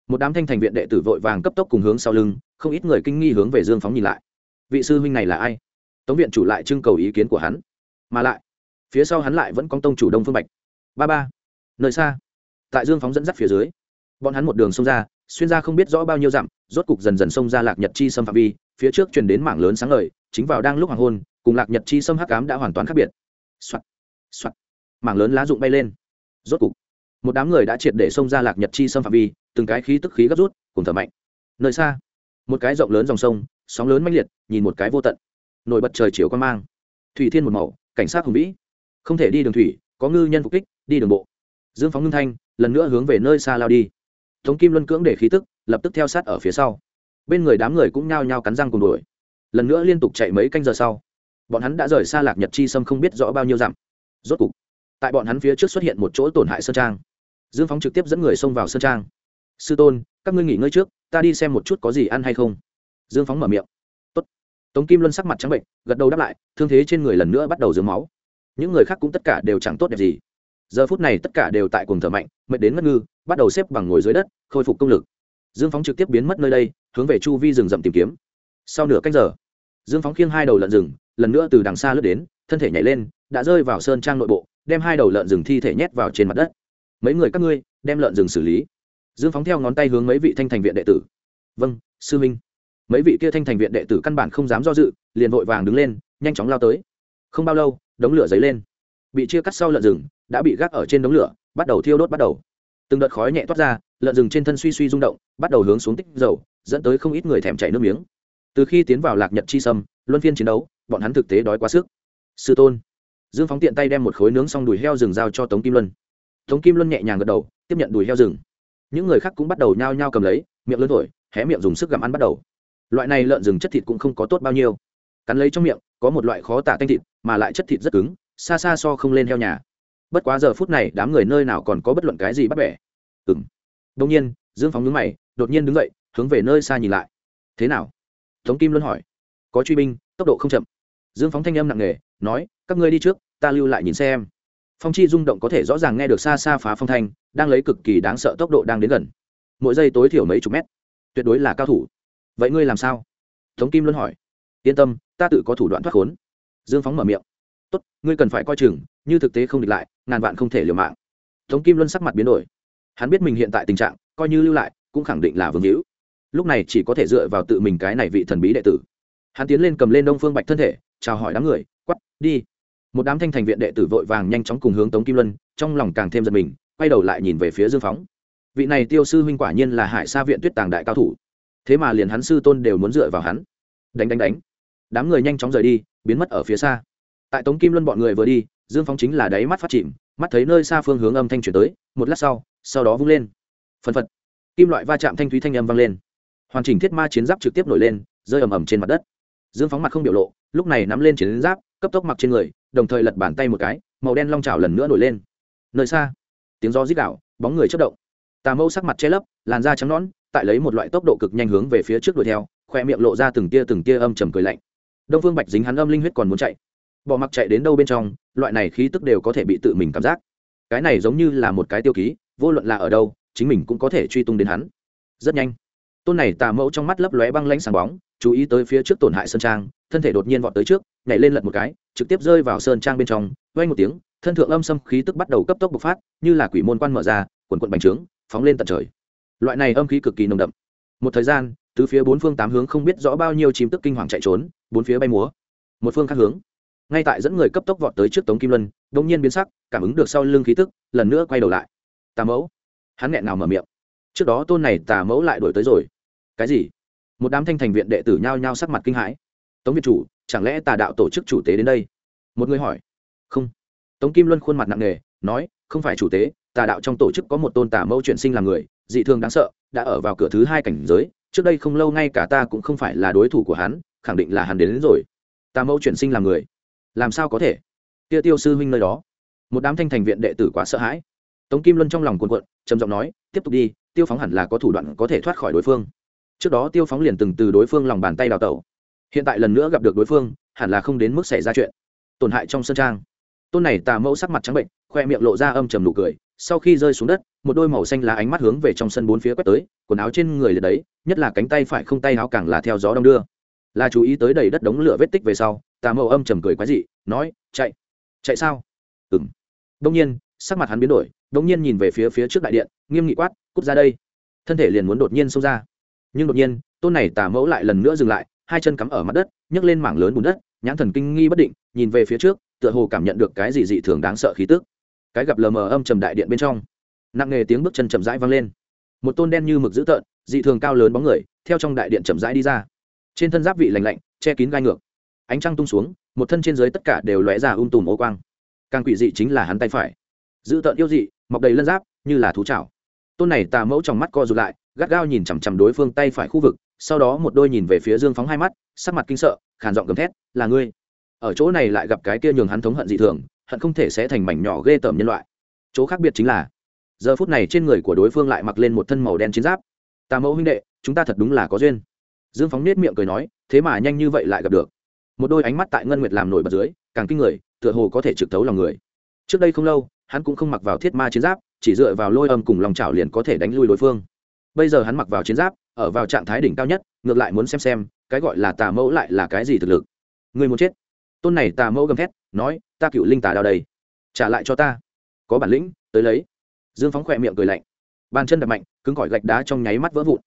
Một đám thanh thành viện đệ tử vội vàng cấp tốc cùng hướng sau lưng, không ít người kinh nghi hướng về dương phóng nhìn lại. Vị sư huynh này là ai? Tống viện chủ lại trưng cầu ý kiến của hắn. Mà lại, phía sau hắn lại vẫn có tông chủ đông phương bạch ba ba. Nơi xa. Tại dương phóng dẫn dắt phía dưới, bọn hắn một đường xông ra, xuyên ra không biết rõ bao nhiêu dặm, rốt cục dần dần xông ra lạc nhật chi xâm phạm vi, phía trước truyền đến mảng lớn sáng ngời, chính vào đang lúc hoàng hôn, cùng lạc nhật chi xâm hắc cám đã hoàn toàn khác biệt. Soạt soạt. Mảng lớn lá rụng bay lên. Rốt cục, một đám người đã triệt để xông ra lạc nhật chi xâm phạm vi, từng cái khí tức khí gấp rút, cùng thở mạnh. Nơi xa, một cái rộng lớn dòng sông, sóng lớn mãnh liệt, nhìn một cái vô tận. Nổi bật trời chiều quan mang. Thủy thiên một màu, cảnh sát hùng vĩ. Không thể đi đường thủy, có ngư nhân phục kích đi đường bộ. Dương phóng ngưng thanh, lần nữa hướng về nơi xa lao đi. Tống kim luân cưỡng để khí tức, lập tức theo sát ở phía sau. Bên người đám người cũng nhao nhao cắn răng cùng đuổi. Lần nữa liên tục chạy mấy canh giờ sau, bọn hắn đã rời xa lạc nhật chi sâm không biết rõ bao nhiêu dặm. Rốt cục, tại bọn hắn phía trước xuất hiện một chỗ tổn hại sơn trang. Dương phóng trực tiếp dẫn người xông vào sơn trang. Sư tôn, các ngươi nghỉ ngơi trước, ta đi xem một chút có gì ăn hay không. Dương phóng mở miệng. Tốt. tống kim luân sắc mặt trắng bệnh, gật đầu đáp lại, thương thế trên người lần nữa bắt đầu dướng máu. Những người khác cũng tất cả đều chẳng tốt đẹp gì giờ phút này tất cả đều tại cùng thở mạnh, mệt đến ngất ngư, bắt đầu xếp bằng ngồi dưới đất, khôi phục công lực. Dương phóng trực tiếp biến mất nơi đây, hướng về chu vi rừng rậm tìm kiếm. Sau nửa cách giờ, dương phóng khiêng hai đầu lợn rừng, lần nữa từ đằng xa lướt đến, thân thể nhảy lên, đã rơi vào sơn trang nội bộ, đem hai đầu lợn rừng thi thể nhét vào trên mặt đất. Mấy người các ngươi, đem lợn rừng xử lý. Dương phóng theo ngón tay hướng mấy vị thanh thành viện đệ tử. Vâng sư minh mấy vị kia thanh thành viện đệ tử căn bản không dám do dự, liền vội vàng đứng lên, nhanh chóng lao tới. Không bao lâu, đống lửa dấy lên. Bị chia cắt sau lợn rừng đã bị gác ở trên đống lửa, bắt đầu thiêu đốt bắt đầu. Từng đợt khói nhẹ toát ra, lợn rừng trên thân suy suy rung động, bắt đầu hướng xuống tích dầu, dẫn tới không ít người thèm chảy nước miếng. Từ khi tiến vào lạc nhật chi sâm, luân phiên chiến đấu, bọn hắn thực tế đói quá sức. Sư tôn, dương phóng tiện tay đem một khối nướng xong đùi heo rừng giao cho tống kim luân. Tống kim luân nhẹ nhàng gật đầu, tiếp nhận đùi heo rừng. Những người khác cũng bắt đầu nhao nhao cầm lấy, miệng lớn thổi, hé miệng dùng sức gặm ăn bắt đầu. Loại này lợn rừng chất thịt cũng không có tốt bao nhiêu. Cắn lấy trong miệng, có một loại khó tả tanh thịt, mà lại chất thịt rất cứng, xa xa so không lên heo nhà bất quá giờ phút này, đám người nơi nào còn có bất luận cái gì bắt bẻ. Ừ m đông nhiên, dương phóng nhướng mày, đột nhiên đứng dậy, hướng về nơi xa nhìn lại. Thế nào? Tống kim luân hỏi. Có truy binh, tốc độ không chậm. Dương phóng thanh âm nặng nề, nói, các ngươi đi trước, ta lưu lại nhìn xem. Phong chi rung động có thể rõ ràng nghe được xa xa phá phong thanh, đang lấy cực kỳ đáng sợ tốc độ đang đến gần. Mỗi giây tối thiểu mấy chục mét. Tuyệt đối là cao thủ. Vậy ngươi làm sao? Tống kim luân hỏi. Yên tâm, ta tự có thủ đoạn thoát khốn. Dương phóng mở miệng. Tốt, ngươi cần phải coi chừng, như thực tế không địch lại ngàn vạn không thể liều mạng. Tống kim luân sắc mặt biến đổi. Hắn biết mình hiện tại tình trạng, coi như lưu lại, cũng khẳng định là vương hữu. Lúc này chỉ có thể dựa vào tự mình cái này vị thần bí đệ tử. Hắn tiến lên cầm lên đông phương bạch thân thể, chào hỏi đám người quắp đi. Một đám thanh thành viện đệ tử vội vàng nhanh chóng cùng hướng tống kim luân, trong lòng càng thêm giật mình, quay đầu lại nhìn về phía dương phóng. Vị này tiêu sư huynh quả nhiên là hải sa viện tuyết tàng đại cao thủ. Thế mà liền hắn sư tôn đều muốn dựa vào hắn. Đánh đánh đánh. Đám người nhanh chóng rời đi, biến mất ở phía xa. Tại tống kim luân bọn người vừa đi dương phóng chính là đáy mắt phát chìm, mắt thấy nơi xa phương hướng âm thanh chuyển tới, một lát sau sau đó vung lên. Phân phật. Kim loại va chạm thanh thúy thanh âm vang lên. Hoàn chỉnh thiết ma chiến giáp trực tiếp nổi lên, rơi ầm ầm trên mặt đất. Dương phóng mặt không biểu lộ, lúc này nắm lên chiến giáp, cấp tốc mặc trên người, đồng thời lật bàn tay một cái, màu đen long trào lần nữa nổi lên. Nơi xa, tiếng gió rít đạo bóng người chất động. Tà mâu sắc mặt che lấp, làn da trắng nõn, tại lấy một loại tốc độ cực nhanh hướng về phía trước đuổi theo, khoe miệng lộ ra từng tia từng tia âm trầm cười lạnh. Đông phương bạch dính hắn âm linh huyết còn muốn chạy bỏ mặc chạy đến đâu bên trong, loại này khí tức đều có thể bị tự mình cảm giác. Cái này giống như là một cái tiêu ký, vô luận là ở đâu, chính mình cũng có thể truy tung đến hắn. Rất nhanh, tôn này tà mẫu trong mắt lấp lóe băng lãnh sáng bóng, chú ý tới phía trước tổn hại sơn trang, thân thể đột nhiên vọt tới trước, nhảy lên lật một cái, trực tiếp rơi vào sơn trang bên trong vay một tiếng, thân thượng âm xâm khí tức bắt đầu cấp tốc bộc phát, như là quỷ môn quan mở ra, quần quận bành trướng, phóng lên tận trời. Loại này âm khí cực kỳ nồng đậm. Một thời gian từ phía bốn phương tám hướng không biết rõ bao nhiêu chìm tức kinh hoàng chạy trốn, bốn phía bay múa, một phương khác hướng ngay tại dẫn người cấp tốc vọt tới trước tống kim luân đông nhiên biến sắc cảm ứng được sau lưng khí tức lần nữa quay đầu lại. Tà mẫu. Hắn nghẹn nào mở miệng. Trước đó tôn này tà mẫu lại đổi tới rồi. Cái gì? Một đám thanh thành viện đệ tử nhao nhao sắc mặt kinh hãi. Tống việt chủ chẳng lẽ tà đạo tổ chức chủ tế đến đây? Một người hỏi. Không. Tống kim luân khuôn mặt nặng nề nói không phải chủ tế tà đạo trong tổ chức có một tôn tà mẫu chuyển sinh làm người dị thường đáng sợ đã ở vào cửa thứ hai cảnh giới trước đây không lâu ngay cả ta cũng không phải là đối thủ của hắn khẳng định là hắn đến, đến rồi. Tà mẫu chuyển sinh làm người làm sao có thể? Kia tiêu sư huynh nơi đó. Một đám thanh thành viện đệ tử quá sợ hãi. Tống kim luân trong lòng cuồn cuộn, trầm giọng nói, tiếp tục đi, tiêu phóng hẳn là có thủ đoạn có thể thoát khỏi đối phương. Trước đó tiêu phóng liền từng từ đối phương lòng bàn tay đào tẩu. Hiện tại lần nữa gặp được đối phương, hẳn là không đến mức xảy ra chuyện. Tổn hại trong sân trang. Tôn này tà mẫu sắc mặt trắng bệnh, khoe miệng lộ ra âm trầm nụ cười, sau khi rơi xuống đất, một đôi màu xanh lá ánh mắt hướng về trong sân bốn phía quét tới, quần áo trên người liệt đấy, nhất là cánh tay phải không tay áo càng là theo gió đông đưa là chú ý tới đầy đất đống lửa vết tích về sau, tà mẫu âm trầm cười quái dị, nói, chạy chạy sao? Ừng đông nhiên, sắc mặt hắn biến đổi đông nhiên nhìn về phía phía trước đại điện, nghiêm nghị quát, cút ra đây. Thân thể liền muốn đột nhiên xông ra. Nhưng đột nhiên, tôn này tà mẫu lại lần nữa dừng lại, hai chân cắm ở mặt đất, nhấc lên mảng lớn bùn đất, nhãn thần kinh nghi bất định, nhìn về phía trước, tựa hồ cảm nhận được cái gì dị thường đáng sợ khí tức. Cái gặp lờ mờ âm trầm đại điện bên trong, nặng nghề tiếng bước chân chậm rãi vang lên. Một tôn đen như mực dữ tợn, dị thường cao lớn bóng người, theo trong đại điện chậm rãi đi ra trên thân giáp vị lành lạnh, che kín gai ngược. Ánh trăng tung xuống, một thân trên dưới tất cả đều lóe ra um tùm ô quang. Càng quỷ dị chính là hắn tay phải. Dữ tợn yêu dị, mọc đầy lân giáp, như là thú chảo tôn này tà mẫu trong mắt co rụt lại, gắt gao nhìn chằm chằm đối phương tay phải khu vực, sau đó một đôi nhìn về phía dương phóng hai mắt, sắc mặt kinh sợ, khàn giọng gầm thét, là ngươi. Ở chỗ này lại gặp cái kia nhường hắn thống hận dị thường, hận không thể sẽ thành mảnh nhỏ ghê tởm nhân loại. Chỗ khác biệt chính là, giờ phút này trên người của đối phương lại mặc lên một thân màu đen chiến giáp. Tà mẫu huynh đệ, chúng ta thật đúng là có duyên dương phóng nết miệng cười nói, thế mà nhanh như vậy lại gặp được. Một đôi ánh mắt tại ngân nguyệt làm nổi bật dưới, càng kinh người, tựa hồ có thể trực thấu lòng người. Trước đây không lâu, hắn cũng không mặc vào thiết ma chiến giáp, chỉ dựa vào lôi âm cùng lòng chảo liền có thể đánh lui đối phương. Bây giờ hắn mặc vào chiến giáp, ở vào trạng thái đỉnh cao nhất, ngược lại muốn xem xem, cái gọi là tà mẫu lại là cái gì thực lực. Người muốn chết. Tôn này tà mẫu gầm thét, nói, ta cựu linh tà đao đây. Trả lại cho ta. Có bản lĩnh, tới lấy. Dương phóng khỏe miệng cười lạnh. Bàn chân đập mạnh, cứng cỏi gạch đá trong nháy mắt vỡ vụn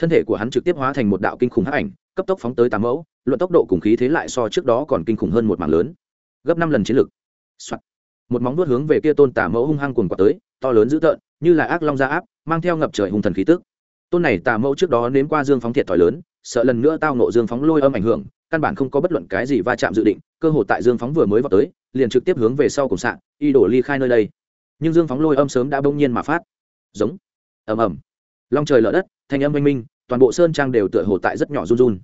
thân thể của hắn trực tiếp hóa thành một đạo kinh khủng hắc ảnh, cấp tốc phóng tới tám mẫu, luận tốc độ cùng khí thế lại so trước đó còn kinh khủng hơn một mảng lớn. Gấp năm lần chiến lực、Soạn. một móng vuốt hướng về kia tôn tà mẫu hung hăng cuồng quạt tới, to lớn dữ tợn, như là ác long gia áp, mang theo ngập trời hung thần khí tức. Tôn này tà mẫu trước đó nếm qua dương phóng thiệt thòi lớn, sợ lần nữa tao nộ dương phóng lôi âm ảnh hưởng, căn bản không có bất luận cái gì va chạm dự định, cơ hội tại dương phóng vừa mới vào tới, liền trực tiếp hướng về sau cùng sạn y đổ ly khai nơi đây. Nhưng dương phóng lôi âm sớm đã bỗng nhiên mà phát. Giống. Ầm ầm. Long trời lở đất thanh âm oanh minh, toàn bộ sơn trang đều tựa hồ tại rất nhỏ run run.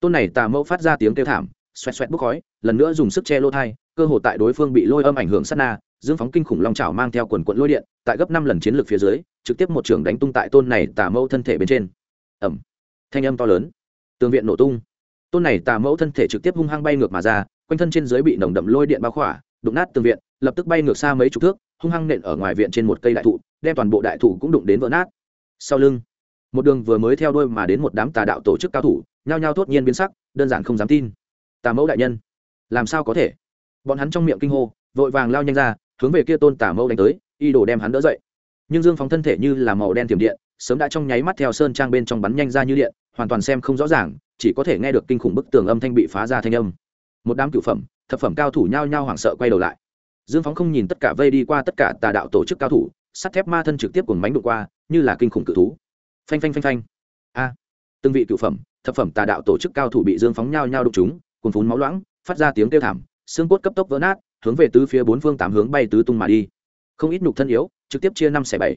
Tôn này tà mẫu phát ra tiếng kêu thảm, xoẹt xoẹt bốc khói, lần nữa dùng sức che lô thai, cơ hồ tại đối phương bị lôi âm ảnh hưởng sát na, dương phóng kinh khủng long trào mang theo quần quận lôi điện, tại gấp năm lần chiến lược phía dưới, trực tiếp một trường đánh tung tại tôn này tà mẫu thân thể bên trên. Ẩm thanh âm to lớn. Tường viện nổ tung. Tôn này tà mẫu thân thể trực tiếp hung hăng bay ngược mà ra, quanh thân trên dưới bị nồng đậm lôi điện bao khỏa, đụng nát tường viện, lập tức bay ngược xa mấy chục thước, hung hăng nện ở ngoài viện trên một cây đại thụ, đem toàn bộ đại thụ cũng đụng đến vỡ nát. Sau lưng một đường vừa mới theo đuôi mà đến một đám tà đạo tổ chức cao thủ, nhao nhao thốt nhiên biến sắc, đơn giản không dám tin. Tà mẫu đại nhân, làm sao có thể? Bọn hắn trong miệng kinh hô, vội vàng lao nhanh ra, hướng về kia tôn tà mẫu đánh tới, y đồ đem hắn đỡ dậy. Nhưng dương phóng thân thể như là màu đen tiềm điện, sớm đã trong nháy mắt theo sơn trang bên trong bắn nhanh ra như điện, hoàn toàn xem không rõ ràng, chỉ có thể nghe được kinh khủng bức tường âm thanh bị phá ra thanh âm. Một đám cửu phẩm, thập phẩm cao thủ nhao nhao hoảng sợ quay đầu lại. Dương phóng không nhìn tất cả vây đi qua tất cả tà đạo tổ chức cao thủ, sắt thép ma thân trực tiếp cùng mánh đụng qua, như là kinh khủng cự thú phanh phanh phanh phanh. A. Từng vị cựu phẩm, thập phẩm tà đạo tổ chức cao thủ bị dương phóng nhao nhao đục chúng cùng phún máu loãng, phát ra tiếng kêu thảm, xương cốt cấp tốc vỡ nát, hướng về tứ phía bốn phương tám hướng bay tứ tung mà đi. Không ít nhục thân yếu, trực tiếp chia năm xẻ bảy.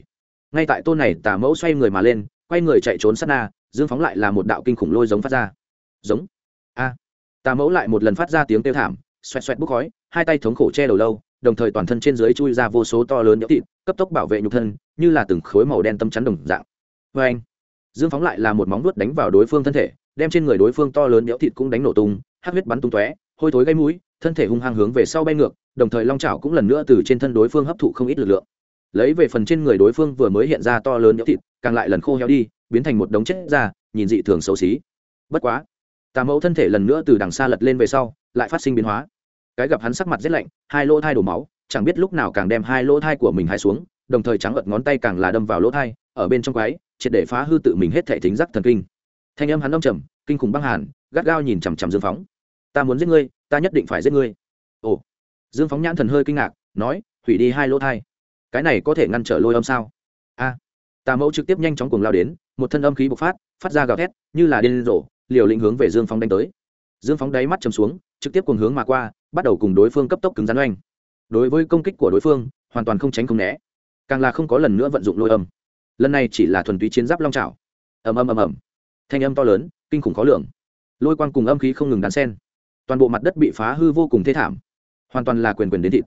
Ngay tại tôn này, tà mẫu xoay người mà lên, quay người chạy trốn sát na, dương phóng lại là một đạo kinh khủng lôi giống phát ra. Giống. A. Tà mẫu lại một lần phát ra tiếng kêu thảm, xoẹt xoẹt bốc khói, hai tay thống khổ che đầu lâu, đồng thời toàn thân trên dưới chui ra vô số to lớn nhỡ thịt, cấp tốc bảo vệ nhục thân, như là từng khối màu đen tâm chắn đồng dạng vê anh, dương phóng lại là một móng vuốt đánh vào đối phương thân thể, đem trên người đối phương to lớn béo thịt cũng đánh nổ tung hát huyết bắn tung tóe, hôi thối gây mũi, thân thể hung hăng hướng về sau bay ngược, đồng thời long chảo cũng lần nữa từ trên thân đối phương hấp thụ không ít lực lượng. Lấy về phần trên người đối phương vừa mới hiện ra to lớn béo thịt, càng lại lần khô heo đi, biến thành một đống chết ra nhìn dị thường xấu xí. Bất quá, tà mẫu thân thể lần nữa từ đằng xa lật lên về sau, lại phát sinh biến hóa. Cái gặp hắn sắc mặt rét lạnh, hai lỗ thai đổ máu, chẳng biết lúc nào càng đem hai lỗ thai của mình hai xuống, đồng thời trắng ợt ngón tay càng là đâm vào lỗ thai, ở bên trong quái triệt để phá hư tự mình hết thể thính giác thần kinh. Thanh âm hắn đông trầm, kinh khủng băng hàn, gắt gao nhìn chằm chằm dương phóng. Ta muốn giết ngươi, ta nhất định phải giết ngươi. Ồ. Dương phóng nhãn thần hơi kinh ngạc, nói, hủy đi hai lỗ thai. Cái này có thể ngăn trở lôi âm sao? A. Tà mẫu trực tiếp nhanh chóng cùng lao đến, một thân âm khí bộc phát phát ra gào thét, như là điên rồ, liều lĩnh hướng về dương phóng đánh tới. Dương phóng đáy mắt chầm xuống, trực tiếp cùng hướng mà qua, bắt đầu cùng đối phương cấp tốc cứng rắn oanh. Đối với công kích của đối phương, hoàn toàn không tránh không né. Càng là không có lần nữa vận dụng lôi âm lần này chỉ là thuần túy chiến giáp long trào ầm ầm ầm ầm. Thanh âm to lớn, kinh khủng khó lường. Lôi quang cùng âm khí không ngừng đàn sen toàn bộ mặt đất bị phá hư vô cùng thê thảm. Hoàn toàn là quyền quyền đến thịt.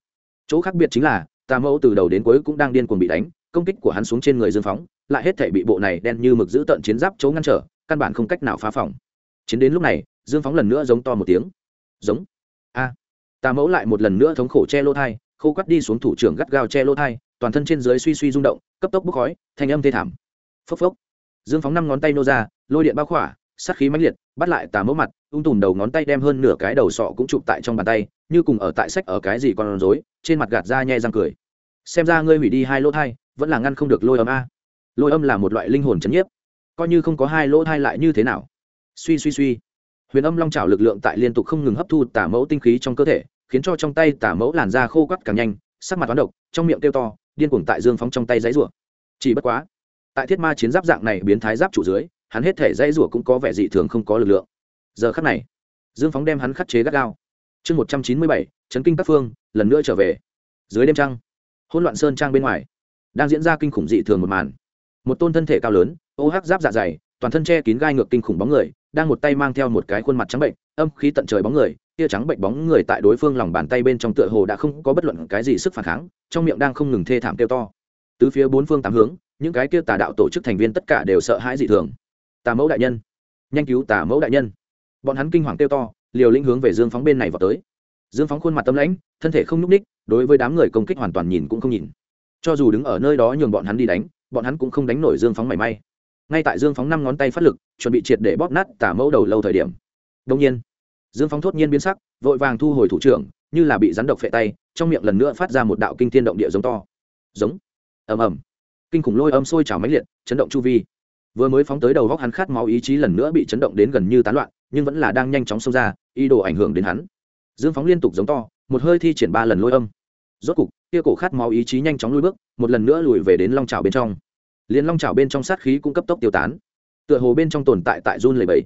Chỗ khác biệt chính là, tà mẫu từ đầu đến cuối cũng đang điên cuồng bị đánh, công kích của hắn xuống trên người dương phóng, lại hết thể bị bộ này đen như mực giữ tận chiến giáp chỗ ngăn trở, căn bản không cách nào phá phòng. Chiến đến lúc này, dương phóng lần nữa giống to một tiếng. Giống. A. Tà mẫu lại một lần nữa thống khổ che lô thai khô cắt đi xuống thủ trưởng gắt gao che lô thai toàn thân trên dưới suy suy rung động, cấp tốc bốc khói, thanh âm thê thảm. Phốc phốc. Dương phóng năm ngón tay nô ra, lôi điện bao khỏa, sát khí mãnh liệt, bắt lại tà mẫu mặt, ung tùm đầu ngón tay đem hơn nửa cái đầu sọ cũng chụp tại trong bàn tay, như cùng ở tại sách ở cái gì còn rối, trên mặt gạt ra nhai răng cười. Xem ra ngươi hủy đi hai lỗ thai, vẫn là ngăn không được lôi âm a. Lôi âm là một loại linh hồn chấn nhiếp. Coi như không có hai lỗ thai lại như thế nào? Suy suy suy. Huyền âm long trào lực lượng tại liên tục không ngừng hấp thu tả mẫu tinh khí trong cơ thể, khiến cho trong tay tả mẫu làn da khô quắt càng nhanh, sắc mặt toán độc, trong miệng kêu to điên cuồng tại dương phóng trong tay giấy rủa. Chỉ bất quá, tại thiết ma chiến giáp dạng này biến thái giáp trụ dưới, hắn hết thể dây rủa cũng có vẻ dị thường không có lực lượng. Giờ khắc này, dương phóng đem hắn khắc chế gắt gao. Chương một trăm chín mươi bảy, chấn kinh các phương, lần nữa trở về. Dưới đêm trăng hôn loạn sơn trang bên ngoài, đang diễn ra kinh khủng dị thường một màn. Một tôn thân thể cao lớn, ô hắc giáp dạ dày, toàn thân che kín gai ngược kinh khủng bóng người, đang một tay mang theo một cái khuôn mặt trắng bệnh, âm khí tận trời bóng người tia trắng bệnh bóng người tại đối phương lòng bàn tay bên trong tựa hồ đã không có bất luận cái gì sức phản kháng, trong miệng đang không ngừng thê thảm kêu to. Tứ phía bốn phương tám hướng, những cái kia tà đạo tổ chức thành viên tất cả đều sợ hãi dị thường. Tà mẫu đại nhân. Nhanh cứu tà mẫu đại nhân. Bọn hắn kinh hoàng kêu to, liều lĩnh hướng về dương phóng bên này vào tới. Dương phóng khuôn mặt tâm lãnh, thân thể không nhúc ních đối với đám người công kích hoàn toàn nhìn cũng không nhìn. Cho dù đứng ở nơi đó nhường bọn hắn đi đánh, bọn hắn cũng không đánh nổi dương phóng mảy may. Ngay tại dương phóng năm ngón tay phát lực, chuẩn bị triệt để bóp nát tà mẫu đầu lâu thời điểm. Đông nhiên dương Phong thốt nhiên biến sắc, vội vàng thu hồi thủ trưởng, như là bị rắn độc phệ tay, trong miệng lần nữa phát ra một đạo kinh thiên động địa giống to. Giống. Ầm ầm. Kinh khủng lôi âm sôi trào mãnh liệt, chấn động chu vi. Vừa mới phóng tới đầu góc hắn khát máu ý chí lần nữa bị chấn động đến gần như tán loạn, nhưng vẫn là đang nhanh chóng xông ra, ý đồ ảnh hưởng đến hắn. Dương phóng liên tục giống to, một hơi thi triển ba lần lôi âm. Rốt cục, kia cổ khát máu ý chí nhanh chóng lui bước, một lần nữa lùi về đến long trào bên trong. Liền long trào bên trong sát khí cũng cấp tốc tiêu tán. Tựa hồ bên trong tồn tại tại run lầy bẫy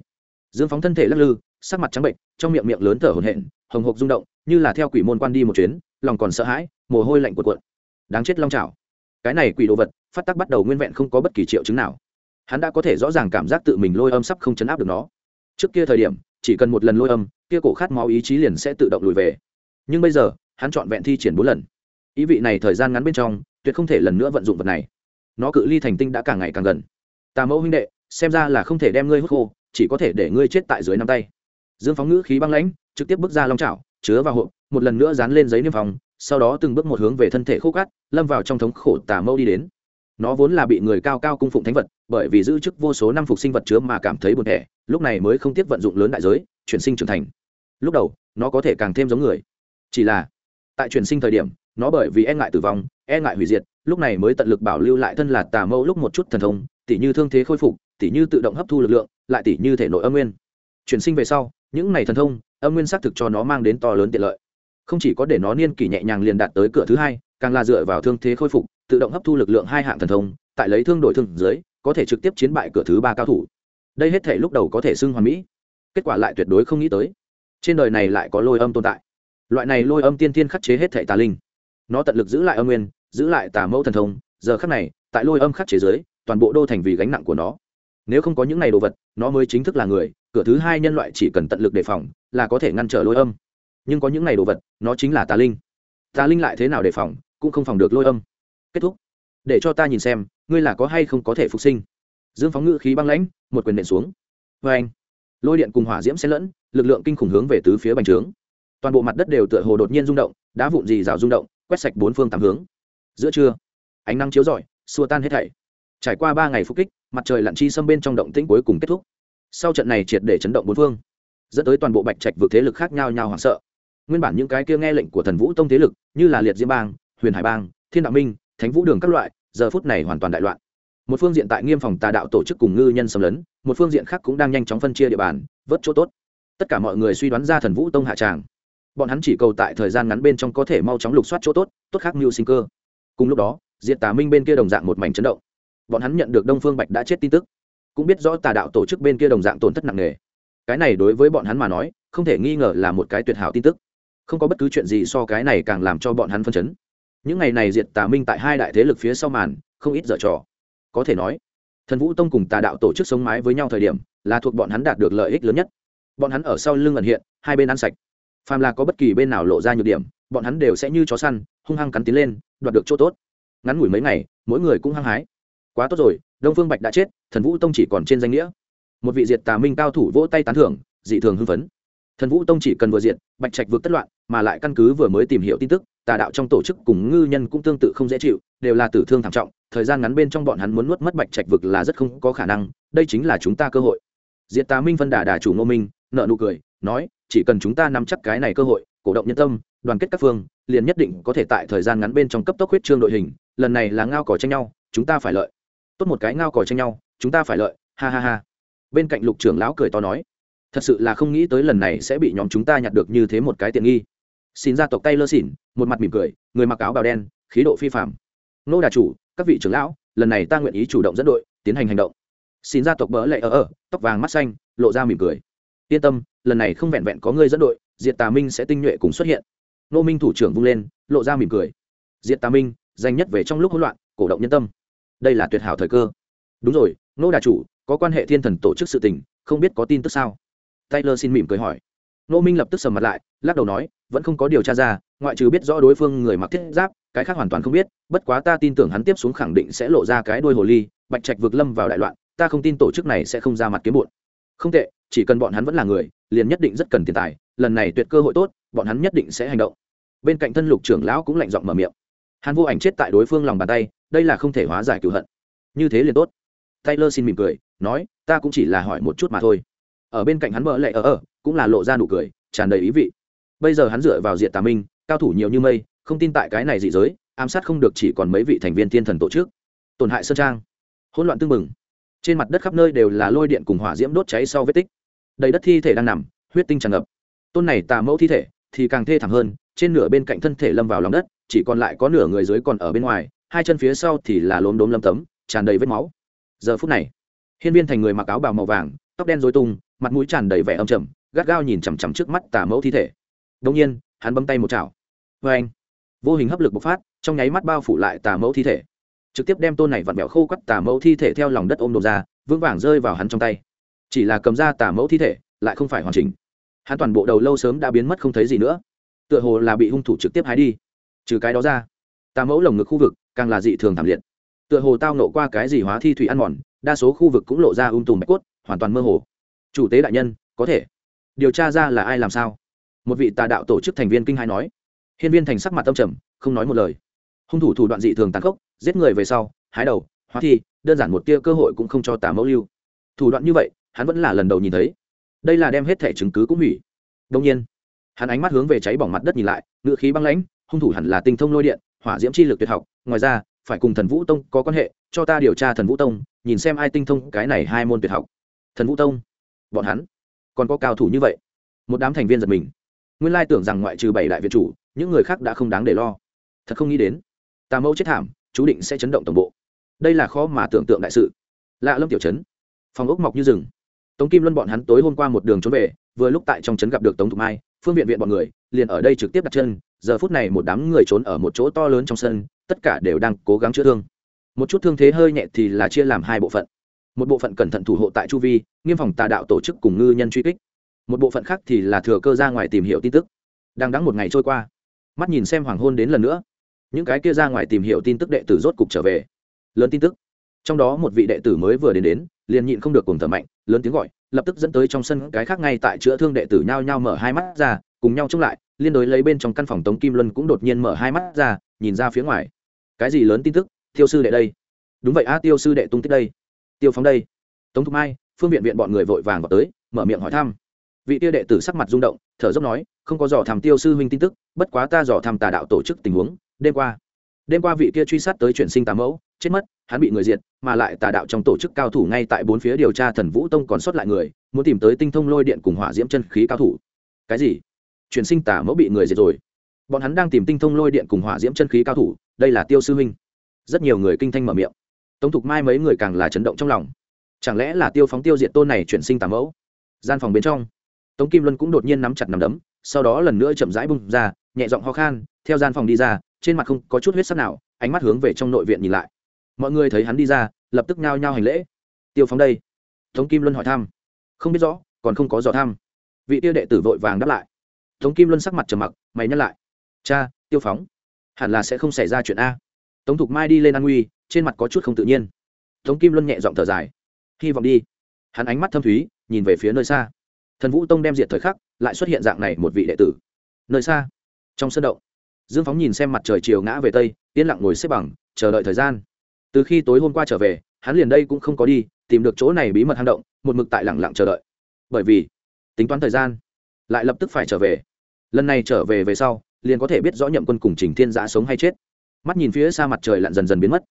dương phóng thân thể lắc lư sắc mặt trắng bệnh, trong miệng miệng lớn thở hổn hển, hồng hộc rung động, như là theo quỷ môn quan đi một chuyến, lòng còn sợ hãi, mồ hôi lạnh cuộn cuộn. Đáng chết long trào cái này quỷ đồ vật, phát tắc bắt đầu nguyên vẹn không có bất kỳ triệu chứng nào. Hắn đã có thể rõ ràng cảm giác tự mình lôi âm sắp không chấn áp được nó. Trước kia thời điểm, chỉ cần một lần lôi âm, kia cổ khát máu ý chí liền sẽ tự động lùi về. Nhưng bây giờ, hắn chọn vẹn thi triển bốn lần. Ý vị này thời gian ngắn bên trong, tuyệt không thể lần nữa vận dụng vật này. Nó cự ly thành tinh đã càng ngày càng gần. Tà mẫu huynh đệ, xem ra là không thể đem ngươi hút khô, chỉ có thể để ngươi chết tại dưới năm tay dương phóng ngữ khí băng lãnh, trực tiếp bước ra long trào chứa vào hộp, một lần nữa dán lên giấy niêm phòng sau đó từng bước một hướng về thân thể khô cát, lâm vào trong thống khổ tà mâu đi đến. Nó vốn là bị người cao cao cung phụng thánh vật, bởi vì giữ chức vô số năm phục sinh vật chứa mà cảm thấy buồn thẻ, lúc này mới không tiếp vận dụng lớn đại giới, chuyển sinh trưởng thành. Lúc đầu, nó có thể càng thêm giống người. Chỉ là, tại chuyển sinh thời điểm, nó bởi vì e ngại tử vong e ngại hủy diệt, lúc này mới tận lực bảo lưu lại thân là tà mâu lúc một chút thần thông, tỉ như thương thế khôi phục, tỉ như tự động hấp thu lực lượng, lại tỉ như thể nội âm nguyên. Chuyển sinh về sau những này thần thông, âm nguyên xác thực cho nó mang đến to lớn tiện lợi. Không chỉ có để nó niên kỷ nhẹ nhàng liền đạt tới cửa thứ hai, càng là dựa vào thương thế khôi phục, tự động hấp thu lực lượng hai hạng thần thông, tại lấy thương đổi thương dưới, có thể trực tiếp chiến bại cửa thứ ba cao thủ. Đây hết thể lúc đầu có thể xưng hoàn mỹ. Kết quả lại tuyệt đối không nghĩ tới. Trên đời này lại có lôi âm tồn tại. Loại này lôi âm tiên tiên khắc chế hết thể tà linh. Nó tận lực giữ lại âm nguyên, giữ lại tà mẫu thần thông, giờ khắc này, tại lôi âm khắc chế giới toàn bộ đô thành vì gánh nặng của nó. Nếu không có những này đồ vật, nó mới chính thức là người cửa thứ hai nhân loại chỉ cần tận lực đề phòng là có thể ngăn trở lôi âm. Nhưng có những này đồ vật, nó chính là tà linh. Tà linh lại thế nào đề phòng, cũng không phòng được lôi âm. Kết thúc. Để cho ta nhìn xem, ngươi là có hay không có thể phục sinh. Dương phóng ngự khí băng lãnh, một quyền nện xuống. Vê anh, lôi điện cùng hỏa diễm xen lẫn, lực lượng kinh khủng hướng về tứ phía bành trướng. Toàn bộ mặt đất đều tựa hồ đột nhiên rung động, đá vụn dì rào rung động, quét sạch bốn phương tám hướng. Giữa trưa, ánh nắng chiếu rọi, xua tan hết thảy. Trải qua ba ngày phục kích, mặt trời lặn chi xâm bên trong động tĩnh cuối cùng kết thúc sau trận này triệt để chấn động bốn phương, dẫn tới toàn bộ bạch trạch vượt thế lực khác nhau nhau hoảng sợ. Nguyên bản những cái kia nghe lệnh của thần vũ tông thế lực, như là liệt diễm bang, huyền hải bang, thiên đạo minh, thánh vũ đường các loại, giờ phút này hoàn toàn đại loạn. Một phương diện tại nghiêm phòng tà đạo tổ chức cùng ngư nhân xâm lấn, một phương diện khác cũng đang nhanh chóng phân chia địa bàn, vớt chỗ tốt. Tất cả mọi người suy đoán ra thần vũ tông hạ tràng. Bọn hắn chỉ cầu tại thời gian ngắn bên trong có thể mau chóng lục soát chỗ tốt tốt khác mưu sinh cơ. Cùng lúc đó diện tà minh bên kia đồng dạng một mảnh chấn động. Bọn hắn nhận được đông phương bạch đã chết tin tức cũng biết rõ tà đạo tổ chức bên kia đồng dạng tổn thất nặng nề. Cái này đối với bọn hắn mà nói, không thể nghi ngờ là một cái tuyệt hảo tin tức. Không có bất cứ chuyện gì so cái này càng làm cho bọn hắn phân chấn. Những ngày này diệt tà minh tại hai đại thế lực phía sau màn, không ít dở trò. Có thể nói, thần vũ tông cùng tà đạo tổ chức sống mái với nhau thời điểm, là thuộc bọn hắn đạt được lợi ích lớn nhất. Bọn hắn ở sau lưng ẩn hiện, hai bên ăn sạch. Phàm là có bất kỳ bên nào lộ ra nhược điểm, bọn hắn đều sẽ như chó săn, hung hăng cắn tiến lên, đoạt được chỗ tốt. Ngắn ngủi mấy ngày, mỗi người cũng hăng hái. Quá tốt rồi đông phương bạch đã chết, thần vũ tông chỉ còn trên danh nghĩa. Một vị diệt tà minh cao thủ vỗ tay tán thưởng, dị thường hưng phấn. Thần vũ tông chỉ cần vừa diệt, bạch trạch vượt tất loạn, mà lại căn cứ vừa mới tìm hiểu tin tức, tà đạo trong tổ chức cùng ngư nhân cũng tương tự không dễ chịu, đều là tử thương thảm trọng, thời gian ngắn bên trong bọn hắn muốn nuốt mất bạch trạch vực là rất không có khả năng, đây chính là chúng ta cơ hội. Diệt tà minh phân đà đà chủ ngô minh, nợ nụ cười, nói, chỉ cần chúng ta nắm chắc cái này cơ hội, cổ động nhân tâm, đoàn kết các phương, liền nhất định có thể tại thời gian ngắn bên trong cấp tốc huyết trương đội hình, lần này là ngao cỏ tranh nhau, chúng ta phải lợi tốt một cái ngao còi tranh nhau, chúng ta phải lợi, ha ha ha. Bên cạnh lục trưởng lão cười to nói, thật sự là không nghĩ tới lần này sẽ bị nhóm chúng ta nhặt được như thế một cái tiện nghi. Xin gia tộc tay lơ xỉn, một mặt mỉm cười, người mặc áo bào đen, khí độ phi phạm nô đà chủ, các vị trưởng lão, lần này ta nguyện ý chủ động dẫn đội, tiến hành hành động. Xin gia tộc bỡ lệ ở ở, tóc vàng mắt xanh, lộ ra mỉm cười. Yên tâm, lần này không vẹn vẹn có ngươi dẫn đội, diệt tà minh sẽ tinh nhuệ cùng xuất hiện. Nô minh thủ trưởng vung lên, lộ ra mỉm cười. Diệt tà minh, danh nhất về trong lúc hỗn loạn, cổ động nhân tâm đây là tuyệt hảo thời cơ. Đúng rồi, nô đà chủ, có quan hệ thiên thần tổ chức sự tình, không biết có tin tức sao? Taylor xin mỉm cười hỏi. Nô minh lập tức sầm mặt lại, lắc đầu nói, vẫn không có điều tra ra, ngoại trừ biết rõ đối phương người mặc thiết giáp, cái khác hoàn toàn không biết, bất quá ta tin tưởng hắn tiếp xuống khẳng định sẽ lộ ra cái đuôi hồ ly, bạch trạch vượt lâm vào đại loạn, ta không tin tổ chức này sẽ không ra mặt kiếm bụn không tệ, chỉ cần bọn hắn vẫn là người, liền nhất định rất cần tiền tài, lần này tuyệt cơ hội tốt, bọn hắn nhất định sẽ hành động. Bên cạnh thân lục trưởng lão cũng lạnh giọng mở miệng hàn vô ảnh chết tại đối phương lòng bàn tay, đây là không thể hóa giải cựu hận. Như thế liền tốt. Taylor xin mỉm cười, nói, ta cũng chỉ là hỏi một chút mà thôi. Ở bên cạnh hắn bỡ lệ ở ở cũng là lộ ra nụ cười, tràn đầy ý vị. Bây giờ hắn dựa vào diện tà minh, cao thủ nhiều như mây, không tin tại cái này dị giới, ám sát không được chỉ còn mấy vị thành viên thiên thần tổ chức. Tổn hại sơn trang. Hỗn loạn tương mừng trên mặt đất khắp nơi đều là lôi điện cùng hỏa diễm đốt cháy sau vết tích. Đầy đất thi thể đang nằm, huyết tinh tràn ngập. Tôn này tà mẫu thi thể thì càng thê thảm hơn, trên nửa bên cạnh thân thể lâm vào lòng đất chỉ còn lại có nửa người dưới còn ở bên ngoài, hai chân phía sau thì là lốm đốm lâm tấm, tràn đầy vết máu. Giờ phút này, hiên viên thành người mặc áo bào màu vàng, tóc đen dối tung, mặt mũi tràn đầy vẻ âm trầm, gắt gao nhìn chằm chằm trước mắt tà mẫu thi thể. Đông nhiên, hắn bấm tay một chảo. Vê anh, vô hình hấp lực bộc phát, trong nháy mắt bao phủ lại tà mẫu thi thể. Trực tiếp đem tôn này vặn vẹo khô quắt tà mẫu thi thể theo lòng đất ôm đồn ra, vững vàng rơi vào hắn trong tay. Chỉ là cầm ra tà mẫu thi thể, lại không phải hoàn chỉnh. Hắn toàn bộ đầu lâu sớm đã biến mất không thấy gì nữa. Tựa hồ là bị hung thủ trực tiếp hái đi trừ cái đó ra tà mẫu lồng ngực khu vực càng là dị thường thảm liệt. Tựa hồ tao nộ qua cái gì hóa thi thủy ăn mòn, đa số khu vực cũng lộ ra ung tùm bạch cốt, hoàn toàn mơ hồ. Chủ tế đại nhân, có thể. Điều tra ra là ai làm sao? Một vị tà đạo tổ chức thành viên kinh hai nói. Hiên viên thành sắc mặt tâm trầm, không nói một lời. Hung thủ thủ đoạn dị thường tàn khốc, giết người về sau, hái đầu, hóa thi, đơn giản một tia cơ hội cũng không cho tà mẫu lưu. Thủ đoạn như vậy, hắn vẫn là lần đầu nhìn thấy. Đây là đem hết thẻ chứng cứ cũng hủy. Đông nhiên, hắn ánh mắt hướng về cháy bỏng mặt đất nhìn lại, ngựa khí băng lãnh hung thủ hẳn là tinh thông lôi điện, hỏa diễm chi lực tuyệt học, ngoài ra, phải cùng thần vũ tông có quan hệ, cho ta điều tra thần vũ tông, nhìn xem ai tinh thông cái này hai môn tuyệt học. Thần vũ tông? Bọn hắn? Còn có cao thủ như vậy? Một đám thành viên giật mình. Nguyên lai tưởng rằng ngoại trừ bảy đại việt chủ, những người khác đã không đáng để lo. Thật không nghĩ đến. Tà mẫu chết thảm, chú định sẽ chấn động tổng bộ. Đây là khó mà tưởng tượng đại sự. Lạ lâm tiểu chấn phòng ốc mọc như rừng. Tống kim luân bọn hắn tối hôm qua một đường trốn về, vừa lúc tại trong trấn gặp được tống thục mai, phương viện viện bọn người, liền ở đây trực tiếp đặt chân giờ phút này một đám người trốn ở một chỗ to lớn trong sân, tất cả đều đang cố gắng chữa thương. Một chút thương thế hơi nhẹ thì là chia làm hai bộ phận. Một bộ phận cẩn thận thủ hộ tại chu vi, nghiêm phòng tà đạo tổ chức cùng ngư nhân truy kích. Một bộ phận khác thì là thừa cơ ra ngoài tìm hiểu tin tức. Đang đắng một ngày trôi qua. Mắt nhìn xem hoàng hôn đến lần nữa. Những cái kia ra ngoài tìm hiểu tin tức đệ tử rốt cục trở về. Lớn tin tức. Trong đó một vị đệ tử mới vừa đến đến, liền nhịn không được cùng thở mạnh, lớn tiếng gọi, lập tức dẫn tới trong sân cái khác ngay tại chữa thương đệ tử nhao nhao mở hai mắt ra, cùng nhau chống lại liên đối lấy bên trong căn phòng tống kim luân cũng đột nhiên mở hai mắt ra, nhìn ra phía ngoài. Cái gì lớn tin tức? Tiêu sư đệ đây. Đúng vậy a tiêu sư đệ tung tích đây. Tiêu phóng đây. Tống thục mai, phương viện viện bọn người vội vàng vào tới, mở miệng hỏi thăm. Vị tiêu đệ tử sắc mặt rung động, thở dốc nói, không có dò thăm tiêu sư huynh tin tức, bất quá ta dò thăm tà đạo tổ chức tình huống, đêm qua. Đêm qua vị kia truy sát tới chuyển sinh tà mẫu, chết mất, hắn bị người diệt, mà lại tà đạo trong tổ chức cao thủ ngay tại bốn phía điều tra thần vũ tông còn sót lại người, muốn tìm tới tinh thông lôi điện cùng hỏa diễm chân khí cao thủ. Cái gì? Chuyển sinh tả mẫu bị người diệt rồi. Bọn hắn đang tìm tinh thông lôi điện cùng hỏa diễm chân khí cao thủ, đây là tiêu sư huynh. Rất nhiều người kinh thanh mở miệng. Tống thục mai mấy người càng là chấn động trong lòng. Chẳng lẽ là tiêu phóng tiêu diệt tôn này chuyển sinh tả mẫu? Gian phòng bên trong, tống kim luân cũng đột nhiên nắm chặt nắm đấm, sau đó lần nữa chậm rãi bung ra, nhẹ giọng ho khan, theo gian phòng đi ra, trên mặt không có chút huyết sắc nào, ánh mắt hướng về trong nội viện nhìn lại. Mọi người thấy hắn đi ra, lập tức nhao nhao hành lễ. Tiêu phóng đây. Tống kim luân hỏi thăm. Không biết rõ, còn không có dò thăm. Vị tiêu đệ tử vội vàng đáp lại tống kim luân sắc mặt trầm mặc, mày nhắc lại. Cha, tiêu phóng. Hẳn là sẽ không xảy ra chuyện a. Tống thục mai đi lên an nguy, trên mặt có chút không tự nhiên. Tống kim luân nhẹ giọng thở dài. Hy vọng đi. Hắn ánh mắt thâm thúy, nhìn về phía nơi xa. Thần vũ tông đem diệt thời khắc, lại xuất hiện dạng này một vị đệ tử. Nơi xa, trong sân động, dương phóng nhìn xem mặt trời chiều ngã về tây, yên lặng ngồi xếp bằng, chờ đợi thời gian. Từ khi tối hôm qua trở về, hắn liền đây cũng không có đi, tìm được chỗ này bí mật hang động, một mực tại lẳng lặng chờ đợi. Bởi vì, tính toán thời gian, lại lập tức phải trở về lần này trở về về sau, liền có thể biết rõ nhậm quân cùng trình thiên giã sống hay chết. Mắt nhìn phía xa mặt trời lặn dần dần biến mất.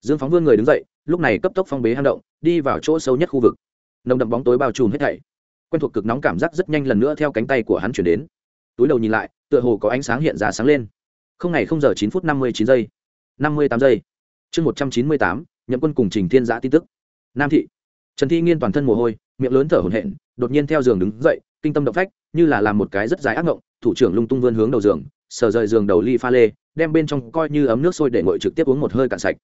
Dương phóng vươn người đứng dậy, lúc này cấp tốc phong bế hang động, đi vào chỗ sâu nhất khu vực. Nồng đậm bóng tối bao trùm hết thảy. Quen thuộc cực nóng cảm giác rất nhanh lần nữa theo cánh tay của hắn chuyển đến. Túi đầu nhìn lại, tựa hồ có ánh sáng hiện ra sáng lên. Không ngày không giờ chín phút năm mươi chín giây. Năm mươi tám giây. Chương một trăm chín mươi tám, nhậm quân cùng trình thiên giã tin tức. Nam thị. Trần thi nghiên toàn thân mồ hôi, miệng lớn thở hổn hển, đột nhiên theo giường đứng dậy, kinh tâm động phách như là làm một cái rất dài ác ngộng, thủ trưởng lung tung vươn hướng đầu giường, sờ rời giường đầu ly pha lê, đem bên trong coi như ấm nước sôi để ngồi trực tiếp uống một hơi cạn sạch.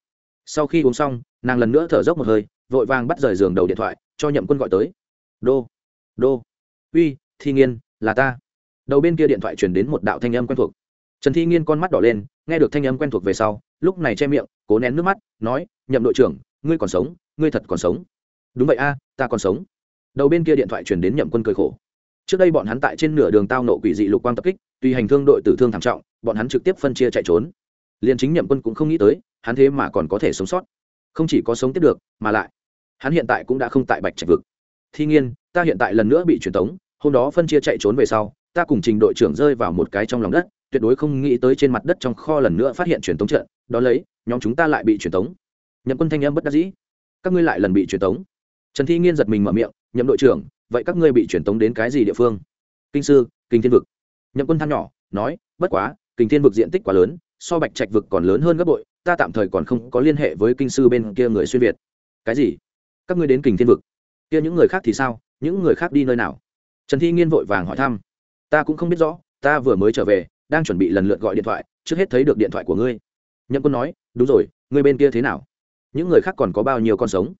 Sau khi uống xong, nàng lần nữa thở dốc một hơi, vội vàng bắt rời giường đầu điện thoại, cho nhậm quân gọi tới. Đô đô, uy, thi nghiên, là ta. Đầu bên kia điện thoại chuyển đến một đạo thanh âm quen thuộc. Trần thi nghiên con mắt đỏ lên, nghe được thanh âm quen thuộc về sau, lúc này che miệng, cố nén nước mắt, nói, nhậm đội trưởng, ngươi còn sống, ngươi thật còn sống. Đúng vậy a, ta còn sống. Đầu bên kia điện thoại chuyển đến nhậm quân cười khổ trước đây bọn hắn tại trên nửa đường tao nộ quỷ dị lục quang tập kích tuy hành thương đội tử thương thảm trọng, bọn hắn trực tiếp phân chia chạy trốn. Liền chính nhậm quân cũng không nghĩ tới, hắn thế mà còn có thể sống sót. Không chỉ có sống tiếp được, mà lại, hắn hiện tại cũng đã không tại bạch trạch vực. Thi nghiên, ta hiện tại lần nữa bị truyền tống, hôm đó phân chia chạy trốn về sau, ta cùng trình đội trưởng rơi vào một cái trong lòng đất, tuyệt đối không nghĩ tới trên mặt đất trong kho lần nữa phát hiện truyền tống trận, đó lấy, nhóm chúng ta lại bị truyền tống. Nhậm quân thanh em bất đắc dĩ. Các ngươi lại lần bị truyền tống. Trần thi nghiên giật mình mở miệng, nhậm đội trưởng vậy các ngươi bị truyền tống đến cái gì địa phương? Kinh sư, kinh thiên vực. Nhậm quân than nhỏ, nói, bất quá, kinh thiên vực diện tích quá lớn, so bạch trạch vực còn lớn hơn gấp bội, ta tạm thời còn không có liên hệ với kinh sư bên kia người xuyên việt. Cái gì? Các ngươi đến kinh thiên vực. Kia những người khác thì sao? Những người khác đi nơi nào? Trần thi nghiên vội vàng hỏi thăm. Ta cũng không biết rõ, ta vừa mới trở về, đang chuẩn bị lần lượt gọi điện thoại, trước hết thấy được điện thoại của ngươi. Nhậm quân nói, đúng rồi, ngươi bên kia thế nào? Những người khác còn có bao nhiêu con sống?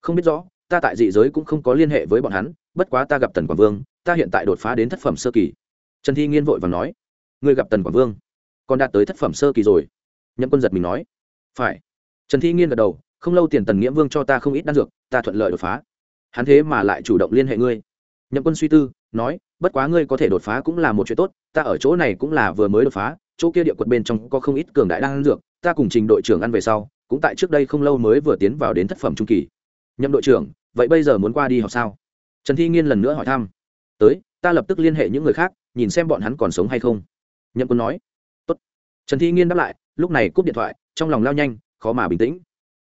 Không biết rõ, ta tại dị giới cũng không có liên hệ với bọn hắn bất quá ta gặp tần quảng vương, ta hiện tại đột phá đến thất phẩm sơ kỳ. Trần thi nghiên vội và nói, ngươi gặp tần quảng vương, còn đạt tới thất phẩm sơ kỳ rồi. Nhậm quân giật mình nói, phải. Trần thi nghiên gật đầu, không lâu tiền tần nghĩa vương cho ta không ít đan dược, ta thuận lợi đột phá. Hắn thế mà lại chủ động liên hệ ngươi. Nhậm quân suy tư, nói, bất quá ngươi có thể đột phá cũng là một chuyện tốt, ta ở chỗ này cũng là vừa mới đột phá, chỗ kia địa quật bên trong có không ít cường đại đan dược, ta cùng trình đội trưởng ăn về sau, cũng tại trước đây không lâu mới vừa tiến vào đến thất phẩm trung kỳ. Nhậm đội trưởng, vậy bây giờ muốn qua đi học sao? Trần thi nghiên lần nữa hỏi thăm. Tới, ta lập tức liên hệ những người khác, nhìn xem bọn hắn còn sống hay không. Nhậm quân nói. Tốt. trần thi nghiên đáp lại, lúc này cúp điện thoại, trong lòng lao nhanh, khó mà bình tĩnh.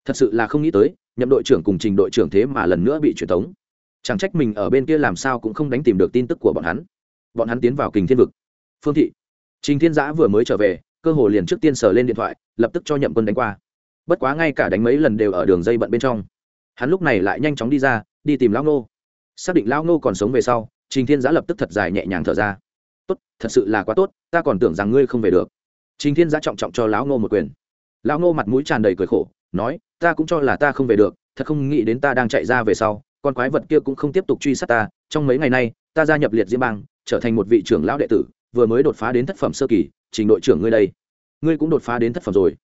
Thật sự là không nghĩ tới, nhậm đội trưởng cùng trình đội trưởng thế mà lần nữa bị truyền tống. Chẳng trách mình ở bên kia làm sao cũng không đánh tìm được tin tức của bọn hắn. Bọn hắn tiến vào kình thiên vực. Phương thị. Trình thiên giã vừa mới trở về, cơ hồ liền trước tiên sờ lên điện thoại, lập tức cho nhậm quân đánh qua. Bất quá ngay cả đánh mấy lần đều ở đường dây bận bên trong. Hắn lúc này lại nhanh chóng đi ra, đi tìm lão nô xác định lão nô còn sống về sau, trình thiên giã lập tức thật dài nhẹ nhàng thở ra. Tốt, thật sự là quá tốt, ta còn tưởng rằng ngươi không về được. Trình thiên giã trọng trọng cho lão nô một quyền. Lão nô mặt mũi tràn đầy cười khổ, nói, ta cũng cho là ta không về được, thật không nghĩ đến ta đang chạy ra về sau, con quái vật kia cũng không tiếp tục truy sát ta, trong mấy ngày nay, ta gia nhập liệt diễm bang, trở thành một vị trưởng lão đệ tử, vừa mới đột phá đến thất phẩm sơ kỳ, trình đội trưởng ngươi đây, ngươi cũng đột phá đến thất phẩm rồi.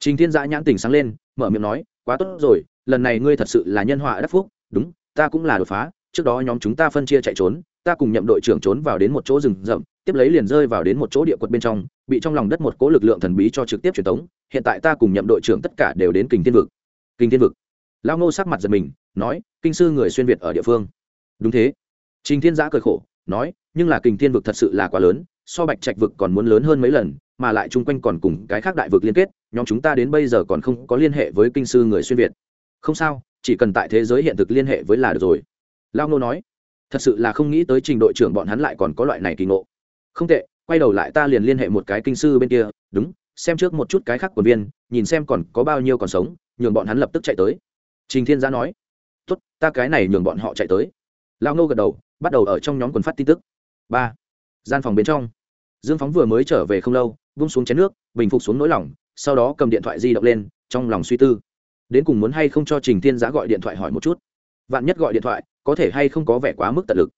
Trình thiên giã nhãn tình sáng lên, mở miệng nói, quá tốt rồi, lần này ngươi thật sự là nhân họa đắc phúc, đúng, ta cũng là đột phá trước đó nhóm chúng ta phân chia chạy trốn, ta cùng nhậm đội trưởng trốn vào đến một chỗ rừng rậm, tiếp lấy liền rơi vào đến một chỗ địa quật bên trong, bị trong lòng đất một cố lực lượng thần bí cho trực tiếp truyền tống, hiện tại ta cùng nhậm đội trưởng tất cả đều đến kình thiên vực. Kinh thiên vực. Lao ngô sắc mặt giật mình, nói, kinh sư người xuyên việt ở địa phương. Đúng thế. Trình thiên giã cười khổ, nói, nhưng là kình thiên vực thật sự là quá lớn, so bạch trạch vực còn muốn lớn hơn mấy lần, mà lại chung quanh còn cùng cái khác đại vực liên kết, nhóm chúng ta đến bây giờ còn không có liên hệ với kinh sư người xuyên việt. Không sao, chỉ cần tại thế giới hiện thực liên hệ với là được rồi lao ngô nói, thật sự là không nghĩ tới trình đội trưởng bọn hắn lại còn có loại này kỳ ngộ. Không tệ, quay đầu lại ta liền liên hệ một cái kinh sư bên kia, đúng, xem trước một chút cái khác quần viên, nhìn xem còn có bao nhiêu còn sống, nhường bọn hắn lập tức chạy tới. Trình thiên giã nói, tốt, ta cái này nhường bọn họ chạy tới. Lao nô gật đầu, bắt đầu ở trong nhóm quần phát tin tức. Ba, gian phòng bên trong. Dương phóng vừa mới trở về không lâu, vung xuống chén nước, bình phục xuống nỗi lòng, sau đó cầm điện thoại di động lên, trong lòng suy tư. Đến cùng muốn hay không cho trình thiên giã gọi điện thoại hỏi một chút. Vạn nhất gọi điện thoại có thể hay không có vẻ quá mức tận lực.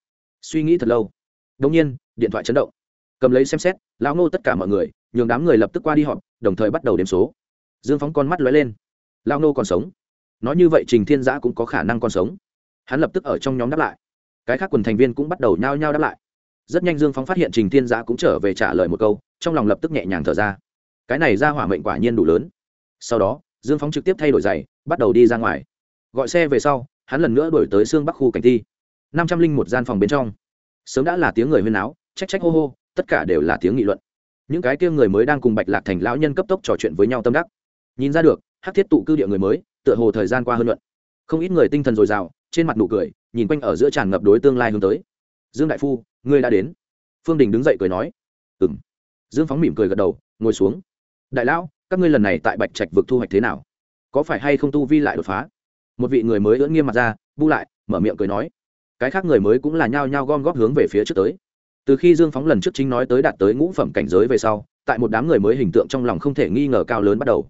Suy nghĩ thật lâu. Đông nhiên, điện thoại chấn động. Cầm lấy xem xét, lão ngô tất cả mọi người, nhường đám người lập tức qua đi họp, đồng thời bắt đầu đếm số. Dương phóng con mắt lóe lên. Lão nô còn sống. Nói như vậy trình thiên giã cũng có khả năng còn sống. Hắn lập tức ở trong nhóm đáp lại. Cái khác quần thành viên cũng bắt đầu nhao nhao đáp lại. Rất nhanh dương phóng phát hiện trình thiên giã cũng trở về trả lời một câu, trong lòng lập tức nhẹ nhàng thở ra. Cái này ra hỏa mệnh quả nhiên đủ lớn. Sau đó, dương phóng trực tiếp thay đổi giày, bắt đầu đi ra ngoài. Gọi xe về sau hắn lần nữa đổi tới xương bắc khu cảnh thi. Năm trăm linh một gian phòng bên trong. Sớm đã là tiếng người huyên áo trách trách hô hô, tất cả đều là tiếng nghị luận. Những cái kia người mới đang cùng bạch lạc thành lão nhân cấp tốc trò chuyện với nhau tâm đắc. Nhìn ra được hát thiết tụ cư địa người mới, tựa hồ thời gian qua hơn luận. Không ít người tinh thần dồi dào, trên mặt nụ cười, nhìn quanh ở giữa tràn ngập đối tương lai hướng tới. Dương đại phu, ngươi đã đến. Phương đình đứng dậy cười nói. Ừ m dương phóng mỉm cười gật đầu, ngồi xuống. Đại lão, các ngươi lần này tại bạch trạch vực thu hoạch thế nào? Có phải hay không tu vi lại đột phá? Một vị người mới ưỡn nghiêm mặt ra, bu lại, mở miệng cười nói. Cái khác người mới cũng là nhao nhao gom góp hướng về phía trước tới. Từ khi dương phóng lần trước chính nói tới đạt tới ngũ phẩm cảnh giới về sau, tại một đám người mới hình tượng trong lòng không thể nghi ngờ cao lớn bắt đầu.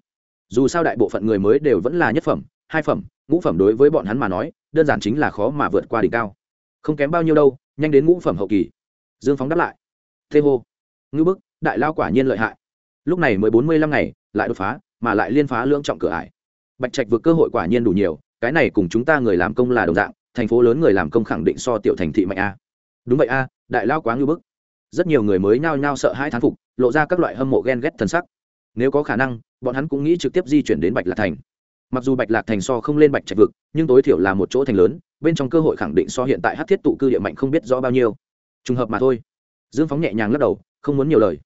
Dù sao đại bộ phận người mới đều vẫn là nhất phẩm, hai phẩm, ngũ phẩm đối với bọn hắn mà nói, đơn giản chính là khó mà vượt qua đỉnh cao. Không kém bao nhiêu đâu, nhanh đến ngũ phẩm hậu kỳ. Dương phóng đáp lại. Thê hô. Ngư bức, đại lao quả nhiên lợi hại. Lúc này mới bốn mươi lăm ngày, lại đột phá, mà lại liên phá lưỡng trọng cửa ải. Bạch trạch vượt cơ hội quả nhiên đủ nhiều cái này cùng chúng ta người làm công là đồng dạng, thành phố lớn người làm công khẳng định so tiểu thành thị mạnh a. Đúng vậy a, đại lao quá ngưỡng bức. Rất nhiều người mới nhao nhao sợ hai thán phục, lộ ra các loại hâm mộ ghen ghét thân sắc. Nếu có khả năng, bọn hắn cũng nghĩ trực tiếp di chuyển đến bạch lạc thành. Mặc dù bạch lạc thành so không lên bạch trạch vực, nhưng tối thiểu là một chỗ thành lớn, bên trong cơ hội khẳng định so hiện tại hát thiết tụ cư địa mạnh không biết rõ bao nhiêu. Trùng hợp mà thôi. Dương phóng nhẹ nhàng lắc đầu, không muốn nhiều lời.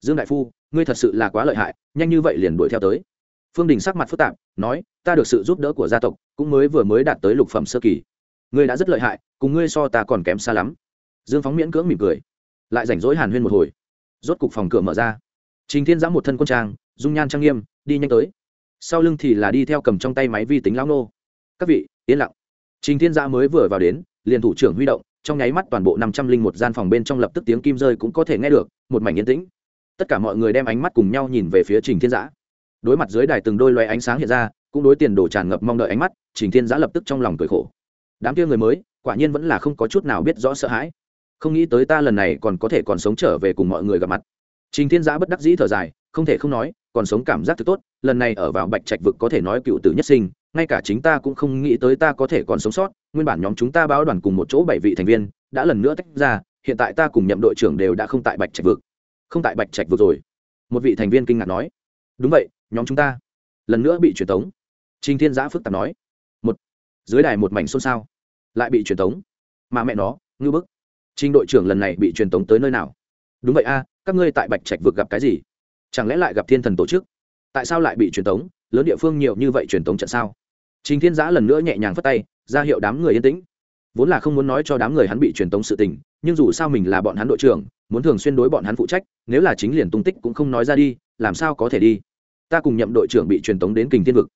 Dương đại phu, ngươi thật sự là quá lợi hại, nhanh như vậy liền đuổi theo tới phương đình sắc mặt phức tạp, nói, ta được sự giúp đỡ của gia tộc, cũng mới vừa mới đạt tới lục phẩm sơ kỳ. Ngươi đã rất lợi hại, cùng ngươi so ta còn kém xa lắm. Dương phóng miễn cưỡng mỉm cười, lại rảnh rỗi hàn huyên một hồi. Rốt cục phòng cửa mở ra. Trình thiên giã một thân quân trang, dung nhan trang nghiêm, đi nhanh tới. Sau lưng thì là đi theo cầm trong tay máy vi tính lão nô. Các vị, yên lặng. Trình thiên giã mới vừa vào đến, liền thủ trưởng huy động, trong nháy mắt toàn bộ năm trăm linh một gian phòng bên trong lập tức tiếng kim rơi cũng có thể nghe được, một mảnh yên tĩnh. Tất cả mọi người đem ánh mắt cùng nhau nhìn về phía trình thiên giã đối mặt dưới đài từng đôi loé ánh sáng hiện ra, cũng đối tiền đổ tràn ngập mong đợi ánh mắt, trình thiên giã lập tức trong lòng cười khổ. Đám kia người mới, quả nhiên vẫn là không có chút nào biết rõ sợ hãi. Không nghĩ tới ta lần này còn có thể còn sống trở về cùng mọi người gặp mặt. Trình thiên giã bất đắc dĩ thở dài, không thể không nói, còn sống cảm giác thật tốt, lần này ở vào bạch trạch vực có thể nói cựu tử nhất sinh, ngay cả chính ta cũng không nghĩ tới ta có thể còn sống sót, nguyên bản nhóm chúng ta báo đoàn cùng một chỗ bảy vị thành viên, đã lần nữa tách ra, hiện tại ta cùng nhậm đội trưởng đều đã không tại bạch trạch vực. Không tại bạch trạch vực rồi. Một vị thành viên kinh ngạc nói. Đúng vậy nhóm chúng ta. Lần nữa bị truyền tống. Trình thiên giã phức tạp nói. Một, dưới đài một mảnh xôn xao, lại bị truyền tống. Mà mẹ nó, ngư bức. Trình đội trưởng lần này bị truyền tống tới nơi nào? Đúng vậy a, các ngươi tại bạch trạch vực gặp cái gì? Chẳng lẽ lại gặp thiên thần tổ chức? Tại sao lại bị truyền tống? Lớn địa phương nhiều như vậy truyền tống trận sao? Trình thiên giã lần nữa nhẹ nhàng phất tay, ra hiệu đám người yên tĩnh. Vốn là không muốn nói cho đám người hắn bị truyền tống sự tình, nhưng dù sao mình là bọn hắn đội trưởng, muốn thường xuyên đối bọn hắn phụ trách, nếu là chính liền tung tích cũng không nói ra đi, làm sao có thể đi? Ta cùng nhậm đội trưởng bị truyền tống đến kình thiên vực.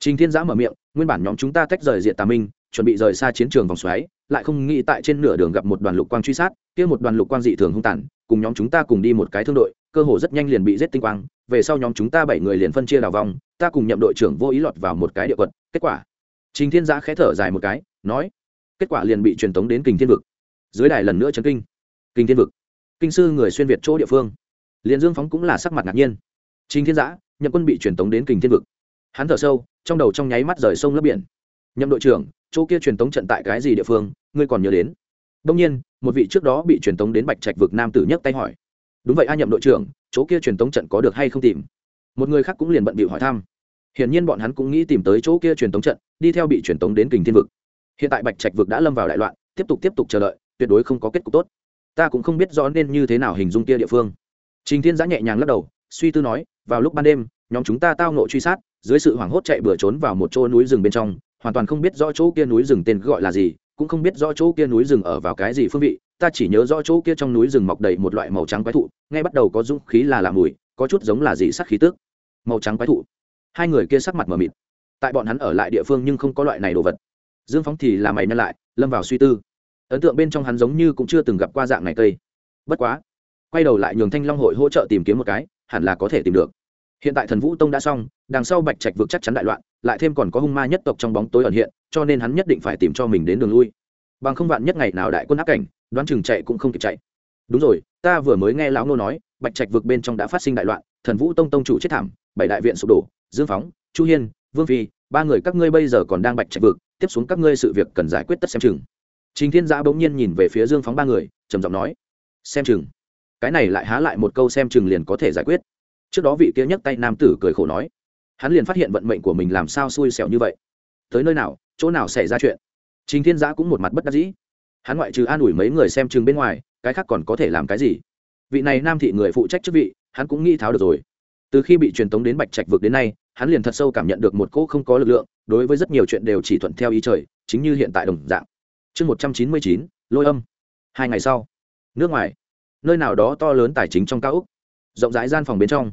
Trình thiên giã mở miệng, nguyên bản nhóm chúng ta tách rời diện tà minh, chuẩn bị rời xa chiến trường vòng xoáy, lại không nghĩ tại trên nửa đường gặp một đoàn lục quang truy sát, kia một đoàn lục quang dị thường hung tàn, cùng nhóm chúng ta cùng đi một cái thương đội, cơ hồ rất nhanh liền bị giết tinh quang, về sau nhóm chúng ta bảy người liền phân chia đào vòng, ta cùng nhậm đội trưởng vô ý lọt vào một cái địa quật, kết quả. Trình thiên giã khẽ thở dài một cái, nói, kết quả liền bị truyền tống đến kình thiên vực. Dưới đài lần nữa chấn kinh. Kinh thiên vực. Kinh sư người xuyên việt chỗ địa phương. Liền dương phóng cũng là sắc mặt ngạc nhiên. Trình thiên giã nhậm quân bị truyền tống đến kình thiên vực. Hắn thở sâu, trong đầu trong nháy mắt rời sông lấp biển. Nhậm đội trưởng, chỗ kia truyền tống trận tại cái gì địa phương, ngươi còn nhớ đến? Đông nhiên, một vị trước đó bị truyền tống đến bạch trạch vực nam tử nhấc tay hỏi. Đúng vậy a nhậm đội trưởng, chỗ kia truyền tống trận có được hay không tìm? Một người khác cũng liền bận bịu hỏi thăm. Hiển nhiên bọn hắn cũng nghĩ tìm tới chỗ kia truyền tống trận, đi theo bị truyền tống đến kình thiên vực. Hiện tại bạch trạch vực đã lâm vào đại loạn, tiếp tục tiếp tục chờ đợi, tuyệt đối không có kết cục tốt. Ta cũng không biết rõ nên như thế nào hình dung kia địa phương. Trình thiên giã nhẹ nhàng lắc đầu, suy tư nói, vào lúc ban đêm nhóm chúng ta tao nộ truy sát, dưới sự hoảng hốt chạy bừa trốn vào một chỗ núi rừng bên trong, hoàn toàn không biết rõ chỗ kia núi rừng tên gọi là gì, cũng không biết rõ chỗ kia núi rừng ở vào cái gì phương vị, ta chỉ nhớ rõ chỗ kia trong núi rừng mọc đầy một loại màu trắng quái thụ ngay bắt đầu có dũng khí là làm mùi, có chút giống là gì sắc khí tước màu trắng quái thụ. Hai người kia sắc mặt mờ mịt. Tại bọn hắn ở lại địa phương nhưng không có loại này đồ vật. Dương phóng thì là mày nhân lại, lâm vào suy tư. Ấn tượng bên trong hắn giống như cũng chưa từng gặp qua dạng này cây. Bất quá, quay đầu lại nhường thanh long hội hỗ trợ tìm kiếm một cái, hẳn là có thể tìm được hiện tại thần vũ tông đã xong, đằng sau bạch trạch vượt chắc chắn đại loạn, lại thêm còn có hung ma nhất tộc trong bóng tối ẩn hiện, cho nên hắn nhất định phải tìm cho mình đến đường lui. Bằng không vạn nhất ngày nào đại quân áp cảnh, đoán chừng chạy cũng không kịp chạy. Đúng rồi, ta vừa mới nghe lão nô nói, bạch trạch vực bên trong đã phát sinh đại loạn, thần vũ tông tông chủ chết thảm, bảy đại viện sụp đổ, dương phóng, chu hiên, vương phi, ba người các ngươi bây giờ còn đang bạch trạch vực, tiếp xuống các ngươi sự việc cần giải quyết tất xem chừng. Chính thiên giã bỗng nhiên nhìn về phía dương phóng ba người, trầm giọng nói, xem chừng. Cái này lại há lại một câu xem chừng liền có thể giải quyết trước đó vị kia nhấc tay nam tử cười khổ nói, hắn liền phát hiện vận mệnh của mình làm sao xui xẻo như vậy. Tới nơi nào, chỗ nào xảy ra chuyện? Trình thiên giã cũng một mặt bất đắc dĩ. Hắn ngoại trừ an ủi mấy người xem chừng bên ngoài, cái khác còn có thể làm cái gì? Vị này nam thị người phụ trách chức vị, hắn cũng nghĩ tháo được rồi. Từ khi bị truyền tống đến bạch trạch vực đến nay, hắn liền thật sâu cảm nhận được một cỗ không có lực lượng, đối với rất nhiều chuyện đều chỉ thuận theo ý trời, chính như hiện tại đồng dạng. Chương một trăm chín mươi chín, lôi âm. Hai ngày sau, nước ngoài, nơi nào đó to lớn tài chính trong cao úc, rộng rãi gian phòng bên trong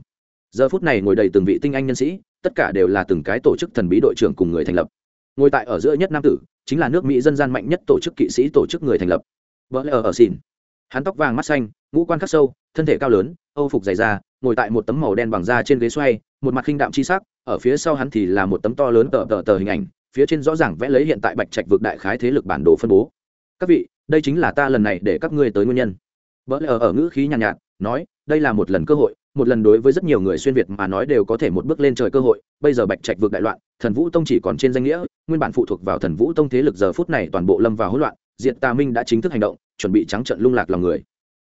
giờ phút này ngồi đầy từng vị tinh anh nhân sĩ tất cả đều là từng cái tổ chức thần bí đội trưởng cùng người thành lập. Ngồi tại ở giữa nhất nam tử chính là nước mỹ dân gian mạnh nhất tổ chức kỵ sĩ tổ chức người thành lập. Vợ lờ ở xin. xìn hắn tóc vàng mắt xanh ngũ quan khắc sâu thân thể cao lớn âu phục dày da ngồi tại một tấm màu đen bằng da trên ghế xoay một mặt khinh đạm chi sắc ở phía sau hắn thì là một tấm to lớn tờ tờ tờ hình ảnh phía trên rõ ràng vẽ lấy hiện tại bạch trạch vực đại khái thế lực bản đồ phân bố. Các vị đây chính là ta lần này để các ngươi tới nguyên nhân. Vợ lờ ở, ở ngữ khí nhàn nhạt, nhạt nói đây là một lần cơ hội một lần đối với rất nhiều người xuyên việt mà nói đều có thể một bước lên trời cơ hội, bây giờ bạch trạch vượt đại loạn, thần vũ tông chỉ còn trên danh nghĩa, nguyên bản phụ thuộc vào thần vũ tông thế lực giờ phút này toàn bộ lâm vào hỗn loạn diện tà minh đã chính thức hành động, chuẩn bị trắng trận lung lạc lòng người.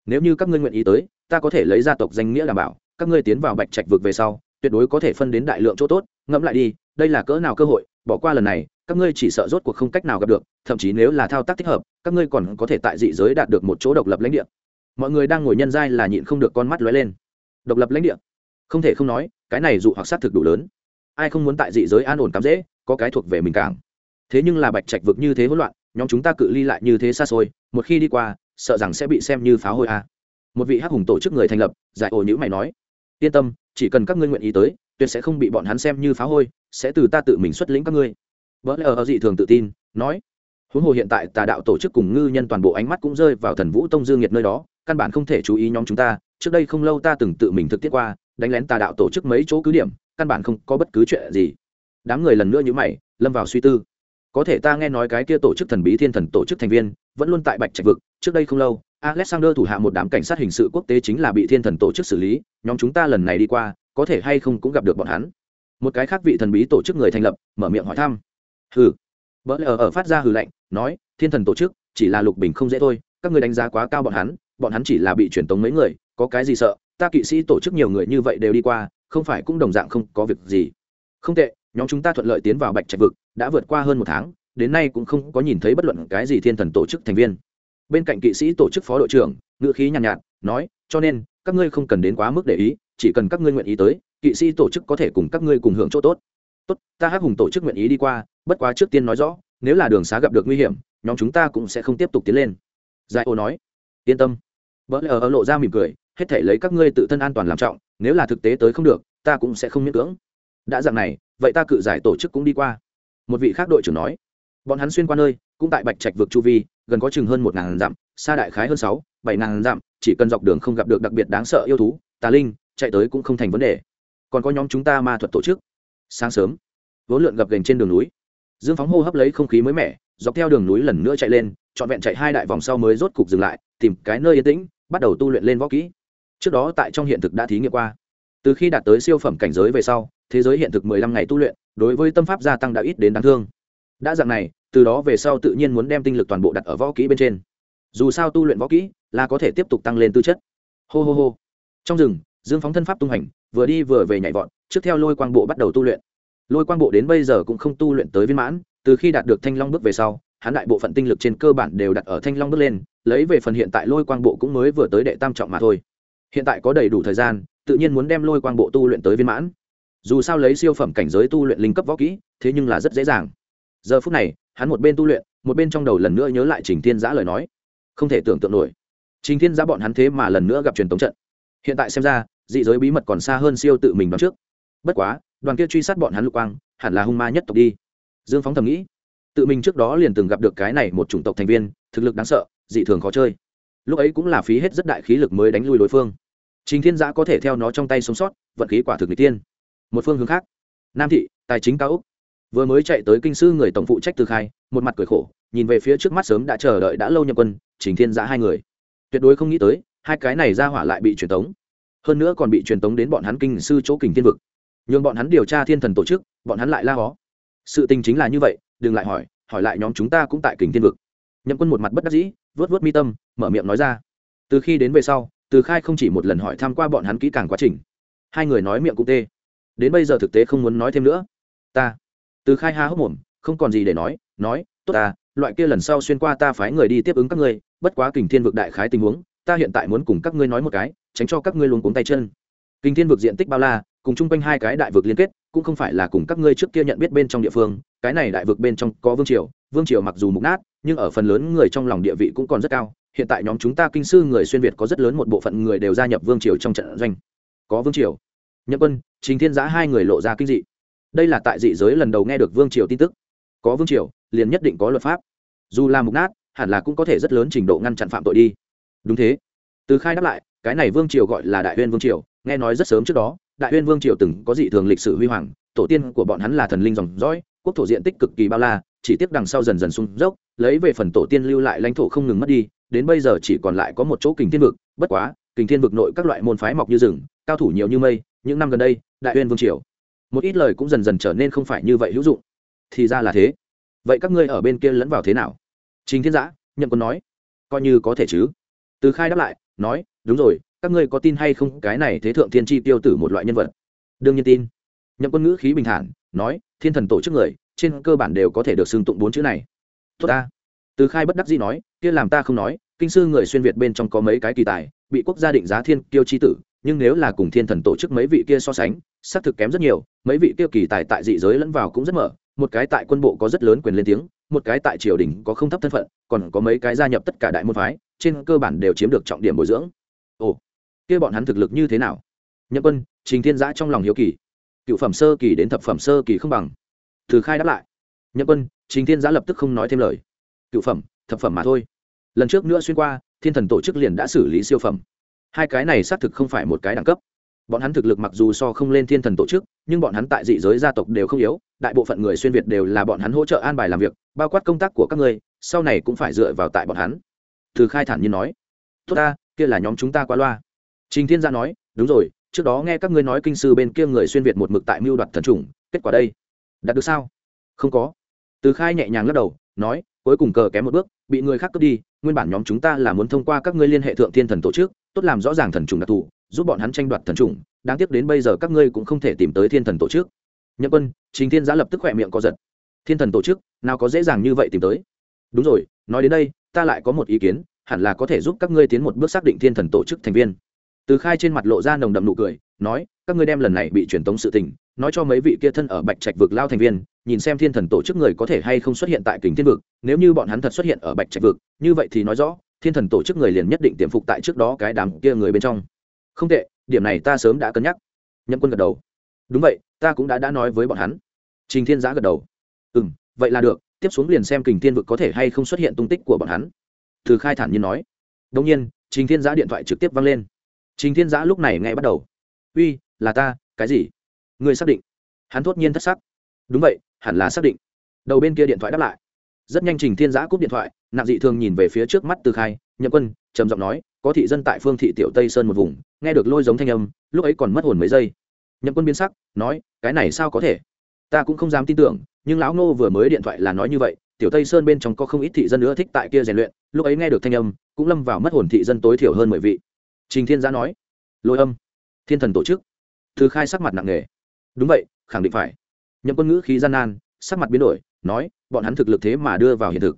Nếu như các ngươi nguyện ý tới, ta có thể lấy gia tộc danh nghĩa đảm bảo, các ngươi tiến vào bạch trạch vực về sau, tuyệt đối có thể phân đến đại lượng chỗ tốt, ngẫm lại đi, đây là cỡ nào cơ hội, bỏ qua lần này, các ngươi chỉ sợ rốt cuộc không cách nào gặp được, thậm chí nếu là thao tác thích hợp, các ngươi còn có thể tại dị giới đạt được một chỗ độc lập lãnh địa. Mọi người đang ngồi nhân giai là nhịn không được con mắt lóe lên độc lập lãnh địa. Không thể không nói, cái này dụ hoặc sát thực đủ lớn. Ai không muốn tại dị giới an ổn cắm dễ, có cái thuộc về mình cảng thế nhưng là bạch trạch vực như thế hỗn loạn, nhóm chúng ta cự ly lại như thế xa xôi, một khi đi qua, sợ rằng sẽ bị xem như pháo hôi a. Một vị hắc hùng tổ chức người thành lập, giải ổ nhữ mày nói, yên tâm, chỉ cần các ngươi nguyện ý tới, tuyệt sẽ không bị bọn hắn xem như pháo hôi, sẽ từ ta tự mình xuất lĩnh các ngươi. Vỡ lẽ ở dị thường tự tin, nói, huống hồ hiện tại tà đạo tổ chức cùng ngư nhân toàn bộ ánh mắt cũng rơi vào thần vũ tông dương nhiệt nơi đó, căn bản không thể chú ý nhóm chúng ta trước đây không lâu ta từng tự mình thực tiết qua, đánh lén tà đạo tổ chức mấy chỗ cứ điểm, căn bản không có bất cứ chuyện gì. Đám người lần nữa như mày, lâm vào suy tư. Có thể ta nghe nói cái kia tổ chức thần bí thiên thần tổ chức thành viên, vẫn luôn tại bạch trạch vực, trước đây không lâu, alexander thủ hạ một đám cảnh sát hình sự quốc tế chính là bị thiên thần tổ chức xử lý, nhóm chúng ta lần này đi qua, có thể hay không cũng gặp được bọn hắn. Một cái khác vị thần bí tổ chức người thành lập, mở miệng hỏi thăm. Hừ. Bỡ lờ ở phát ra hừ lạnh, nói, thiên thần tổ chức, chỉ là lục bình không dễ thôi, các người đánh giá quá cao bọn hắn bọn hắn chỉ là bị truyền tống mấy người có cái gì sợ ta kỵ sĩ tổ chức nhiều người như vậy đều đi qua không phải cũng đồng dạng không có việc gì. Không tệ nhóm chúng ta thuận lợi tiến vào bạch trạch vực đã vượt qua hơn một tháng đến nay cũng không có nhìn thấy bất luận cái gì thiên thần tổ chức thành viên. Bên cạnh kỵ sĩ tổ chức phó đội trưởng ngữ khí nhàn nhạt, nhạt nói cho nên các ngươi không cần đến quá mức để ý chỉ cần các ngươi nguyện ý tới kỵ sĩ tổ chức có thể cùng các ngươi cùng hưởng chỗ tốt. Tốt ta hắc hùng tổ chức nguyện ý đi qua bất quá trước tiên nói rõ nếu là đường xá gặp được nguy hiểm nhóm chúng ta cũng sẽ không tiếp tục tiến lên. Giải ô nói yên tâm. Vỡ lờ lộ ra mỉm cười hết thể lấy các ngươi tự thân an toàn làm trọng, nếu là thực tế tới không được, ta cũng sẽ không miễn cưỡng. Đã dạng này, vậy ta cự giải tổ chức cũng đi qua. Một vị khác đội trưởng nói. Bọn hắn xuyên qua nơi, cũng tại bạch trạch vực chu vi, gần có chừng hơn một ngàn dặm, xa đại khái hơn sáu, bảy ngàn dặm, chỉ cần dọc đường không gặp được đặc biệt đáng sợ yêu thú, tà linh, chạy tới cũng không thành vấn đề. Còn có nhóm chúng ta ma thuật tổ chức. Sáng sớm, vốn lượn gập gành trên đường núi. Dương phóng hô hấp lấy không khí mới mẻ, dọc theo đường núi lần nữa chạy lên, trọn vẹn chạy hai đại vòng sau mới rốt cục dừng lại, tìm cái nơi yên tĩnh, bắt đầu tu luyện lên võ kỹ trước đó tại trong hiện thực đã thí nghiệm qua. Từ khi đạt tới siêu phẩm cảnh giới về sau, thế giới hiện thực mười lăm ngày tu luyện, đối với tâm pháp gia tăng đã ít đến đáng thương. Đã dạng này, từ đó về sau tự nhiên muốn đem tinh lực toàn bộ đặt ở võ kỹ bên trên. Dù sao tu luyện võ kỹ là có thể tiếp tục tăng lên tư chất. Hô hô hô. Trong rừng, dương phóng thân pháp tung hành, vừa đi vừa về nhảy vọt, trước theo lôi quang bộ bắt đầu tu luyện. Lôi quang bộ đến bây giờ cũng không tu luyện tới viên mãn, từ khi đạt được thanh long bước về sau, hắn đại bộ phận tinh lực trên cơ bản đều đặt ở thanh long bước lên, lấy về phần hiện tại lôi quang bộ cũng mới vừa tới đệ tam trọng mà thôi hiện tại có đầy đủ thời gian, tự nhiên muốn đem lôi quang bộ tu luyện tới viên mãn. Dù sao lấy siêu phẩm cảnh giới tu luyện linh cấp võ kỹ, thế nhưng là rất dễ dàng. Giờ phút này, hắn một bên tu luyện, một bên trong đầu lần nữa nhớ lại trình thiên giã lời nói. Không thể tưởng tượng nổi. Trình thiên giã bọn hắn thế mà lần nữa gặp truyền tống trận. Hiện tại xem ra, dị giới bí mật còn xa hơn siêu tự mình đoán trước. Bất quá, đoàn kia truy sát bọn hắn lục quang, hẳn là hung ma nhất tộc đi. Dương phóng thầm nghĩ, tự mình trước đó liền từng gặp được cái này một chủng tộc thành viên, thực lực đáng sợ, dị thường khó chơi. Lúc ấy cũng là phí hết rất đại khí lực mới đánh lui đối phương trình thiên giã có thể theo nó trong tay sống sót, vận khí quả thực người tiên một phương hướng khác, nam thị, tài chính cao ốc. vừa mới chạy tới kinh sư người tổng phụ trách từ khai, một mặt cười khổ, nhìn về phía trước mắt sớm đã chờ đợi đã lâu Nhậm quân, trình thiên giã hai người. Tuyệt đối không nghĩ tới, hai cái này ra hỏa lại bị truyền tống. Hơn nữa còn bị truyền tống đến bọn hắn kinh sư chỗ kình thiên vực. Nhưng bọn hắn điều tra thiên thần tổ chức, bọn hắn lại la hó. Sự tình chính là như vậy, đừng lại hỏi hỏi lại nhóm chúng ta cũng tại kình thiên vực. Nhậm quân một mặt bất đắc dĩ vớt vớt mi tâm, mở miệng nói ra. Từ khi đến về sau từ khai không chỉ một lần hỏi thăm qua bọn hắn kỹ càng quá trình hai người nói miệng cũng tê đến bây giờ thực tế không muốn nói thêm nữa ta từ khai ha hốc mồm, không còn gì để nói nói, tốt ta, loại kia lần sau xuyên qua ta phái người đi tiếp ứng các ngươi, bất quá kình thiên vực đại khái tình huống, ta hiện tại muốn cùng các ngươi nói một cái, tránh cho các ngươi luôn cuống tay chân. Kình thiên vực diện tích bao la, cùng chung quanh hai cái đại vực liên kết, cũng không phải là cùng các ngươi trước kia nhận biết bên trong địa phương, cái này đại vực bên trong có vương triều vương triều mặc dù mục nát, nhưng ở phần lớn người trong lòng địa vị cũng còn rất cao hiện tại nhóm chúng ta kinh sư người xuyên việt có rất lớn một bộ phận người đều gia nhập vương triều trong trận doanh. Có vương triều, nhậm quân chính thiên giã hai người lộ ra kinh dị. Đây là tại dị giới lần đầu nghe được vương triều tin tức. Có vương triều, liền nhất định có luật pháp. Dù là mục nát, hẳn là cũng có thể rất lớn trình độ ngăn chặn phạm tội đi. Đúng thế. Từ khai đáp lại, cái này vương triều gọi là đại huyên vương triều, nghe nói rất sớm trước đó, đại huyên vương triều từng có dị thường lịch sử huy hoàng, tổ tiên của bọn hắn là thần linh dòng dõi, quốc thổ diện tích cực kỳ bao la chỉ tiếc đằng sau dần dần sung dốc, lấy về phần tổ tiên lưu lại lãnh thổ không ngừng mất đi, đến bây giờ chỉ còn lại có một chỗ kình thiên vực, bất quá, kình thiên vực nội các loại môn phái mọc như rừng, cao thủ nhiều như mây, những năm gần đây, đại uyên vương triều. Một ít lời cũng dần dần trở nên không phải như vậy hữu dụng. Thì ra là thế. Vậy các ngươi ở bên kia lẫn vào thế nào? Trình thiên giã, nhậm quân nói. Coi như có thể chứ. Từ khai đáp lại, nói, đúng rồi, các ngươi có tin hay không cái này thế thượng thiên tri tiêu tử một loại nhân vật? Đương nhiên tin. Nhậm quân ngữ khí bình thản, nói, thiên thần tổ chức người trên cơ bản đều có thể được xưng tụng bốn chữ này. Tốt ta. Từ khai bất đắc dĩ nói, kia làm ta không nói, kinh sư người xuyên việt bên trong có mấy cái kỳ tài, bị quốc gia định giá thiên kiêu chi tử, nhưng nếu là cùng thiên thần tổ chức mấy vị kia so sánh, xác thực kém rất nhiều, mấy vị kia kỳ tài tại dị giới lẫn vào cũng rất mở, một cái tại quân bộ có rất lớn quyền lên tiếng, một cái tại triều đình có không thấp thân phận, còn có mấy cái gia nhập tất cả đại môn phái, trên cơ bản đều chiếm được trọng điểm bồi dưỡng. Ồ, kia bọn hắn thực lực như thế nào? Nhậm quân, trình thiên giã trong lòng hiếu kỳ. Cựu phẩm sơ kỳ đến thập phẩm sơ kỳ không bằng từ khai đáp lại. Nhậm quân, trình thiên giã lập tức không nói thêm lời. Cựu phẩm, thập phẩm mà thôi. Lần trước nữa xuyên qua, thiên thần tổ chức liền đã xử lý siêu phẩm. Hai cái này xác thực không phải một cái đẳng cấp. Bọn hắn thực lực mặc dù so không lên thiên thần tổ chức, nhưng bọn hắn tại dị giới gia tộc đều không yếu, đại bộ phận người xuyên việt đều là bọn hắn hỗ trợ an bài làm việc, bao quát công tác của các ngươi, sau này cũng phải dựa vào tại bọn hắn. Từ khai thản nhiên nói. Tốt ta, kia là nhóm chúng ta quá loa. Trình thiên gia nói, đúng rồi, trước đó nghe các ngươi nói kinh sư bên kia người xuyên việt một mực tại mưu đoạt thần trùng kết quả đây đạt được sao? Không có. Từ khai nhẹ nhàng lắc đầu, nói, cuối cùng cờ kém một bước, bị người khác cướp đi, nguyên bản nhóm chúng ta là muốn thông qua các ngươi liên hệ thượng thiên thần tổ chức, tốt làm rõ ràng thần trùng đặc thù, giúp bọn hắn tranh đoạt thần trùng, đáng tiếc đến bây giờ các ngươi cũng không thể tìm tới thiên thần tổ chức. Nhậm quân, trình thiên giã lập tức khỏe miệng có giật. Thiên thần tổ chức, nào có dễ dàng như vậy tìm tới? Đúng rồi, nói đến đây, ta lại có một ý kiến, hẳn là có thể giúp các ngươi tiến một bước xác định thiên thần tổ chức thành viên. Từ khai trên mặt lộ ra nồng đậm nụ cười nói, các ngươi đem lần này bị truyền tống sự tình, nói cho mấy vị kia thân ở bạch trạch vực lao thành viên, nhìn xem thiên thần tổ chức người có thể hay không xuất hiện tại kính thiên vực, nếu như bọn hắn thật xuất hiện ở bạch trạch vực, như vậy thì nói rõ, thiên thần tổ chức người liền nhất định tiềm phục tại trước đó cái đám kia người bên trong. Không tệ, điểm này ta sớm đã cân nhắc. Nhậm quân gật đầu. Đúng vậy, ta cũng đã đã nói với bọn hắn. Trình thiên giã gật đầu. Ừ m vậy là được, tiếp xuống liền xem kình thiên vực có thể hay không xuất hiện tung tích của bọn hắn. Từ khai thản nhiên nói. Đông nhiên, trình thiên giã điện thoại trực tiếp vang lên. Trình thiên giã lúc này ngay bắt đầu uy, là ta, cái gì? Người xác định. Hắn thốt nhiên thất sắc. Đúng vậy, hẳn là xác định. Đầu bên kia điện thoại đáp lại. Rất nhanh trình thiên giã cúp điện thoại nặng dị thường nhìn về phía trước mắt từ khai, nhậm quân, trầm giọng nói, có thị dân tại phương thị tiểu tây sơn một vùng, nghe được lôi giống thanh âm, lúc ấy còn mất hồn mấy giây. Nhậm quân biến sắc, nói, cái này sao có thể? Ta cũng không dám tin tưởng, nhưng lão ngô vừa mới điện thoại là nói như vậy, tiểu tây sơn bên trong có không ít thị dân nữa thích tại kia rèn luyện, lúc ấy nghe được thanh âm, cũng lâm vào mất hồn thị dân tối thiểu hơn mười vị. Trình thiên giã nói, lôi âm thiên thần tổ chức. Thư khai sắc mặt nặng nề. Đúng vậy, khẳng định phải. Nhậm quân ngữ khí gian nan, sắc mặt biến đổi, nói, bọn hắn thực lực thế mà đưa vào hiện thực.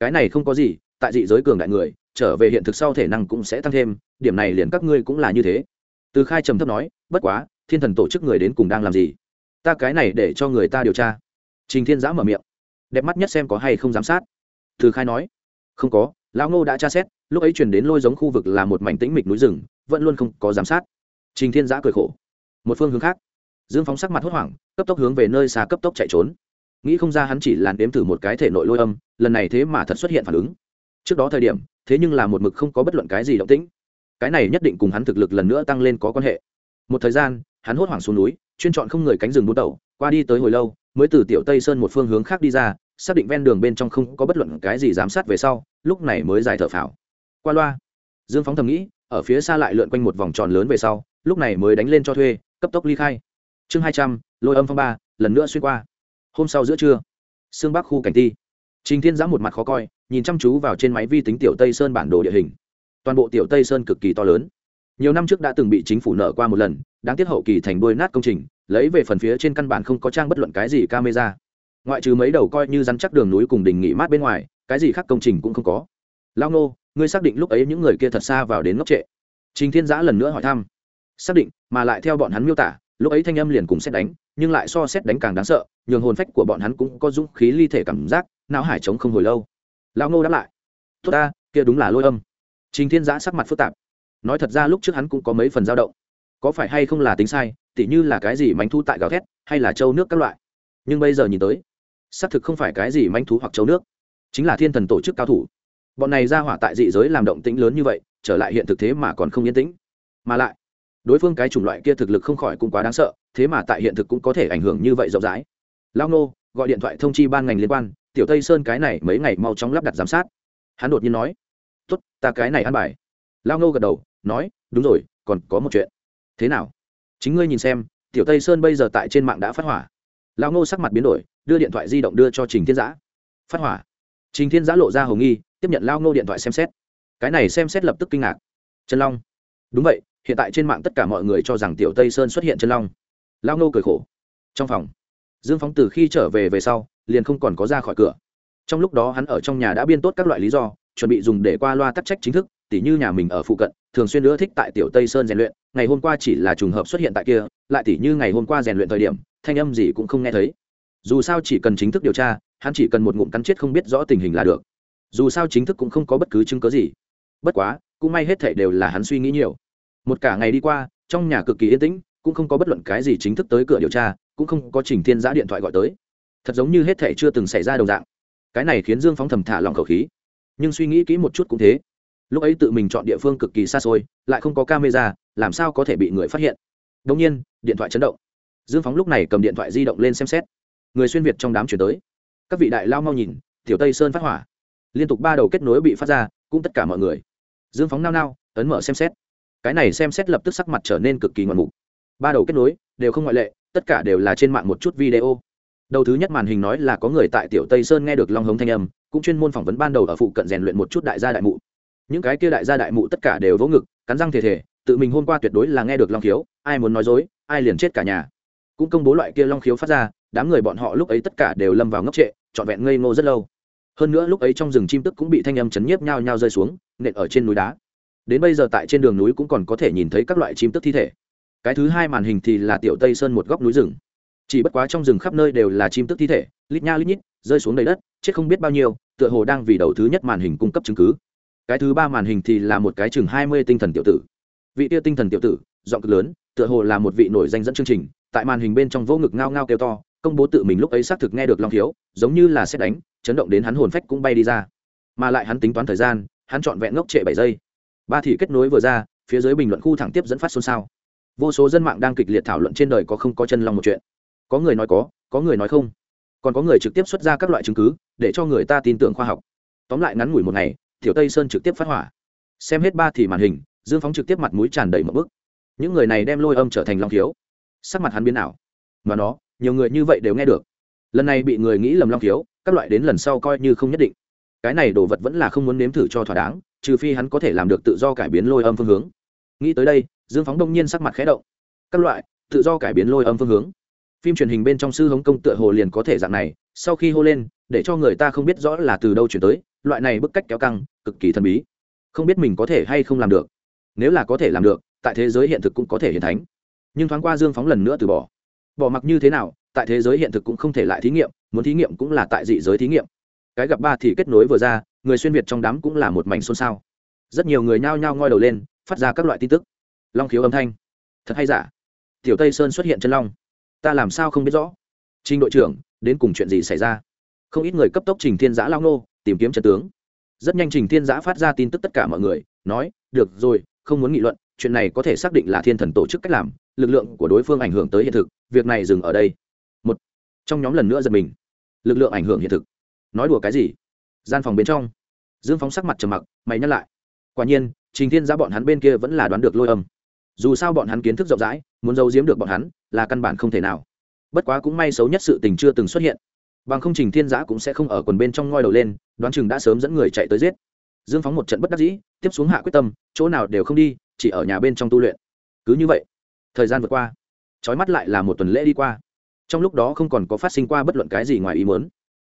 Cái này không có gì, tại dị giới cường đại người, trở về hiện thực sau thể năng cũng sẽ tăng thêm, điểm này liền các ngươi cũng là như thế. Từ khai trầm thấp nói, bất quá, thiên thần tổ chức người đến cùng đang làm gì? Ta cái này để cho người ta điều tra. Trình thiên giã mở miệng. Đẹp mắt nhất xem có hay không giám sát. Từ khai nói, không có, lão ngô đã tra xét, lúc ấy chuyển đến lôi giống khu vực là một mảnh tĩnh mịch núi rừng, vẫn luôn không có giám sát trình thiên giã cười khổ. Một phương hướng khác, dương phóng sắc mặt hốt hoảng, cấp tốc hướng về nơi xa cấp tốc chạy trốn. Nghĩ không ra hắn chỉ làn đếm thử một cái thể nội lôi âm, lần này thế mà thật xuất hiện phản ứng. Trước đó thời điểm, thế nhưng là một mực không có bất luận cái gì động tĩnh. Cái này nhất định cùng hắn thực lực lần nữa tăng lên có quan hệ. Một thời gian, hắn hốt hoảng xuống núi, chuyên chọn không người cánh rừng bút đầu qua đi tới hồi lâu, mới từ tiểu tây sơn một phương hướng khác đi ra, xác định ven đường bên trong không có bất luận cái gì giám sát về sau, lúc này mới dài thở phào. Qua loa, dương phóng thầm nghĩ, ở phía xa lại lượn quanh một vòng tròn lớn về sau lúc này mới đánh lên cho thuê, cấp tốc ly khai. Chương hai trăm, lôi âm phong ba, lần nữa xuyên qua. Hôm sau giữa trưa, sương bắc khu cảnh ti. Trình thiên giã một mặt khó coi, nhìn chăm chú vào trên máy vi tính tiểu tây sơn bản đồ địa hình. Toàn bộ tiểu tây sơn cực kỳ to lớn. Nhiều năm trước đã từng bị chính phủ nợ qua một lần, đáng tiếc hậu kỳ thành đuôi nát công trình, lấy về phần phía trên căn bản không có trang bất luận cái gì camera. Ngoại trừ mấy đầu coi như rắn chắc đường núi cùng đỉnh nghỉ mát bên ngoài, cái gì khác công trình cũng không có. Lao nô ngươi xác định lúc ấy những người kia thật xa vào đến ngốc trệ. Trình thiên giã lần nữa hỏi thăm xác định, mà lại theo bọn hắn miêu tả, lúc ấy thanh âm liền cùng xét đánh, nhưng lại so xét đánh càng đáng sợ, nhường hồn phách của bọn hắn cũng có dũng khí ly thể cảm giác, não hải chống không hồi lâu. Lão ngô đáp lại, tốt ta, kia đúng là lôi âm. Trình thiên giã sắc mặt phức tạp. Nói thật ra lúc trước hắn cũng có mấy phần dao động. Có phải hay không là tính sai, tỉ như là cái gì mánh thu tại gào thét, hay là châu nước các loại. Nhưng bây giờ nhìn tới, xác thực không phải cái gì manh thú hoặc châu nước, chính là thiên thần tổ chức cao thủ. Bọn này ra hỏa tại dị giới làm động tĩnh lớn như vậy, trở lại hiện thực thế mà còn không yên tĩnh. Mà lại đối phương cái chủng loại kia thực lực không khỏi cũng quá đáng sợ, thế mà tại hiện thực cũng có thể ảnh hưởng như vậy rộng rãi. Lao nô gọi điện thoại thông chi ban ngành liên quan, tiểu tây sơn cái này mấy ngày mau chóng lắp đặt giám sát. Hắn đột nhiên nói, tốt, ta cái này ăn bài. Lao nô gật đầu, nói, đúng rồi, còn có một chuyện. Thế nào? Chính ngươi nhìn xem, tiểu tây sơn bây giờ tại trên mạng đã phát hỏa. Lao nô sắc mặt biến đổi, đưa điện thoại di động đưa cho trình thiên giã. Phát hỏa? Trình thiên giã lộ ra hầu nghi, tiếp nhận lao nô điện thoại xem xét. Cái này xem xét lập tức kinh ngạc. Trần long. Đúng vậy hiện tại trên mạng tất cả mọi người cho rằng tiểu tây sơn xuất hiện chân long. Lao nô cười khổ. Trong phòng, dương phóng từ khi trở về về sau, liền không còn có ra khỏi cửa. Trong lúc đó hắn ở trong nhà đã biên tốt các loại lý do, chuẩn bị dùng để qua loa tắc trách chính thức, tỉ như nhà mình ở phụ cận, thường xuyên nữa thích tại tiểu tây sơn rèn luyện, ngày hôm qua chỉ là trùng hợp xuất hiện tại kia, lại tỉ như ngày hôm qua rèn luyện thời điểm, thanh âm gì cũng không nghe thấy. Dù sao chỉ cần chính thức điều tra, hắn chỉ cần một ngụm cắn chết không biết rõ tình hình là được. Dù sao chính thức cũng không có bất cứ chứng cớ gì. Bất quá, cũng may hết thể đều là hắn suy nghĩ nhiều một cả ngày đi qua, trong nhà cực kỳ yên tĩnh, cũng không có bất luận cái gì chính thức tới cửa điều tra, cũng không có trình thiên giã điện thoại gọi tới. Thật giống như hết thể chưa từng xảy ra đồng dạng. Cái này khiến dương phóng thầm thả lòng khẩu khí. Nhưng suy nghĩ kỹ một chút cũng thế. Lúc ấy tự mình chọn địa phương cực kỳ xa xôi, lại không có camera, làm sao có thể bị người phát hiện? Đông nhiên, điện thoại chấn động. Dương phóng lúc này cầm điện thoại di động lên xem xét. Người xuyên việt trong đám chuyển tới. Các vị đại lao mau nhìn, tiểu tây sơn phát hỏa. Liên tục ba đầu kết nối bị phát ra, cũng tất cả mọi người. Dương phóng nao nao, ấn mở xem xét cái này xem xét lập tức sắc mặt trở nên cực kỳ ngoạn mục ba đầu kết nối, đều không ngoại lệ, tất cả đều là trên mạng một chút video. Đầu thứ nhất màn hình nói là có người tại tiểu tây sơn nghe được long hống thanh âm, cũng chuyên môn phỏng vấn ban đầu ở phụ cận rèn luyện một chút đại gia đại mụ. Những cái kia đại gia đại mụ tất cả đều vỗ ngực, cắn răng thể thể tự mình hôm qua tuyệt đối là nghe được long khiếu, ai muốn nói dối, ai liền chết cả nhà. Cũng công bố loại kia long khiếu phát ra, đám người bọn họ lúc ấy tất cả đều lâm vào ngốc trệ, trọn vẹn ngây ngô rất lâu. Hơn nữa lúc ấy trong rừng chim tức cũng bị thanh âm chấn nhiếp nhao nhao rơi xuống, nện ở trên núi đá đến bây giờ tại trên đường núi cũng còn có thể nhìn thấy các loại chim tức thi thể. Cái thứ hai màn hình thì là tiểu tây sơn một góc núi rừng. Chỉ bất quá trong rừng khắp nơi đều là chim tức thi thể, lít nha lít nhít, rơi xuống đầy đất, chết không biết bao nhiêu, tựa hồ đang vì đầu thứ nhất màn hình cung cấp chứng cứ. Cái thứ ba màn hình thì là một cái chừng hai mươi tinh thần tiểu tử. Vị tia tinh thần tiểu tử, giọng cực lớn, tựa hồ là một vị nổi danh dẫn chương trình, tại màn hình bên trong vô ngực ngao ngao kêu to, công bố tự mình lúc ấy xác thực nghe được long thiếu, giống như là xét đánh, chấn động đến hắn hồn phách cũng bay đi ra. Mà lại hắn tính toán thời gian, hắn chọn vẹn ngốc trệ bảy giây ba thì kết nối vừa ra, phía dưới bình luận khu thẳng tiếp dẫn phát xôn xao. Vô số dân mạng đang kịch liệt thảo luận trên đời có không có chân long một chuyện. Có người nói có có người nói không. Còn có người trực tiếp xuất ra các loại chứng cứ, để cho người ta tin tưởng khoa học. Tóm lại ngắn ngủi một ngày thiểu tây sơn trực tiếp phát hỏa. Xem hết ba thì màn hình, dương phóng trực tiếp mặt mũi tràn đầy một bức. Những người này đem lôi âm trở thành long thiếu sắc mặt hắn biến ảo. Mà nó, nhiều người như vậy đều nghe được. Lần này bị người nghĩ lầm long thiếu các loại đến lần sau coi như không nhất định. Cái này đồ vật vẫn là không muốn nếm thử cho thỏa đáng trừ phi hắn có thể làm được tự do cải biến lôi âm phương hướng. Nghĩ tới đây, dương phóng đông nhiên sắc mặt khẽ động. Các loại, tự do cải biến lôi âm phương hướng. Phim truyền hình bên trong sư hống công tựa hồ liền có thể dạng này, sau khi hô lên, để cho người ta không biết rõ là từ đâu chuyển tới, loại này bức cách kéo căng, cực kỳ thần bí. Không biết mình có thể hay không làm được. Nếu là có thể làm được, tại thế giới hiện thực cũng có thể hiện thánh. Nhưng thoáng qua dương phóng lần nữa từ bỏ. Bỏ mặc như thế nào, tại thế giới hiện thực cũng không thể lại thí nghiệm, muốn thí nghiệm cũng là tại dị giới thí nghiệm cái gặp ba thì kết nối vừa ra, người xuyên việt trong đám cũng là một mảnh xôn xao. Rất nhiều người nhao nhao ngoi đầu lên, phát ra các loại tin tức. Long khiếu âm thanh. Thật hay giả? Tiểu tây sơn xuất hiện chân long. Ta làm sao không biết rõ? Trình đội trưởng, đến cùng chuyện gì xảy ra? Không ít người cấp tốc trình thiên giã lao nô, tìm kiếm trận tướng. Rất nhanh trình thiên giã phát ra tin tức tất cả mọi người, nói, được rồi, không muốn nghị luận, chuyện này có thể xác định là thiên thần tổ chức cách làm, lực lượng của đối phương ảnh hưởng tới hiện thực, việc này dừng ở đây. Một, trong nhóm lần nữa giật mình. Lực lượng ảnh hưởng hiện thực nói đùa cái gì? Gian phòng bên trong. Dương phóng sắc mặt trầm mặc, mày nhắc lại. Quả nhiên, trình thiên ra bọn hắn bên kia vẫn là đoán được lôi âm. Dù sao bọn hắn kiến thức rộng rãi, muốn giấu giếm được bọn hắn, là căn bản không thể nào. Bất quá cũng may xấu nhất sự tình chưa từng xuất hiện. Bằng không trình thiên giã cũng sẽ không ở quần bên trong ngoi đầu lên, đoán chừng đã sớm dẫn người chạy tới giết. Dương phóng một trận bất đắc dĩ, tiếp xuống hạ quyết tâm, chỗ nào đều không đi, chỉ ở nhà bên trong tu luyện. Cứ như vậy, thời gian vượt qua. Trói mắt lại là một tuần lễ đi qua. Trong lúc đó không còn có phát sinh qua bất luận cái gì ngoài ý muốn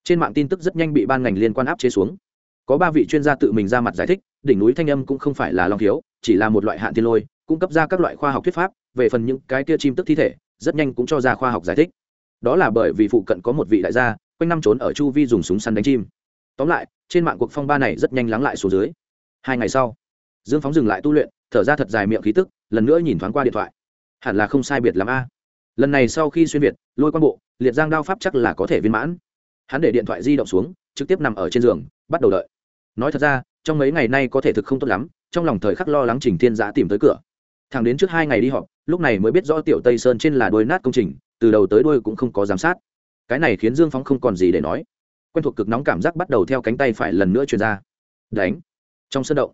trên mạng tin tức rất nhanh bị ban ngành liên quan áp chế xuống. Có ba vị chuyên gia tự mình ra mặt giải thích, đỉnh núi thanh âm cũng không phải là long thiếu, chỉ là một loại hạn thiên lôi, cung cấp ra các loại khoa học thuyết pháp, về phần những cái kia chim tức thi thể, rất nhanh cũng cho ra khoa học giải thích. Đó là bởi vì phụ cận có một vị đại gia, quanh năm trốn ở chu vi dùng súng săn đánh chim. Tóm lại, trên mạng cuộc phong ba này rất nhanh lắng lại số dưới. Hai ngày sau, dương phóng dừng lại tu luyện, thở ra thật dài miệng khí tức, lần nữa nhìn thoáng qua điện thoại. Hẳn là không sai biệt l a. Lần này sau khi xuyên việt, lôi quan bộ, liệt giang đao pháp chắc là có thể viên mãn hắn để điện thoại di động xuống, trực tiếp nằm ở trên giường, bắt đầu đợi. Nói thật ra, trong mấy ngày nay có thể thực không tốt lắm, trong lòng thời khắc lo lắng trình thiên giã tìm tới cửa. Thằng đến trước hai ngày đi họp, lúc này mới biết rõ tiểu tây sơn trên là đôi nát công trình, từ đầu tới đôi cũng không có giám sát. Cái này khiến dương phóng không còn gì để nói. Quen thuộc cực nóng cảm giác bắt đầu theo cánh tay phải lần nữa truyền ra. Đánh. Trong sân động,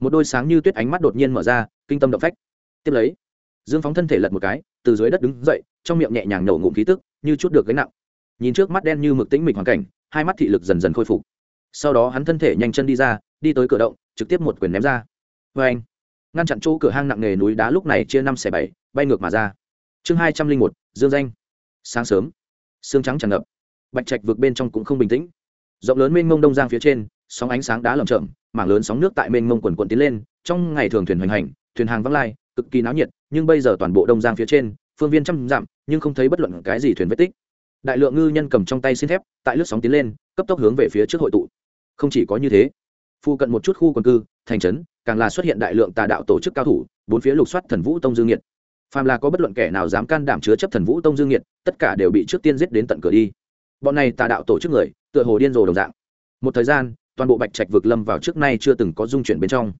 một đôi sáng như tuyết ánh mắt đột nhiên mở ra, kinh tâm động phách. Tiếp lấy, dương phóng thân thể lật một cái, từ dưới đất đứng dậy, trong miệng nhẹ nhàng nổ ngụm khí tức, như chút được gánh nặng nhìn trước mắt đen như mực tĩnh mịch hoàn cảnh, hai mắt thị lực dần dần khôi phục. Sau đó hắn thân thể nhanh chân đi ra, đi tới cửa động, trực tiếp một quyền ném ra. Vê anh, ngăn chặn chỗ cửa hang nặng nề núi đá lúc này chia năm xẻ bảy, bay ngược mà ra. Chương hai trăm linh một, dương danh. Sáng sớm xương trắng tràn ngập. Bạch trạch vượt bên trong cũng không bình tĩnh. Rộng lớn mênh mông đông giang phía trên, sóng ánh sáng đá lởm chởm, mảng lớn sóng nước tại mênh mông quần quần tiến lên, trong ngày thường thuyền hoành hành, thuyền hàng văng lai, cực kỳ náo nhiệt, nhưng bây giờ toàn bộ đông giang phía trên, phương viên trăm dặm, nhưng không thấy bất luận cái gì thuyền vết tích đại lượng ngư nhân cầm trong tay xin thép, tại lướt sóng tiến lên, cấp tốc hướng về phía trước hội tụ. Không chỉ có như thế phụ cận một chút khu quần cư, thành trấn, càng là xuất hiện đại lượng tà đạo tổ chức cao thủ, bốn phía lục soát thần vũ tông dương nhiệt. Phàm là có bất luận kẻ nào dám can đảm chứa chấp thần vũ tông dương nhiệt, tất cả đều bị trước tiên giết đến tận cửa đi. Bọn này tà đạo tổ chức người, tựa hồ điên rồ đồng dạng. Một thời gian, toàn bộ bạch trạch vực lâm vào trước nay chưa từng có dung chuyển bên trong.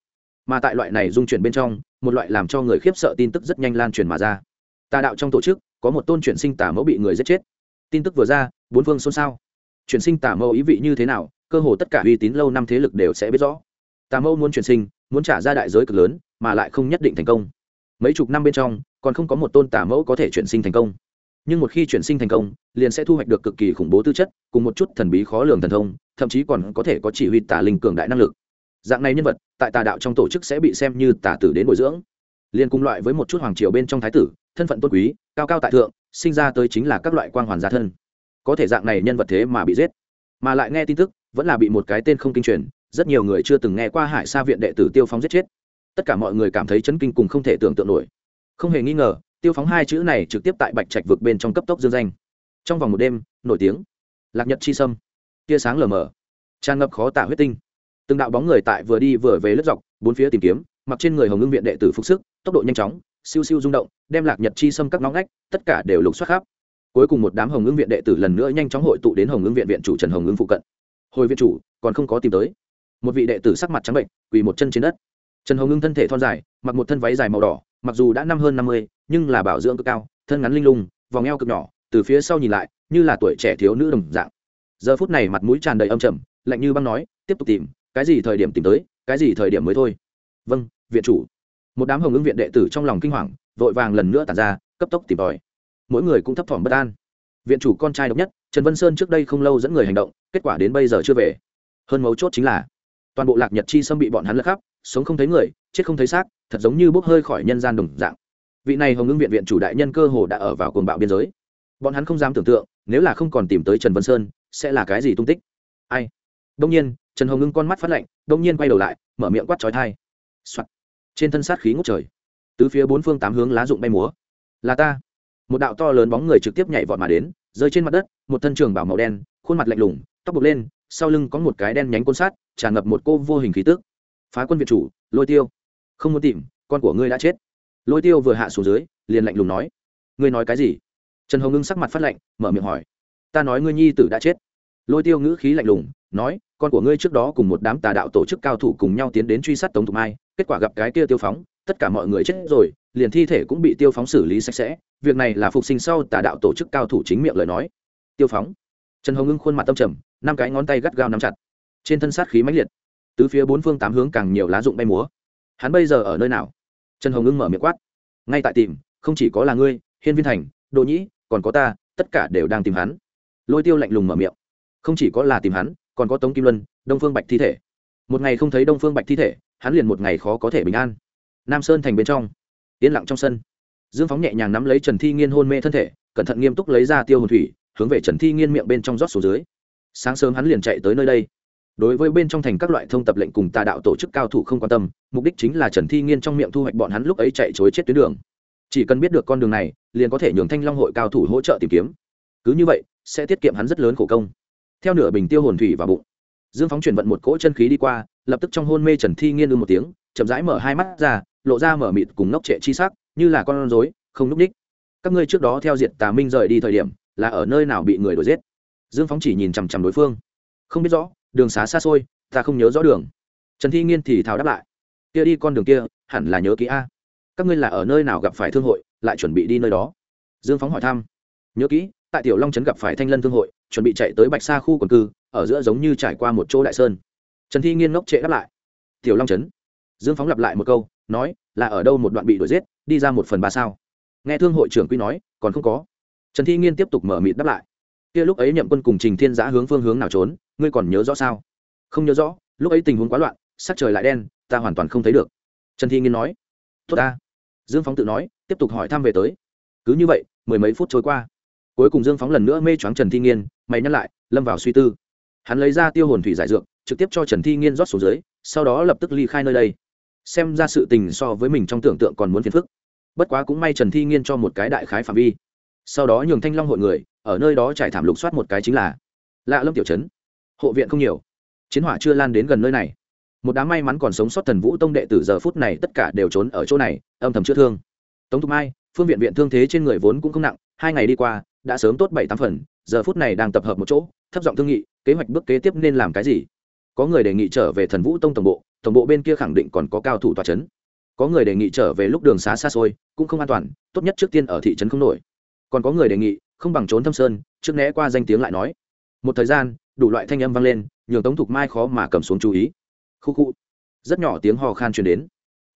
Mà tại loại này dung chuyển bên trong, một loại làm cho người khiếp sợ tin tức rất nhanh lan truyền mà ra. Tà đạo trong tổ chức, có một tôn chuyển sinh tà mẫu bị người giết chết tin tức vừa ra, bốn phương xôn xao. Chuyển sinh tả mẫu ý vị như thế nào, cơ hồ tất cả uy tín lâu năm thế lực đều sẽ biết rõ. Tà mẫu muốn chuyển sinh, muốn trả ra đại giới cực lớn, mà lại không nhất định thành công. Mấy chục năm bên trong, còn không có một tôn tà mẫu có thể chuyển sinh thành công. Nhưng một khi chuyển sinh thành công, liền sẽ thu hoạch được cực kỳ khủng bố tư chất, cùng một chút thần bí khó lường thần thông, thậm chí còn có thể có chỉ huy tà linh cường đại năng lực. Dạng này nhân vật, tại tà đạo trong tổ chức sẽ bị xem như tà tử đến bồi dưỡng. Liền cùng loại với một chút hoàng triều bên trong thái tử, thân phận tôn quý, cao cao tại thượng sinh ra tới chính là các loại quang hoàn gia thân. Có thể dạng này nhân vật thế mà bị giết. Mà lại nghe tin tức, vẫn là bị một cái tên không kinh truyền, rất nhiều người chưa từng nghe qua hải sa viện đệ tử tiêu phóng giết chết. Tất cả mọi người cảm thấy chấn kinh cùng không thể tưởng tượng nổi. Không hề nghi ngờ, tiêu phóng hai chữ này trực tiếp tại bạch trạch vực bên trong cấp tốc dương danh. Trong vòng một đêm, nổi tiếng. Lạc nhật chi sâm. Tia sáng lờ mờ. Tràn ngập khó tả huyết tinh. Từng đạo bóng người tại vừa đi vừa về lướt dọc, bốn phía tìm kiếm, mặc trên người hồng ngưng viện đệ tử phục sức, tốc độ nhanh chóng siêu siêu rung động, đem lạc nhật chi xâm các ngõ ngách, tất cả đều lục soát khắp. Cuối cùng một đám hồng ứng viện đệ tử lần nữa nhanh chóng hội tụ đến hồng ứng viện viện chủ trần hồng ứng phụ cận. Hồi viện chủ, còn không có tìm tới. Một vị đệ tử sắc mặt trắng bệnh, quỳ một chân trên đất. Trần hồng ngưng thân thể thon dài, mặc một thân váy dài màu đỏ, mặc dù đã năm hơn năm mươi, nhưng là bảo dưỡng cực cao, thân ngắn linh lung, vòng eo cực nhỏ, từ phía sau nhìn lại, như là tuổi trẻ thiếu nữ đồng dạng. Giờ phút này mặt mũi tràn đầy âm trầm, lạnh như băng nói, tiếp tục tìm, cái gì thời điểm tìm tới, cái gì thời điểm mới thôi? Vâng viện chủ một đám hồng ứng viện đệ tử trong lòng kinh hoàng, vội vàng lần nữa tàn ra, cấp tốc tìm tòi. Mỗi người cũng thấp thỏm bất an. Viện chủ con trai độc nhất, trần vân sơn trước đây không lâu dẫn người hành động, kết quả đến bây giờ chưa về. Hơn mấu chốt chính là, toàn bộ lạc nhật chi xâm bị bọn hắn lật khắp, sống không thấy người, chết không thấy xác, thật giống như bốc hơi khỏi nhân gian đồng dạng. Vị này hồng ứng viện viện chủ đại nhân cơ hồ đã ở vào cồn bạo biên giới. Bọn hắn không dám tưởng tượng, nếu là không còn tìm tới trần vân sơn, sẽ là cái gì tung tích? Ai? Đông nhiên, trần hồng ngưng con mắt phát lạnh, đông nhiên quay đầu lại, mở miệng quát trói thai、Soạn trên thân sát khí ngút trời tứ phía bốn phương tám hướng lá rụng bay múa. Là ta. Một đạo to lớn bóng người trực tiếp nhảy vọt mà đến, rơi trên mặt đất, một thân trường bảo màu đen, khuôn mặt lạnh lùng, tóc bực lên, sau lưng có một cái đen nhánh côn sát, tràn ngập một cô vô hình khí tức. Phá quân việt chủ, lôi tiêu. Không muốn tìm, con của ngươi đã chết. Lôi tiêu vừa hạ xuống dưới, liền lạnh lùng nói. Ngươi nói cái gì? Trần hồng ngưng sắc mặt phát lạnh, mở miệng hỏi. Ta nói ngươi nhi tử đã chết. Lôi tiêu ngữ khí lạnh lùng, nói, con của ngươi trước đó cùng một đám tà đạo tổ chức cao thủ cùng nhau tiến đến truy sát tống thục mai kết quả gặp cái kia tiêu phóng, tất cả mọi người chết rồi, liền thi thể cũng bị tiêu phóng xử lý sạch sẽ, việc này là phục sinh sau tà đạo tổ chức cao thủ chính miệng lời nói. Tiêu phóng. Trần hồng ngưng khuôn mặt tâm trầm, năm cái ngón tay gắt gao nắm chặt. Trên thân sát khí mãnh liệt. Tứ phía bốn phương tám hướng càng nhiều lá dụng bay múa. Hắn bây giờ ở nơi nào? Trần hồng ngưng mở miệng quát. Ngay tại tìm, không chỉ có là ngươi, hiên viên thành đồ nhĩ, còn có ta, tất cả đều đang tìm hắn. Lôi tiêu lạnh lùng mở miệng. Không chỉ có là tìm hắn, còn có tống kim luân, đông phương bạch thi thể. Một ngày không thấy đông phương bạch thi thể hắn liền một ngày khó có thể bình an. Nam sơn thành bên trong, yên lặng trong sân. Dương phóng nhẹ nhàng nắm lấy trần thi nghiên hôn mê thân thể, cẩn thận nghiêm túc lấy ra tiêu hồn thủy, hướng về trần thi nghiên miệng bên trong rót xuống dưới. Sáng sớm hắn liền chạy tới nơi đây. Đối với bên trong thành các loại thông tập lệnh cùng tà đạo tổ chức cao thủ không quan tâm, mục đích chính là trần thi nghiên trong miệng thu hoạch bọn hắn lúc ấy chạy chối chết tuyến đường. Chỉ cần biết được con đường này, liền có thể nhường thanh long hội cao thủ hỗ trợ tìm kiếm. Cứ như vậy, sẽ tiết kiệm hắn rất lớn khổ công. Theo nửa bình tiêu hồn thủy vào bụng, dương phóng chuyển vận một cỗ chân khí đi qua lập tức trong hôn mê trần thi nghiên ư một tiếng, chậm rãi mở hai mắt ra, lộ ra mở mịt cùng ngốc trệ chi sắc, như là con rối, không núp ních các ngươi trước đó theo diệt tà minh rời đi thời điểm, là ở nơi nào bị người đuổi giết? Dương phóng chỉ nhìn chằm chằm đối phương. Không biết rõ, đường xá xa xôi, ta không nhớ rõ đường. Trần thi nghiên thì thào đáp lại. Kia đi con đường kia, hẳn là nhớ kỹ a. Các ngươi là ở nơi nào gặp phải thương hội, lại chuẩn bị đi nơi đó? Dương phóng hỏi thăm. Nhớ kỹ, tại tiểu long trấn gặp phải thanh lân thương hội, chuẩn bị chạy tới bạch sa khu quần cư, ở giữa giống như trải qua một chỗ đại sơn trần thi nghiên ngốc trệ đáp lại. Tiểu long trấn. Dương phóng lặp lại một câu, nói, là ở đâu một đoạn bị đuổi giết, đi ra một phần ba sao? Nghe thương hội trưởng quy nói, còn không có. Trần thi nghiên tiếp tục mở mịt đáp lại. Kia lúc ấy nhậm quân cùng trình thiên giã hướng phương hướng nào trốn, ngươi còn nhớ rõ sao? Không nhớ rõ, lúc ấy tình huống quá loạn, sắc trời lại đen, ta hoàn toàn không thấy được. Trần thi nghiên nói. Tốt ta. Dương phóng tự nói, tiếp tục hỏi thăm về tới. Cứ như vậy, mười mấy phút trôi qua. Cuối cùng dương phóng lần nữa mê choáng trần thi nghiên, mày nhắc lại, lâm vào suy tư. Hắn lấy ra tiêu hồn thủy giải dược trực tiếp cho trần thi nghiên rót xuống dưới, sau đó lập tức ly khai nơi đây. Xem ra sự tình so với mình trong tưởng tượng còn muốn phiền phức. Bất quá cũng may trần thi nghiên cho một cái đại khái phạm vi. Sau đó nhường thanh long hội người, ở nơi đó trải thảm lục soát một cái chính là lạ lâm tiểu trấn. Hộ viện không nhiều. Chiến hỏa chưa lan đến gần nơi này. Một đám may mắn còn sống sót thần vũ tông đệ tử giờ phút này tất cả đều trốn ở chỗ này, âm thầm chữa thương. Tống thục mai, phương viện viện thương thế trên người vốn cũng không nặng, hai ngày đi qua, đã sớm tốt bảy tám phần, giờ phút này đang tập hợp một chỗ, thấp giọng thương nghị, kế hoạch bước kế tiếp nên làm cái gì? Có người đề nghị trở về thần vũ tông tổng bộ tổng bộ bên kia khẳng định còn có cao thủ tòa c h ấ n có người đề nghị trở về lúc đường xá xa xôi, cũng không an toàn, tốt nhất trước tiên ở thị trấn không nổi. Còn có người đề nghị, không bằng trốn thâm sơn, trước né qua danh tiếng lại nói. Một thời gian, đủ loại thanh âm vang lên, nhường tống thục mai khó mà cầm xuống chú ý. Khu khu. Rất nhỏ tiếng hò khan truyền đến.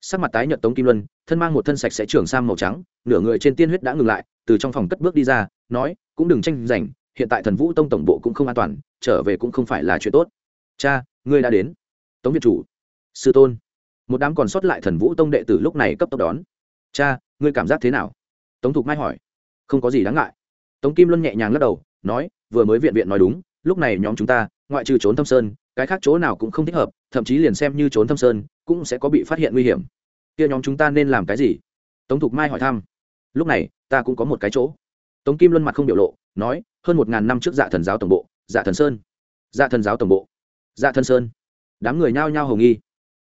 Sắc mặt tái nhợt tống kim luân, thân mang một thân sạch sẽ trưởng sang màu trắng, nửa người trên tiên huyết đã ngừng lại, từ trong phòng cất bước đi ra, nói, cũng đừng tranh giành, hiện tại thần vũ tông tổng bộ cũng không an toàn, trở về cũng không phải là chuyện tốt cha, ngươi đã đến. Tống việt chủ. Sư tôn. Một đám còn sót lại thần vũ tông đệ tử lúc này cấp tốc đón. Cha, ngươi cảm giác thế nào? Tống thục mai hỏi. Không có gì đáng ngại. Tống kim luân nhẹ nhàng lắc đầu, nói, vừa mới viện viện nói đúng, lúc này nhóm chúng ta, ngoại trừ trốn thâm sơn, cái khác chỗ nào cũng không thích hợp, thậm chí liền xem như trốn thâm sơn, cũng sẽ có bị phát hiện nguy hiểm. Kia nhóm chúng ta nên làm cái gì? Tống thục mai hỏi thăm. Lúc này, ta cũng có một cái chỗ. Tống kim luân mặt không biểu lộ, nói, hơn một ngàn năm trước dạ thần giáo tổng bộ dạ thần sơn. Dạ thần giáo tổng bộ dạ thần sơn. Đám người nhao nhao hầu nghi.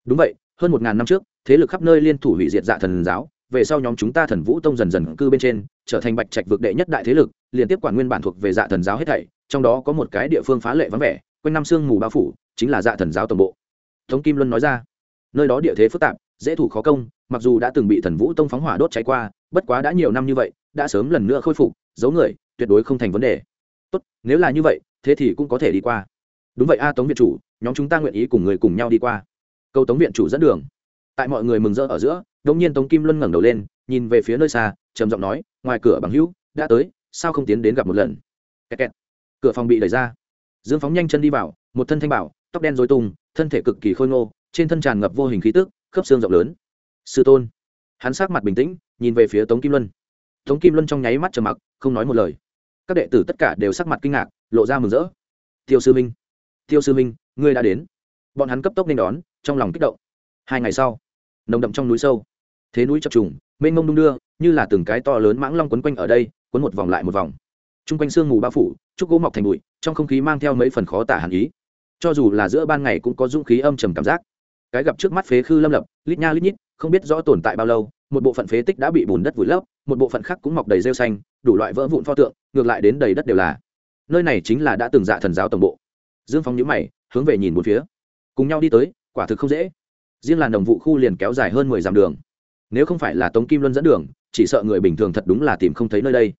Đúng vậy, hơn một ngàn năm trước, thế lực khắp nơi liên thủ hủy diệt dạ thần giáo, về sau nhóm chúng ta thần vũ tông dần dần cư bên trên, trở thành bạch trạch vực đệ nhất đại thế lực, liên tiếp quản nguyên bản thuộc về dạ thần giáo hết thảy, trong đó có một cái địa phương phá lệ vắng vẻ, quanh năm sương mù bao phủ, chính là dạ thần giáo tổng bộ. Thống kim luân nói ra, nơi đó địa thế phức tạp, dễ thủ khó công, mặc dù đã từng bị thần vũ tông phóng hỏa đốt cháy qua, bất quá đã nhiều năm như vậy, đã sớm lần nữa khôi phục, giấu người, tuyệt đối không thành vấn đề. Tốt, nếu là như vậy, thế thì cũng có thể đi qua đúng vậy a, tống viện chủ, nhóm chúng ta nguyện ý cùng người cùng nhau đi qua. Câu tống viện chủ dẫn đường. Tại mọi người mừng rỡ ở giữa đống nhiên tống kim luân ngẩng đầu lên, nhìn về phía nơi xa, trầm giọng nói, ngoài cửa bằng hữu, đã tới, sao không tiến đến gặp một lần? Kẹt kẹt. cửa phòng bị đẩy ra. Dương phóng nhanh chân đi vào, một thân thanh bảo, tóc đen dối tung, thân thể cực kỳ khôi ngô, trên thân tràn ngập vô hình khí tức, khớp xương rộng lớn. Sư tôn. Hắn sát mặt bình tĩnh, nhìn về phía tống kim luân. Tống kim luân trong nháy mắt trầm mặc, không nói một lời. Các đệ tử tất cả đều sắc mặt kinh ngạc, lộ ra mừng rỡ. Tiêu sư minh tiêu sư minh ngươi đã đến. Bọn hắn cấp tốc nên đón, trong lòng kích động. Hai ngày sau, nồng đậm trong núi sâu, thế núi chập trùng, mênh mông đung đưa, như là từng cái to lớn mãng long quấn quanh ở đây, quấn một vòng lại một vòng. T r u n g quanh sương mù bao phủ, trúc gỗ mọc thành bụi, trong không khí mang theo mấy phần khó tả hàn ý. Cho dù là giữa ban ngày cũng có dũng khí âm trầm cảm giác. Cái gặp trước mắt phế khư lâm lập, lít nha lít nhít, không biết rõ tồn tại bao lâu, một bộ phận phế tích đã bị bùn đất vùi lấp, một bộ phận khác cũng mọc đầy rêu xanh, đủ loại vỡ vụn pho tượng, ngược lại đến đầy đất đều là. Nơi này chính là đã từng dạ thần giáo tổng bộ dương phong nhữ mày, hướng về nhìn một phía. Cùng nhau đi tới, quả thực không dễ. Riêng là đồng vụ khu liền kéo dài hơn mười dặm đường. Nếu không phải là tống kim luân dẫn đường, chỉ sợ người bình thường thật đúng là tìm không thấy nơi đây.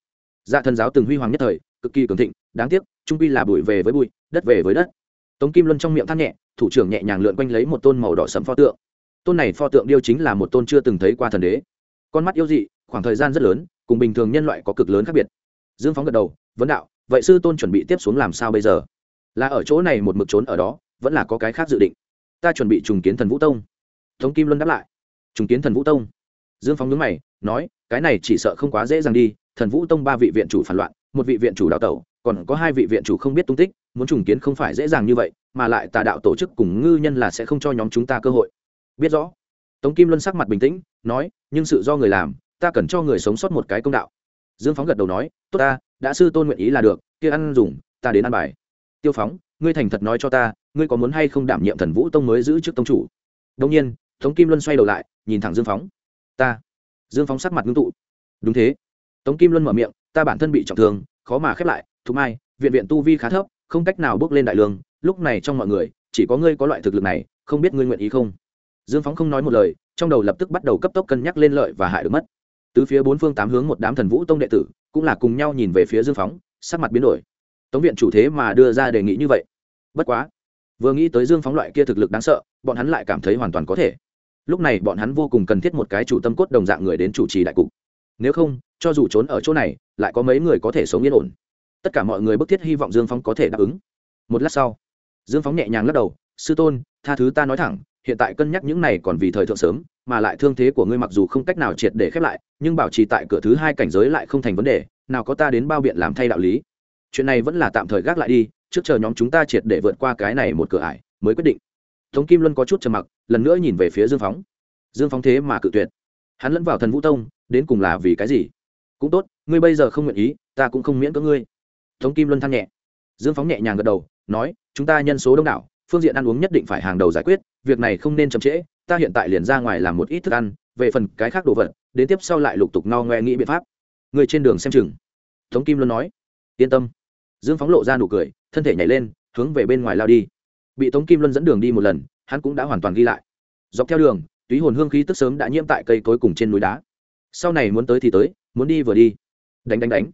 Dạ thần giáo từng huy hoàng nhất thời, cực kỳ cường thịnh, đáng tiếc, trung quy là bụi về với bụi, đất về với đất. Tống kim luân trong miệng than nhẹ, thủ trưởng nhẹ nhàng lượn quanh lấy một tôn màu đỏ sẫm pho tượng. Tôn này pho tượng điêu chính là một tôn chưa từng thấy qua thần đế. Con mắt yêu dị, khoảng thời gian rất lớn, cùng bình thường nhân loại có cực lớn khác biệt. Dương phóng gật đầu, vấn đạo, vậy sư tôn chuẩn bị tiếp xuống làm sao bây giờ? Là ở chỗ này một mực trốn ở đó, vẫn là có cái khác dự định. Ta chuẩn bị trùng kiến thần vũ tông. Tống kim luân đáp lại. Trùng kiến thần vũ tông. Dương phóng nhớ mày, nói, cái này chỉ sợ không quá dễ dàng đi, thần vũ tông ba vị viện chủ phản loạn, một vị viện chủ đào tẩu, còn có hai vị viện chủ không biết tung tích, muốn trùng kiến không phải dễ dàng như vậy, mà lại tà đạo tổ chức cùng ngư nhân là sẽ không cho nhóm chúng ta cơ hội. Biết rõ. Tống kim luân sắc mặt bình tĩnh, nói, nhưng sự do người làm, ta cần cho người sống sót một cái công đạo. Dương phóng gật đầu nói, tốt ta, đã sư tôn nguyện ý là được, kia ăn dùng, ta đến ăn bài tiêu phóng, ngươi thành thật nói cho ta, ngươi có muốn hay không đảm nhiệm thần vũ tông mới giữ chức tông chủ? Đông nhiên, tống kim luân xoay đầu lại, nhìn thẳng dương phóng. Ta. Dương phóng sắc mặt ngưng tụ. Đúng thế. Tống kim luân mở miệng, ta bản thân bị trọng thương, khó mà khép lại thú mai, viện viện tu vi khá thấp, không cách nào bước lên đại lương. Lúc này trong mọi người, chỉ có ngươi có loại thực lực này, không biết ngươi nguyện ý không? Dương phóng không nói một lời, trong đầu lập tức bắt đầu cấp tốc cân nhắc lên lợi và hại được mất. Từ phía bốn phương tám hướng một đám thần vũ tông đệ tử, cũng là cùng nhau nhìn về phía dương phóng, sắc mặt biến đổi tống viện chủ thế mà đưa ra đề nghị như vậy. Bất quá, vừa nghĩ tới dương phóng loại kia thực lực đáng sợ, bọn hắn lại cảm thấy hoàn toàn có thể. Lúc này bọn hắn vô cùng cần thiết một cái chủ tâm cốt đồng dạng người đến chủ trì đại cục. Nếu không, cho dù trốn ở chỗ này, lại có mấy người có thể sống yên ổn. Tất cả mọi người bức thiết hy vọng dương phóng có thể đáp ứng. Một lát sau, dương phóng nhẹ nhàng lắc đầu, sư tôn, tha thứ ta nói thẳng, hiện tại cân nhắc những này còn vì thời thượng sớm, mà lại thương thế của ngươi mặc dù không cách nào triệt để khép lại, nhưng bảo trì tại cửa thứ hai cảnh giới lại không thành vấn đề, nào có ta đến bao biện làm thay đạo lý chuyện này vẫn là tạm thời gác lại đi, trước chờ nhóm chúng ta triệt để vượt qua cái này một cửa ải, mới quyết định. Tống kim luân có chút trầm mặc, lần nữa nhìn về phía dương phóng. Dương phóng thế mà cự tuyệt. Hắn lẫn vào thần vũ tông, đến cùng là vì cái gì? Cũng tốt, ngươi bây giờ không nguyện ý, ta cũng không miễn cưỡng ngươi. Tống kim luân than nhẹ. Dương phóng nhẹ nhàng gật đầu, nói, chúng ta nhân số đông đảo, phương diện ăn uống nhất định phải hàng đầu giải quyết, việc này không nên chậm trễ, ta hiện tại liền ra ngoài làm một ít thức ăn, về phần cái khác đồ vật, đến tiếp sau lại lục tục no ngoe nghĩ biện pháp. Người trên đường xem chừng. Tống kim luân nói, yên tâm dương phóng lộ ra nụ cười, thân thể nhảy lên, hướng về bên ngoài lao đi. Bị tống kim luân dẫn đường đi một lần, hắn cũng đã hoàn toàn ghi lại. Dọc theo đường, túy hồn hương khí tức sớm đã nhiễm tại cây cối cùng trên núi đá. Sau này muốn tới thì tới, muốn đi vừa đi. Đánh đánh đánh.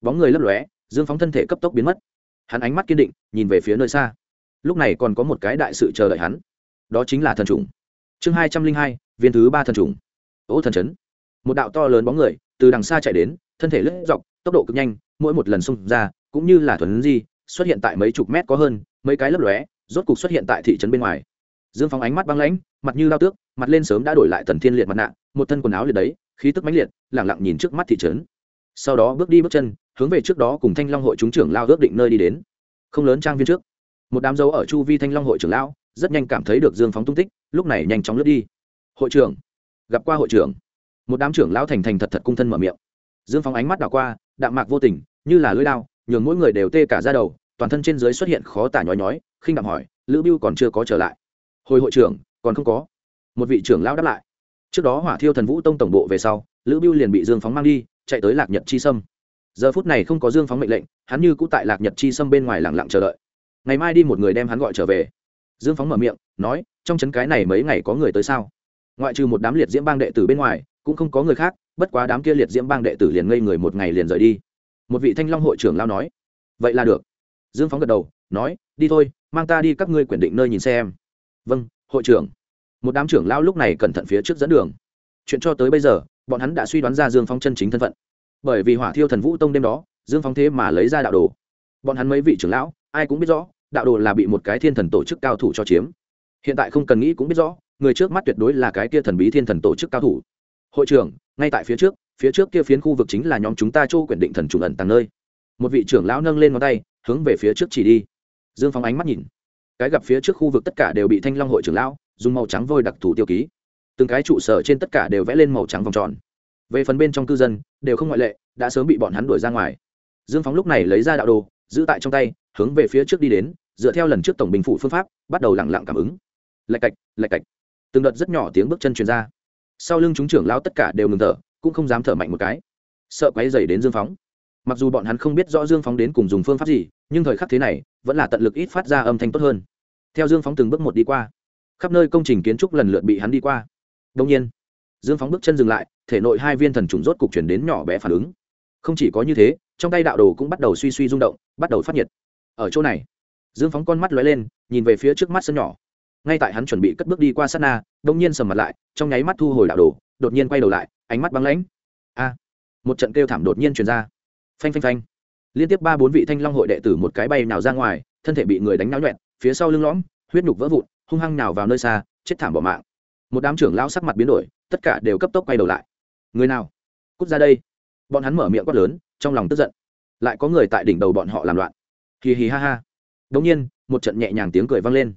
Bóng người lấp lóe, dương phóng thân thể cấp tốc biến mất. Hắn ánh mắt kiên định, nhìn về phía nơi xa. Lúc này còn có một cái đại sự chờ đợi hắn. Đó chính là thần trùng. Chương hai trăm linh hai, viên thứ ba thần trùng. Ô thần chấn. Một đạo to lớn bóng người, từ đằng xa chạy đến, thân thể lướt dọc, tốc độ cực nhanh, mỗi một lần xung ra cũng như là thuần di, xuất hiện tại mấy chục mét có hơn, mấy cái lấp lóe, rốt cục xuất hiện tại thị trấn bên ngoài. Dương phóng ánh mắt băng lãnh, mặt như lao tước, mặt lên sớm đã đổi lại tần thiên liệt mặt nạ, một thân quần áo liệt đấy, khí tức mãnh liệt lẳng lặng nhìn trước mắt thị trấn. Sau đó bước đi bước chân, hướng về trước đó cùng thanh long hội chúng trưởng lao ước định nơi đi đến. Không lớn trang viên trước, một đám dấu ở chu vi thanh long hội trưởng lão, rất nhanh cảm thấy được dương phóng tung tích, lúc này nhanh chóng lướt đi. Hội trưởng, gặp qua hội trưởng. Một đám trưởng lão thành thành thật thật cung thân mở miệng. Dương phóng ánh mắt đảo qua, đạm mạc vô tình, như là lưỡi lao nhường mỗi người đều tê cả ra đầu, toàn thân trên dưới xuất hiện khó tả nhói nhói, khinh đạm hỏi, lữ biêu còn chưa có trở lại? Hồi hội trưởng, còn không có. Một vị trưởng lão đáp lại. Trước đó hỏa thiêu thần vũ tông tổng bộ về sau, lữ biêu liền bị dương phóng mang đi, chạy tới lạc nhật chi sâm. Giờ phút này không có dương phóng mệnh lệnh, hắn như cũ tại lạc nhật chi sâm bên ngoài lặng lặng chờ đợi. Ngày mai đi một người đem hắn gọi trở về. Dương phóng mở miệng, nói, trong trấn cái này mấy ngày có người tới sao? Ngoại trừ một đám liệt diễm bang đệ tử bên ngoài, cũng không có người khác, bất quá đám kia liệt diễm bang đệ tử liền ngây người một ngày liền rời đi một vị thanh long hội trưởng lao nói, vậy là được. Dương phóng gật đầu, nói, đi thôi, mang ta đi các ngươi quyển định nơi nhìn xem. Vâng hội trưởng. Một đám trưởng lao lúc này cẩn thận phía trước dẫn đường. Chuyện cho tới bây giờ, bọn hắn đã suy đoán ra dương phóng chân chính thân phận. Bởi vì hỏa thiêu thần vũ tông đêm đó, dương phóng thế mà lấy ra đạo đồ. Bọn hắn mấy vị trưởng lão, ai cũng biết rõ, đạo đồ là bị một cái thiên thần tổ chức cao thủ cho chiếm. Hiện tại không cần nghĩ cũng biết rõ, người trước mắt tuyệt đối là cái kia thần bí thiên thần tổ chức cao thủ. Hội trưởng, ngay tại phía trước phía trước kia phiến khu vực chính là nhóm chúng ta châu quyển định thần chủ ẩn tàng nơi. Một vị trưởng lão nâng lên ngón tay, hướng về phía trước chỉ đi. Dương phóng ánh mắt nhìn. Cái gặp phía trước khu vực tất cả đều bị thanh long hội trưởng lão dùng màu trắng vôi đặc thù tiêu ký. Từng cái trụ sở trên tất cả đều vẽ lên màu trắng vòng tròn. Về phần bên trong cư dân, đều không ngoại lệ, đã sớm bị bọn hắn đuổi ra ngoài. Dương phóng lúc này lấy ra đạo đồ, giữ tại trong tay, hướng về phía trước đi đến, dựa theo lần trước tổng bình phủ phương pháp, bắt đầu lẳng lặng cảm ứng. Lạch cạch lạch cạch. Từng đợt rất nhỏ tiếng bước chân truyền ra. Sau lưng chúng trưởng lao tất cả đều ngừng thở cũng không dám thở mạnh một cái. Sợ quáy dày đến dương phóng. Mặc dù bọn hắn không biết rõ dương phóng đến cùng dùng phương pháp gì, nhưng thời khắc thế này, vẫn là tận lực ít phát ra âm thanh tốt hơn. Theo dương phóng từng bước một đi qua, khắp nơi công trình kiến trúc lần lượt bị hắn đi qua. Đông nhiên, dương phóng bước chân dừng lại, thể nội hai viên thần trùng rốt cục chuyển đến nhỏ bé phản ứng. Không chỉ có như thế, trong tay đạo đồ cũng bắt đầu suy suy rung động, bắt đầu phát nhiệt. Ở chỗ này, dương phóng con mắt lóe lên, nhìn về phía trước mắt sân nhỏ. Ngay tại hắn chuẩn bị cất bước đi qua sát na đông nhiên sầm mặt lại, trong nháy mắt thu hồi đạo đồ, đột nhiên quay đầu lại ánh mắt băng lãnh. A, một trận kêu thảm đột nhiên truyền ra. Phanh phanh phanh. Liên tiếp ba bốn vị thanh long hội đệ tử một cái bay nào ra ngoài, thân thể bị người đánh náo nhuẹn, phía sau lưng lõm, huyết nhục vỡ vụn, hung hăng nào vào nơi xa, chết thảm bỏ mạng. Một đám trưởng lão sắc mặt biến đổi, tất cả đều cấp tốc quay đầu lại. Người nào? Cút ra đây. Bọn hắn mở miệng quát lớn, trong lòng tức giận. Lại có người tại đỉnh đầu bọn họ làm loạn. Hì hì ha ha. Đống nhiên, một trận nhẹ nhàng tiếng cười vang lên.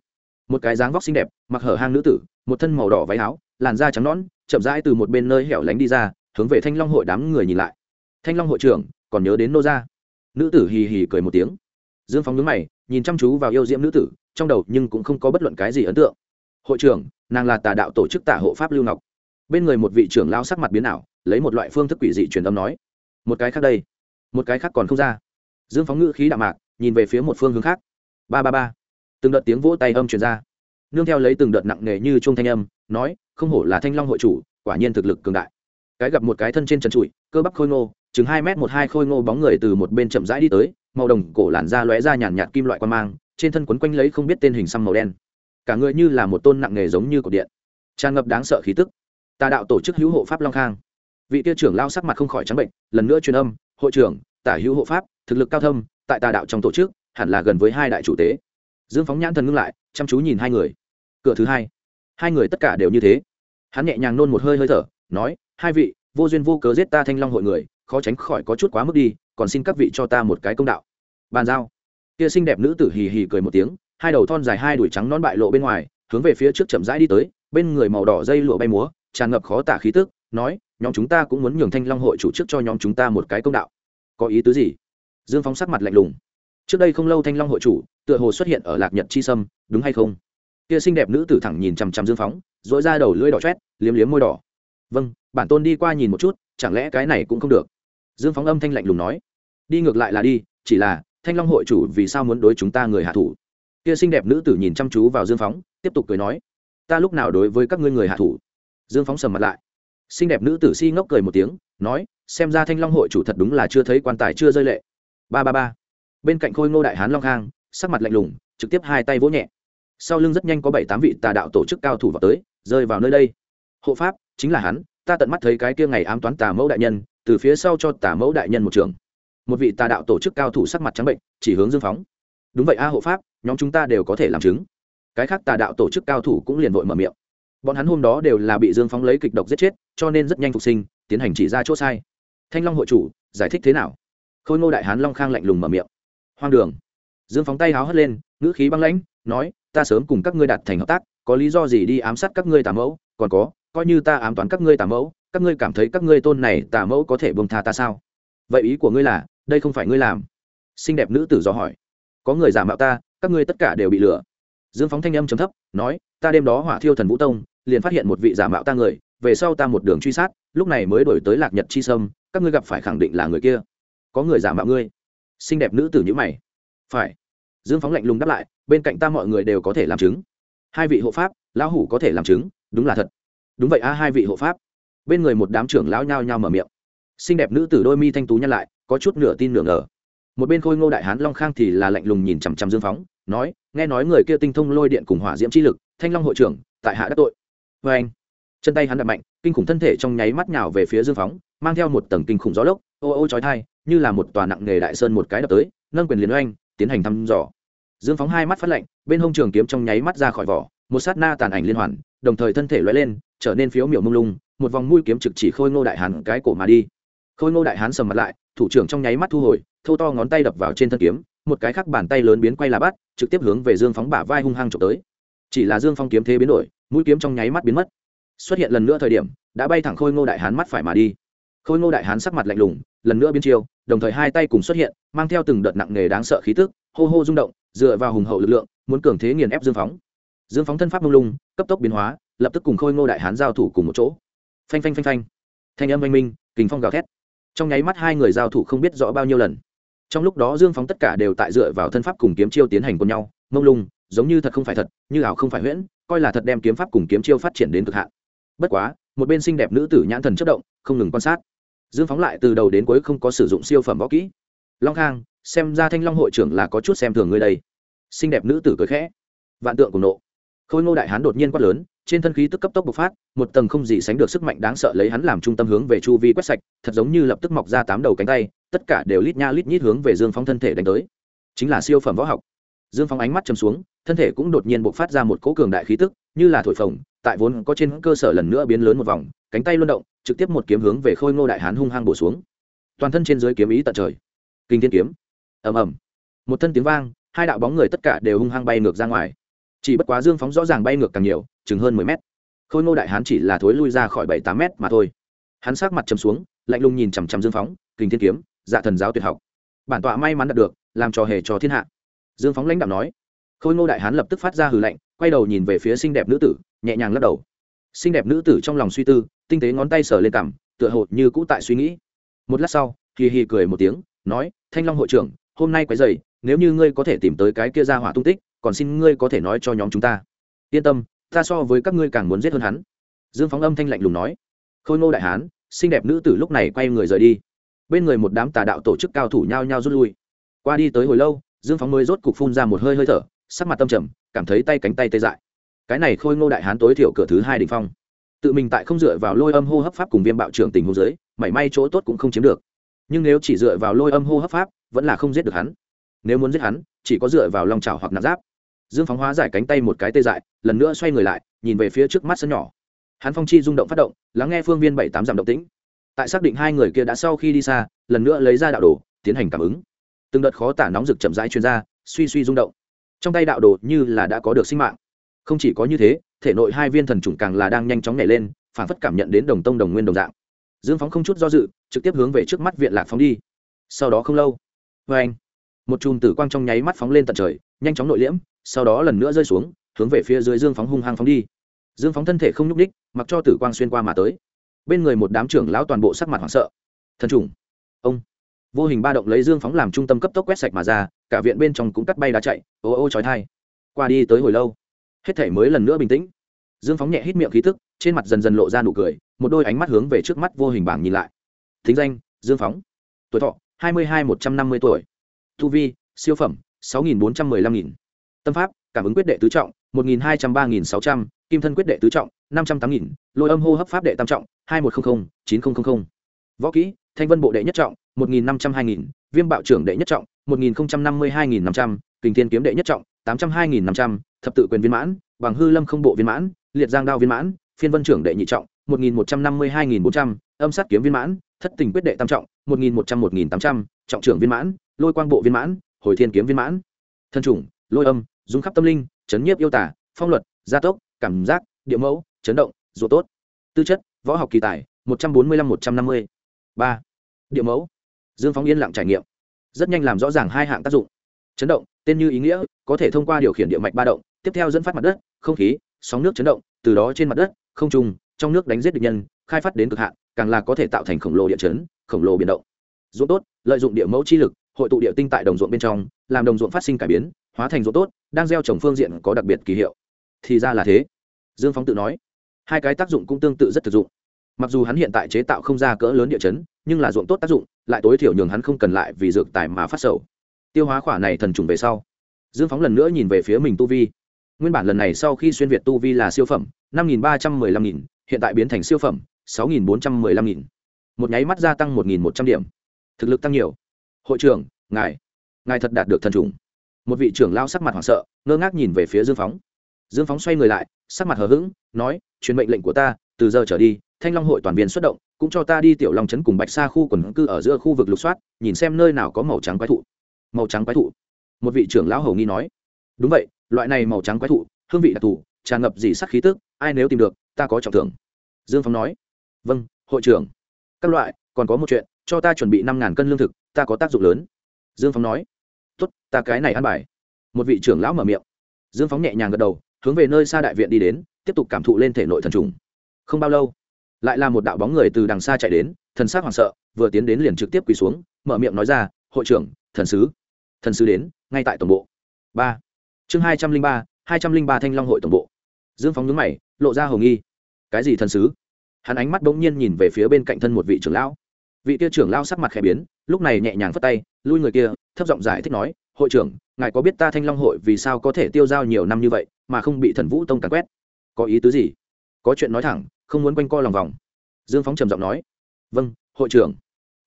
Một cái dáng vóc xinh đẹp, mặc hở hang nữ tử, một thân màu đỏ váy áo làn da trắng nõn, chậm rãi từ một bên nơi hẻo lánh đi ra, hướng về thanh long hội đám người nhìn lại. Thanh long hội trưởng, còn nhớ đến nô gia? Nữ tử hì hì cười một tiếng. Dương phóng nhướng mày, nhìn chăm chú vào yêu diễm nữ tử, trong đầu nhưng cũng không có bất luận cái gì ấn tượng. Hội trưởng, nàng là tà đạo tổ chức tả hộ pháp lưu ngọc. Bên người một vị trưởng lao sắc mặt biến ảo, lấy một loại phương thức quỷ dị truyền âm nói. Một cái khác đây. Một cái khác còn không ra. Dương phóng ngữ khí đạm mạc, nhìn về phía một phương hướng khác. Ba ba ba. Từng đợt tiếng vỗ tay âm truyền ra nương theo lấy từng đợt nặng nề như chuông thanh âm, nói, không hổ là thanh long hội chủ, quả nhiên thực lực cường đại. Cái gặp một cái thân trên trần trụi, cơ bắp khôi ngô, chừng hai m một hai khôi ngô bóng người từ một bên chậm rãi đi tới, màu đồng cổ làn da lóe ra nhàn nhạt kim loại quan mang, trên thân quấn quanh lấy không biết tên hình xăm màu đen. Cả người như là một tôn nặng nghề giống như cột điện. Tràn ngập đáng sợ khí tức. Tà đạo tổ chức hữu hộ pháp long khang. Vị tiêu trưởng lao sắc mặt không khỏi trắng bệnh, lần nữa truyền âm, hội trưởng, tả hữu hộ pháp, thực lực cao thâm, tại tà đạo trong tổ chức, hẳn là gần với hai đại chủ tế dương phóng nhãn thần ngưng lại, chăm chú nhìn hai người. Cửa thứ hai. Hai người tất cả đều như thế. Hắn nhẹ nhàng nôn một hơi hơi thở, nói, hai vị, vô duyên vô cớ giết ta thanh long hội người, khó tránh khỏi có chút quá mức đi, còn xin các vị cho ta một cái công đạo. Bàn giao. Kia xinh đẹp nữ tử hì hì cười một tiếng, hai đầu thon dài hai đuổi trắng non bại lộ bên ngoài, hướng về phía trước chậm rãi đi tới, bên người màu đỏ dây lụa bay múa, tràn ngập khó tả khí tức, nói, nhóm chúng ta cũng muốn nhường thanh long hội chủ trước cho nhóm chúng ta một cái công đạo. Có ý tứ gì? Dương phóng sắc mặt lạnh lùng trước đây không lâu thanh long hội chủ, tựa hồ xuất hiện ở lạc nhật chi sâm, đúng hay không? Kia xinh đẹp nữ tử thẳng nhìn chằm chằm dương phóng dội ra đầu lưỡi đỏ chét liếm liếm môi đỏ. Vâng bản tôn đi qua nhìn một chút, chẳng lẽ cái này cũng không được? Dương phóng âm thanh lạnh lùng nói. Đi ngược lại là đi, chỉ là, thanh long hội chủ vì sao muốn đối chúng ta người hạ thủ? Kia xinh đẹp nữ tử nhìn chăm chú vào dương phóng, tiếp tục cười nói. Ta lúc nào đối với các ngươi người hạ thủ? Dương phóng sầm mặt lại. Xinh đẹp nữ tử si ngốc cười một tiếng, nói, xem ra thanh long hội chủ thật đúng là chưa thấy quan tài chưa rơi lệ. Ba ba ba bên cạnh khôi ngô đại hán long khang, sắc mặt lạnh lùng, trực tiếp hai tay vỗ nhẹ. Sau lưng rất nhanh có bảy tám vị tà đạo tổ chức cao thủ vào tới, rơi vào nơi đây. Hộ pháp, chính là hắn, ta tận mắt thấy cái kia ngày ám toán tà mẫu đại nhân, từ phía sau cho tà mẫu đại nhân một trường. Một vị tà đạo tổ chức cao thủ sắc mặt trắng bệnh, chỉ hướng dương phóng. Đúng vậy a, hộ pháp, nhóm chúng ta đều có thể làm chứng. Cái khác tà đạo tổ chức cao thủ cũng liền vội mở miệng. Bọn hắn hôm đó đều là bị dương phóng lấy kịch độc giết chết, cho nên rất nhanh phục sinh, tiến hành chỉ ra chỗ sai. Thanh long hội chủ, giải thích thế nào? Khôi ngô đại hán long khang lạnh lùng mở miệng hoang đường. Dương phóng tay háo hất lên, ngữ khí băng lãnh, nói, ta sớm cùng các ngươi đạt thành hợp tác, có lý do gì đi ám sát các ngươi tà mẫu? Còn có, coi như ta ám toán các ngươi tà mẫu, các ngươi cảm thấy các ngươi tôn này tà mẫu có thể bông tha ta sao? Vậy ý của ngươi là, đây không phải ngươi làm? Xinh đẹp nữ tử dò hỏi. Có người giả mạo ta, các ngươi tất cả đều bị lừa. Dương phóng thanh âm chấm thấp, nói, ta đêm đó hỏa thiêu thần vũ tông, liền phát hiện một vị giả mạo ta người, về sau ta một đường truy sát, lúc này mới đổi tới lạc nhật chi sâm, các ngươi gặp phải khẳng định là người kia. Có người giả mạo ngươi xinh đẹp nữ tử nhữ mày. Phải. Dương phóng lạnh lùng đáp lại, bên cạnh ta mọi người đều có thể làm chứng. Hai vị hộ pháp, lão hủ có thể làm chứng, đúng là thật. Đúng vậy a, hai vị hộ pháp. Bên người một đám trưởng lão nhao nhao mở miệng. Xinh đẹp nữ tử đôi mi thanh tú nhăn lại, có chút nửa tin nửa ngờ. Một bên khôi ngô đại hán long khang thì là lạnh lùng nhìn chằm chằm dương phóng, nói, nghe nói người kia tinh thông lôi điện cùng hỏa diễm chi lực, thanh long hội trưởng, tại hạ đắc tội. Vê anh, chân tay hắn đập mạnh, kinh khủng thân thể trong nháy mắt nhào về phía dương phóng, mang theo một tầng kinh khủng gió lốc, ô ô chói thai như là một tòa nặng nghề đại sơn một cái đập tới, nâng quyền liền oanh, tiến hành thăm dò. Dương phóng hai mắt phát lạnh, bên hông trường kiếm trong nháy mắt ra khỏi vỏ, một sát na tàn ảnh liên hoàn, đồng thời thân thể loay lên, trở nên phiếu miểu mông lung, một vòng mũi kiếm trực chỉ khôi ngô đại hán cái cổ mà đi. Khôi ngô đại hán sầm mặt lại, thủ trưởng trong nháy mắt thu hồi thâu to ngón tay đập vào trên thân kiếm, một cái khác bàn tay lớn biến quay là bắt, trực tiếp hướng về dương phóng bả vai hung hăng trộm tới. Chỉ là dương phong kiếm thế biến đổi, mũi kiếm trong nháy mắt biến mất. Xuất hiện lần nữa thời điểm, đã bay thẳng khôi ngô đại hán mắt phải mà đi. Khôi ngô đại hán sắc mặt lạnh lùng, lần nữa biến chiêu đồng thời hai tay cùng xuất hiện, mang theo từng đợt nặng nề đáng sợ khí tức, hô hô rung động, dựa vào hùng hậu lực lượng, muốn cường thế nghiền ép dương phóng. Dương phóng thân pháp mông lung, cấp tốc biến hóa, lập tức cùng khôi ngô đại hán giao thủ cùng một chỗ. Phanh phanh phanh phanh. Thanh âm oanh minh, kình phong gào thét. Trong nháy mắt hai người giao thủ không biết rõ bao nhiêu lần. Trong lúc đó dương phóng tất cả đều tại dựa vào thân pháp cùng kiếm chiêu tiến hành cùng nhau, mông lung, giống như thật không phải thật, như ảo không phải huyễn, coi là thật đem kiếm pháp cùng kiếm chiêu phát triển đến cực hạn. Bất quá, một bên xinh đẹp nữ tử nhãn thần chất động, không ngừng quan sát dương phóng lại từ đầu đến cuối không có sử dụng siêu phẩm võ kỹ. Long khang, xem ra thanh long hội trưởng là có chút xem thường ngươi đây. Xinh đẹp nữ tử cười khẽ. Vạn tượng cùng nộ. Khôi ngô đại hán đột nhiên quát lớn, trên thân khí tức cấp tốc bộc phát, một tầng không gì sánh được sức mạnh đáng sợ lấy hắn làm trung tâm hướng về chu vi quét sạch, thật giống như lập tức mọc ra tám đầu cánh tay, tất cả đều lít nha lít nhít hướng về dương phóng thân thể đánh tới. Chính là siêu phẩm võ học. Dương phóng ánh mắt chầm xuống, thân thể cũng đột nhiên bộc phát ra một cỗ cường đại khí tức, như là thổi phồng, tại vốn có trên cơ sở lần nữa biến lớn một vòng, cánh tay luân động trực tiếp một kiếm hướng về khôi ngô đại hán hung hăng bổ xuống. Toàn thân trên dưới kiếm ý tận trời. Kinh thiên kiếm. Ầm ầm. Một thân tiếng vang, hai đạo bóng người tất cả đều hung hăng bay ngược ra ngoài. Chỉ bất quá dương phóng rõ ràng bay ngược càng nhiều, chừng hơn mười mét. Khôi ngô đại hán chỉ là thối lui ra khỏi bảy tám mét mà thôi. Hắn sát mặt chầm xuống, lạnh lùng nhìn chằm chằm dương phóng, kinh thiên kiếm dạ thần giáo tuyệt học. Bản tọa may mắn đạt được, làm trò hề cho thiên hạ. Dương phóng lãnh đạo nói. Khôi ngô đại hán lập tức phát ra hừ lạnh, quay đầu nhìn về phía xinh đẹp nữ tử, nhẹ nhàng lắc đầu xinh đẹp nữ tử trong lòng suy tư, tinh tế ngón tay sờ lên cằm, tựa hồ như cũ tại suy nghĩ. Một lát sau, hì hì cười một tiếng, nói, thanh long hội trưởng, hôm nay quấy dày nếu như ngươi có thể tìm tới cái kia ra hỏa tung tích, còn xin ngươi có thể nói cho nhóm chúng ta. Yên tâm, ta so với các ngươi càng muốn giết hơn hắn. Dương phóng âm thanh lạnh lùng nói. Khôi ngô đại hán, xinh đẹp nữ tử lúc này quay người rời đi. Bên người một đám tà đạo tổ chức cao thủ nhao nhao rút lui. Qua đi tới hồi lâu, dương phóng mới rốt cục phun ra một hơi hơi thở, sắc mặt tâm trầm, cảm thấy tay cánh tay tê dại cái này khôi ngô đại hán tối thiểu cửa thứ hai đỉnh phong. Tự mình tại không dựa vào lôi âm hô hấp pháp cùng viêm bạo trưởng tình hô giới mảy may chỗ tốt cũng không chiếm được. Nhưng nếu chỉ dựa vào lôi âm hô hấp pháp, vẫn là không giết được hắn. Nếu muốn giết hắn, chỉ có dựa vào lòng trào hoặc nạp giáp. Dương phóng hóa giải cánh tay một cái tê dại, lần nữa xoay người lại, nhìn về phía trước mắt sân nhỏ. Hắn phong chi rung động phát động, lắng nghe phương viên bảy tám dặm động tĩnh. Tại xác định hai người kia đã sau khi đi xa, lần nữa lấy ra đạo đồ, tiến hành cảm ứng. Từng đợt khó tả nóng rực chậm rãi chuyên r a suy suy rung động. Trong tay đạo đồ như là đã có được sinh mạng không chỉ có như thế, thể nội hai viên thần trùng càng là đang nhanh chóng nhảy lên, phản phất cảm nhận đến đồng tông đồng nguyên đồng dạng. Dương phóng không chút do dự, trực tiếp hướng về trước mắt viện lạc phóng đi. Sau đó không lâu vê anh, một chùm tử quang trong nháy mắt phóng lên tận trời, nhanh chóng nội liễm, sau đó lần nữa rơi xuống, hướng về phía dưới dương phóng hung hăng phóng đi. Dương phóng thân thể không nhúc ních mặc cho tử quang xuyên qua mà tới. Bên người một đám trưởng lão toàn bộ sắc mặt hoảng sợ. Thần trùng ông, vô hình ba động lấy dương phóng làm trung tâm cấp tốc quét sạch mà ra, cả viện bên trong cũng cắt bay đá chạy, ô ô trói thai qua đi tới hồi lâu hết thể mới lần nữa bình tĩnh. Dương phóng nhẹ hít miệng khí thức trên mặt dần dần lộ ra nụ cười, một đôi ánh mắt hướng về trước mắt vô hình bảng nhìn lại. Thính danh, dương phóng. Tuổi thọ, hai mươi hai, một trăm năm mươi tuổi. Tu vi, siêu phẩm, sáu nghìn bốn trăm m ư ơ i năm nghìn. Tâm pháp, cảm ứng quyết đệ tứ trọng, một nghìn hai trăm ba nghìn sáu trăm. Kim thân quyết đệ tứ trọng, năm trăm tám nghìn. Lôi âm hô hấp pháp đệ tam trọng, hai một trăm linh chín nghìn võ kỹ, thanh vân bộ đệ nhất trọng, một nghìn năm trăm hai nghìn. Viêm bạo trưởng đệ nhất trọng, một nghìn năm mươi hai nghìn năm trăm. Kình thiên kiếm đệ nhất trọng, tám trăm hai nghìn năm trăm thập tự quyền viên mãn, bằng hư lâm không bộ viên mãn, liệt giang đao viên mãn, phiên vân trưởng đệ nhị trọng, một nghìn một trăm năm mươi hai nghìn bốn trăm, âm sát kiếm viên mãn, thất tình quyết đệ tam trọng, một nghìn một trăm một nghìn tám trăm, trọng trưởng viên mãn, lôi quang bộ viên mãn, hồi thiên kiếm viên mãn. Thân chủng, lôi âm, dung khắp tâm linh, chấn nhiếp yêu tả, phong luật, gia tốc, cảm giác, địa mẫu, chấn động dù tốt. Tư chất, võ học kỳ tài, một trăm bốn mươi năm một trăm năm mươi. Ba. Địa mẫu. Dương phóng yên lặng trải nghiệm. Rất nhanh làm rõ ràng hai hạng tác dụng. Chấn động, tên như ý nghĩa, có thể thông qua điều khiển địa mạch ba động tiếp theo dẫn phát mặt đất không khí sóng nước chấn động từ đó trên mặt đất không trung, trong nước đánh giết địch nhân khai phát đến cực hạn càng là có thể tạo thành khổng lồ địa chấn khổng lồ biển động. Ruộng tốt lợi dụng địa mẫu chi lực hội tụ địa tinh tại đồng ruộng bên trong làm đồng ruộng phát sinh cải biến hóa thành ruộng tốt đang gieo trồng phương diện có đặc biệt kỳ hiệu. Thì ra là thế. Dương phóng tự nói hai cái tác dụng cũng tương tự rất thực dụng. Mặc dù hắn hiện tại chế tạo không ra cỡ lớn địa chấn nhưng là ruộng tốt tác dụng lại tối thiểu nhường hắn không cần lại vì dược tài mà phát sầu. Tiêu hóa khỏa này thần trùng về sau. Dương phóng lần nữa nhìn về phía mình tu vi nguyên bản lần này sau khi xuyên việt tu vi là siêu phẩm, năm nghìn ba trăm mười lăm nghìn, hiện tại biến thành siêu phẩm, sáu nghìn bốn trăm mười lăm nghìn. Một nháy mắt gia tăng một nghìn một trăm điểm. Thực lực tăng nhiều. Hội trưởng, ngài ngài thật đạt được thần trùng. Một vị trưởng lao sắc mặt hoảng sợ, ngơ ngác nhìn về phía dương phóng. Dương phóng xoay người lại, sắc mặt hờ hững, nói, truyền mệnh lệnh của ta, từ giờ trở đi, thanh long hội toàn viên xuất động, cũng cho ta đi tiểu long trấn cùng bạch sa khu quần cư ở giữa khu vực lục soát, nhìn xem nơi nào có màu trắng quái thụ. Màu trắng quái thụ. Một vị trưởng lão hầu nghi nói, đúng vậy loại này màu trắng quái thụ, hương vị đặc thù tràn ngập dỉ sắc khí tức, ai nếu tìm được, ta có trọng thưởng. Dương phong nói. Vâng hội trưởng. Các loại, còn có một chuyện, cho ta chuẩn bị năm ngàn cân lương thực, ta có tác dụng lớn. Dương phong nói. Tốt, ta cái này ăn bài. Một vị trưởng lão mở miệng. Dương phóng nhẹ nhàng gật đầu, hướng về nơi xa đại viện đi đến, tiếp tục cảm thụ lên thể nội thần trùng. Không bao lâu, lại là một đạo bóng người từ đằng xa chạy đến, thần sắc hoảng sợ, vừa tiến đến liền trực tiếp quỳ xuống, mở miệng nói ra, hội trưởng, thần sứ. Thần sứ đến, ngay tại tổng bộ. Ba chương hai trăm linh ba, hai trăm linh ba thanh long hội tổng bộ. Dương phóng nhướng mày, lộ ra hầu nghi. Cái gì thần sứ? Hắn ánh mắt bỗng nhiên nhìn về phía bên cạnh thân một vị trưởng lão. Vị kia trưởng lão sắc mặt khẽ biến, lúc này nhẹ nhàng phất tay, lui người kia, thấp giọng giải thích nói, hội trưởng, ngài có biết ta thanh long hội vì sao có thể tiêu dao nhiều năm như vậy, mà không bị thần vũ tông càn quét? Có ý tứ gì? Có chuyện nói thẳng, không muốn quanh co lòng vòng. Dương phóng trầm giọng nói vâng hội trưởng.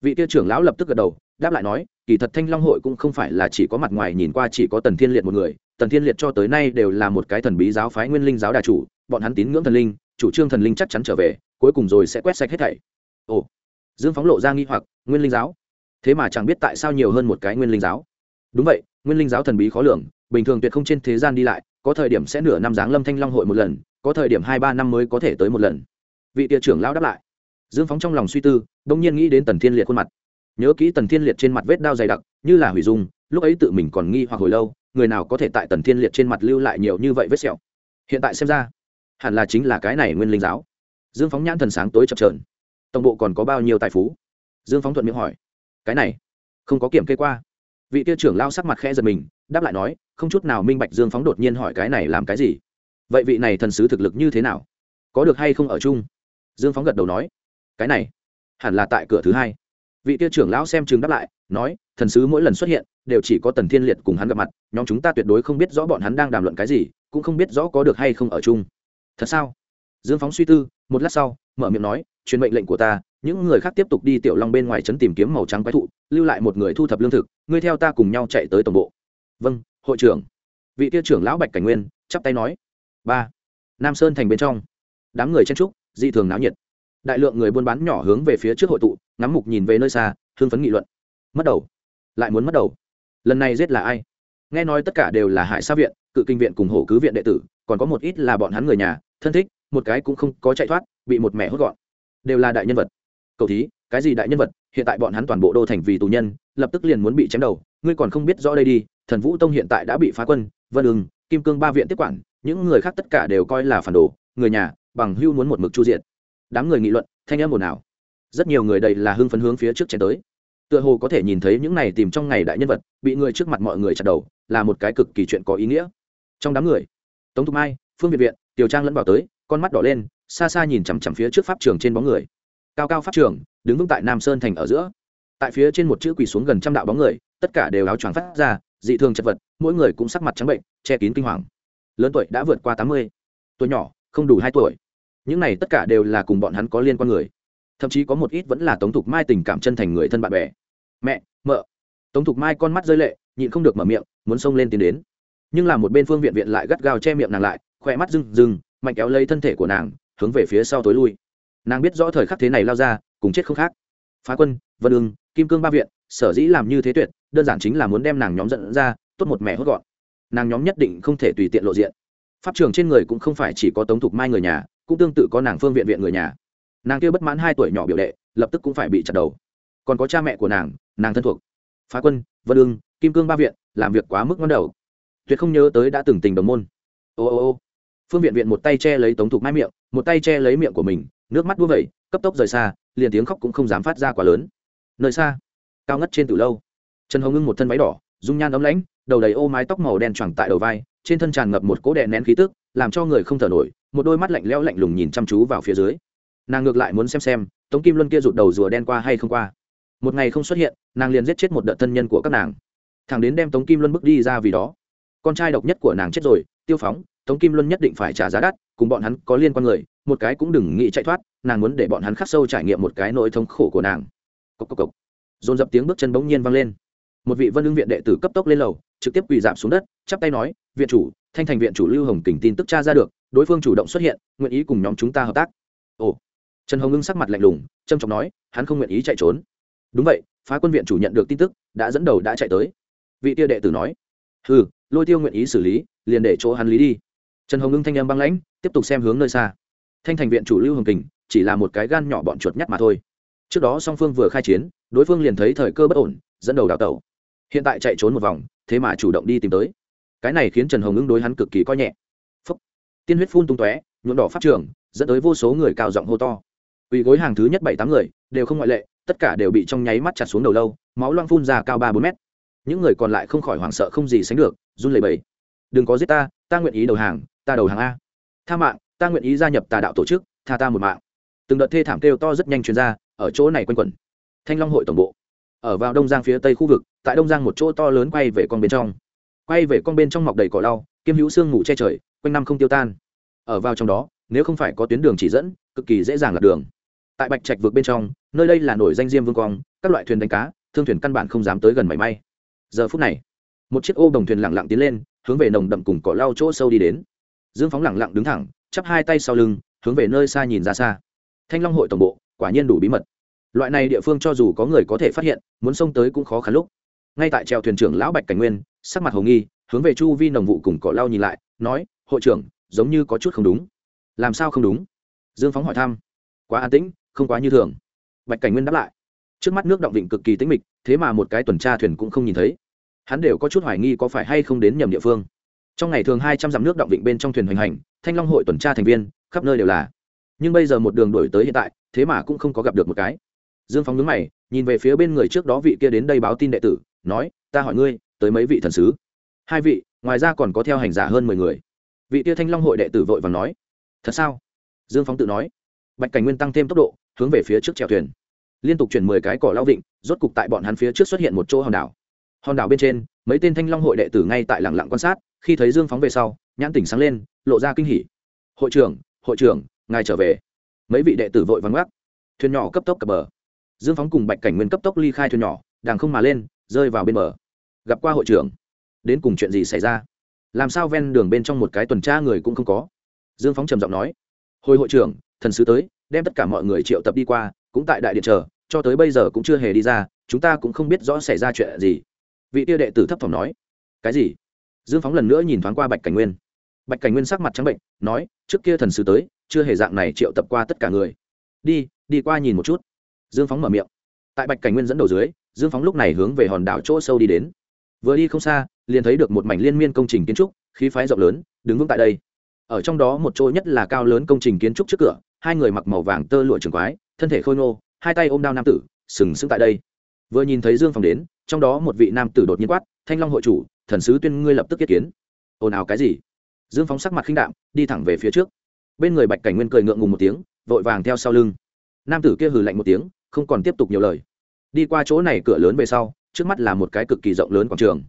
Vị kia trưởng lão lập tức gật đầu, đáp lại nói, kỳ thật thanh long hội cũng không phải là chỉ có mặt ngoài nhìn qua chỉ có tần thiên liệt một người tần thiên liệt cho tới nay đều là một cái thần bí giáo phái nguyên linh giáo đà chủ, bọn hắn tín ngưỡng thần linh, chủ trương thần linh chắc chắn trở về, cuối cùng rồi sẽ quét sạch hết thảy. Ồ, dương phóng lộ ra nghi hoặc, nguyên linh giáo? Thế mà chẳng biết tại sao nhiều hơn một cái nguyên linh giáo. Đúng vậy, nguyên linh giáo thần bí khó lường, bình thường tuyệt không trên thế gian đi lại, có thời điểm sẽ nửa năm giáng lâm thanh long hội một lần, có thời điểm hai ba năm mới có thể tới một lần. Vị tia trưởng lão đáp lại. Dương phóng trong lòng suy tư đông nhiên nghĩ đến tần thiên liệt khuôn mặt. Nhớ kỹ tần thiên liệt trên mặt vết đao dày đặc, như là hủy dung, lúc ấy tự mình còn nghi hoặc hồi lâu người nào có thể tại tần thiên liệt trên mặt lưu lại nhiều như vậy vết sẹo? Hiện tại xem ra, hẳn là chính là cái này nguyên linh giáo. Dương phóng nhãn thần sáng tối chập trờn tổng bộ còn có bao nhiêu tài phú? Dương phóng thuận miệng hỏi. Cái này, không có kiểm kê qua. Vị tiêu trưởng lao sắc mặt khẽ giật mình, đáp lại nói, không chút nào minh bạch dương phóng đột nhiên hỏi cái này làm cái gì. Vậy vị này thần sứ thực lực như thế nào? Có được hay không ở chung? Dương phóng gật đầu nói. Cái này, hẳn là tại cửa thứ hai. Vị tiêu trưởng lão xem chừng đáp lại, nói, thần sứ mỗi lần xuất hiện đều chỉ có tần thiên liệt cùng hắn gặp mặt, nhóm chúng ta tuyệt đối không biết rõ bọn hắn đang đàm luận cái gì, cũng không biết rõ có được hay không ở chung. Thật sao? Dương phóng suy tư, một lát sau, mở miệng nói, truyền mệnh lệnh của ta, những người khác tiếp tục đi tiểu long bên ngoài trấn tìm kiếm màu trắng quái thụ, lưu lại một người thu thập lương thực, ngươi theo ta cùng nhau chạy tới tổng bộ. Vâng hội trưởng. Vị tiêu trưởng lão bạch cảnh nguyên chắp tay nói. Ba. Nam sơn thành bên trong, đám người chen trúc dị thường náo nhiệt. Đại lượng người buôn bán nhỏ hướng về phía trước hội tụ, ngắm mục nhìn về nơi xa hương phấn nghị luận. Mất đầu. Lại muốn mất đầu lần này giết là ai? Nghe nói tất cả đều là hải sa viện, cự kinh viện cùng hổ cứ viện đệ tử, còn có một ít là bọn hắn người nhà, thân thích, một cái cũng không có chạy thoát, bị một mẹ hốt gọn. Đều là đại nhân vật. Cầu thí, cái gì đại nhân vật? Hiện tại bọn hắn toàn bộ đô thành vì tù nhân, lập tức liền muốn bị chém đầu. Ngươi còn không biết rõ đây đi, thần vũ tông hiện tại đã bị phá quân, vân ưng, kim cương ba viện tiếp quản, những người khác tất cả đều coi là phản đồ, người nhà, bằng hưu muốn một mực chu diện. Đám người nghị luận, thanh em ồn ào. Rất nhiều người đây là hưng phấn hướng phía trước chén tới tựa hồ có thể nhìn thấy những này tìm trong ngày đại nhân vật, bị người trước mặt mọi người chặt đầu, là một cái cực kỳ chuyện có ý nghĩa. Trong đám người, tống thục mai, phương việt viện, tiểu trang lẫn vào tới, con mắt đỏ lên, xa xa nhìn chằm chằm phía trước pháp trường trên bóng người. Cao cao pháp trường, đứng vững tại nam sơn thành ở giữa. Tại phía trên một chữ quỳ xuống gần trăm đạo bóng người, tất cả đều áo choàng phát ra, dị thường chật vật, mỗi người cũng sắc mặt trắng bệnh, che kín kinh hoàng. Lớn tuổi đã vượt qua tám mươi, tuổi nhỏ, không đủ hai tuổi. Những này tất cả đều là cùng bọn hắn có liên quan người thậm chí có một ít vẫn là tống thục mai tình cảm chân thành người thân bạn bè. Mẹ, mợ. Tống thục mai con mắt rơi lệ, nhịn không được mở miệng, muốn xông lên tiến đến. Nhưng là một bên phương viện viện lại gắt gao che miệng nàng lại, khỏe mắt rừng rừng mạnh kéo lấy thân thể của nàng, hướng về phía sau tối lui. Nàng biết rõ thời khắc thế này lao ra, cùng chết không khác. Phá quân, vân ương kim cương ba viện, sở dĩ làm như thế tuyệt, đơn giản chính là muốn đem nàng nhóm dẫn ra, tốt một mẹ hốt gọn. Nàng nhóm nhất định không thể tùy tiện lộ diện. Pháp trường trên người cũng không phải chỉ có tống thục mai người nhà, cũng tương tự có nàng phương viện viện người nhà nàng kia bất mãn hai tuổi nhỏ biểu đệ, lập tức cũng phải bị chặt đầu. Còn có cha mẹ của nàng nàng thân thuộc. Phá quân, vân ương kim cương ba viện, làm việc quá mức ngon đầu. Tuyệt không nhớ tới đã từng tình đồng môn. Ô ô ô. Phương viện viện một tay che lấy tống thục mai miệng, một tay che lấy miệng của mình, nước mắt đua vẩy, cấp tốc rời xa, liền tiếng khóc cũng không dám phát ra quá lớn. Nơi xa, cao ngất trên từ lâu. Trần hồng ngưng một thân váy đỏ, dung nhan ấm lãnh, đầu đầy ô mái tóc màu đen choàng tại đầu vai, trên thân tràn ngập một cỗ đè nén khí tức, làm cho người không thở nổi, một đôi mắt lạnh lẽo lạnh lùng nhìn chăm chú vào phía dưới nàng ngược lại muốn xem xem, tống kim luân kia rụt đầu rùa đen qua hay không qua. Một ngày không xuất hiện, nàng liền giết chết một đợt thân nhân của các nàng. Thằng đến đem tống kim luân bước đi ra vì đó. Con trai độc nhất của nàng chết rồi, tiêu phóng, tống kim luân nhất định phải trả giá đắt, cùng bọn hắn có liên quan người, một cái cũng đừng nghĩ chạy thoát, nàng muốn để bọn hắn khắc sâu trải nghiệm một cái nỗi thống khổ của nàng. Cốc cốc cốc. dồn dập tiếng bước chân bỗng nhiên vang lên. Một vị vân lương viện đệ tử cấp tốc lên lầu, trực tiếp quỳ giảm xuống đất, chắp tay nói, viện chủ, thanh thành viện chủ lưu hồng kình tin tức cha ra được, đối phương chủ động xuất hiện, nguyện ý cùng nhóm chúng ta hợp tác. Ồ trần hồng ngưng sắc mặt lạnh lùng trâm trọng nói, hắn không nguyện ý chạy trốn. Đúng vậy, phá quân viện chủ nhận được tin tức, đã dẫn đầu đã chạy tới. Vị tia đệ tử nói ừ lôi tiêu nguyện ý xử lý, liền để chỗ hắn lý đi. Trần hồng ngưng thanh âm băng lãnh, tiếp tục xem hướng nơi xa. Thanh thành viện chủ lưu hồng kình, chỉ là một cái gan nhỏ bọn chuột nhắt mà thôi. Trước đó song phương vừa khai chiến, đối phương liền thấy thời cơ bất ổn, dẫn đầu đào tẩu. Hiện tại chạy trốn một vòng, thế mà chủ động đi tìm tới. Cái này khiến trần hồng ngưng đối hắn cực kỳ coi nhẹ. Phúc. tiên huyết phun tung tóe, nhuộm đỏ phát trường, dẫn tới vô số người cao giọng hô to quỳ gối hàng thứ nhất bảy tám người, đều không ngoại lệ, tất cả đều bị trong nháy mắt chặt xuống đầu lâu, máu loang phun ra cao ba bốn mét. Những người còn lại không khỏi hoảng sợ không gì sánh được, run lẩy bẩy. Đừng có giết ta ta nguyện ý đầu hàng, ta đầu hàng a. Tha mạng, ta nguyện ý gia nhập tà đạo tổ chức, tha ta một mạng. Từng đợt thê thảm kêu to rất nhanh chuyên ra, ở chỗ này quanh quẩn. Thanh long hội tổng bộ. Ở vào đông giang phía tây khu vực, tại đông giang một chỗ to lớn quay về con bên trong. Quay về con bên trong mọc đầy cỏ lau, kiêm hữu sương ngủ che trời, quanh năm không tiêu tan. Ở vào trong đó, nếu không phải có tuyến đường chỉ dẫn, cực kỳ dễ dàng lạc đường tại bạch trạch vượt bên trong, nơi đây là nổi danh diêm vương quang các loại thuyền đánh cá, thương thuyền căn bản không dám tới gần mảy may. Giờ phút này, một chiếc ô đồng thuyền lặng lặng tiến lên, hướng về nồng đậm cùng cỏ lau chỗ sâu đi đến. Dương phóng lặng lặng đứng thẳng, chắp hai tay sau lưng, hướng về nơi xa nhìn ra xa. Thanh long hội tổng bộ, quả nhiên đủ bí mật. Loại này địa phương cho dù có người có thể phát hiện, muốn xông tới cũng khó khăn lúc. Ngay tại trèo thuyền trưởng lão bạch cảnh nguyên, sắc mặt hồ nghi, hướng về chu vi nồng vụ cùng cỏ lau nhìn lại, nói, hội trưởng, giống như có chút không đúng. Làm sao không đúng? Dương phóng hỏi thăm. Quá an tĩnh không quá như thường. Bạch cảnh nguyên đáp lại. Trước mắt nước động vịnh cực kỳ tĩnh mịch, thế mà một cái tuần tra thuyền cũng không nhìn thấy. Hắn đều có chút hoài nghi có phải hay không đến nhầm địa phương. Trong ngày thường hai trăm dặm nước động vịnh bên trong thuyền hoành hành, thanh long hội tuần tra thành viên, khắp nơi đều là. Nhưng bây giờ một đường đổi tới hiện tại, thế mà cũng không có gặp được một cái. Dương phóng nhướng mày, nhìn về phía bên người trước đó vị kia đến đây báo tin đệ tử, nói, ta hỏi ngươi, tới mấy vị thần sứ? Hai vị, ngoài ra còn có theo hành giả hơn mười người. Vị kia thanh long hội đệ tử vội và nói, thật sao? Dương phóng tự nói bạch cảnh nguyên tăng thêm tốc độ, hướng về phía trước chèo thuyền. Liên tục chuyển mười cái cỏ lao vịnh, rốt cục tại bọn hắn phía trước xuất hiện một chỗ hòn đảo. Hòn đảo bên trên, mấy tên thanh long hội đệ tử ngay tại lẳng lặng quan sát, khi thấy dương phóng về sau, nhãn tỉnh sáng lên, lộ ra kinh hỉ. Hội trưởng hội trưởng, ngài trở về. Mấy vị đệ tử vội vắng gác thuyền nhỏ cấp tốc cập bờ. Dương phóng cùng bạch cảnh nguyên cấp tốc ly khai thuyền nhỏ đàng không mà lên, rơi vào bên bờ. Gặp qua hội trưởng. Đến cùng chuyện gì xảy ra? Làm sao ven đường bên trong một cái tuần tra người cũng không có? Dương phóng trầm giọng nói. Hồi hội trưởng thần sứ tới, đem tất cả mọi người triệu tập đi qua, cũng tại đại điện chờ, cho tới bây giờ cũng chưa hề đi ra, chúng ta cũng không biết rõ xảy ra chuyện gì. Vị tiêu đệ tử thấp thỏm nói. Cái gì? Dương phóng lần nữa nhìn thoáng qua bạch cảnh nguyên. Bạch cảnh nguyên sắc mặt trắng bệnh, nói, trước kia thần sứ tới, chưa hề dạng này triệu tập qua tất cả người. Đi đi qua nhìn một chút. Dương phóng mở miệng. Tại bạch cảnh nguyên dẫn đầu dưới, dương phóng lúc này hướng về hòn đảo chỗ sâu đi đến. Vừa đi không xa, liền thấy được một mảnh liên miên công trình kiến trúc, khí phái rộng lớn, đứng vững tại đây. Ở trong đó một chỗ nhất là cao lớn công trình kiến trúc trước cửa hai người mặc màu vàng tơ lụa trường quái, thân thể khôi ngô, hai tay ôm đao nam tử, sừng sững tại đây. Vừa nhìn thấy dương phong đến, trong đó một vị nam tử đột nhiên quát, thanh long hội chủ, thần sứ tuyên ngươi lập tức kết kiến. Ồn ào cái gì? Dương phóng sắc mặt khinh đạm, đi thẳng về phía trước. Bên người bạch cảnh nguyên cười ngượng ngùng một tiếng, vội vàng theo sau lưng. Nam tử kia hừ lạnh một tiếng, không còn tiếp tục nhiều lời. Đi qua chỗ này cửa lớn về sau, trước mắt là một cái cực kỳ rộng lớn quảng trường.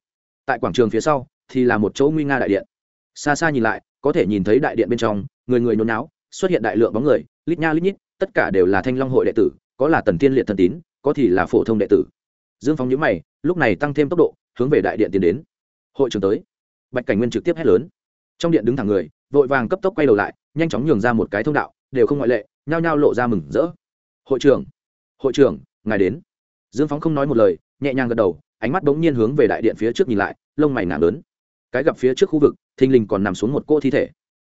Tại quảng trường phía sau, thì là một chỗ nguy nga đại điện. Xa xa nhìn lại, có thể nhìn thấy đại điện bên trong, người người nôn náo xuất hiện đại lượng bóng người, lít nha lít nhít, tất cả đều là thanh long hội đệ tử, có là tần tiên liệt thần tín, có thì là phổ thông đệ tử. Dương phóng nhữ mày, lúc này tăng thêm tốc độ, hướng về đại điện tiến đến. Hội trường tới. Bạch cảnh nguyên trực tiếp hét lớn. Trong điện đứng thẳng người, vội vàng cấp tốc quay đầu lại, nhanh chóng nhường ra một cái thông đạo, đều không ngoại lệ, nhao nhao lộ ra mừng rỡ. Hội trưởng hội trưởng, ngài đến. Dương phóng không nói một lời, nhẹ nhàng gật đầu, ánh mắt bỗng nhiên hướng về đại điện phía trước nhìn lại, lông mày nặng lớn. Cái gặp phía trước khu vực, thình lình còn nằm xuống một cô thi thể.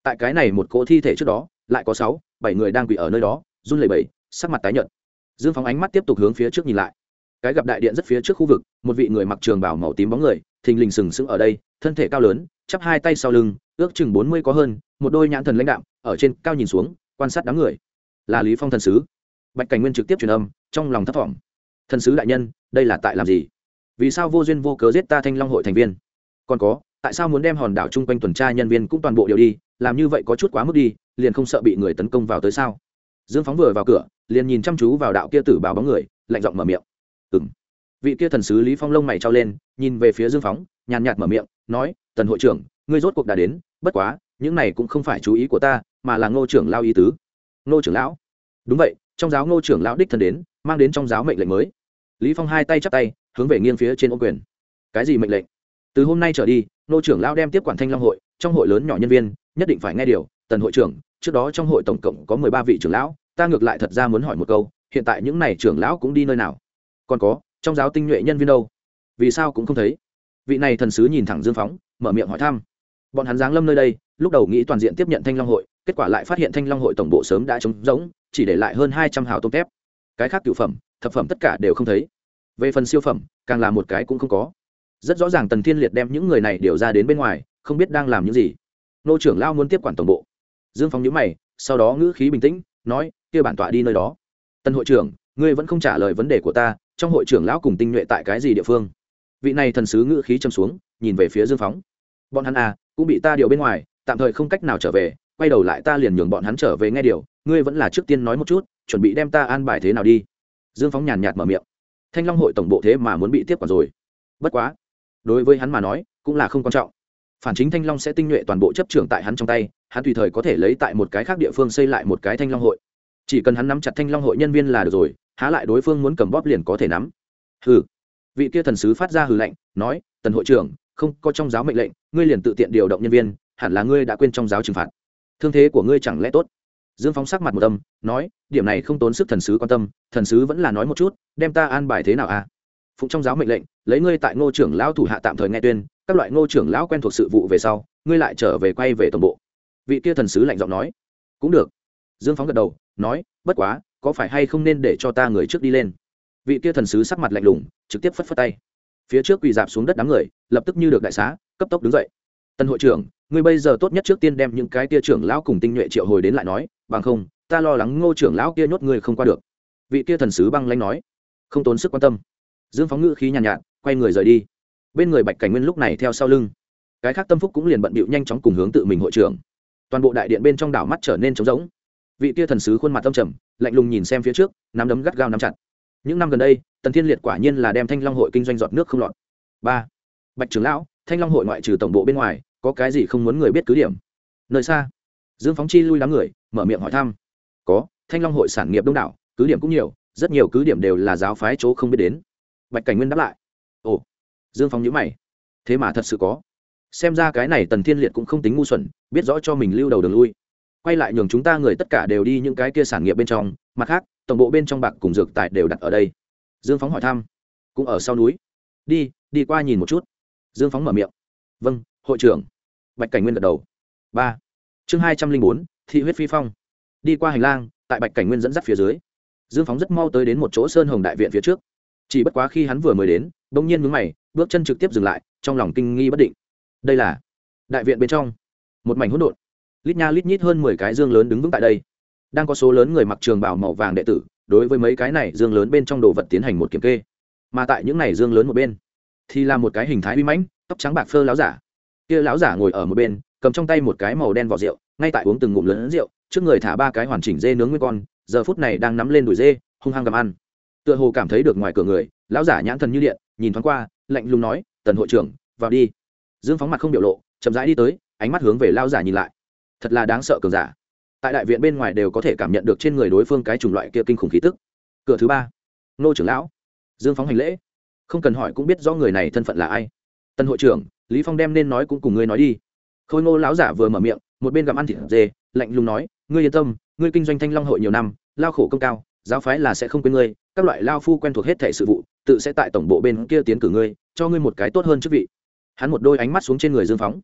Tại cái này một cỗ thi thể trước đó lại có sáu, bảy người đang quỳ ở nơi đó, run lẩy bẩy, sắc mặt tái nhợt. Dương phóng ánh mắt tiếp tục hướng phía trước nhìn lại. Cái gặp đại điện rất phía trước khu vực, một vị người mặc trường bảo màu tím bóng người, thình lình sừng sững ở đây, thân thể cao lớn, chắp hai tay sau lưng, ước chừng bốn mươi có hơn, một đôi nhãn thần lãnh đạm, ở trên cao nhìn xuống, quan sát đám người. Là lý phong thần sứ. Bạch cảnh nguyên trực tiếp truyền âm, trong lòng thấp thỏm. Thần sứ đại nhân, đây là tại làm gì? Vì sao vô duyên vô cớ giết ta thanh long hội thành viên? Còn có, tại sao muốn đem hòn đảo chung quanh tuần tra nhân viên cũng toàn bộ điều đi, làm như vậy có chút quá mức đi liền không sợ bị người tấn công vào tới sao? Dương phóng vừa vào cửa, liền nhìn chăm chú vào đạo kia tử báo bóng người, lạnh giọng mở miệng. Ừng vị kia thần sứ lý phong lông mày trao lên, nhìn về phía dương phóng, nhàn nhạt mở miệng, nói, tần hội trưởng, ngươi rốt cuộc đã đến, bất quá, những này cũng không phải chú ý của ta, mà là ngô trưởng lao ý tứ. Ngô trưởng lão? Đúng vậy, trong giáo ngô trưởng lão đích thân đến, mang đến trong giáo mệnh lệnh mới. Lý phong hai tay chắp tay, hướng về nghiêng phía trên ô quyền. Cái gì mệnh lệnh? Từ hôm nay trở đi, ngô trưởng lão đem tiếp quản thanh long hội, trong hội lớn nhỏ nhân viên, nhất định phải nghe điều tần hội trưởng, trước đó trong hội tổng cộng có mười ba vị trưởng lão, ta ngược lại thật ra muốn hỏi một câu, hiện tại những này trưởng lão cũng đi nơi nào? Còn có, trong giáo tinh nhuệ nhân viên đâu? Vì sao cũng không thấy? Vị này thần sứ nhìn thẳng dương phóng, mở miệng hỏi thăm. Bọn hắn giáng lâm nơi đây, lúc đầu nghĩ toàn diện tiếp nhận thanh long hội, kết quả lại phát hiện thanh long hội tổng bộ sớm đã trống rỗng, chỉ để lại hơn hai trăm hào tôm tép. Cái khác cựu phẩm, thập phẩm tất cả đều không thấy. Về phần siêu phẩm, càng là một cái cũng không có. Rất rõ ràng tần thiên liệt đem những người này điều ra đến bên ngoài, không biết đang làm những gì. Nô trưởng lao muốn tiếp quản tổng bộ dương Phong nhữ mày, sau đó ngữ khí bình tĩnh, nói, kia bản tọa đi nơi đó. Tân hội trưởng, ngươi vẫn không trả lời vấn đề của ta, trong hội trưởng lão cùng tinh nhuệ tại cái gì địa phương? Vị này thần sứ ngữ khí châm xuống, nhìn về phía dương phóng bọn hắn à cũng bị ta điều bên ngoài, tạm thời không cách nào trở về, quay đầu lại ta liền nhường bọn hắn trở về nghe điều, ngươi vẫn là trước tiên nói một chút, chuẩn bị đem ta an bài thế nào đi. Dương phóng nhàn nhạt mở miệng. Thanh long hội tổng bộ thế mà muốn bị tiếp quản rồi. Bất quá, đối với hắn mà nói, cũng là không quan trọng. Phản chính thanh long sẽ tinh nhuệ toàn bộ chấp trưởng tại hắn trong tay hắn tùy thời có thể lấy tại một cái khác địa phương xây lại một cái thanh long hội. Chỉ cần hắn nắm chặt thanh long hội nhân viên là được rồi, há lại đối phương muốn cầm bóp liền có thể nắm. Hừ. Vị kia thần sứ phát ra hừ lệnh nói, tần hội trưởng, không có trong giáo mệnh lệnh, ngươi liền tự tiện điều động nhân viên, hẳn là ngươi đã quên trong giáo trừng phạt. Thương thế của ngươi chẳng lẽ tốt? Dương phóng sắc mặt một tâm nói, điểm này không tốn sức thần sứ quan tâm, thần sứ vẫn là nói một chút, đem ta an bài thế nào à? Phụng trong giáo mệnh lệnh, lấy ngươi tại ngô trưởng lão thủ hạ tạm thời nghe tuyên, các loại ngô trưởng lão quen thuộc sự vụ về sau, ngươi lại trở về quay về tổng bộ vị kia thần sứ lạnh giọng nói. Cũng được. Dương phóng gật đầu nói bất quá có phải hay không nên để cho ta người trước đi lên? Vị kia thần sứ sắc mặt lạnh lùng trực tiếp phất phất tay. Phía trước quỳ dạp xuống đất đám người lập tức như được đại xá cấp tốc đứng dậy. Tân hội trưởng ngươi bây giờ tốt nhất trước tiên đem những cái kia trưởng lão cùng tinh nhuệ triệu hồi đến lại nói bằng không ta lo lắng ngô trưởng lão kia nhốt ngươi không qua được. Vị kia thần sứ băng lanh nói. Không tốn sức quan tâm. Dương phóng ngữ khí nhàn nhạt, nhạt quay người rời đi. Bên người bạch cảnh nguyên lúc này theo sau lưng. Cái khác tâm phúc cũng liền bận bịu nhanh chóng cùng hướng tự mình hội trưởng toàn bộ đại điện bên trong đảo mắt trở nên trống rỗng. Vị kia thần sứ khuôn mặt tâm trầm, lạnh lùng nhìn xem phía trước, nắm đấm gắt gao nắm chặt. Những năm gần đây, tần thiên liệt quả nhiên là đem thanh long hội kinh doanh giọt nước không lọt. Ba. Bạch trưởng lão, thanh long hội ngoại trừ tổng bộ bên ngoài, có cái gì không muốn người biết cứ điểm? Nơi xa, dương phóng chi lui đám người, mở miệng hỏi thăm. Có, thanh long hội sản nghiệp đông đảo, cứ điểm cũng nhiều, rất nhiều cứ điểm đều là giáo phái chỗ không biết đến. Bạch cảnh nguyên đáp lại. Ồ, dương phóng nhữ mày. Thế mà thật sự có xem ra cái này tần thiên liệt cũng không tính ngu xuẩn, biết rõ cho mình lưu đầu đường lui. Quay lại nhường chúng ta người tất cả đều đi những cái kia sản nghiệp bên trong, mặt khác, tổng bộ bên trong bạc cùng dược tài đều đặt ở đây. Dương phóng hỏi thăm. Cũng ở sau núi. Đi đi qua nhìn một chút. Dương phóng mở miệng. Vâng hội trưởng. Bạch cảnh nguyên gật đầu. Ba. Chương hai trăm linh bốn, thị huyết phi phong. Đi qua hành lang, tại bạch cảnh nguyên dẫn dắt phía dưới, dương phóng rất mau tới đến một chỗ sơn hồng đại viện phía trước. Chỉ bất quá khi hắn vừa mới đến đ ỗ n g nhiên mướn mày, bước chân trực tiếp dừng lại, trong lòng kinh nghi bất định đây là đại viện bên trong. Một mảnh hỗn độn. Lít nha lít nhít hơn mười cái dương lớn đứng vững tại đây. Đang có số lớn người mặc trường bảo màu vàng đệ tử, đối với mấy cái này dương lớn bên trong đồ vật tiến hành một kiểm kê. Mà tại những này dương lớn một bên, thì là một cái hình thái uy mãnh, tóc trắng bạc phơ láo giả. Kia láo giả ngồi ở một bên, cầm trong tay một cái màu đen vỏ rượu, ngay tại uống từng ngụm lớn rượu, trước người thả ba cái hoàn chỉnh dê nướng nguyên con, giờ phút này đang nắm lên đùi dê, hung hăng gặm ăn. Tựa hồ cảm thấy được ngoài cửa người lão giả nhãn thần như điện, nhìn thoáng qua, lạnh lùng nói, tần hội trưởng, vào đi dương phóng mặt không biểu lộ, chậm rãi đi tới, ánh mắt hướng về lao giả nhìn lại. Thật là đáng sợ cường giả. Tại đại viện bên ngoài đều có thể cảm nhận được trên người đối phương cái chủng loại kia kinh khủng khí tức. Cửa thứ ba. Nô trưởng lão. Dương phóng hành lễ. Không cần hỏi cũng biết do người này thân phận là ai. Tân hội trưởng, lý phong đem nên nói cũng cùng ngươi nói đi. Khôi ngô lão giả vừa mở miệng, một bên gặm ăn thịt dê, lạnh lùng nói, ngươi yên tâm, ngươi kinh doanh thanh long hội nhiều năm, lao khổ công cao, giáo phái là sẽ không quên ngươi, các loại lao phu quen thuộc hết thể sự vụ, tự sẽ tại tổng bộ bên kia tiến cử ngươi, cho ngươi một cái tốt hơn chức vị hắn một đôi ánh mắt xuống trên người dương phóng,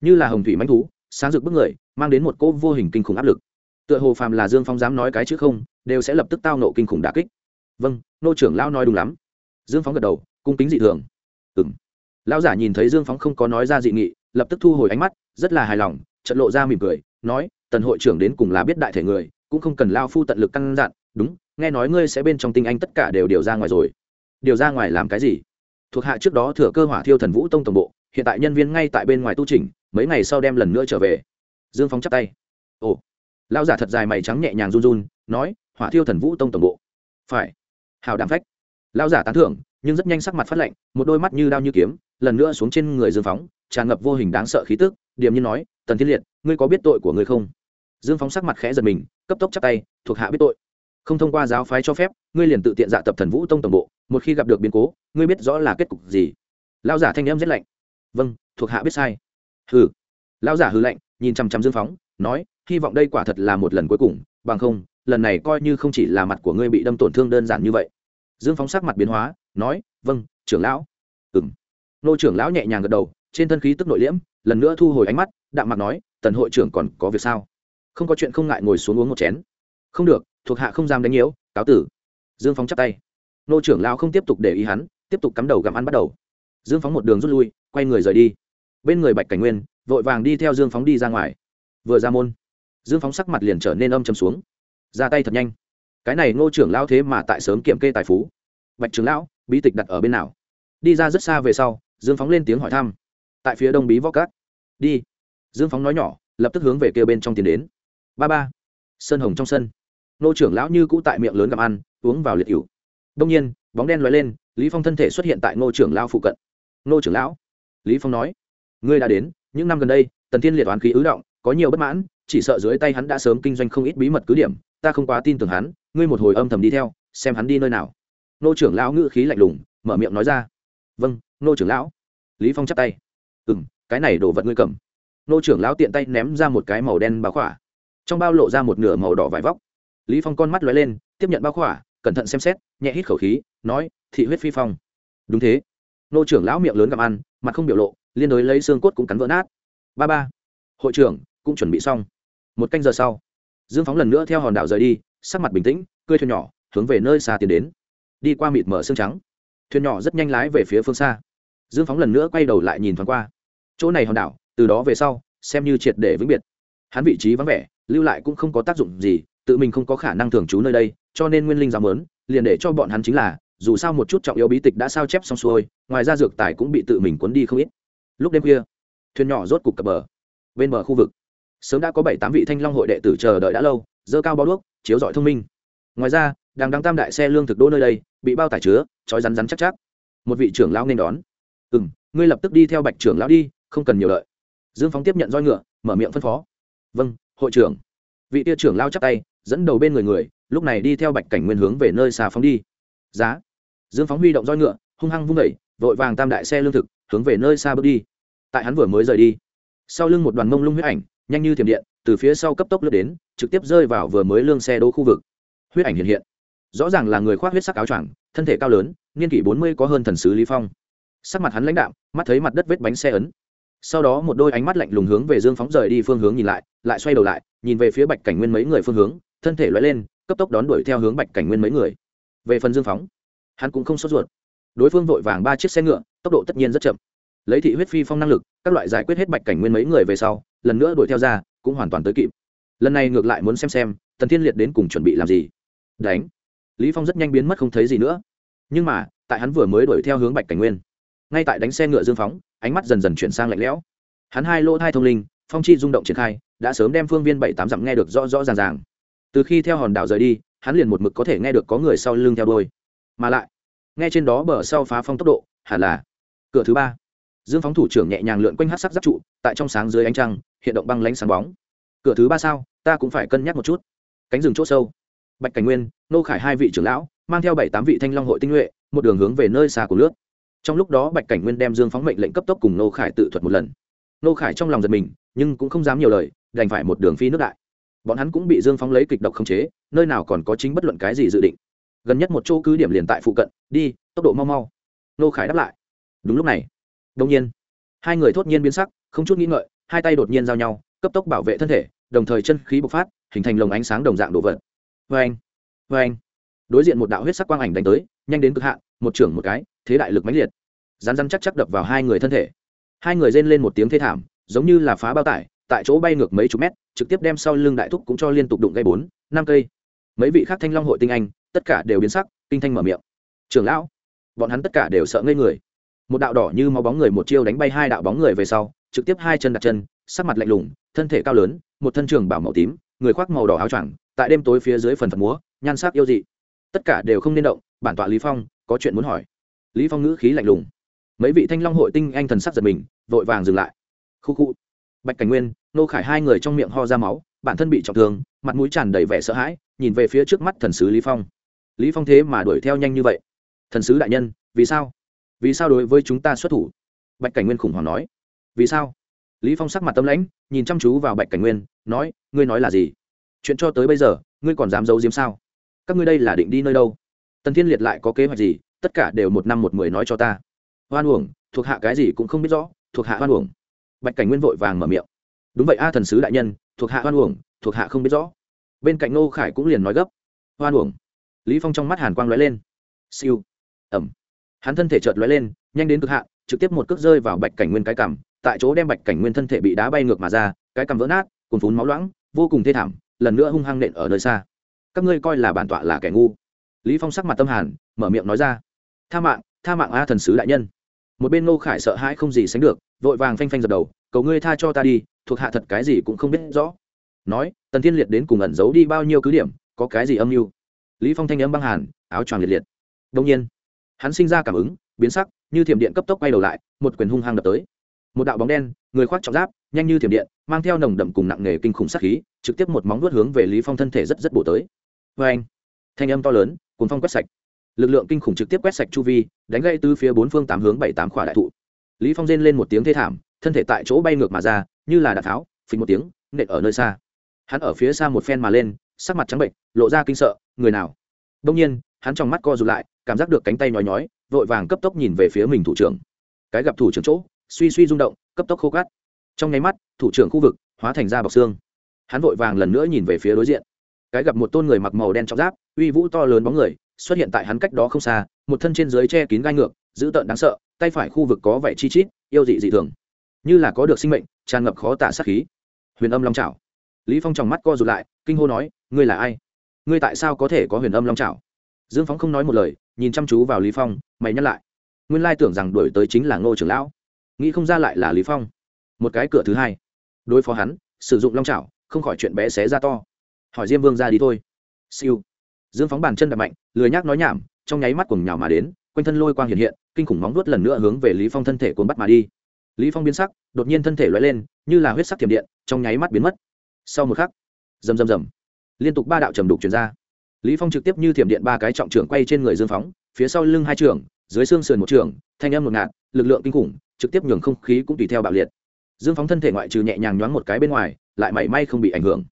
như là hồng thủy manh thú, sáng rực bức người, mang đến một cỗ vô hình kinh khủng áp lực. Tựa hồ phàm là dương phong dám nói cái chữ không, đều sẽ lập tức tao nộ kinh khủng đà kích. Vâng nô trưởng lão nói đúng lắm. Dương phóng gật đầu, cung kính dị thường. Ừng lão giả nhìn thấy dương phóng không có nói ra dị nghị, lập tức thu hồi ánh mắt, rất là hài lòng trận lộ ra mỉm cười, nói, tần hội trưởng đến cùng là biết đại thể người, cũng không cần lao phu tận lực căn dặn, đúng, nghe nói ngươi sẽ bên trong tinh anh tất cả đều điều ra ngoài rồi. Điều ra ngoài làm cái gì? Thuộc hạ trước đó thừa cơ hỏa thiêu thần vũ tông tổng bộ, hiện tại nhân viên ngay tại bên ngoài tu trình mấy ngày sau đem lần nữa trở về. Dương phóng chắp tay. Ồ. Lão giả thật dài mày trắng nhẹ nhàng run run, nói, hỏa thiêu thần vũ tông tổng bộ. Phải. Hào đàm phách. Lão giả tán thưởng, nhưng rất nhanh sắc mặt phát lạnh, một đôi mắt như đao như kiếm, lần nữa xuống trên người dương phóng tràn ngập vô hình đáng sợ khí tức, điềm như nói, tần thiên liệt, ngươi có biết tội của ngươi không? Dương phóng sắc mặt khẽ giật mình, cấp tốc chắp tay, thuộc hạ biết tội không thông qua giáo phái cho phép, ngươi liền tự tiện dạ tập thần vũ tông tổng bộ, một khi gặp được biến cố, ngươi biết rõ là kết cục gì. Lão giả thanh em rất lạnh. Vâng thuộc hạ biết sai. Hừ. Lão giả hư lạnh, nhìn chằm chằm dương phóng, nói, hy vọng đây quả thật là một lần cuối cùng, bằng không, lần này coi như không chỉ là mặt của ngươi bị đâm tổn thương đơn giản như vậy. Dương phóng sắc mặt biến hóa, nói vâng trưởng lão. Ừng nô trưởng lão nhẹ nhàng gật đầu, trên thân khí tức nội liễm, lần nữa thu hồi ánh mắt, đạm mặt nói, tần hội trưởng còn có việc sao? Không có chuyện, không ngại ngồi xuống uống một chén. Không được thuộc hạ không dám đánh nhiễu, cáo tử. Dương phóng chắp tay. Nô trưởng lão không tiếp tục để ý hắn, tiếp tục cắm đầu gặm ăn bắt đầu. Dương phóng một đường rút lui, quay người rời đi. Bên người bạch cảnh nguyên, vội vàng đi theo dương phóng đi ra ngoài. Vừa ra môn, dương phóng sắc mặt liền trở nên âm chầm xuống. Ra tay thật nhanh. Cái này ngô trưởng lão thế mà tại sớm kiểm kê tài phú. Bạch trưởng lão, bí tịch đặt ở bên nào? Đi ra rất xa về sau, dương phóng lên tiếng hỏi thăm. Tại phía đông bí võ cát đi. Dương phóng nói nhỏ, lập tức hướng về kia bên trong tiến đến. Ba ba. Sơn hồng trong sân nô trưởng lão như cũ tại miệng lớn gặm ăn, uống vào liệt cựu đông nhiên, bóng đen l lên, lý phong thân thể xuất hiện tại nô trưởng lão phụ cận. Nô trưởng lão, lý phong nói, ngươi đã đến, những năm gần đây, tần thiên liệt oán khí ứ động, có nhiều bất mãn, chỉ sợ dưới tay hắn đã sớm kinh doanh không ít bí mật cứ điểm, ta không quá tin tưởng hắn, ngươi một hồi âm thầm đi theo, xem hắn đi nơi nào. Nô trưởng lão ngữ khí lạnh lùng, mở miệng nói ra vâng nô trưởng lão. Lý phong chắp tay ừ m cái này đồ vật ngươi cầm. Nô trưởng lão tiện tay ném ra một cái màu đen báo khỏa, trong bao lộ ra một nửa màu đỏ vải vóc lý phong con mắt lóe lên, tiếp nhận bao khỏa, cẩn thận xem xét, nhẹ hít khẩu khí, nói, thị huyết phi phong. Đúng thế. Nô trưởng lão miệng lớn gặm ăn, mặt không biểu lộ, liên đối lấy xương cốt cũng cắn vỡ nát. Ba ba, hội trưởng, cũng chuẩn bị xong. Một canh giờ sau, dương phóng lần nữa theo hòn đảo rời đi, sắc mặt bình tĩnh cơi thuyền nhỏ, hướng về nơi xa tiến đến. Đi qua mịt mở xương trắng, thuyền nhỏ rất nhanh lái về phía phương xa. Dương phóng lần nữa quay đầu lại nhìn thoáng qua. Chỗ này hòn đảo, từ đó về sau, xem như triệt để vĩnh biệt. Hắn vị trí vắng vẻ, lưu lại cũng không có tác dụng gì tự mình không có khả năng thường trú nơi đây, cho nên nguyên linh giáo mớn, liền để cho bọn hắn chính là, dù sao một chút trọng yếu bí tịch đã sao chép xong xuôi, ngoài ra dược tài cũng bị tự mình cuốn đi không ít. Lúc đêm khuya, thuyền nhỏ rốt cục cập bờ. Bên bờ khu vực, sớm đã có bảy tám vị thanh long hội đệ tử chờ đợi đã lâu dơ cao bao đuốc, chiếu giỏi thông minh. Ngoài ra, đang đăng tam đại xe lương thực đỗ nơi đây, bị bao tải chứa, trói rắn rắn chắc chắc. Một vị trưởng lão nên đón. Ừ m ngươi lập tức đi theo bạch trưởng lão đi, không cần nhiều lợi dương phóng tiếp nhận roi ngựa, mở miệng phân phó. Vâng hội trưởng. Vị tia trưởng lao chắc tay dẫn đầu bên người người, lúc này đi theo bạch cảnh nguyên hướng về nơi xà phóng đi. Giá. Dương phóng huy động roi ngựa, hung hăng vung vẩy vội vàng tam đại xe lương thực, hướng về nơi xa bước đi. Tại hắn vừa mới rời đi, sau lưng một đoàn mông lung huyết ảnh, nhanh như thiểm điện, từ phía sau cấp tốc lướt đến, trực tiếp rơi vào vừa mới lương xe đỗ khu vực. Huyết ảnh hiện hiện. Rõ ràng là người khoác huyết sắc áo choàng, thân thể cao lớn, niên kỷ bốn mươi có hơn thần sứ lý phong. Sắc mặt hắn lãnh đạm, mắt thấy mặt đất vết bánh xe ấn. Sau đó một đôi ánh mắt lạnh lùng hướng về dương phóng rời đi phương hướng nhìn lại lại xoay đầu lại, nhìn về phía bạch cảnh nguyên mấy người phương hướng thân thể loại lên, cấp tốc đón đuổi theo hướng bạch cảnh nguyên mấy người. Về phần dương phóng, hắn cũng không sốt ruột. Đối phương vội vàng ba chiếc xe ngựa, tốc độ tất nhiên rất chậm. Lấy thị huyết phi phong năng lực, các loại giải quyết hết bạch cảnh nguyên mấy người về sau, lần nữa đuổi theo ra, cũng hoàn toàn tới kịp. Lần này ngược lại muốn xem xem, tần thiên liệt đến cùng chuẩn bị làm gì. Đánh. Lý phong rất nhanh biến mất không thấy gì nữa. Nhưng mà, tại hắn vừa mới đuổi theo hướng bạch cảnh nguyên, ngay tại đánh xe ngựa dương phóng, ánh mắt dần dần chuyển sang lạnh lẽo. Hắn hai lỗ thai thông linh, phong chi rung động triển khai, đã sớm đem phương viên bảy tám dặm nghe được rõ rõ ràng ràng từ khi theo hòn đảo rời đi, hắn liền một mực có thể nghe được có người sau lưng theo đôi mà lại, nghe trên đó bờ sau phá phong tốc độ, hẳn là cửa thứ ba. Dương phóng thủ trưởng nhẹ nhàng lượn quanh hát sắc giáp trụ, tại trong sáng dưới ánh trăng, hiện động băng lánh sáng bóng. Cửa thứ ba sao? Ta cũng phải cân nhắc một chút. Cánh rừng c h ỗ sâu. Bạch cảnh nguyên, nô khải hai vị trưởng lão, mang theo bảy tám vị thanh long hội tinh nhuệ, một đường hướng về nơi xa của nước. Trong lúc đó bạch cảnh nguyên đem dương phóng mệnh lệnh cấp tốc cùng nô khải tự thuật một lần. Nô khải trong lòng giật mình, nhưng cũng không dám nhiều lời, đành phải một đường phi nước đại bọn hắn cũng bị dương phóng lấy kịch độc khống chế, nơi nào còn có chính bất luận cái gì dự định. Gần nhất một chỗ cứ điểm liền tại phụ cận, đi, tốc độ mau mau. Nô khải đáp lại. Đúng lúc này đông nhiên, hai người thốt nhiên biến sắc, không chút nghĩ ngợi, hai tay đột nhiên giao nhau, cấp tốc bảo vệ thân thể, đồng thời chân khí bộc phát, hình thành lồng ánh sáng đồng dạng đồ vật. Vê anh vê anh. Đối diện một đạo huyết sắc quang ảnh đánh tới, nhanh đến cực hạn, một trưởng một cái, thế đại lực mãnh liệt. Rán rán chắc chắc đập vào hai người thân thể. Hai người rên lên một tiếng thê thảm, giống như là phá bao tải, tại chỗ bay ngược mấy chục mét trực tiếp đem sau lưng đại thúc cũng cho liên tục đụng gây bốn, năm cây. Mấy vị khác thanh long hội tinh anh, tất cả đều biến sắc, kinh thanh mở miệng. Trưởng lão, bọn hắn tất cả đều sợ ngây người. Một đạo đỏ như máu bóng người một chiêu đánh bay hai đạo bóng người về sau, trực tiếp hai chân đặt chân, sắc mặt lạnh lùng, thân thể cao lớn, một thân trường bảo màu tím, người khoác màu đỏ áo choàng, tại đêm tối phía dưới phần phật múa, nhan sắc yêu dị. Tất cả đều không nên động, bản tọa lý phong, có chuyện muốn hỏi. Lý phong ngữ khí lạnh lùng. Mấy vị thanh long hội tinh anh thần sắc giật mình, vội vàng dừng lại. Khu khu. Bạch cảnh nguyên nô khải hai người trong miệng ho ra máu, bản thân bị trọng thương, mặt mũi tràn đầy vẻ sợ hãi, nhìn về phía trước mắt thần sứ lý phong. Lý phong thế mà đuổi theo nhanh như vậy? Thần sứ đại nhân, vì sao? Vì sao đối với chúng ta xuất thủ? Bạch cảnh nguyên khủng hoảng nói. Vì sao? Lý phong sắc mặt tâm lãnh, nhìn chăm chú vào bạch cảnh nguyên, nói, ngươi nói là gì? Chuyện cho tới bây giờ, ngươi còn dám giấu giếm sao? Các ngươi đây là định đi nơi đâu? Tần thiên liệt lại có kế hoạch gì? Tất cả đều một năm một mười nói cho ta. Hoan uổng, thuộc hạ cái gì cũng không biết rõ, thuộc hạ hoan uổng. Bạch cảnh nguyên vội vàng mở miệng đúng vậy a thần sứ đại nhân, thuộc hạ hoan uổng, thuộc hạ không biết rõ. Bên cạnh ngô khải cũng liền nói gấp. Hoan uổng. Lý phong trong mắt hàn quang lóe lên. Siêu. Ẩm. Hắn thân thể chợt lóe lên, nhanh đến cực hạn, trực tiếp một cước rơi vào bạch cảnh nguyên cái cằm, tại chỗ đem bạch cảnh nguyên thân thể bị đá bay ngược mà ra, cái cằm vỡ nát, cuồn phún máu loãng, vô cùng thê thảm, lần nữa hung hăng nện ở nơi xa. Các ngươi coi là bản tọa là kẻ ngu. Lý phong sắc mặt tâm hàn, mở miệng nói ra. Tha mạng tha mạng a thần sứ đại nhân. Một bên ngô khải sợ hãi không gì sánh được, vội vàng phanh phanh dập đầu, cầu ngươi tha cho ta đi thuộc hạ thật cái gì cũng không biết rõ. Nói, tần thiên liệt đến cùng ẩn giấu đi bao nhiêu cứ điểm, có cái gì âm mưu? Lý phong thanh âm băng hàn, áo choàng liệt liệt. Đông nhiên, hắn sinh ra cảm ứng, biến sắc, như thiểm điện cấp tốc quay đầu lại, một quyền hung hăng đập tới. Một đạo bóng đen, người khoác trọng giáp, nhanh như thiểm điện, mang theo nồng đậm cùng nặng nề kinh khủng sát khí, trực tiếp một móng vuốt hướng về lý phong thân thể rất rất bổ tới. Với anh, thanh âm to lớn cuốn phong quét sạch. Lực lượng kinh khủng trực tiếp quét sạch chu vi, đánh gãy từ phía bốn phương tám hướng bảy tám khỏa đại thụ. Lý phong rên lên một tiếng thê thảm, thân thể tại chỗ bay ngược mà ra như là đạn tháo, phình một tiếng, nện ở nơi xa. Hắn ở phía xa một phen mà lên, sắc mặt trắng bệnh, lộ ra kinh sợ, người nào? Đông nhiên, hắn trong mắt co rụt lại, cảm giác được cánh tay nhói nhói, vội vàng cấp tốc nhìn về phía mình thủ trưởng. Cái gặp thủ trưởng chỗ, suy suy rung động, cấp tốc khô cát. Trong nháy mắt, thủ trưởng khu vực hóa thành ra bọc xương. Hắn vội vàng lần nữa nhìn về phía đối diện. Cái gặp một tôn người mặc màu đen trong giáp, uy vũ to lớn bóng người, xuất hiện tại hắn cách đó không xa, một thân trên dưới che kín gai ngược, dữ tợn đáng sợ, tay phải khu vực có vẻ chi chít, yêu dị dị thường như là có được sinh mệnh, tràn ngập khó tả sát khí. Huyền âm long trào lý phong trong mắt co rụt lại, kinh hô nói, ngươi là ai? Ngươi tại sao có thể có huyền âm long trào dương phóng không nói một lời, nhìn chăm chú vào lý phong, mày nhắc lại. Nguyên lai tưởng rằng đuổi tới chính là ngô trưởng lão. Nghĩ không ra lại là lý phong. Một cái cửa thứ hai. Đối phó hắn, sử dụng long trào không khỏi chuyện bé xé ra to. Hỏi diêm vương ra đi thôi. Siêu. Dương phóng bàn chân đập mạnh, lười nhác nói nhảm, trong nháy mắt cuồng nhào mà đến, quanh thân lôi quang hiện hiện, kinh khủng móng vuốt lần nữa hướng về lý phong thân thể cuốn bắt mà đi lý phong biến sắc, đột nhiên thân thể lóe lên, như là huyết sắc thiểm điện, trong nháy mắt biến mất. Sau một khắc, rầm rầm rầm, liên tục ba đạo trầm đục truyền ra. Lý phong trực tiếp như thiểm điện ba cái trọng trưởng quay trên người dương phóng, phía sau lưng hai trưởng, dưới xương sườn một trưởng, thanh âm một ngạt, lực lượng kinh khủng, trực tiếp nhường không khí cũng tùy theo bạo liệt. Dương phóng thân thể ngoại trừ nhẹ nhàng nhoáng một cái bên ngoài, lại mảy may không bị ảnh hưởng.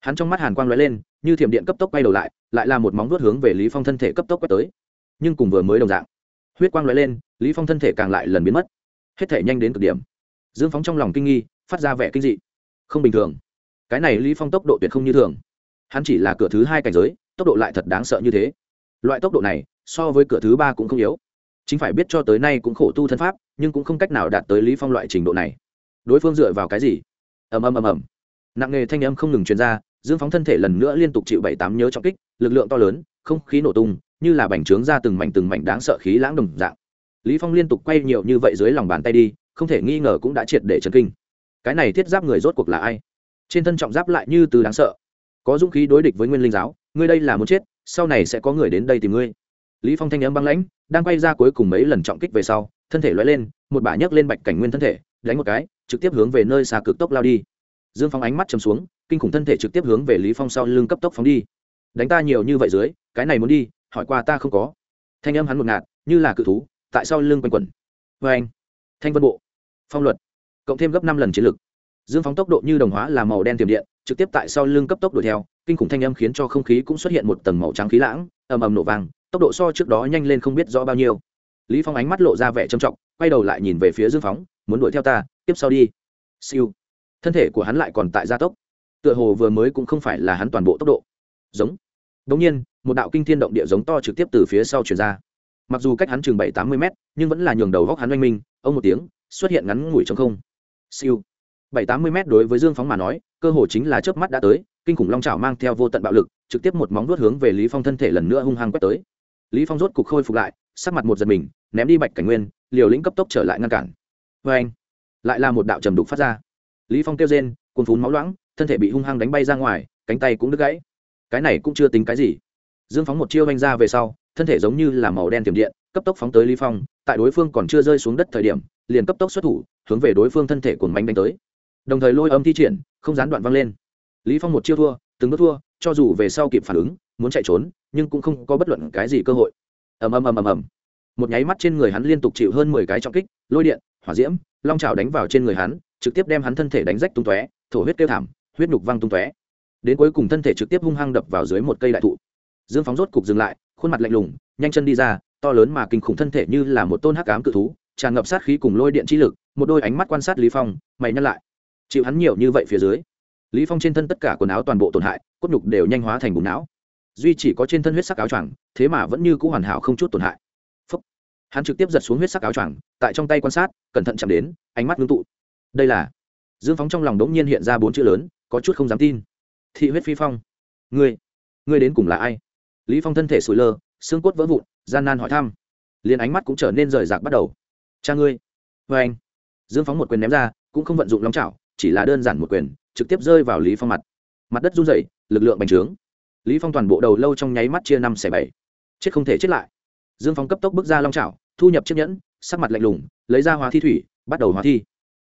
Hắn trong mắt hàn quang lóe lên, như thiểm điện cấp tốc quay đầu lại lại là một móng vuốt hướng về lý phong thân thể cấp tốc quét tới. Nhưng cùng vừa mới đồng dạng, huyết quang lóe lên, lý phong thân thể càng lại lần biến mất hết thể nhanh đến cực điểm. Dương phóng trong lòng kinh nghi, phát ra vẻ kinh dị. Không bình thường. Cái này lý phong tốc độ tuyệt không như thường. Hắn chỉ là cửa thứ hai cảnh giới, tốc độ lại thật đáng sợ như thế. Loại tốc độ này, so với cửa thứ ba cũng không yếu. Chính phải biết cho tới nay cũng khổ tu thân pháp, nhưng cũng không cách nào đạt tới lý phong loại trình độ này. Đối phương dựa vào cái gì? Ầm ầm ầm ầm. Nặng nghề thanh âm không ngừng truyền ra, dương phóng thân thể lần nữa liên tục chịu bảy tám nhớ trọng kích, lực lượng to lớn, không khí nổ tung, như là bành trướng ra từng mảnh từng mảnh đáng sợ khí lãng đồng dạng lý phong liên tục quay nhiều như vậy dưới lòng bàn tay đi, không thể nghi ngờ cũng đã triệt để chấn kinh. Cái này thiết giáp người rốt cuộc là ai? Trên thân trọng giáp lại như từ đáng sợ. Có dũng khí đối địch với nguyên linh giáo, ngươi đây là muốn chết, sau này sẽ có người đến đây tìm ngươi. Lý phong thanh âm băng lãnh, đang quay ra cuối cùng mấy lần trọng kích về sau, thân thể lóe lên, một bả nhấc lên bạch cảnh nguyên thân thể, đánh một cái, trực tiếp hướng về nơi xa cực tốc lao đi. Dương phong ánh mắt chầm xuống, kinh khủng thân thể trực tiếp hướng về lý phong sau lưng cấp tốc phóng đi. Đánh ta nhiều như vậy dưới, cái này muốn đi, hỏi qua ta không có. Thanh âm hắn một ngạt, như là cự thú tại sao lưng quanh quẩn. Vê anh. Thanh vân bộ. Phong luật. Cộng thêm gấp năm lần chiến lực dương phóng tốc độ như đồng hóa là màu đen tiềm điện, trực tiếp tại sau lưng cấp tốc đuổi theo, kinh khủng thanh âm khiến cho không khí cũng xuất hiện một tầng màu trắng khí lãng, ầm ầm nổ vàng tốc độ so trước đó nhanh lên không biết rõ bao nhiêu. Lý phong ánh mắt lộ ra vẻ trầm trọng, quay đầu lại nhìn về phía dương phóng, muốn đuổi theo ta, tiếp sau đi. Siêu. Thân thể của hắn lại còn tại gia tốc. Tựa hồ vừa mới cũng không phải là hắn toàn bộ tốc độ. Giống. Đống nhiên, một đạo kinh thiên động địa giống to trực tiếp từ phía sau truyền ra mặc dù cách hắn chừng bảy tám mươi mét, nhưng vẫn là nhường đầu góc hắn oanh minh, ông một tiếng, xuất hiện ngắn ngủi trong không. Siêu. Bảy tám mươi mét đối với dương phóng mà nói, cơ hồ chính là chớp mắt đã tới, kinh khủng long trào mang theo vô tận bạo lực, trực tiếp một móng vuốt hướng về lý phong thân thể lần nữa hung hăng quét tới. Lý phong rốt cục khôi phục lại, sắc mặt một giật mình, ném đi bạch cảnh nguyên, liều lĩnh cấp tốc trở lại ngăn cản. Vê anh, lại là một đạo trầm đục phát ra. Lý phong kêu rên, cuồn phún máu loãng, thân thể bị hung hăng đánh bay ra ngoài, cánh tay cũng đứt gãy. Cái này cũng chưa tính cái gì. Dương phóng một chiêu vanh ra về sau thân thể giống như là màu đen tiềm điện, cấp tốc phóng tới lý phong, tại đối phương còn chưa rơi xuống đất thời điểm, liền cấp tốc xuất thủ, hướng về đối phương thân thể cuồng mạnh đánh tới. Đồng thời lôi âm thi triển, không gián đoạn văng lên. Lý phong một chiêu thua, từng bước thua, cho dù về sau kịp phản ứng, muốn chạy trốn, nhưng cũng không có bất luận cái gì cơ hội. Ầm ầm ầm ầm ầm. Một nháy mắt trên người hắn liên tục chịu hơn mười cái trọng kích, lôi điện, hỏa diễm, long chảo đánh vào trên người hắn, trực tiếp đem hắn thân thể đánh rách tung tóe, thổ huyết kêu thảm, huyết nhục văng tung tóe. Đến cuối cùng thân thể trực tiếp hung hăng đập vào dưới một cây đại thụ. Dương phóng rốt cục dừng lại khuôn mặt lạnh lùng, nhanh chân đi ra, to lớn mà kinh khủng thân thể như là một tôn hắc ám cự thú, tràn ngập sát khí cùng lôi điện chi lực, một đôi ánh mắt quan sát lý phong, mày nhăn lại. Chịu hắn nhiều như vậy phía dưới, lý phong trên thân tất cả quần áo toàn bộ tổn hại, cốt nhục đều nhanh hóa thành bùn não. Duy chỉ có trên thân huyết sắc áo choàng, thế mà vẫn như cũ hoàn hảo không chút tổn hại. Phúc. hắn trực tiếp giật xuống huyết sắc áo choàng, tại trong tay quan sát, cẩn thận chạm đến, ánh mắt ngưng tụ. Đây là dương phóng trong lòng đống nhiên hiện ra bốn chữ lớn, có chút không dám tin. Thị huyết phi phong. Ngươi ngươi đến cùng là ai? Lý phong thân thể sủi lơ, xương cốt vỡ vụn, gian nan hỏi thăm. Liền ánh mắt cũng trở nên rời rạc bắt đầu. Cha ngươi. Vê anh. Dương phóng một quyền ném ra, cũng không vận dụng long chảo, chỉ là đơn giản một quyền, trực tiếp rơi vào lý phong mặt. Mặt đất run rẩy, lực lượng bành trướng. Lý phong toàn bộ đầu lâu trong nháy mắt chia năm xẻ bảy. Chết không thể chết lại. Dương phóng cấp tốc bước ra long chảo, thu nhập chiếc nhẫn, sắc mặt lạnh lùng, lấy ra hóa thi thủy, bắt đầu hóa thi.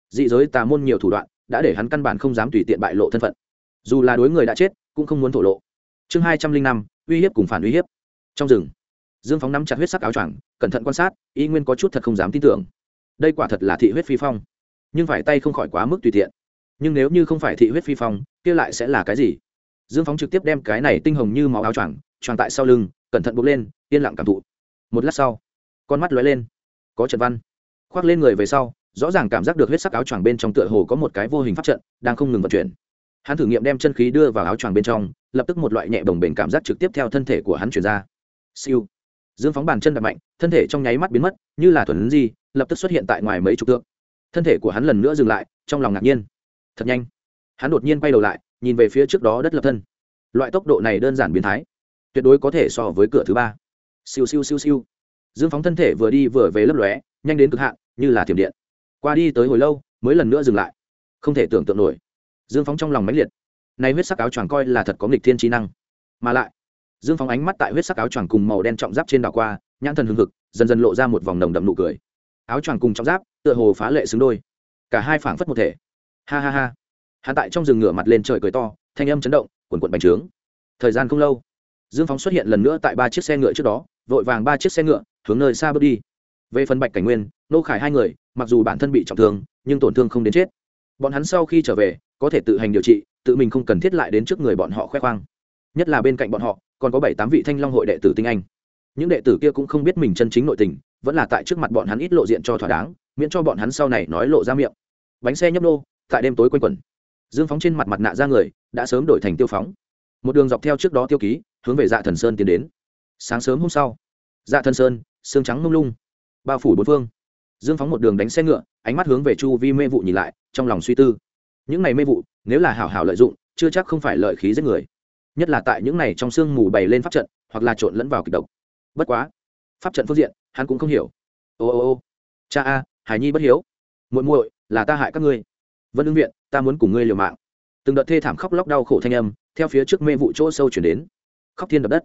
Dị giới tà môn nhiều thủ đoạn, đã để hắn căn bản không dám tùy tiện bại lộ thân phận. Dù là đối người đã chết, cũng không muốn thổ lộ. Chương hai trăm linh năm uy hiếp cùng phản uy hiếp. Trong rừng, dương phóng nắm chặt huyết sắc áo choàng, cẩn thận quan sát, y nguyên có chút thật không dám tin tưởng. Đây quả thật là thị huyết phi phong, nhưng phải tay không khỏi quá mức tùy tiện. Nhưng nếu như không phải thị huyết phi phong, kia lại sẽ là cái gì? Dương phóng trực tiếp đem cái này tinh hồng như máu áo choàng choàng tại sau lưng, cẩn thận bốc lên, yên lặng cảm thụ. Một lát sau, con mắt lóe lên, có trận văn. Khoác lên người về sau, rõ ràng cảm giác được huyết sắc áo choàng bên trong tựa hồ có một cái vô hình pháp trận đang không ngừng vận chuyển. Hắn thử nghiệm đem chân khí đưa vào áo choàng bên trong lập tức một loại nhẹ bồng bềnh cảm giác trực tiếp theo thân thể của hắn chuyển ra. Siêu. Dương phóng bàn chân đập mạnh, thân thể trong nháy mắt biến mất, như là thuần di, lập tức xuất hiện tại ngoài mấy chục tượng. Thân thể của hắn lần nữa dừng lại, trong lòng ngạc nhiên. Thật nhanh. Hắn đột nhiên quay đầu lại, nhìn về phía trước đó đất lập thân. Loại tốc độ này đơn giản biến thái. Tuyệt đối có thể so với cửa thứ ba. Siêu siêu siêu siêu. Dương phóng thân thể vừa đi vừa về lấp lóe, nhanh đến cực hạn, như là thiểm điện. Qua đi tới hồi lâu, mới lần nữa dừng lại. Không thể tưởng tượng nổi. Dương phóng trong lòng mãnh liệt nay huyết sắc áo choàng coi là thật có nghịch thiên trí năng. Mà lại, dương phóng ánh mắt tại huyết sắc áo choàng cùng màu đen trọng giáp trên đảo qua, nhãn thần hưng hực, dần dần lộ ra một vòng nồng đậm nụ cười. Áo choàng cùng trọng giáp, tựa hồ phá lệ xứng đôi. Cả hai phảng phất một thể. Ha ha ha. Hắn tại trong rừng ngửa mặt lên trời cười to, thanh âm chấn động quần quận bành trướng. Thời gian không lâu, dương phóng xuất hiện lần nữa tại ba chiếc xe ngựa trước đó, vội vàng ba chiếc xe ngựa, hướng nơi xa bước đi. Về phần bạch cảnh nguyên, nô khải hai người, mặc dù bản thân bị trọng thương, nhưng tổn thương không đến chết. Bọn hắn sau khi trở về, có thể tự hành điều trị tự mình không cần thiết lại đến trước người bọn họ khoe khoang. Nhất là bên cạnh bọn họ, còn có bảy tám vị thanh long hội đệ tử tinh anh. Những đệ tử kia cũng không biết mình chân chính nội tình, vẫn là tại trước mặt bọn hắn ít lộ diện cho thỏa đáng, miễn cho bọn hắn sau này nói lộ ra miệng. Bánh xe nhấp nô, tại đêm tối quanh quẩn. Dương phóng trên mặt mặt nạ ra người, đã sớm đổi thành tiêu phóng. Một đường dọc theo trước đó tiêu ký, hướng về dạ thần sơn tiến đến. Sáng sớm hôm sau dạ thần sơn xương trắng mông lung, bao phủ bốn phương. Dương phóng một đường đánh xe ngựa, ánh mắt hướng về chu vi mê vụ nhìn lại, trong lòng suy tư. Những ngày mê vụ nếu là hảo hảo lợi dụng, chưa chắc không phải lợi khí giết người. Nhất là tại những này trong sương mù bày lên pháp trận, hoặc là trộn lẫn vào kịch độc. Bất quá, pháp trận phương diện, hắn cũng không hiểu. Ô ô ô, cha a hải nhi bất hiếu. Muội muội, là ta hại các ngươi. Vân ưng viện, ta muốn cùng ngươi liều mạng. Từng đợt thê thảm khóc lóc đau khổ thanh âm, theo phía trước mê vụ chỗ sâu chuyển đến. Khóc thiên đập đất.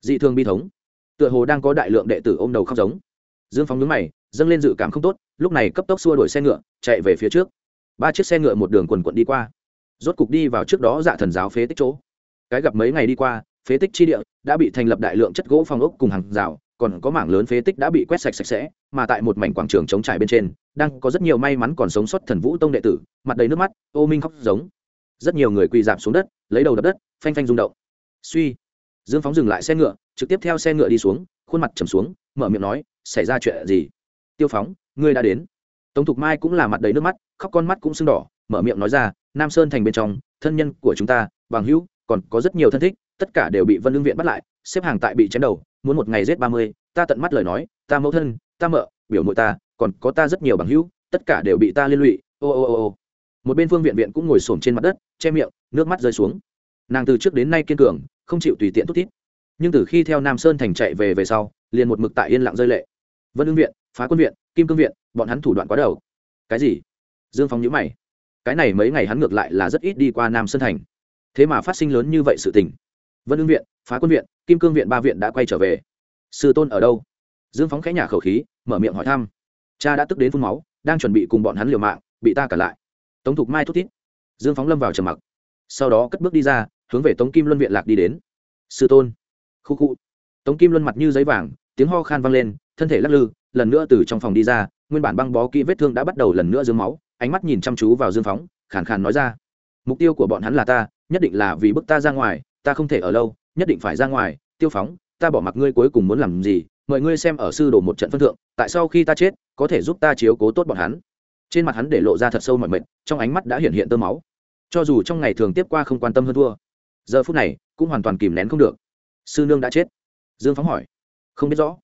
Dị thương bi thống. Tựa hồ đang có đại lượng đệ tử ôm đầu khóc giống. Dương phóng nhướng mày, dâng lên dự cảm không tốt, lúc này cấp tốc xua đuổi xe ngựa, chạy về phía trước. Ba chiếc xe ngựa một đường quần quận đi qua rốt cục đi vào trước đó dạ thần giáo phế tích chỗ. Cái gặp mấy ngày đi qua, phế tích chi địa đã bị thành lập đại lượng chất gỗ phong ốc cùng hàng rào, còn có mảng lớn phế tích đã bị quét sạch sạch sẽ, mà tại một mảnh quảng trường chống trải bên trên, đang có rất nhiều may mắn còn sống sót thần vũ tông đệ tử, mặt đầy nước mắt, ô minh khóc giống. Rất nhiều người quỳ dạp xuống đất, lấy đầu đập đất, phanh phanh rung động. Suy. Dương phóng dừng lại xe ngựa, trực tiếp theo xe ngựa đi xuống, khuôn mặt trầm xuống, mở miệng nói, xảy ra chuyện gì? Tiêu phóng, ngươi đã đến. Tống thục mai cũng là mặt đầy nước mắt, khóc con mắt cũng sưng đỏ mở miệng nói ra, nam sơn thành bên trong, thân nhân của chúng ta, bằng hữu, còn có rất nhiều thân thích, tất cả đều bị vân lương viện bắt lại, xếp hàng tại bị chém đầu, muốn một ngày giết ba mươi, ta tận mắt lời nói, ta mẫu thân, ta mợ, biểu mội ta, còn có ta rất nhiều bằng hữu, tất cả đều bị ta liên lụy, ô ô ô ô. Một bên phương viện viện cũng ngồi xổm trên mặt đất, che miệng, nước mắt rơi xuống. Nàng từ trước đến nay kiên cường, không chịu tùy tiện thút thít. Nhưng từ khi theo nam sơn thành chạy về về sau, liền một mực tại yên lặng rơi lệ. Vân ưng viện, phá quân viện, kim cương viện, bọn hắn thủ đoạn quá đầu. Cái gì? Dương phong nhữ mày cái này mấy ngày hắn ngược lại là rất ít đi qua nam sơn thành. Thế mà phát sinh lớn như vậy sự tình. Vân ưng viện, phá quân viện, kim cương viện ba viện đã quay trở về. Sư tôn ở đâu? Dương phóng khẽ nhả khẩu khí, mở miệng hỏi thăm. Cha đã tức đến phun máu, đang chuẩn bị cùng bọn hắn liều mạng, bị ta cả lại. Tống thục mai thút thít. Dương phóng lâm vào trầm mặc. Sau đó cất bước đi ra, hướng về tống kim luân viện lạc đi đến. Sư tôn. Khu khu. Tống kim luân mặt như giấy vàng, tiếng ho khan vang lên, thân thể lắc lư, lần nữa từ trong phòng đi ra nguyên bản băng bó kỹ vết thương đã bắt đầu lần nữa dương máu, ánh mắt nhìn chăm chú vào dương phóng, khàn khàn nói ra, mục tiêu của bọn hắn là ta, nhất định là vì bức ta ra ngoài, ta không thể ở lâu, nhất định phải ra ngoài. Tiêu phóng, ta bỏ mặc ngươi cuối cùng muốn làm gì, mời ngươi xem ở sư đồ một trận phân thượng, tại sau khi ta chết, có thể giúp ta chiếu cố tốt bọn hắn. Trên mặt hắn để lộ ra thật sâu mọi mệt, trong ánh mắt đã hiện hiện tơ máu. Cho dù trong ngày thường tiếp qua không quan tâm hơn thua, giờ phút này cũng hoàn toàn kìm nén không được. Sư nương đã chết? Dương phóng hỏi. Không biết rõ.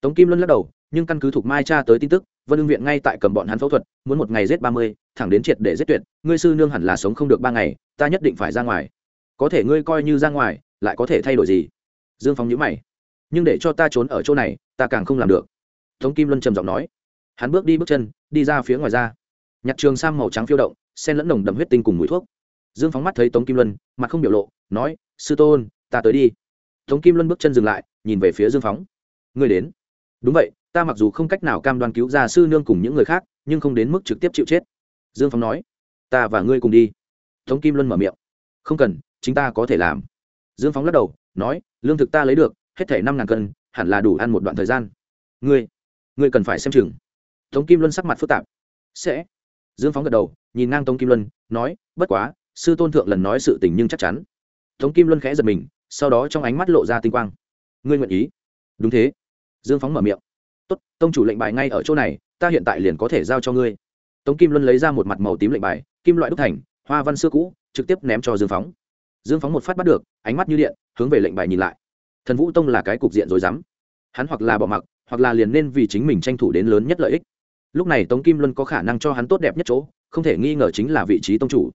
Tống kim luân lắc đầu, nhưng căn cứ thuộc mai cha tới tin tức vân ưng viện ngay tại cầm bọn hắn phẫu thuật, muốn một ngày giết ba mươi, thẳng đến triệt để giết tuyệt. Ngươi sư nương hẳn là sống không được ba ngày, ta nhất định phải ra ngoài. Có thể ngươi coi như ra ngoài, lại có thể thay đổi gì? Dương phong nhữ mày. Nhưng để cho ta trốn ở chỗ này, ta càng không làm được. Tống kim luân trầm giọng nói. Hắn bước đi bước chân, đi ra phía ngoài ra. Nhặt trường sang màu trắng phiêu động, sen lẫn nồng đậm huyết tinh cùng mũi thuốc. Dương phóng mắt thấy tống kim luân, mặt không biểu lộ, nói, sư tôn, ta tới đi. Tống kim luân bước chân dừng lại, nhìn về phía dương phóng người đến. Đúng vậy ta mặc dù không cách nào cam đoan cứu ra sư nương cùng những người khác, nhưng không đến mức trực tiếp chịu chết. Dương Phong nói, ta và ngươi cùng đi. Tống kim luân mở miệng, không cần, chính ta có thể làm. Dương phóng lắc đầu, nói, lương thực ta lấy được, hết thể năm ngàn cân, hẳn là đủ ăn một đoạn thời gian. Ngươi ngươi cần phải xem chừng. Tống kim luân sắc mặt phức tạp. Sẽ. Dương phóng gật đầu, nhìn ngang tống kim luân, nói, bất quá, sư tôn thượng lần nói sự tình nhưng chắc chắn. Tống kim luân khẽ giật mình, sau đó trong ánh mắt lộ ra tinh quang. Ngươi nguyện ý? Đúng thế. Dương phóng mở miệng tông chủ lệnh bài ngay ở chỗ này, ta hiện tại liền có thể giao cho ngươi. Tống kim luân lấy ra một mặt màu tím lệnh bài, kim loại đúc thành, hoa văn xưa cũ, trực tiếp ném cho dương phóng. Dương phóng một phát bắt được, ánh mắt như điện, hướng về lệnh bài nhìn lại. Thần vũ tông là cái cục diện rồi dám hắn hoặc là bỏ mặc, hoặc là liền nên vì chính mình tranh thủ đến lớn nhất lợi ích. Lúc này tống kim luân có khả năng cho hắn tốt đẹp nhất chỗ, không thể nghi ngờ chính là vị trí tông chủ.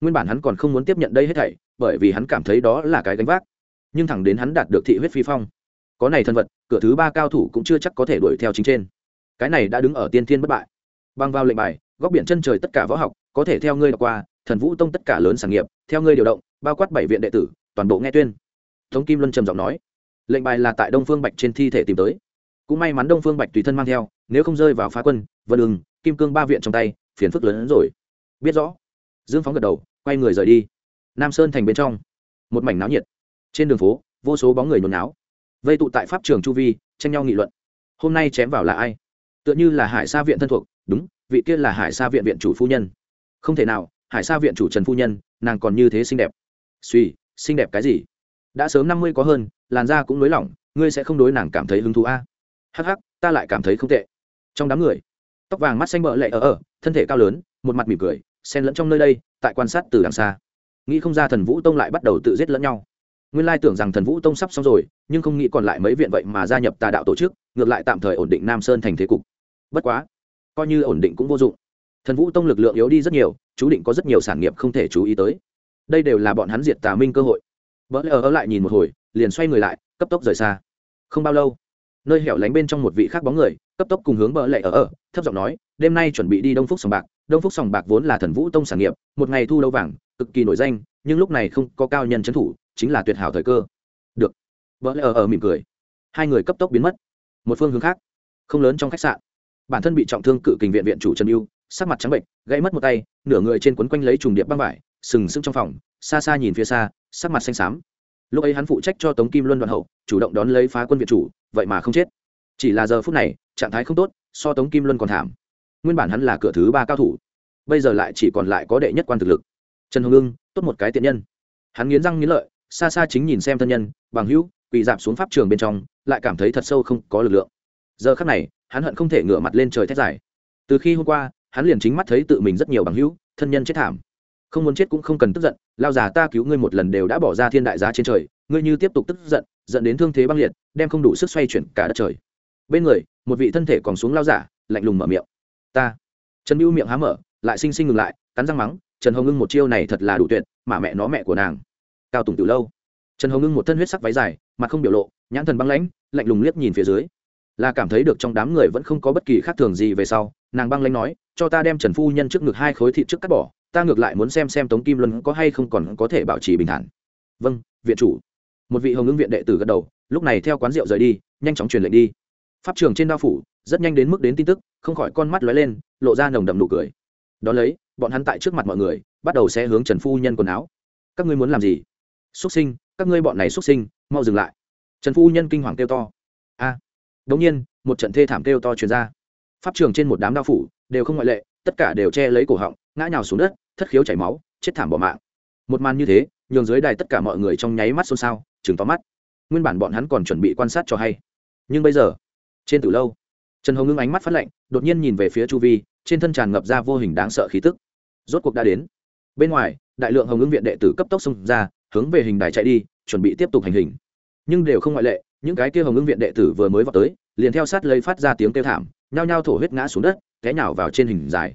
Nguyên bản hắn còn không muốn tiếp nhận đây hết thảy, bởi vì hắn cảm thấy đó là cái gánh vác. Nhưng thẳng đến hắn đạt được thị huyết phi phong có này thân vật, cửa thứ ba cao thủ cũng chưa chắc có thể đuổi theo chính trên. Cái này đã đứng ở tiên thiên bất bại. Băng vào lệnh bài, góc biển chân trời tất cả võ học, có thể theo ngươi đọc qua, thần vũ tông tất cả lớn sản nghiệp, theo ngươi điều động, bao quát bảy viện đệ tử, toàn bộ nghe tuyên. Tống kim luân trầm giọng nói, lệnh bài là tại đông phương bạch trên thi thể tìm tới. Cũng may mắn đông phương bạch tùy thân mang theo, nếu không rơi vào phá quân, vân ưng, kim cương ba viện trong tay, phiền phức lớn hơn rồi. Biết rõ. Dương phóng gật đầu, quay người rời đi. Nam sơn thành bên trong, một mảnh náo nhiệt. Trên đường phố, vô số bóng người nhốn náo vây tụ tại pháp trường chu vi, tranh nhau nghị luận. Hôm nay chém vào là ai? Tựa như là hải sa viện thân thuộc. Đúng, vị kia là hải sa viện viện chủ phu nhân. Không thể nào, hải sa viện chủ trần phu nhân, nàng còn như thế xinh đẹp. Suy xinh đẹp cái gì? Đã sớm năm mươi có hơn, làn da cũng nới lỏng, ngươi sẽ không đối nàng cảm thấy hứng thú a? Hh ta lại cảm thấy không tệ. Trong đám người, tóc vàng mắt xanh bợ lệ ở ở, thân thể cao lớn, một mặt mỉm cười, xen lẫn trong nơi đây, tại quan sát từ đằng xa. Nghĩ không ra thần vũ tông lại bắt đầu tự giết lẫn nhau nguyên lai tưởng rằng thần vũ tông sắp xong rồi, nhưng không nghĩ còn lại mấy viện vậy mà gia nhập tà đạo tổ chức, ngược lại tạm thời ổn định nam sơn thành thế cục. Bất quá, coi như ổn định cũng vô dụng. Thần vũ tông lực lượng yếu đi rất nhiều, chú định có rất nhiều sản nghiệp không thể chú ý tới. Đây đều là bọn hắn diệt tà minh cơ hội. Vỡ lờ ở lại nhìn một hồi, liền xoay người lại, cấp tốc rời xa. Không bao lâu, nơi hẻo lánh bên trong một vị khác bóng người, cấp tốc cùng hướng bờ lệ ở ở, thấp giọng nói, đêm nay chuẩn bị đi đông phúc sòng bạc. Đông phúc sòng bạc vốn là thần vũ tông sản nghiệp, một ngày thu lâu vàng cực kỳ nổi danh, nhưng lúc này không có cao nhân trấn thủ, chính là tuyệt hảo thời cơ. Được. Vợ lờ ở mỉm cười. Hai người cấp tốc biến mất. Một phương hướng khác. Không lớn trong khách sạn. Bản thân bị trọng thương cự kình viện viện chủ trần yêu sắc mặt trắng bệnh, gãy mất một tay, nửa người trên quấn quanh lấy trùng điệp băng vải, sừng sững trong phòng, xa xa nhìn phía xa, sắc mặt xanh xám. Lúc ấy hắn phụ trách cho tống kim luân đoàn hậu, chủ động đón lấy phá quân viện chủ, vậy mà không chết. Chỉ là giờ phút này, trạng thái không tốt, so tống kim luân còn thảm. Nguyên bản hắn là cửa thứ ba cao thủ, bây giờ lại chỉ còn lại có đệ nhất quan thực lực trần hồng ưng, tốt một cái tiện nhân. Hắn nghiến răng nghiến lợi, xa xa chính nhìn xem thân nhân, bằng hữu, quỳ dạp xuống pháp trường bên trong, lại cảm thấy thật sâu không có lực lượng. Giờ khắc này, hắn hận không thể ngửa mặt lên trời thét dài. Từ khi hôm qua, hắn liền chính mắt thấy tự mình rất nhiều bằng hữu, thân nhân chết thảm. Không muốn chết cũng không cần tức giận, lao già ta cứu ngươi một lần đều đã bỏ ra thiên đại giá trên trời, ngươi như tiếp tục tức giận dẫn đến thương thế băng liệt, đem không đủ sức xoay chuyển cả đất trời. Bên người, một vị thân thể còn xuống lao giả, lạnh lùng mở miệng. Ta. Trần mưu miệng há mở, lại xinh xinh ngừng lại, cắn răng mắng trần hồng ngưng một chiêu này thật là đủ tuyệt, mà mẹ nó mẹ của nàng. Cao tùng từ lâu. Trần hồng ngưng một thân huyết sắc váy dài, mặt không biểu lộ, nhãn thần băng lãnh, lạnh lùng liếc nhìn phía dưới. Là cảm thấy được trong đám người vẫn không có bất kỳ khác thường gì về sau, nàng băng lãnh nói, cho ta đem trần phu nhân trước ngực hai khối thịt trước cắt bỏ, ta ngược lại muốn xem xem tống kim luân có hay không còn có thể bảo trì bình thản. Vâng viện chủ. Một vị hồng ứng viện đệ tử gật đầu, lúc này theo quán rượu rời đi, nhanh chóng truyền lệnh đi. Pháp trường trên đao phủ, rất nhanh đến mức đến tin tức, không khỏi con mắt lóe lên, lộ ra nồng đậm nụ cười. Đón lấy bọn hắn tại trước mặt mọi người bắt đầu sẽ hướng trần phu nhân quần áo. Các ngươi muốn làm gì? Xuất sinh các ngươi bọn này xuất sinh mau dừng lại. Trần phu nhân kinh hoàng kêu to. A. À, đống nhiên một trận thê thảm kêu to truyền ra. Pháp trường trên một đám đao phủ đều không ngoại lệ tất cả đều che lấy cổ họng ngã nhào xuống đất thất khiếu chảy máu chết thảm bỏ mạng. Một màn như thế nhường dưới đài tất cả mọi người trong nháy mắt xôn xao chừng to mắt. Nguyên bản bọn hắn còn chuẩn bị quan sát cho hay. Nhưng bây giờ trên từ lâu trần hồng ngưng ánh mắt phát lạnh đột nhiên nhìn về phía chu vi trên thân tràn ngập ra vô hình đáng sợ khí tức rốt cuộc đã đến. Bên ngoài, đại lượng hồng ứng viện đệ tử cấp tốc xông ra, hướng về hình đài chạy đi, chuẩn bị tiếp tục hành hình. Nhưng đều không ngoại lệ, những cái kia hồng ứng viện đệ tử vừa mới vào tới, liền theo sát lây phát ra tiếng kêu thảm, nhao nhao thổ huyết ngã xuống đất, té nhào vào trên hình dài.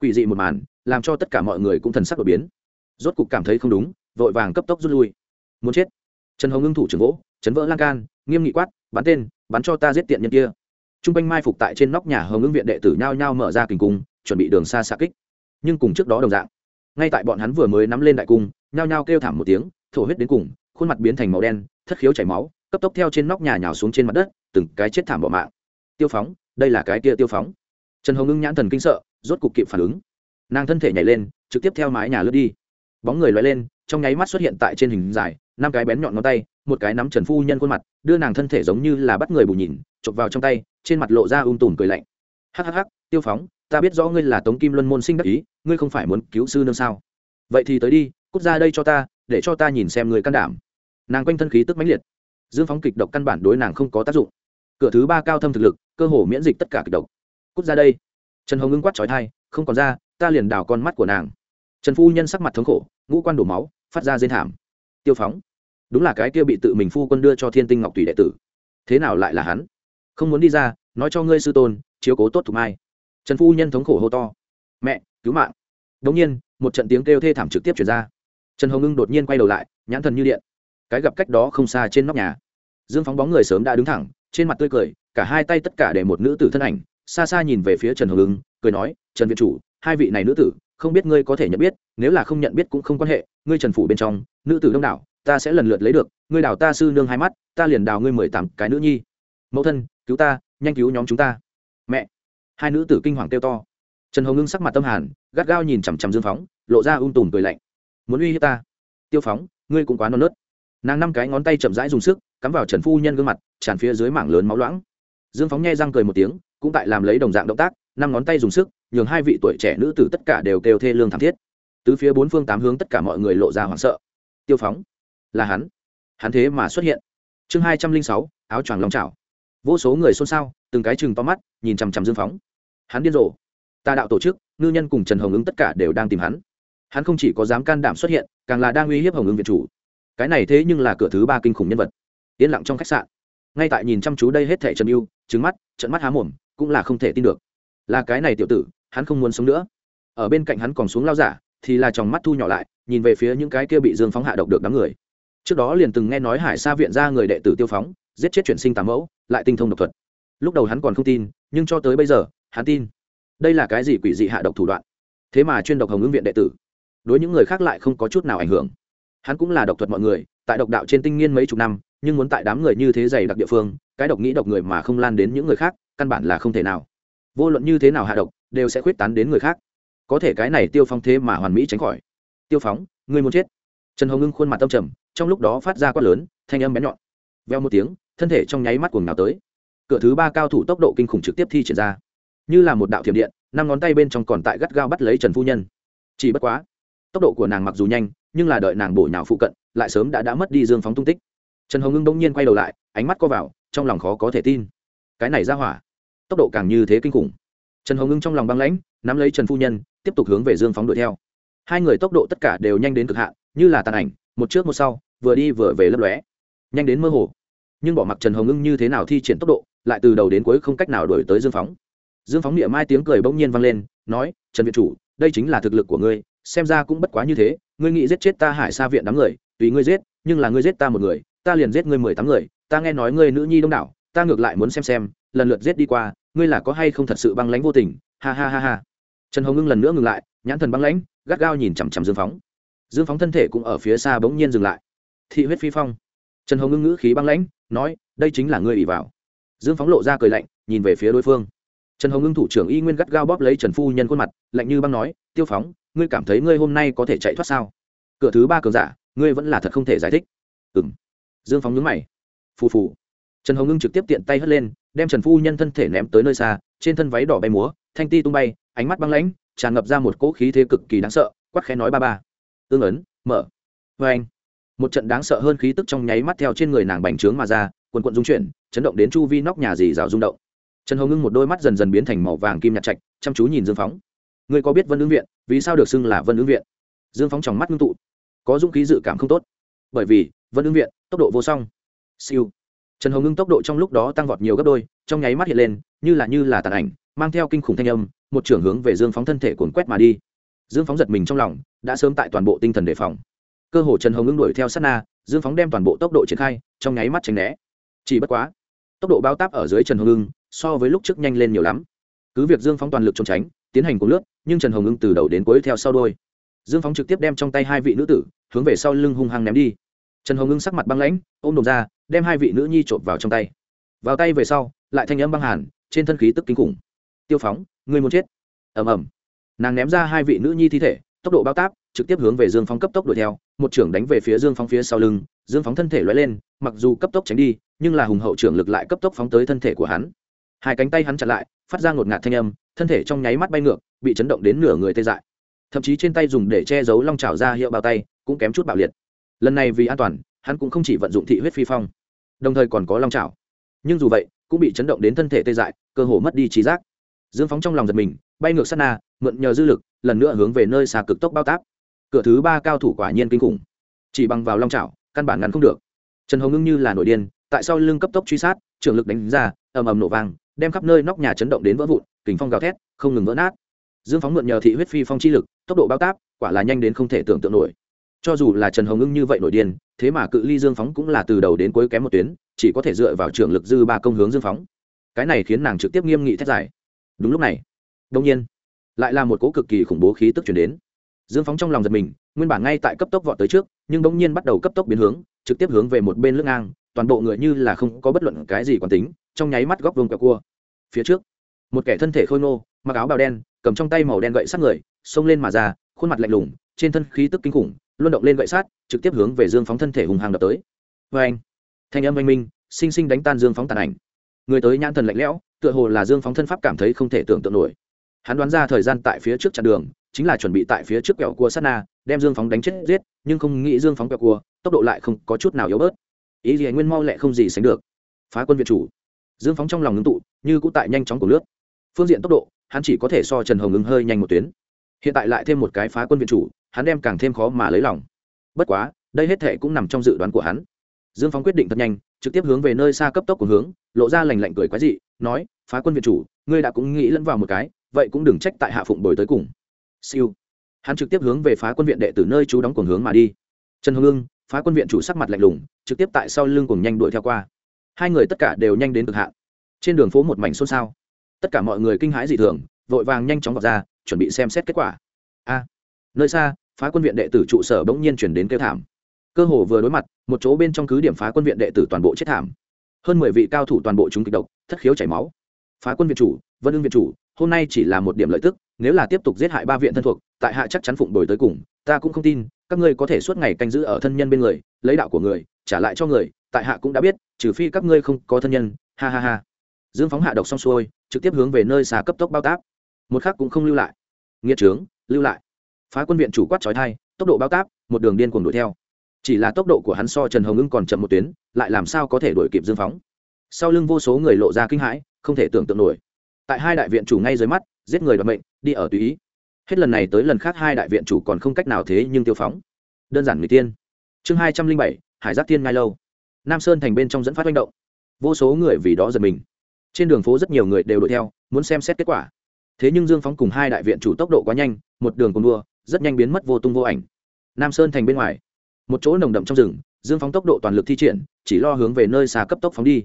Quỷ dị một màn, làm cho tất cả mọi người cũng thần sắc đột biến. Rốt cục cảm thấy không đúng, vội vàng cấp tốc rút lui. Muốn chết. Trần hồng ngưng thủ trưởng gỗ chấn vỡ lan can, nghiêm nghị quát, bắn tên, bắn cho ta giết tiện nhân kia. T r u n g quanh mai phục tại trên nóc nhà hồng ngưng viện đệ tử nhao nhao mở ra kình cung, chuẩn bị đường xa xa kích nhưng cùng trước đó đồng dạng. Ngay tại bọn hắn vừa mới nắm lên đại cung, nhao nhao kêu thảm một tiếng, thổ huyết đến cùng, khuôn mặt biến thành màu đen, thất khiếu chảy máu, cấp tốc theo trên nóc nhà nhào xuống trên mặt đất, từng cái chết thảm bỏ mạng. Tiêu phóng, đây là cái kia tiêu phóng. Trần hồng ngưng nhãn thần kinh sợ, rốt cục kịp phản ứng. Nàng thân thể nhảy lên, trực tiếp theo mái nhà lướt đi. Bóng người loay lên, trong nháy mắt xuất hiện tại trên hình dài, năm cái bén nhọn ngón tay, một cái nắm trần phu nhân khuôn mặt, đưa nàng thân thể giống như là bắt người bù nhìn, chụp vào trong tay, trên mặt lộ ra ung tùm cười lạnh. Hắc hắc hắc, tiêu phóng ta biết rõ ngươi là tống kim luân môn sinh đắc ý, ngươi không phải muốn cứu sư nương sao? Vậy thì tới đi, cút ra đây cho ta, để cho ta nhìn xem người can đảm. Nàng quanh thân khí tức mãnh liệt. Dương phóng kịch độc căn bản đối nàng không có tác dụng. Cửa thứ ba cao thâm thực lực, cơ hồ miễn dịch tất cả kịch độc. Cút ra đây. Trần hồng ngưng quát trói thai không còn ra, ta liền đào con mắt của nàng. Trần phu nhân sắc mặt thống khổ, ngũ quan đổ máu, phát ra dên thảm. Tiêu phóng. Đúng là cái kia bị tự mình phu quân đưa cho thiên tinh ngọc tùy đệ tử. Thế nào lại là hắn? Không muốn đi ra, nói cho ngươi sư tôn, chiếu cố tốt thục mai trần phu nhân thống khổ hô to. Mẹ, cứu mạng. Đống nhiên, một trận tiếng kêu thê thảm trực tiếp chuyển ra. Trần hồng ngưng đột nhiên quay đầu lại, nhãn thần như điện. Cái gặp cách đó không xa trên nóc nhà. Dương phóng bóng người sớm đã đứng thẳng, trên mặt tươi cười, cả hai tay tất cả để một nữ tử thân ảnh, xa xa nhìn về phía trần hồng ngưng cười nói, trần viện chủ, hai vị này nữ tử, không biết ngươi có thể nhận biết, nếu là không nhận biết cũng không quan hệ, ngươi trần phủ bên trong, nữ tử đông đảo, ta sẽ lần lượt lấy được, ngươi đào ta sư nương hai mắt, ta liền đào ngươi mười tám cái nữ nhi. Mẫu thân, cứu ta, nhanh cứu nhóm chúng ta. Mẹ hai nữ tử kinh hoàng kêu to. Trần hồng ngưng sắc mặt tâm hàn, gắt gao nhìn chằm chằm dương phóng, lộ ra um tùm cười lạnh. Muốn uy hiếp ta? Tiêu phóng, ngươi cũng quá non nớt. Nàng năm cái ngón tay chậm rãi dùng sức, cắm vào trần phu nhân gương mặt, tràn phía dưới mảng lớn máu loãng. Dương phóng nghe răng cười một tiếng, cũng tại làm lấy đồng dạng động tác, năm ngón tay dùng sức, nhường hai vị tuổi trẻ nữ tử tất cả đều kêu thê lương thảm thiết. Từ phía bốn phương tám hướng tất cả mọi người lộ ra hoảng sợ. Tiêu phóng, là hắn. Hắn thế mà xuất hiện. Chương hai trăm linh sáu, áo choàng long trào vô số người xôn xao, từng cái chừng to mắt, nhìn chằm chằm dương phóng. Hắn điên rồ. Tà đạo tổ chức, ngư nhân cùng trần hồng ứng tất cả đều đang tìm hắn. Hắn không chỉ có dám can đảm xuất hiện, càng là đang uy hiếp hồng ứng viện chủ. Cái này thế nhưng là cửa thứ ba kinh khủng nhân vật. Yên lặng trong khách sạn. Ngay tại nhìn chăm chú đây hết thẻ trần yêu trứng mắt trận mắt há mồm, cũng là không thể tin được. Là cái này tiểu tử, hắn không muốn sống nữa. Ở bên cạnh hắn còn xuống lao giả, thì là tròng mắt thu nhỏ lại, nhìn về phía những cái kia bị dương phóng hạ độc được đám người. Trước đó liền từng nghe nói hải sa viện ra người đệ tử tiêu phóng giết chết chuyển sinh tám mẫu, lại tinh thông độc thuật. Lúc đầu hắn còn không tin, nhưng cho tới bây giờ, hắn tin. Đây là cái gì quỷ dị hạ độc thủ đoạn? Thế mà chuyên độc hồng ứng viện đệ tử, đối những người khác lại không có chút nào ảnh hưởng. Hắn cũng là độc thuật mọi người, tại độc đạo trên tinh nghiên mấy chục năm, nhưng muốn tại đám người như thế dày đặc địa phương, cái độc nghĩ độc người mà không lan đến những người khác, căn bản là không thể nào. Vô luận như thế nào hạ độc, đều sẽ khuyết tán đến người khác. Có thể cái này tiêu phong thế mà hoàn mỹ tránh khỏi. Tiêu phóng người muốn chết. Trần hồng ngưng khuôn mặt tâm trầm, trong lúc đó phát ra quát lớn, thanh âm bén nhọn. Veo một tiếng thân thể trong nháy mắt cuồng nào tới. Cửa thứ ba cao thủ tốc độ kinh khủng trực tiếp thi triển ra. Như là một đạo thiểm điện, năm ngón tay bên trong còn tại gắt gao bắt lấy trần phu nhân. Chỉ bất quá, tốc độ của nàng mặc dù nhanh, nhưng là đợi nàng bổ nhào phụ cận, lại sớm đã đã mất đi dương phóng tung tích. Trần hồng ngưng đông nhiên quay đầu lại, ánh mắt co vào, trong lòng khó có thể tin. Cái này ra hỏa, tốc độ càng như thế kinh khủng. Trần hồng ngưng trong lòng băng lãnh, nắm lấy trần phu nhân, tiếp tục hướng về dương phóng đuổi theo. Hai người tốc độ tất cả đều nhanh đến cực hạn, như là tàn ảnh, một trước một sau, vừa đi vừa về lấp lóe. Nhanh đến mơ hồ nhưng bỏ mặc trần hồng ưng như thế nào thi triển tốc độ, lại từ đầu đến cuối không cách nào đuổi tới dương phóng. Dương phóng niệm mai tiếng cười bỗng nhiên vang lên, nói, trần viện chủ, đây chính là thực lực của ngươi, xem ra cũng bất quá như thế, ngươi nghĩ giết chết ta hải xa viện đám người, tùy ngươi giết, nhưng là ngươi giết ta một người, ta liền giết ngươi mười tám người, ta nghe nói ngươi nữ nhi đông đảo, ta ngược lại muốn xem xem, lần lượt giết đi qua, ngươi là có hay không thật sự băng lãnh vô tình, ha ha ha ha. Trần hồng ngưng lần nữa ngừng lại, nhãn thần băng lãnh, gắt gao nhìn chằm chằm dương phóng. Dương phóng thân thể cũng ở phía xa bỗng nhiên dừng lại. Thị huyết phi phong. Trần hồng ngưng ngữ khí băng lãnh nói, đây chính là ngươi ỉ vào. Dương phóng lộ ra cười lạnh, nhìn về phía đối phương. Trần hồng ngưng thủ trưởng y nguyên gắt gao bóp lấy trần phu nhân khuôn mặt, lạnh như băng nói, tiêu phóng, ngươi cảm thấy ngươi hôm nay có thể chạy thoát sao? Cửa thứ ba cường giả, ngươi vẫn là thật không thể giải thích. Ừ m dương phóng nhướng mày. Phù phù. Trần hồng ngưng trực tiếp tiện tay hất lên, đem trần phu nhân thân thể ném tới nơi xa, trên thân váy đỏ bay múa, thanh ti tung bay, ánh mắt băng lãnh, tràn ngập ra một cỗ khí thế cực kỳ đáng sợ quắc khẽ nói ba ba. Tương ấn, mở. Vê anh một trận đáng sợ hơn khí tức trong nháy mắt theo trên người nàng bành trướng mà ra, quần quận dung chuyển, chấn động đến chu vi nóc nhà dì rào rung động. Trần hồng ngưng một đôi mắt dần dần biến thành màu vàng kim nhạt trạch, chăm chú nhìn dương phóng. Người có biết vân ứng viện, vì sao được xưng là vân ứng viện? Dương phóng tròng mắt ngưng tụ. Có dũng khí dự cảm không tốt. Bởi vì, vân ứng viện, tốc độ vô song. Siêu. Trần hồng ngưng tốc độ trong lúc đó tăng vọt nhiều gấp đôi, trong nháy mắt hiện lên, như là như là tàn ảnh, mang theo kinh khủng thanh âm, một trưởng hướng về dương phóng thân thể cuốn quét mà đi. Dương phóng giật mình trong lòng, đã sớm tại toàn bộ tinh thần đề phòng cơ hồ trần hồng ngưng đuổi theo sát na, dương phóng đem toàn bộ tốc độ triển khai, trong nháy mắt tránh né. Chỉ bất quá, tốc độ bao táp ở dưới trần hồng ngưng so với lúc trước nhanh lên nhiều lắm. Cứ việc dương phóng toàn lực trốn tránh, tiến hành cùng lướt, nhưng trần hồng ngưng từ đầu đến cuối theo sau đôi. Dương phóng trực tiếp đem trong tay hai vị nữ tử, hướng về sau lưng hung hăng ném đi. Trần hồng ngưng sắc mặt băng lãnh, ôm đồm ra, đem hai vị nữ nhi trộm vào trong tay. Vào tay về sau, lại thanh âm băng hàn, trên thân khí tức kinh khủng. Tiêu phóng người muốn chết? Ầm ầm. Nàng ném ra hai vị nữ nhi thi thể tốc độ bao táp, trực tiếp hướng về dương phóng cấp tốc đuổi theo, một trưởng đánh về phía dương phóng phía sau lưng, dương phóng thân thể loay lên, mặc dù cấp tốc tránh đi, nhưng là hùng hậu trưởng lực lại cấp tốc phóng tới thân thể của hắn. Hai cánh tay hắn chặn lại, phát ra ngột ngạt thanh âm, thân thể trong nháy mắt bay ngược, bị chấn động đến nửa người tê dại. Thậm chí trên tay dùng để che giấu long trào ra hiệu bao tay, cũng kém chút bạo liệt. Lần này vì an toàn, hắn cũng không chỉ vận dụng thị huyết phi phong, đồng thời còn có long trào nhưng dù vậy, cũng bị chấn động đến thân thể tê dại, cơ hồ mất đi trí giác. Dương phóng trong lòng giật mình bay ngược sát na, mượn nhờ dư lực, lần nữa hướng về nơi xa cực tốc bao táp. Cửa thứ ba cao thủ quả nhiên kinh khủng. Chỉ bằng vào long trào căn bản ngắn không được. Trần hồng ngưng như là nổi điên, tại sao lưng cấp tốc truy sát, trường lực đánh ra, ầm ầm nổ vang, đem khắp nơi nóc nhà chấn động đến vỡ vụn kính phong gào thét, không ngừng vỡ nát. Dương phóng mượn nhờ thị huyết phi phong chi lực, tốc độ bao táp, quả là nhanh đến không thể tưởng tượng nổi. Cho dù là trần hồng ngưng như vậy nổi điên, thế mà cự ly dương phóng cũng là từ đầu đến cuối kém một tuyến, chỉ có thể dựa vào trường lực dư ba công hướng dương phóng. Cái này khiến nàng trực tiếp nghiêm nghị thét dài. Đúng lúc này đông nhiên, lại là một cỗ cực kỳ khủng bố khí tức chuyển đến. Dương phóng trong lòng giật mình, nguyên bản ngay tại cấp tốc vọt tới trước, nhưng đông nhiên bắt đầu cấp tốc biến hướng, trực tiếp hướng về một bên lưng ngang, toàn bộ người như là không có bất luận cái gì còn tính, trong nháy mắt góc vùng kẹo cua. Phía trước, một kẻ thân thể khôi ngô, mặc áo bào đen, cầm trong tay màu đen gậy sát người, xông lên mà ra, khuôn mặt lạnh lùng, trên thân khí tức kinh khủng luân động lên gậy sát, trực tiếp hướng về dương phóng thân thể hùng hàng đập tới. Vê anh, thanh âm oanh minh, sinh sinh đánh tan dương phóng tàn ảnh. Người tới nhãn thần lạnh lẽo, tựa hồ là dương phóng thân pháp cảm thấy không thể tưởng tượng nổi hắn đoán ra thời gian tại phía trước chặn đường, chính là chuẩn bị tại phía trước kẹo cua sát na, đem dương phóng đánh chết giết, nhưng không nghĩ dương phóng kẹo cua, tốc độ lại không có chút nào yếu bớt. Ý gì nguyên mau lẹ không gì sánh được. Phá quân việt chủ. Dương phóng trong lòng ngưng tụ, như cũ tại nhanh chóng của nước phương diện tốc độ, hắn chỉ có thể so trần hồng ứng hơi nhanh một tuyến. Hiện tại lại thêm một cái phá quân viện chủ, hắn đem càng thêm khó mà lấy lòng. Bất quá, đây hết thệ cũng nằm trong dự đoán của hắn. Dương phóng quyết định thật nhanh, trực tiếp hướng về nơi xa cấp tốc của hướng, lộ ra lành lạnh cười quái dị, nói, phá quân viện chủ, ngươi đã cũng nghĩ lẫn vào một cái vậy cũng đừng trách tại hạ phụng bồi tới cùng. Siêu. Hắn trực tiếp hướng về phá quân viện đệ tử nơi chú đóng cuồng hướng mà đi. Trần hương ương phá quân viện chủ sắc mặt lạnh lùng, trực tiếp tại sau lưng cùng nhanh đuổi theo qua. Hai người tất cả đều nhanh đến cực hạn. Trên đường phố một mảnh xôn xao. Tất cả mọi người kinh hãi dị thường, vội vàng nhanh chóng vào ra, chuẩn bị xem xét kết quả. A. Nơi xa, phá quân viện đệ tử trụ sở bỗng nhiên chuyển đến kêu thảm. Cơ hồ vừa đối mặt, một chỗ bên trong cứ điểm phá quân viện đệ tử toàn bộ chết thảm. Hơn mười vị cao thủ toàn bộ chúng kịch độc, thất khiếu chảy máu. Phá quân viện chủ, vân ương viện chủ hôm nay chỉ là một điểm lợi tức, nếu là tiếp tục giết hại ba viện thân thuộc, tại hạ chắc chắn phụng đổi tới cùng, ta cũng không tin, các ngươi có thể suốt ngày canh giữ ở thân nhân bên người, lấy đạo của người, trả lại cho người, tại hạ cũng đã biết, trừ phi các ngươi không có thân nhân, ha ha ha. Dương phóng hạ độc xong xuôi, trực tiếp hướng về nơi xa cấp tốc bao táp. Một khác cũng không lưu lại. Nghĩa trướng, lưu lại. Phá quân viện chủ quát trói thai, tốc độ bao táp, một đường điên cuồng đuổi theo. Chỉ là tốc độ của hắn so trần hồng ưng còn chậm một tuyến, lại làm sao có thể đuổi kịp dương phóng? Sau lưng vô số người lộ ra kinh hãi, không thể tưởng tượng nổi tại hai đại viện chủ ngay dưới mắt, giết người đoạt mệnh, đi ở tùy ý. Hết lần này tới lần khác hai đại viện chủ còn không cách nào thế nhưng tiêu phóng. Đơn giản người tiên. Chương hai trăm linh bảy, hải giác tiên ngay lâu. Nam sơn thành bên trong dẫn phát manh động. Vô số người vì đó giật mình. Trên đường phố rất nhiều người đều đuổi theo, muốn xem xét kết quả. Thế nhưng dương phóng cùng hai đại viện chủ tốc độ quá nhanh, một đường cùng đua, rất nhanh biến mất vô tung vô ảnh. Nam sơn thành bên ngoài, một chỗ nồng đậm trong rừng, dương phóng tốc độ toàn lực thi triển, chỉ lo hướng về nơi xa cấp tốc phóng đi.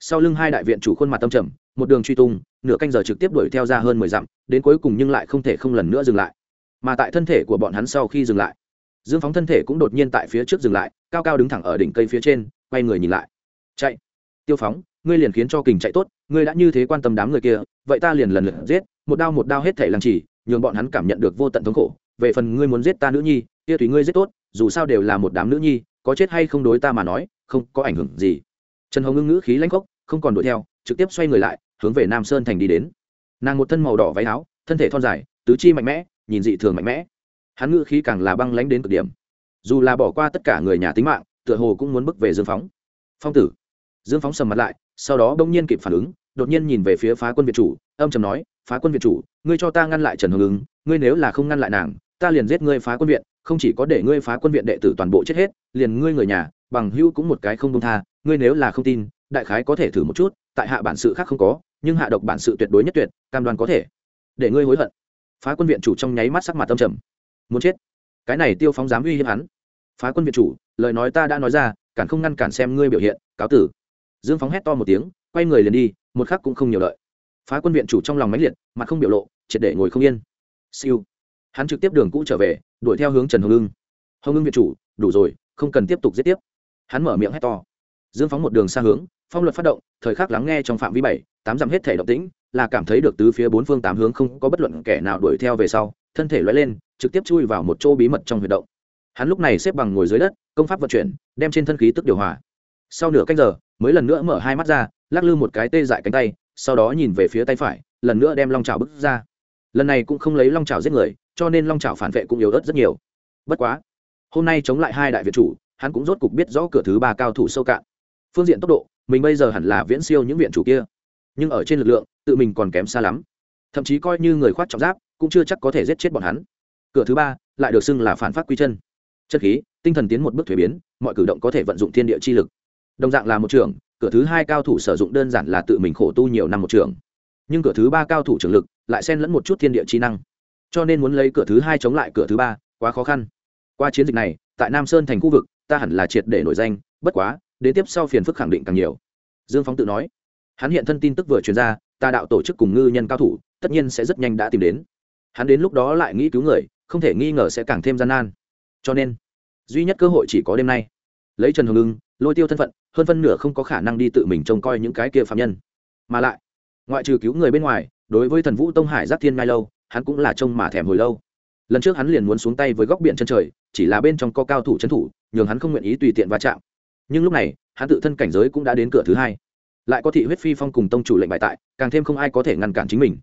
Sau lưng hai đại viện chủ khuôn mặt tâm trầm một đường truy tung nửa canh giờ trực tiếp đuổi theo ra hơn mười dặm đến cuối cùng nhưng lại không thể không lần nữa dừng lại. Mà tại thân thể của bọn hắn sau khi dừng lại dương phóng thân thể cũng đột nhiên tại phía trước dừng lại cao cao đứng thẳng ở đỉnh cây phía trên quay người nhìn lại. Chạy tiêu phóng ngươi liền khiến cho kình chạy tốt ngươi đã như thế quan tâm đám người kia vậy ta liền lần lượt giết một đao một đao hết thể làm chỉ, nhường bọn hắn cảm nhận được vô tận thống khổ. Về phần ngươi muốn giết ta nữ nhi kia tùy ngươi giết tốt dù sao đều là một đám nữ nhi có chết hay không đối ta mà nói không có ảnh hưởng gì. Trần hồng ngưng ngữ khí lãnh khốc không còn đuổi theo trực tiếp xoay người lại hướng về nam sơn thành đi đến. Nàng một thân màu đỏ váy áo, thân thể thon dài, tứ chi mạnh mẽ, nhìn dị thường mạnh mẽ. Hắn ngự khí càng là băng lãnh đến cực điểm. Dù là bỏ qua tất cả người nhà tính mạng, tựa hồ cũng muốn bước về dương phóng. Phong tử. Dương phóng sầm mặt lại, sau đó đông nhiên kịp phản ứng, đột nhiên nhìn về phía phá quân việt chủ, âm trầm nói, phá quân việt chủ, ngươi cho ta ngăn lại trần hồng ứng, ngươi nếu là không ngăn lại nàng, ta liền giết ngươi phá quân viện, không chỉ có để ngươi phá quân viện đệ tử toàn bộ chết hết, liền ngươi người nhà, bằng hữu cũng một cái không công tha, ngươi nếu là không tin đại khái có thể thử một chút, tại hạ bản sự khác không có, nhưng hạ độc bản sự tuyệt đối nhất tuyệt, cam đoan có thể. Để ngươi hối hận. Phá quân viện chủ trong nháy mắt sắc mặt tâm trầm. Muốn chết? Cái này tiêu phóng dám uy hiếp hắn? Phá quân viện chủ, lời nói ta đã nói ra, cản không ngăn cản xem ngươi biểu hiện, cáo tử. Dương phóng hét to một tiếng, quay người liền đi, một khắc cũng không nhiều lợi. Phá quân viện chủ trong lòng máy liệt, mặt không biểu lộ, triệt để ngồi không yên. Siêu. Hắn trực tiếp đường cũ trở về, đuổi theo hướng trần hồng ưng. Hồng ưng viện chủ, đủ rồi, không cần tiếp tục giết tiếp. Hắn mở miệng hét to. Dương phóng một đường xa hướng phong luật phát động, thời khắc lắng nghe trong phạm vi bảy, tám dặm hết thể động tĩnh, là cảm thấy được tứ phía bốn phương tám hướng không có bất luận kẻ nào đuổi theo về sau, thân thể loay lên, trực tiếp chui vào một chỗ bí mật trong huyệt động. Hắn lúc này xếp bằng ngồi dưới đất, công pháp vận chuyển, đem trên thân khí tức điều hòa. Sau nửa cách giờ, mới lần nữa mở hai mắt ra, lắc lư một cái tê dại cánh tay, sau đó nhìn về phía tay phải, lần nữa đem long trào bức ra. Lần này cũng không lấy long trào giết người, cho nên long trào phản vệ cũng yếu ớt rất nhiều. Bất quá, hôm nay chống lại hai đại việt chủ, hắn cũng rốt cục biết rõ cửa thứ ba cao thủ sâu cạn. Phương diện tốc độ mình bây giờ hẳn là viễn siêu những viện chủ kia. Nhưng ở trên lực lượng, tự mình còn kém xa lắm. Thậm chí coi như người khoát trọng giáp, cũng chưa chắc có thể giết chết bọn hắn. Cửa thứ ba, lại được xưng là phản phát quy chân. Chất khí, tinh thần tiến một bước thuế biến, mọi cử động có thể vận dụng thiên địa chi lực. Đồng dạng là một trường cửa thứ hai cao thủ sử dụng đơn giản là tự mình khổ tu nhiều năm một trường nhưng cửa thứ ba cao thủ trường lực lại xen lẫn một chút thiên địa chi năng. Cho nên muốn lấy cửa thứ hai chống lại cửa thứ ba, quá khó khăn. Qua chiến dịch này, tại nam sơn thành khu vực, ta hẳn là triệt để nổi danh, bất quá đến tiếp sau phiền phức khẳng định càng nhiều. Dương phóng tự nói, hắn hiện thân tin tức vừa truyền ra, ta đạo tổ chức cùng ngư nhân cao thủ, tất nhiên sẽ rất nhanh đã tìm đến. Hắn đến lúc đó lại nghĩ cứu người, không thể nghi ngờ sẽ càng thêm gian nan. Cho nên, duy nhất cơ hội chỉ có đêm nay. Lấy trần hồng ưng, lôi tiêu thân phận, hơn phân nửa không có khả năng đi tự mình trông coi những cái kia phạm nhân. Mà lại, ngoại trừ cứu người bên ngoài, đối với thần vũ tông hải giác thiên ngai lâu, hắn cũng là trông mà thèm hồi lâu. Lần trước hắn liền muốn xuống tay với góc biển chân trời, chỉ là bên trong có cao thủ trấn thủ, nhường hắn không nguyện ý tùy tiện va chạm nhưng lúc này, hắn tự thân cảnh giới cũng đã đến cửa thứ hai. Lại có thị huyết phi phong cùng tông chủ lệnh bại tại, càng thêm không ai có thể ngăn cản chính mình.